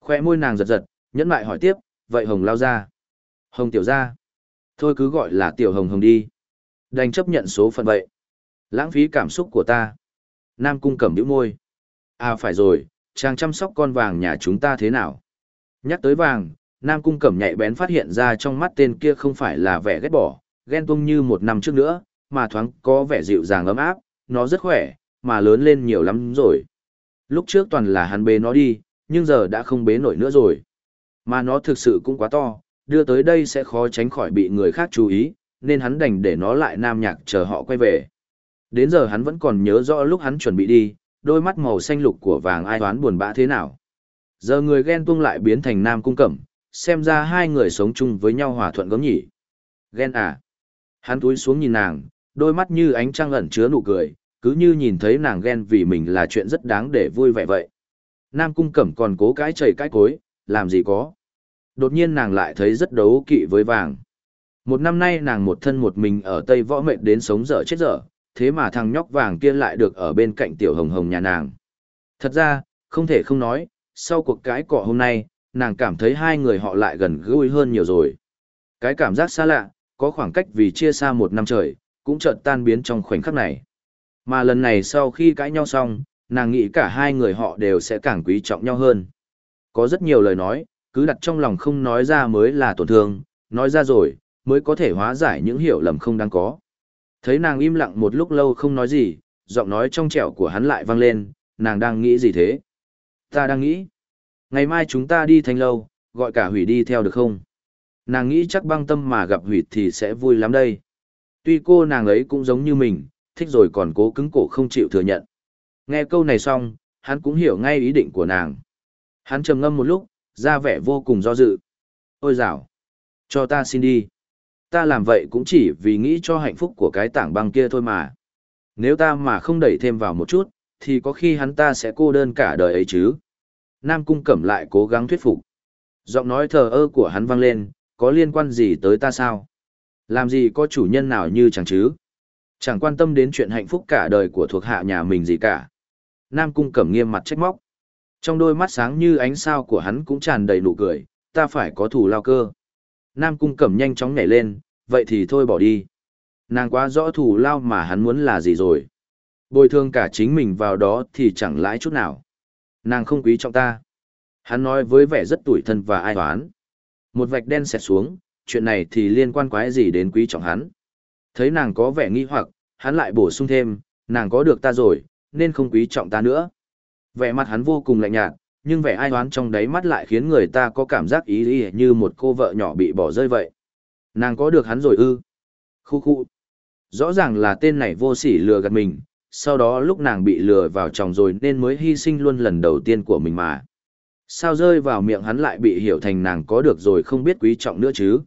Khoe môi nàng giật giật, nhẫn lại hỏi tiếp, vậy hồng lao ra. Hồng tiểu gia Thôi cứ gọi là tiểu hồng hồng đi. Đành chấp nhận số phận vậy. Lãng phí cảm xúc của ta. Nam cung cẩm nhíu môi. À phải rồi, chàng chăm sóc con vàng nhà chúng ta thế nào? Nhắc tới vàng, Nam cung cẩm nhạy bén phát hiện ra trong mắt tên kia không phải là vẻ ghét bỏ, ghen tuông như một năm trước nữa, mà thoáng có vẻ dịu dàng ấm áp, nó rất khỏe, mà lớn lên nhiều lắm rồi. Lúc trước toàn là hắn bế nó đi, nhưng giờ đã không bế nổi nữa rồi. Mà nó thực sự cũng quá to, đưa tới đây sẽ khó tránh khỏi bị người khác chú ý, nên hắn đành để nó lại nam nhạc chờ họ quay về. Đến giờ hắn vẫn còn nhớ rõ lúc hắn chuẩn bị đi, đôi mắt màu xanh lục của vàng ai toán buồn bã thế nào. Giờ người ghen tuông lại biến thành nam cung cẩm, xem ra hai người sống chung với nhau hòa thuận gấm nhỉ. Ghen à? Hắn túi xuống nhìn nàng, đôi mắt như ánh trăng ẩn chứa nụ cười, cứ như nhìn thấy nàng ghen vì mình là chuyện rất đáng để vui vẻ vậy. Nam cung cẩm còn cố cái chảy cái cối, làm gì có. Đột nhiên nàng lại thấy rất đấu kỵ với vàng. Một năm nay nàng một thân một mình ở Tây Võ Mệnh đến sống dở chết dở, thế mà thằng nhóc vàng kia lại được ở bên cạnh tiểu hồng hồng nhà nàng. Thật ra, không thể không nói, sau cuộc cãi cọ hôm nay, nàng cảm thấy hai người họ lại gần gũi hơn nhiều rồi. Cái cảm giác xa lạ, có khoảng cách vì chia xa một năm trời, cũng chợt tan biến trong khoảnh khắc này. Mà lần này sau khi cãi nhau xong, nàng nghĩ cả hai người họ đều sẽ càng quý trọng nhau hơn. Có rất nhiều lời nói, cứ đặt trong lòng không nói ra mới là tổn thương, nói ra rồi, mới có thể hóa giải những hiểu lầm không đáng có. Thấy nàng im lặng một lúc lâu không nói gì, giọng nói trong trẻo của hắn lại vang lên, nàng đang nghĩ gì thế? Ta đang nghĩ. Ngày mai chúng ta đi thanh lâu, gọi cả hủy đi theo được không? Nàng nghĩ chắc băng tâm mà gặp hủy thì sẽ vui lắm đây. Tuy cô nàng ấy cũng giống như mình, thích rồi còn cố cứng cổ không chịu thừa nhận. Nghe câu này xong, hắn cũng hiểu ngay ý định của nàng. Hắn trầm ngâm một lúc, ra vẻ vô cùng do dự. Ôi dào! Cho ta xin đi. ta làm vậy cũng chỉ vì nghĩ cho hạnh phúc của cái tảng băng kia thôi mà. Nếu ta mà không đẩy thêm vào một chút, thì có khi hắn ta sẽ cô đơn cả đời ấy chứ. Nam Cung Cẩm lại cố gắng thuyết phục. Giọng nói thờ ơ của hắn vang lên, có liên quan gì tới ta sao? Làm gì có chủ nhân nào như chẳng chứ? Chẳng quan tâm đến chuyện hạnh phúc cả đời của thuộc hạ nhà mình gì cả. Nam Cung Cẩm nghiêm mặt trách móc. Trong đôi mắt sáng như ánh sao của hắn cũng tràn đầy nụ cười, ta phải có thủ lao cơ. Nam Cung Cẩm nhanh chóng nhảy lên, vậy thì thôi bỏ đi. Nàng quá rõ thủ lao mà hắn muốn là gì rồi. Bồi thường cả chính mình vào đó thì chẳng lãi chút nào. Nàng không quý trọng ta. Hắn nói với vẻ rất tủi thân và ai toán. Một vạch đen xẹt xuống, chuyện này thì liên quan quái gì đến quý trọng hắn. Thấy nàng có vẻ nghi hoặc, hắn lại bổ sung thêm, nàng có được ta rồi, nên không quý trọng ta nữa. Vẻ mặt hắn vô cùng lạnh nhạt, nhưng vẻ ai oán trong đáy mắt lại khiến người ta có cảm giác ý ý như một cô vợ nhỏ bị bỏ rơi vậy. Nàng có được hắn rồi ư? Khu khu. Rõ ràng là tên này vô sỉ lừa gạt mình, sau đó lúc nàng bị lừa vào chồng rồi nên mới hy sinh luôn lần đầu tiên của mình mà. Sao rơi vào miệng hắn lại bị hiểu thành nàng có được rồi không biết quý trọng nữa chứ?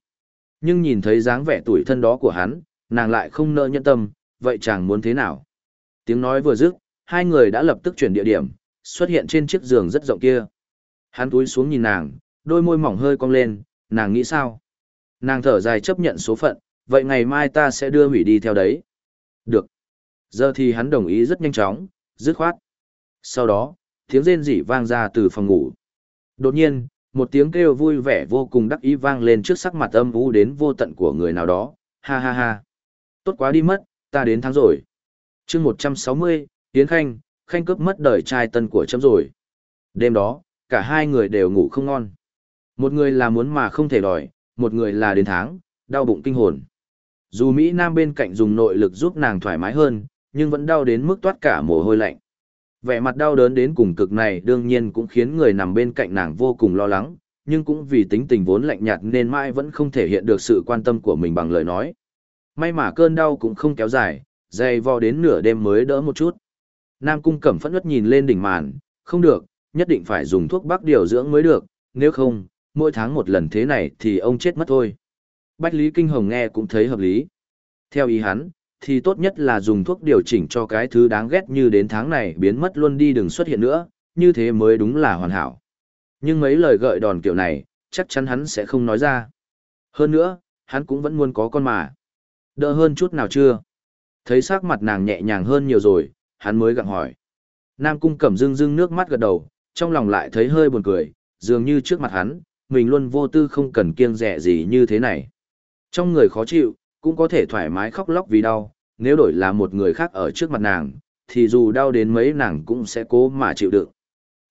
Nhưng nhìn thấy dáng vẻ tuổi thân đó của hắn, nàng lại không nỡ nhân tâm, vậy chàng muốn thế nào? Tiếng nói vừa dứt, hai người đã lập tức chuyển địa điểm, xuất hiện trên chiếc giường rất rộng kia. Hắn túi xuống nhìn nàng, đôi môi mỏng hơi cong lên, nàng nghĩ sao? Nàng thở dài chấp nhận số phận, vậy ngày mai ta sẽ đưa hủy đi theo đấy. Được. Giờ thì hắn đồng ý rất nhanh chóng, dứt khoát. Sau đó, tiếng rên rỉ vang ra từ phòng ngủ. Đột nhiên, một tiếng kêu vui vẻ vô cùng đắc ý vang lên trước sắc mặt âm u đến vô tận của người nào đó. Ha ha ha. Tốt quá đi mất, ta đến tháng rồi. chương 160, Tiến Khanh, Khanh cướp mất đời trai tân của chấm rồi. Đêm đó, cả hai người đều ngủ không ngon. Một người là muốn mà không thể đòi, một người là đến tháng, đau bụng kinh hồn. Dù Mỹ Nam bên cạnh dùng nội lực giúp nàng thoải mái hơn, nhưng vẫn đau đến mức toát cả mồ hôi lạnh. Vẻ mặt đau đớn đến cùng cực này đương nhiên cũng khiến người nằm bên cạnh nàng vô cùng lo lắng, nhưng cũng vì tính tình vốn lạnh nhạt nên mãi vẫn không thể hiện được sự quan tâm của mình bằng lời nói. May mà cơn đau cũng không kéo dài, dày vò đến nửa đêm mới đỡ một chút. Nam cung cẩm phẫn ướt nhìn lên đỉnh màn, không được, nhất định phải dùng thuốc bắc điều dưỡng mới được, nếu không, mỗi tháng một lần thế này thì ông chết mất thôi. Bách Lý Kinh Hồng nghe cũng thấy hợp lý. Theo ý hắn, thì tốt nhất là dùng thuốc điều chỉnh cho cái thứ đáng ghét như đến tháng này biến mất luôn đi đừng xuất hiện nữa, như thế mới đúng là hoàn hảo. Nhưng mấy lời gợi đòn kiểu này, chắc chắn hắn sẽ không nói ra. Hơn nữa, hắn cũng vẫn muốn có con mà. Đỡ hơn chút nào chưa? Thấy sắc mặt nàng nhẹ nhàng hơn nhiều rồi, hắn mới gặng hỏi. Nam cung cẩm dưng dưng nước mắt gật đầu, trong lòng lại thấy hơi buồn cười, dường như trước mặt hắn, mình luôn vô tư không cần kiêng rẻ gì như thế này. Trong người khó chịu, cũng có thể thoải mái khóc lóc vì đau, nếu đổi là một người khác ở trước mặt nàng, thì dù đau đến mấy nàng cũng sẽ cố mà chịu đựng.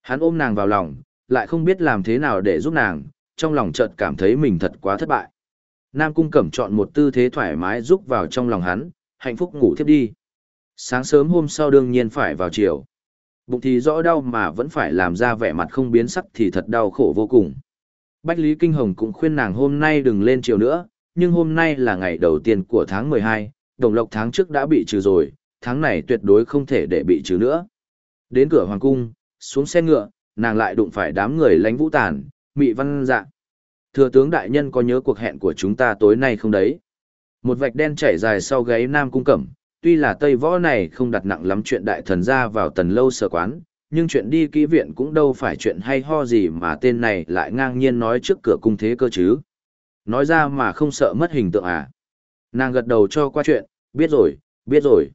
Hắn ôm nàng vào lòng, lại không biết làm thế nào để giúp nàng, trong lòng chợt cảm thấy mình thật quá thất bại. Nam Cung Cẩm chọn một tư thế thoải mái giúp vào trong lòng hắn, hạnh phúc ngủ thiếp đi. Sáng sớm hôm sau đương nhiên phải vào chiều. Bụng thì rõ đau mà vẫn phải làm ra vẻ mặt không biến sắc thì thật đau khổ vô cùng. Bách Lý Kinh Hồng cũng khuyên nàng hôm nay đừng lên chiều nữa, nhưng hôm nay là ngày đầu tiên của tháng 12, đồng lộc tháng trước đã bị trừ rồi, tháng này tuyệt đối không thể để bị trừ nữa. Đến cửa hoàng cung, xuống xe ngựa, nàng lại đụng phải đám người lánh vũ tàn, mị văn dạ. Thừa tướng đại nhân có nhớ cuộc hẹn của chúng ta tối nay không đấy? Một vạch đen chảy dài sau gáy nam cung cẩm, tuy là tây võ này không đặt nặng lắm chuyện đại thần ra vào tần lâu sở quán, nhưng chuyện đi kỹ viện cũng đâu phải chuyện hay ho gì mà tên này lại ngang nhiên nói trước cửa cung thế cơ chứ. Nói ra mà không sợ mất hình tượng à. Nàng gật đầu cho qua chuyện, biết rồi, biết rồi.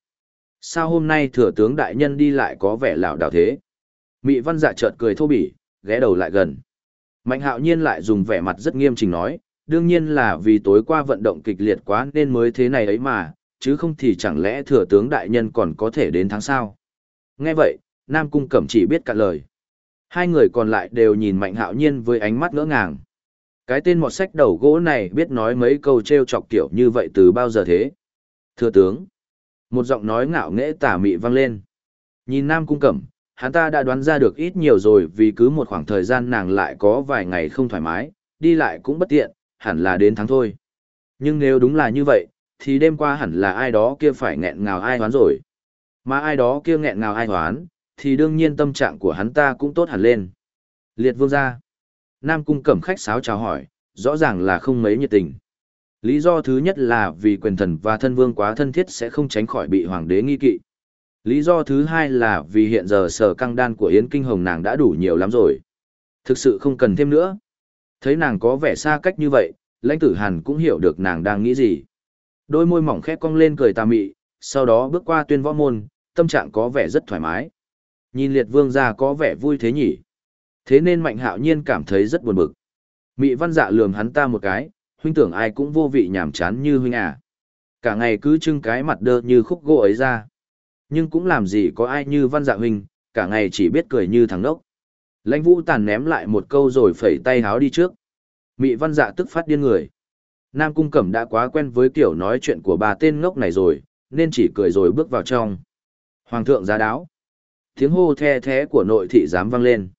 Sao hôm nay thừa tướng đại nhân đi lại có vẻ lảo đảo thế? Mị văn dạ chợt cười thô bỉ, ghé đầu lại gần. Mạnh hạo nhiên lại dùng vẻ mặt rất nghiêm chỉnh nói, đương nhiên là vì tối qua vận động kịch liệt quá nên mới thế này ấy mà, chứ không thì chẳng lẽ thừa tướng đại nhân còn có thể đến tháng sau. Nghe vậy, Nam Cung Cẩm chỉ biết cả lời. Hai người còn lại đều nhìn Mạnh hạo nhiên với ánh mắt ngỡ ngàng. Cái tên mọt sách đầu gỗ này biết nói mấy câu treo chọc kiểu như vậy từ bao giờ thế? Thưa tướng. Một giọng nói ngạo nghễ tả mị vang lên. Nhìn Nam Cung Cẩm, hắn ta đã đoán ra được ít nhiều rồi vì cứ một khoảng thời gian nàng lại có vài ngày không thoải mái, đi lại cũng bất tiện, hẳn là đến tháng thôi. Nhưng nếu đúng là như vậy, thì đêm qua hẳn là ai đó kia phải nghẹn ngào ai hoán rồi. Mà ai đó kia nghẹn ngào ai hoán, thì đương nhiên tâm trạng của hắn ta cũng tốt hẳn lên. Liệt vương gia. Nam cung cẩm khách sáo chào hỏi, rõ ràng là không mấy nhiệt tình. Lý do thứ nhất là vì quyền thần và thân vương quá thân thiết sẽ không tránh khỏi bị hoàng đế nghi kỵ. Lý do thứ hai là vì hiện giờ sở căng đan của Yến Kinh Hồng nàng đã đủ nhiều lắm rồi. Thực sự không cần thêm nữa. Thấy nàng có vẻ xa cách như vậy, lãnh tử hàn cũng hiểu được nàng đang nghĩ gì. Đôi môi mỏng khép cong lên cười tà mị, sau đó bước qua tuyên võ môn, tâm trạng có vẻ rất thoải mái. Nhìn liệt vương ra có vẻ vui thế nhỉ. Thế nên mạnh hạo nhiên cảm thấy rất buồn bực. Mị văn dạ lườm hắn ta một cái, huynh tưởng ai cũng vô vị nhảm chán như huynh à. Cả ngày cứ trưng cái mặt đơ như khúc gỗ ấy ra. Nhưng cũng làm gì có ai như văn dạ huynh, cả ngày chỉ biết cười như thằng nốc. Lãnh vũ tàn ném lại một câu rồi phẩy tay háo đi trước. Mị văn dạ tức phát điên người. Nam Cung Cẩm đã quá quen với kiểu nói chuyện của bà tên ngốc này rồi, nên chỉ cười rồi bước vào trong. Hoàng thượng giá đáo. Tiếng hô the thế của nội thị dám vang lên.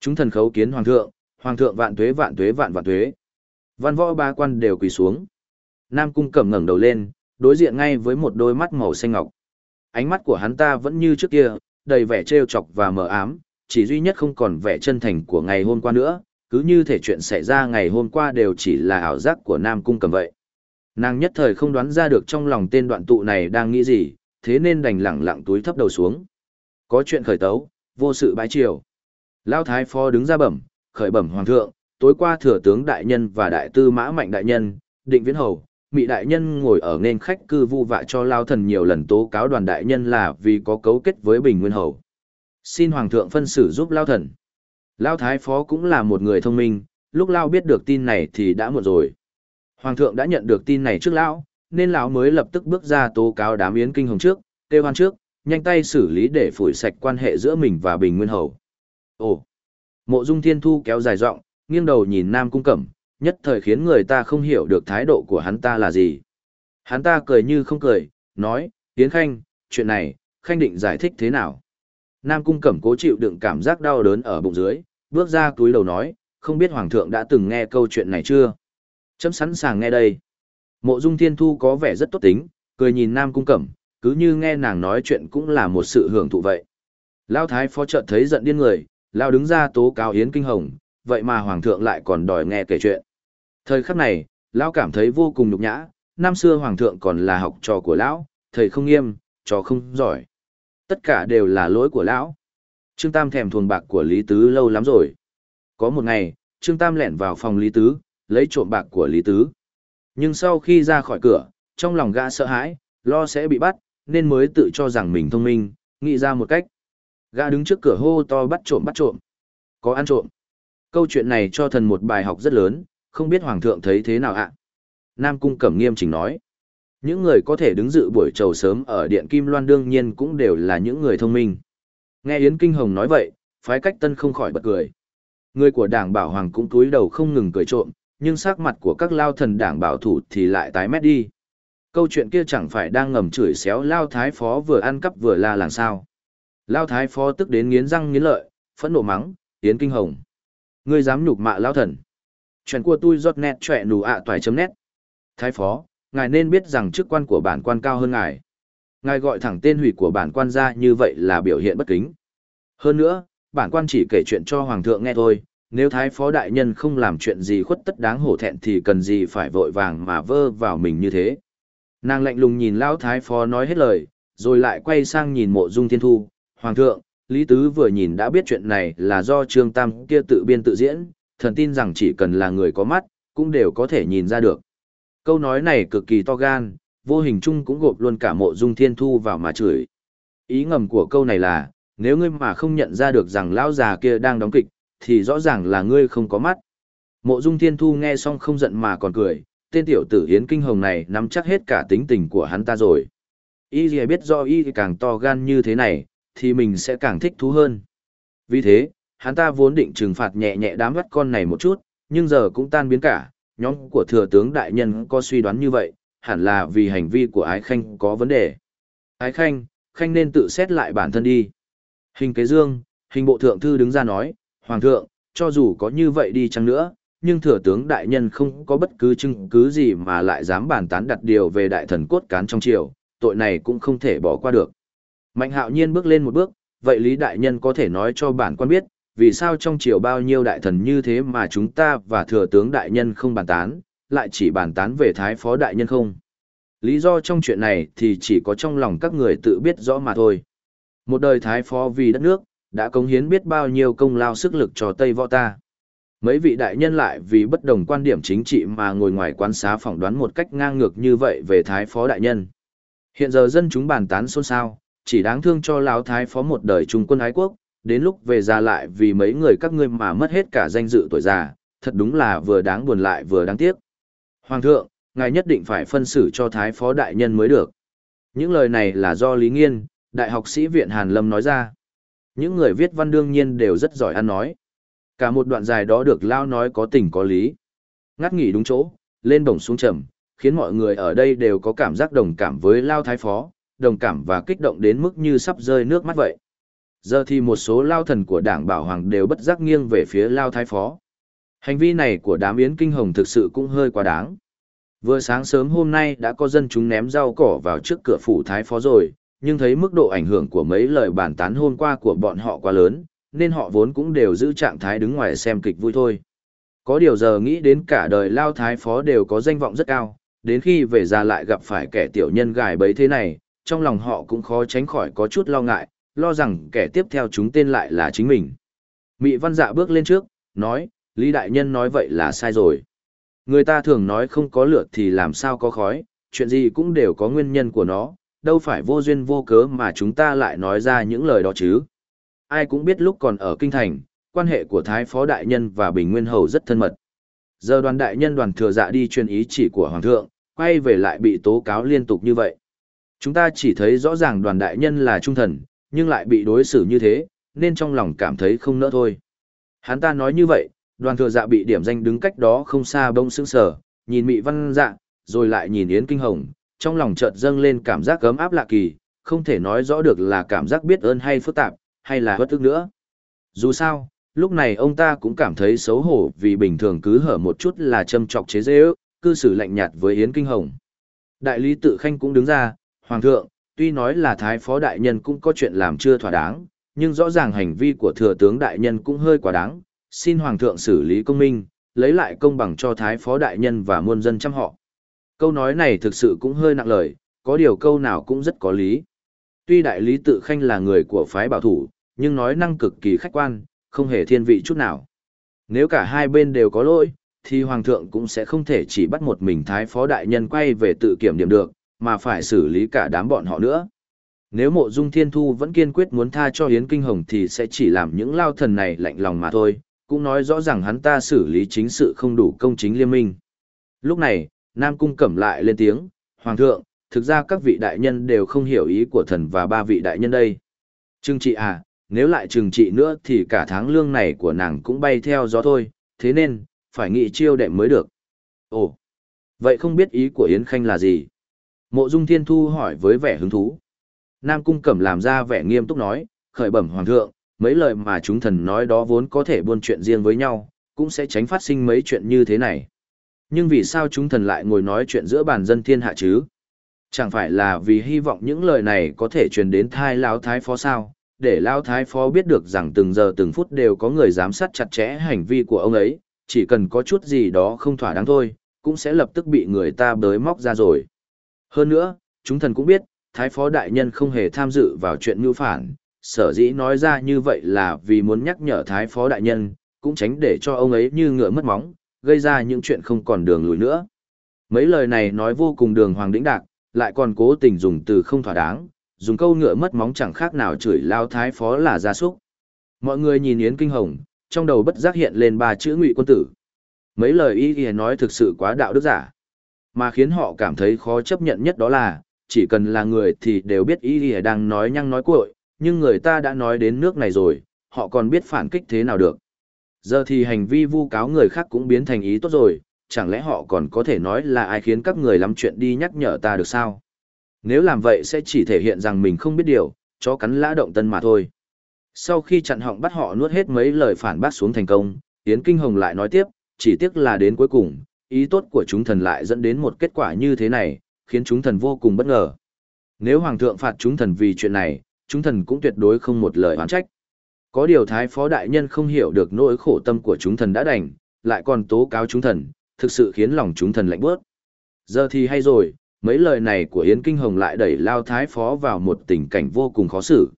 Chúng thần khấu kiến hoàng thượng, hoàng thượng vạn tuế vạn tuế vạn vạn tuế. Văn võ ba quan đều quỳ xuống. Nam Cung Cẩm ngẩng đầu lên, đối diện ngay với một đôi mắt màu xanh ngọc. Ánh mắt của hắn ta vẫn như trước kia, đầy vẻ trêu chọc và mờ ám, chỉ duy nhất không còn vẻ chân thành của ngày hôm qua nữa, cứ như thể chuyện xảy ra ngày hôm qua đều chỉ là ảo giác của Nam Cung cầm vậy. Nàng nhất thời không đoán ra được trong lòng tên đoạn tụ này đang nghĩ gì, thế nên đành lẳng lặng túi thấp đầu xuống. Có chuyện khởi tấu, vô sự bái triều. Lao Thái Phó đứng ra bẩm, khởi bẩm Hoàng thượng, tối qua thừa tướng đại nhân và đại tư mã mạnh đại nhân, định viễn hầu, mị đại nhân ngồi ở nên khách cư vu vạ cho Lao thần nhiều lần tố cáo đoàn đại nhân là vì có cấu kết với Bình Nguyên hầu. Xin Hoàng thượng phân xử giúp Lao thần. Lao Thái Phó cũng là một người thông minh, lúc Lao biết được tin này thì đã muộn rồi. Hoàng thượng đã nhận được tin này trước Lão, nên Lão mới lập tức bước ra tố cáo đám yến kinh hồng trước, kêu hoan trước, nhanh tay xử lý để phủi sạch quan hệ giữa mình và Bình Nguyên Hầu. Ồ! Mộ Dung Thiên Thu kéo dài giọng, nghiêng đầu nhìn Nam Cung Cẩm, nhất thời khiến người ta không hiểu được thái độ của hắn ta là gì. Hắn ta cười như không cười, nói, Yến Khanh, chuyện này, Khanh định giải thích thế nào? Nam Cung Cẩm cố chịu đựng cảm giác đau đớn ở bụng dưới, bước ra túi đầu nói, không biết Hoàng thượng đã từng nghe câu chuyện này chưa? Chấm sẵn sàng nghe đây. Mộ Dung Thiên Thu có vẻ rất tốt tính, cười nhìn Nam Cung Cẩm, cứ như nghe nàng nói chuyện cũng là một sự hưởng thụ vậy. Lão Thái Phó chợt thấy giận điên người, Lao đứng ra tố cáo Yến Kinh Hồng, vậy mà Hoàng thượng lại còn đòi nghe kể chuyện. Thời khắc này, Lao cảm thấy vô cùng nhục nhã, năm xưa Hoàng thượng còn là học trò của Lão, thầy không nghiêm, trò không giỏi. Tất cả đều là lỗi của Lão. Trương Tam thèm thuồng bạc của Lý Tứ lâu lắm rồi. Có một ngày, Trương Tam lẻn vào phòng Lý Tứ, lấy trộm bạc của Lý Tứ. Nhưng sau khi ra khỏi cửa, trong lòng gã sợ hãi, lo sẽ bị bắt, nên mới tự cho rằng mình thông minh, nghĩ ra một cách. Gã đứng trước cửa hô to bắt trộm bắt trộm. Có ăn trộm. Câu chuyện này cho thần một bài học rất lớn, không biết Hoàng thượng thấy thế nào ạ? Nam Cung Cẩm nghiêm chỉnh nói. Những người có thể đứng dự buổi trầu sớm ở Điện Kim Loan đương nhiên cũng đều là những người thông minh. Nghe Yến Kinh Hồng nói vậy, phái cách tân không khỏi bật cười. Người của đảng bảo hoàng cũng túi đầu không ngừng cười trộm, nhưng sắc mặt của các lao thần đảng bảo thủ thì lại tái mét đi. Câu chuyện kia chẳng phải đang ngầm chửi xéo lao thái phó vừa ăn cắp vừa la làng sao. Lao thái phó tức đến nghiến răng nghiến lợi, phẫn nộ mắng, Yến Kinh Hồng. Ngươi dám nhục mạ lao thần. Chuyện của tôi giọt nét trẻ nù ạ toài chấm nét. Thái phó, ngài nên biết rằng chức quan của bản quan cao hơn ngài. Ngài gọi thẳng tên hủy của bản quan ra như vậy là biểu hiện bất kính. Hơn nữa, bản quan chỉ kể chuyện cho hoàng thượng nghe thôi, nếu thái phó đại nhân không làm chuyện gì khuất tất đáng hổ thẹn thì cần gì phải vội vàng mà vơ vào mình như thế. Nàng lạnh lùng nhìn lão thái phó nói hết lời, rồi lại quay sang nhìn mộ dung thiên thu, hoàng thượng, Lý Tứ vừa nhìn đã biết chuyện này là do Trương Tam kia tự biên tự diễn, thần tin rằng chỉ cần là người có mắt, cũng đều có thể nhìn ra được. Câu nói này cực kỳ to gan, vô hình chung cũng gộp luôn cả mộ dung thiên thu vào mà chửi. Ý ngầm của câu này là, nếu ngươi mà không nhận ra được rằng lão già kia đang đóng kịch, thì rõ ràng là ngươi không có mắt. Mộ dung thiên thu nghe xong không giận mà còn cười, tên tiểu tử hiến kinh hồng này nắm chắc hết cả tính tình của hắn ta rồi. Y gì biết do y càng to gan như thế này, thì mình sẽ càng thích thú hơn. Vì thế, hắn ta vốn định trừng phạt nhẹ nhẹ đám bắt con này một chút, nhưng giờ cũng tan biến cả, nhóm của thừa tướng đại nhân có suy đoán như vậy, hẳn là vì hành vi của ái khanh có vấn đề. Ái khanh, khanh nên tự xét lại bản thân đi. Hình kế dương, hình bộ thượng thư đứng ra nói, Hoàng thượng, cho dù có như vậy đi chăng nữa, nhưng thừa tướng đại nhân không có bất cứ chứng cứ gì mà lại dám bàn tán đặt điều về đại thần cốt cán trong triều, tội này cũng không thể bỏ qua được. Mạnh hạo nhiên bước lên một bước, vậy Lý đại nhân có thể nói cho bản quan biết, vì sao trong triều bao nhiêu đại thần như thế mà chúng ta và thừa tướng đại nhân không bàn tán, lại chỉ bàn tán về thái phó đại nhân không. Lý do trong chuyện này thì chỉ có trong lòng các người tự biết rõ mà thôi. Một đời thái phó vì đất nước, đã cống hiến biết bao nhiêu công lao sức lực cho Tây Võ ta. Mấy vị đại nhân lại vì bất đồng quan điểm chính trị mà ngồi ngoài quan xá phỏng đoán một cách ngang ngược như vậy về thái phó đại nhân. Hiện giờ dân chúng bàn tán xôn xao, chỉ đáng thương cho lão thái phó một đời trung quân ái quốc, đến lúc về già lại vì mấy người các ngươi mà mất hết cả danh dự tuổi già, thật đúng là vừa đáng buồn lại vừa đáng tiếc. Hoàng thượng, ngài nhất định phải phân xử cho thái phó đại nhân mới được. Những lời này là do Lý Nghiên, đại học sĩ viện Hàn Lâm nói ra. Những người viết văn đương nhiên đều rất giỏi ăn nói. Cả một đoạn dài đó được Lao nói có tình có lý. Ngắt nghỉ đúng chỗ, lên bổng xuống trầm, khiến mọi người ở đây đều có cảm giác đồng cảm với Lao Thái Phó, đồng cảm và kích động đến mức như sắp rơi nước mắt vậy. Giờ thì một số Lao thần của đảng Bảo Hoàng đều bất giác nghiêng về phía Lao Thái Phó. Hành vi này của đám yến kinh hồng thực sự cũng hơi quá đáng. Vừa sáng sớm hôm nay đã có dân chúng ném rau cỏ vào trước cửa phủ Thái Phó rồi, nhưng thấy mức độ ảnh hưởng của mấy lời bàn tán hôm qua của bọn họ quá lớn, nên họ vốn cũng đều giữ trạng thái đứng ngoài xem kịch vui thôi. Có điều giờ nghĩ đến cả đời Lao Thái Phó đều có danh vọng rất cao, đến khi về già lại gặp phải kẻ tiểu nhân gài bấy thế này, trong lòng họ cũng khó tránh khỏi có chút lo ngại, lo rằng kẻ tiếp theo chúng tên lại là chính mình. Mị văn dạ bước lên trước, nói, Lý Đại Nhân nói vậy là sai rồi. Người ta thường nói không có lửa thì làm sao có khói, chuyện gì cũng đều có nguyên nhân của nó, đâu phải vô duyên vô cớ mà chúng ta lại nói ra những lời đó chứ. Ai cũng biết lúc còn ở Kinh Thành, quan hệ của Thái Phó Đại Nhân và Bình Nguyên Hầu rất thân mật. Giờ đoàn đại nhân đoàn thừa dạ đi truyền ý chỉ của Hoàng thượng, quay về lại bị tố cáo liên tục như vậy. Chúng ta chỉ thấy rõ ràng đoàn đại nhân là trung thần, nhưng lại bị đối xử như thế, nên trong lòng cảm thấy không nỡ thôi. Hắn ta nói như vậy, đoàn thừa dạ bị điểm danh đứng cách đó không xa bông sững sờ, nhìn mị văn dạ, rồi lại nhìn Yến Kinh Hồng, trong lòng chợt dâng lên cảm giác cấm áp lạ kỳ, không thể nói rõ được là cảm giác biết ơn hay phức tạp, hay là bất thức nữa. Dù sao, lúc này ông ta cũng cảm thấy xấu hổ vì bình thường cứ hở một chút là châm chọc chế dễ ước, cư xử lạnh nhạt với Yến Kinh Hồng. Đại lý tự khanh cũng đứng ra, Hoàng thượng, tuy nói là Thái Phó Đại Nhân cũng có chuyện làm chưa thỏa đáng, nhưng rõ ràng hành vi của Thừa tướng Đại Nhân cũng hơi quá đáng, xin Hoàng thượng xử lý công minh, lấy lại công bằng cho Thái Phó Đại Nhân và muôn dân chăm họ. Câu nói này thực sự cũng hơi nặng lời, có điều câu nào cũng rất có lý. Tuy đại lý tự khanh là người của phái bảo thủ, nhưng nói năng cực kỳ khách quan, không hề thiên vị chút nào. Nếu cả hai bên đều có lỗi, thì hoàng thượng cũng sẽ không thể chỉ bắt một mình thái phó đại nhân quay về tự kiểm điểm được, mà phải xử lý cả đám bọn họ nữa. Nếu mộ dung thiên thu vẫn kiên quyết muốn tha cho Yến Kinh Hồng thì sẽ chỉ làm những lao thần này lạnh lòng mà thôi, cũng nói rõ ràng hắn ta xử lý chính sự không đủ công chính liên minh. Lúc này, Nam Cung Cẩm lại lên tiếng, Hoàng thượng, thực ra các vị đại nhân đều không hiểu ý của thần và ba vị đại nhân đây. Trừng trị à, nếu lại trừng trị nữa thì cả tháng lương này của nàng cũng bay theo gió thôi, thế nên, phải nghĩ chiêu đệm mới được. Ồ, vậy không biết ý của Yến Khanh là gì? Mộ Dung Thiên Thu hỏi với vẻ hứng thú. Nam Cung Cẩm làm ra vẻ nghiêm túc nói, khởi bẩm Hoàng thượng, mấy lời mà chúng thần nói đó vốn có thể buôn chuyện riêng với nhau, cũng sẽ tránh phát sinh mấy chuyện như thế này. Nhưng vì sao chúng thần lại ngồi nói chuyện giữa bàn dân thiên hạ chứ? Chẳng phải là vì hy vọng những lời này có thể truyền đến thai Lão Thái Phó sao, để Lão Thái Phó biết được rằng từng giờ từng phút đều có người giám sát chặt chẽ hành vi của ông ấy, chỉ cần có chút gì đó không thỏa đáng thôi, cũng sẽ lập tức bị người ta bới móc ra rồi. Hơn nữa, chúng thần cũng biết, Thái Phó Đại Nhân không hề tham dự vào chuyện mưu phản, sở dĩ nói ra như vậy là vì muốn nhắc nhở Thái Phó Đại Nhân, cũng tránh để cho ông ấy như ngựa mất móng, gây ra những chuyện không còn đường lùi nữa. Mấy lời này nói vô cùng đường hoàng đĩnh đạc, lại còn cố tình dùng từ không thỏa đáng, dùng câu ngựa mất móng chẳng khác nào chửi lao thái phó là gia súc. Mọi người nhìn Yến Kinh Hồng, trong đầu bất giác hiện lên ba chữ ngụy quân tử. Mấy lời ý nghĩa nói thực sự quá đạo đức giả. Mà khiến họ cảm thấy khó chấp nhận nhất đó là, chỉ cần là người thì đều biết ý y đang nói nhăng nói cuội, nhưng người ta đã nói đến nước này rồi, họ còn biết phản kích thế nào được. Giờ thì hành vi vu cáo người khác cũng biến thành ý tốt rồi, chẳng lẽ họ còn có thể nói là ai khiến các người lắm chuyện đi nhắc nhở ta được sao? Nếu làm vậy sẽ chỉ thể hiện rằng mình không biết điều, cho cắn lã động tân mà thôi. Sau khi chặn họng bắt họ nuốt hết mấy lời phản bác xuống thành công, Yến Kinh Hồng lại nói tiếp, chỉ tiếc là đến cuối cùng, ý tốt của chúng thần lại dẫn đến một kết quả như thế này, khiến chúng thần vô cùng bất ngờ. Nếu Hoàng thượng phạt chúng thần vì chuyện này, chúng thần cũng tuyệt đối không một lời oán trách. Có điều thái phó đại nhân không hiểu được nỗi khổ tâm của chúng thần đã đành, lại còn tố cáo chúng thần, thực sự khiến lòng chúng thần lạnh bớt. Giờ thì hay rồi, mấy lời này của Yến Kinh Hồng lại đẩy Lao Thái Phó vào một tình cảnh vô cùng khó xử.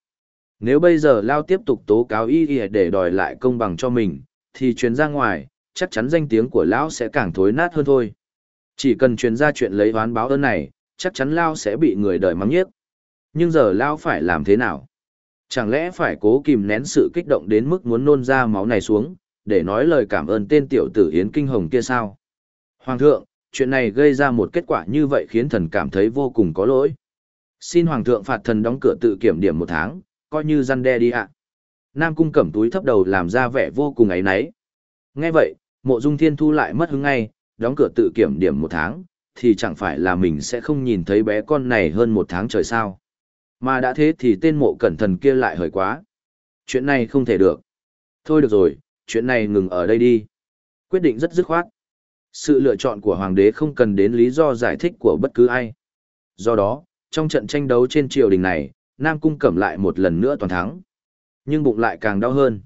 Nếu bây giờ Lao tiếp tục tố cáo y y để đòi lại công bằng cho mình, thì chuyến ra ngoài, chắc chắn danh tiếng của Lão sẽ càng thối nát hơn thôi. Chỉ cần truyền ra chuyện lấy oán báo ơn này, chắc chắn lão sẽ bị người đời mắng nhiếc. Nhưng giờ lão phải làm thế nào? Chẳng lẽ phải cố kìm nén sự kích động đến mức muốn nôn ra máu này xuống, để nói lời cảm ơn tên tiểu tử Yến Kinh Hồng kia sao? Hoàng thượng, chuyện này gây ra một kết quả như vậy khiến thần cảm thấy vô cùng có lỗi. Xin Hoàng thượng phạt thần đóng cửa tự kiểm điểm một tháng, coi như răn đe đi ạ. Nam cung cẩm túi thấp đầu làm ra vẻ vô cùng ấy náy. Nghe vậy, mộ dung thiên thu lại mất hứng ngay, đóng cửa tự kiểm điểm một tháng, thì chẳng phải là mình sẽ không nhìn thấy bé con này hơn một tháng trời sao. Mà đã thế thì tên mộ cẩn thần kia lại hời quá. Chuyện này không thể được. Thôi được rồi, chuyện này ngừng ở đây đi. Quyết định rất dứt khoát. Sự lựa chọn của hoàng đế không cần đến lý do giải thích của bất cứ ai. Do đó, trong trận tranh đấu trên triều đình này, Nam Cung cẩm lại một lần nữa toàn thắng. Nhưng bụng lại càng đau hơn.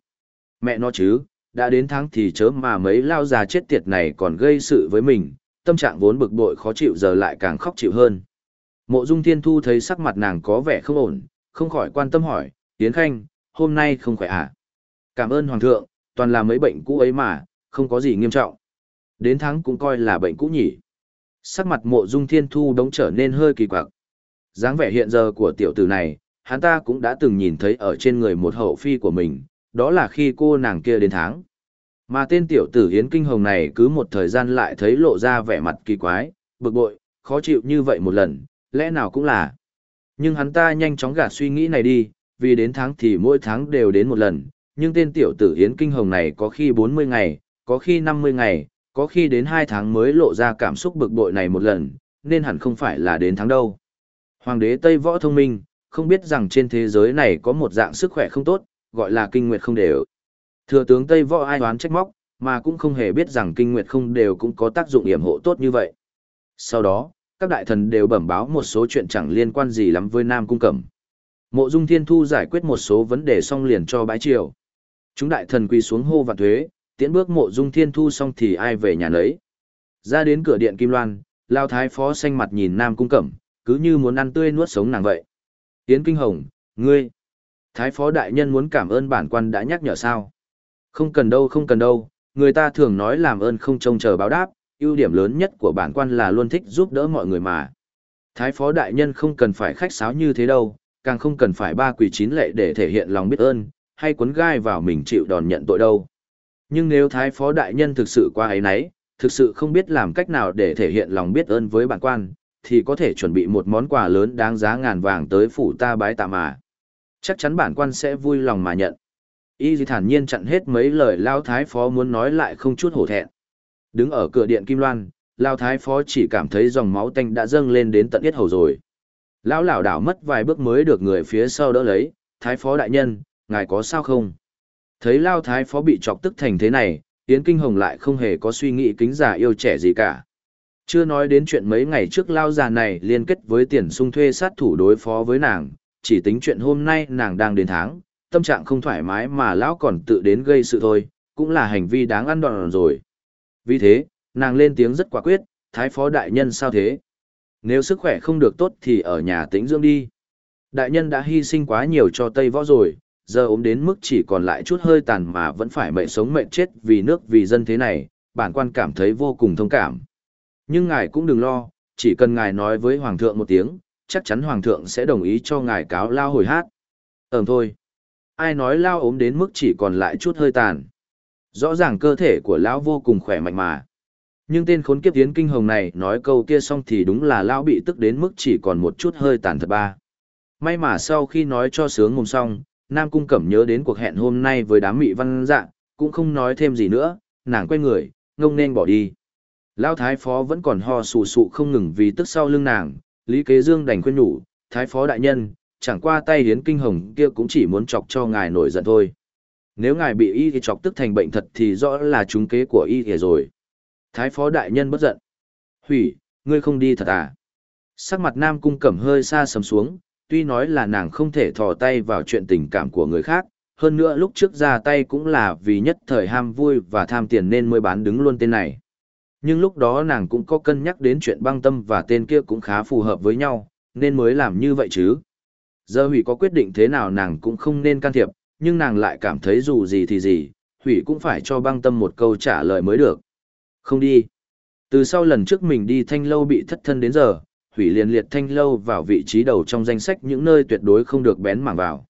Mẹ nó chứ, đã đến tháng thì chớ mà mấy lao già chết tiệt này còn gây sự với mình, tâm trạng vốn bực bội khó chịu giờ lại càng khóc chịu hơn. Mộ Dung Thiên Thu thấy sắc mặt nàng có vẻ không ổn, không khỏi quan tâm hỏi, Tiến Khanh, hôm nay không khỏe à? Cảm ơn Hoàng thượng, toàn là mấy bệnh cũ ấy mà, không có gì nghiêm trọng. Đến tháng cũng coi là bệnh cũ nhỉ. Sắc mặt mộ Dung Thiên Thu đống trở nên hơi kỳ quặc. dáng vẻ hiện giờ của tiểu tử này, hắn ta cũng đã từng nhìn thấy ở trên người một hậu phi của mình, đó là khi cô nàng kia đến tháng. Mà tên tiểu tử Yến Kinh Hồng này cứ một thời gian lại thấy lộ ra vẻ mặt kỳ quái, bực bội, khó chịu như vậy một lần, lẽ nào cũng là. Nhưng hắn ta nhanh chóng gạt suy nghĩ này đi, vì đến tháng thì mỗi tháng đều đến một lần, nhưng tên tiểu tử Yến Kinh Hồng này có khi 40 ngày, có khi 50 ngày, có khi đến 2 tháng mới lộ ra cảm xúc bực bội này một lần, nên hẳn không phải là đến tháng đâu. Hoàng đế Tây Võ thông minh, không biết rằng trên thế giới này có một dạng sức khỏe không tốt, gọi là kinh nguyệt không đều. Thừa tướng Tây Võ ai đoán trách móc, mà cũng không hề biết rằng kinh nguyệt không đều cũng có tác dụng yểm hộ tốt như vậy. Sau đó, các đại thần đều bẩm báo một số chuyện chẳng liên quan gì lắm với Nam Cung Cẩm. Mộ Dung Thiên Thu giải quyết một số vấn đề xong liền cho bái triều. Chúng đại thần quỳ xuống hô và thuế, Tiến bước Mộ Dung Thiên Thu xong thì ai về nhà lấy. Ra đến cửa điện Kim Loan, Lao Thái Phó xanh mặt nhìn Nam Cung Cẩm, cứ như muốn ăn tươi nuốt sống nàng vậy. Tiến Kinh Hồng, ngươi. Thái Phó Đại Nhân muốn cảm ơn bản quan đã nhắc nhở sao. Không cần đâu không cần đâu, người ta thường nói làm ơn không trông chờ báo đáp, ưu điểm lớn nhất của bản quan là luôn thích giúp đỡ mọi người mà. Thái phó đại nhân không cần phải khách sáo như thế đâu, càng không cần phải ba quỷ chín lệ để thể hiện lòng biết ơn, hay quấn gai vào mình chịu đòn nhận tội đâu. Nhưng nếu thái phó đại nhân thực sự qua ấy nấy, thực sự không biết làm cách nào để thể hiện lòng biết ơn với bản quan, thì có thể chuẩn bị một món quà lớn đáng giá ngàn vàng tới phủ ta bái tạ mà. Chắc chắn bản quan sẽ vui lòng mà nhận. Y thản nhiên chặn hết mấy lời lao thái phó muốn nói lại không chút hổ thẹn. Đứng ở cửa điện Kim Loan, Lao Thái Phó chỉ cảm thấy dòng máu tanh đã dâng lên đến tận yết hầu rồi. Lão lảo đảo mất vài bước mới được người phía sau đỡ lấy, Thái Phó đại nhân, ngài có sao không? Thấy Lao Thái Phó bị chọc tức thành thế này, Yến Kinh Hồng lại không hề có suy nghĩ kính giả yêu trẻ gì cả. Chưa nói đến chuyện mấy ngày trước Lao già này liên kết với tiền sung thuê sát thủ đối phó với nàng, chỉ tính chuyện hôm nay nàng đang đến tháng, tâm trạng không thoải mái mà Lão còn tự đến gây sự thôi, cũng là hành vi đáng ăn đòn rồi. Vì thế, nàng lên tiếng rất quả quyết, thái phó đại nhân sao thế? Nếu sức khỏe không được tốt thì ở nhà tĩnh dưỡng đi. Đại nhân đã hy sinh quá nhiều cho Tây Võ rồi, giờ ốm đến mức chỉ còn lại chút hơi tàn mà vẫn phải mệnh sống mệnh chết vì nước vì dân thế này, bản quan cảm thấy vô cùng thông cảm. Nhưng ngài cũng đừng lo, chỉ cần ngài nói với Hoàng thượng một tiếng, chắc chắn Hoàng thượng sẽ đồng ý cho ngài cáo lao hồi hát. Ừm thôi. Ai nói lao ốm đến mức chỉ còn lại chút hơi tàn. Rõ ràng cơ thể của lão vô cùng khỏe mạnh mà. Nhưng tên khốn kiếp tiến kinh hồng này nói câu kia xong thì đúng là lão bị tức đến mức chỉ còn một chút hơi tàn thật ba. May mà sau khi nói cho sướng mồm xong, Nam Cung Cẩm nhớ đến cuộc hẹn hôm nay với đám mị văn dạ, cũng không nói thêm gì nữa, nàng quay người, ngông nên bỏ đi. Lão Thái Phó vẫn còn ho sù sụ không ngừng vì tức sau lưng nàng, Lý Kế Dương đành khuyên nhủ, Thái Phó đại nhân, chẳng qua tay hiến kinh hồng kia cũng chỉ muốn chọc cho ngài nổi giận thôi. Nếu ngài bị y thì chọc tức thành bệnh thật thì rõ là trúng kế của y thì rồi. Thái phó đại nhân bất giận. Hủy, ngươi không đi thật à? Sắc mặt nam cung cẩm hơi xa sầm xuống, tuy nói là nàng không thể thò tay vào chuyện tình cảm của người khác, hơn nữa lúc trước ra tay cũng là vì nhất thời ham vui và tham tiền nên mới bán đứng luôn tên này. Nhưng lúc đó nàng cũng có cân nhắc đến chuyện băng tâm và tên kia cũng khá phù hợp với nhau, nên mới làm như vậy chứ. Giờ hủy có quyết định thế nào nàng cũng không nên can thiệp, nhưng nàng lại cảm thấy dù gì thì gì, hủy cũng phải cho băng tâm một câu trả lời mới được. Không đi. Từ sau lần trước mình đi thanh lâu bị thất thân đến giờ, hủy liền liệt thanh lâu vào vị trí đầu trong danh sách những nơi tuyệt đối không được bén mảng vào.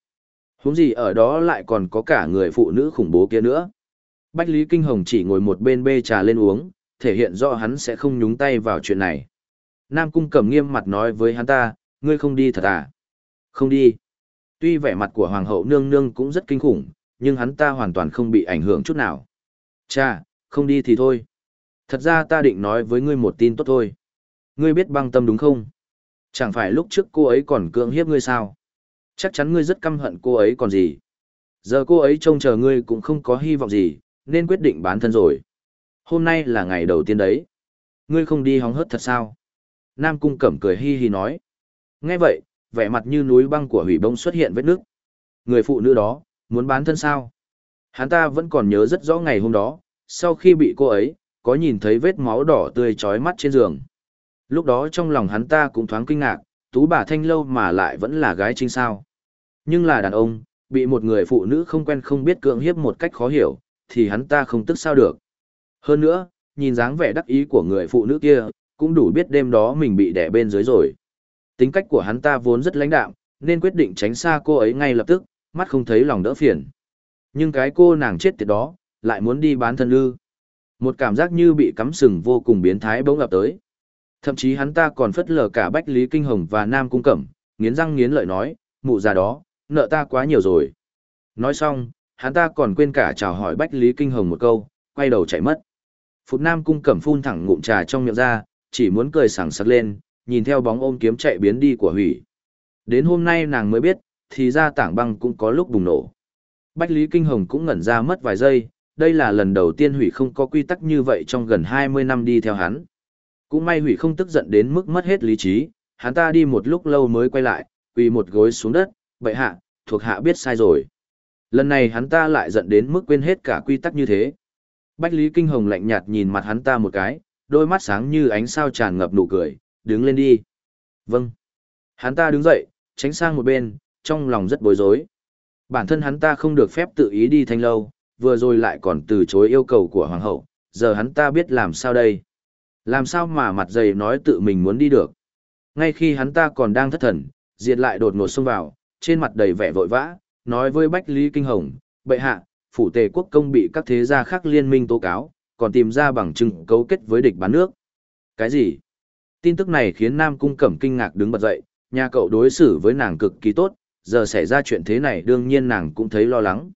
Huống gì ở đó lại còn có cả người phụ nữ khủng bố kia nữa. Bách Lý Kinh Hồng chỉ ngồi một bên bê trà lên uống, thể hiện rõ hắn sẽ không nhúng tay vào chuyện này. Nam Cung cẩm nghiêm mặt nói với hắn ta, ngươi không đi thật à? Không đi. Tuy vẻ mặt của Hoàng hậu nương nương cũng rất kinh khủng, nhưng hắn ta hoàn toàn không bị ảnh hưởng chút nào. Cha, không đi thì thôi. Thật ra ta định nói với ngươi một tin tốt thôi. Ngươi biết băng tâm đúng không? Chẳng phải lúc trước cô ấy còn cưỡng hiếp ngươi sao? Chắc chắn ngươi rất căm hận cô ấy còn gì. Giờ cô ấy trông chờ ngươi cũng không có hy vọng gì, nên quyết định bán thân rồi. Hôm nay là ngày đầu tiên đấy. Ngươi không đi hóng hớt thật sao? Nam Cung Cẩm cười hi hi nói. Nghe vậy, vẻ mặt như núi băng của hủy bông xuất hiện vết nước. Người phụ nữ đó, muốn bán thân sao? Hắn ta vẫn còn nhớ rất rõ ngày hôm đó, sau khi bị cô ấy, có nhìn thấy vết máu đỏ tươi trói mắt trên giường. Lúc đó trong lòng hắn ta cũng thoáng kinh ngạc, tú bà thanh lâu mà lại vẫn là gái chính sao. Nhưng là đàn ông, bị một người phụ nữ không quen không biết cưỡng hiếp một cách khó hiểu, thì hắn ta không tức sao được. Hơn nữa, nhìn dáng vẻ đắc ý của người phụ nữ kia, cũng đủ biết đêm đó mình bị đẻ bên dưới rồi. Tính cách của hắn ta vốn rất lãnh đạm, nên quyết định tránh xa cô ấy ngay lập tức, mắt không thấy lòng đỡ phiền. Nhưng cái cô nàng chết tiệt đó, lại muốn đi bán thân ư. Một cảm giác như bị cắm sừng vô cùng biến thái bỗng ập tới. Thậm chí hắn ta còn phất lờ cả Bách Lý Kinh Hồng và Nam Cung Cẩm, nghiến răng nghiến lợi nói, mụ già đó, nợ ta quá nhiều rồi. Nói xong, hắn ta còn quên cả chào hỏi Bách Lý Kinh Hồng một câu, quay đầu chạy mất. Phục Nam Cung Cẩm phun thẳng ngụm trà trong miệng ra, chỉ muốn cười sảng sặc lên, nhìn theo bóng ôm kiếm chạy biến đi của hủy. Đến hôm nay nàng mới biết, thì ra tảng băng cũng có lúc bùng nổ. Bách Lý Kinh Hồng cũng ngẩn ra mất vài giây, đây là lần đầu tiên hủy không có quy tắc như vậy trong gần 20 năm đi theo hắn. Cũng may hủy không tức giận đến mức mất hết lý trí, hắn ta đi một lúc lâu mới quay lại, quỳ một gối xuống đất, bệ hạ, thuộc hạ biết sai rồi. Lần này hắn ta lại giận đến mức quên hết cả quy tắc như thế. Bách Lý Kinh Hồng lạnh nhạt nhìn mặt hắn ta một cái, đôi mắt sáng như ánh sao tràn ngập nụ cười, đứng lên đi. Vâng. Hắn ta đứng dậy, tránh sang một bên, trong lòng rất bối rối. Bản thân hắn ta không được phép tự ý đi thanh lâu, vừa rồi lại còn từ chối yêu cầu của hoàng hậu, giờ hắn ta biết làm sao đây. Làm sao mà mặt dày nói tự mình muốn đi được. Ngay khi hắn ta còn đang thất thần, diệt lại đột ngột xông vào, trên mặt đầy vẻ vội vã, nói với Bách Lý Kinh Hồng, bệ hạ, phủ tề quốc công bị các thế gia khác liên minh tố cáo, còn tìm ra bằng chứng cấu kết với địch bán nước. Cái gì? Tin tức này khiến Nam Cung Cẩm kinh ngạc đứng bật dậy, nhà cậu đối xử với nàng cực kỳ tốt, giờ xảy ra chuyện thế này đương nhiên nàng cũng thấy lo lắng.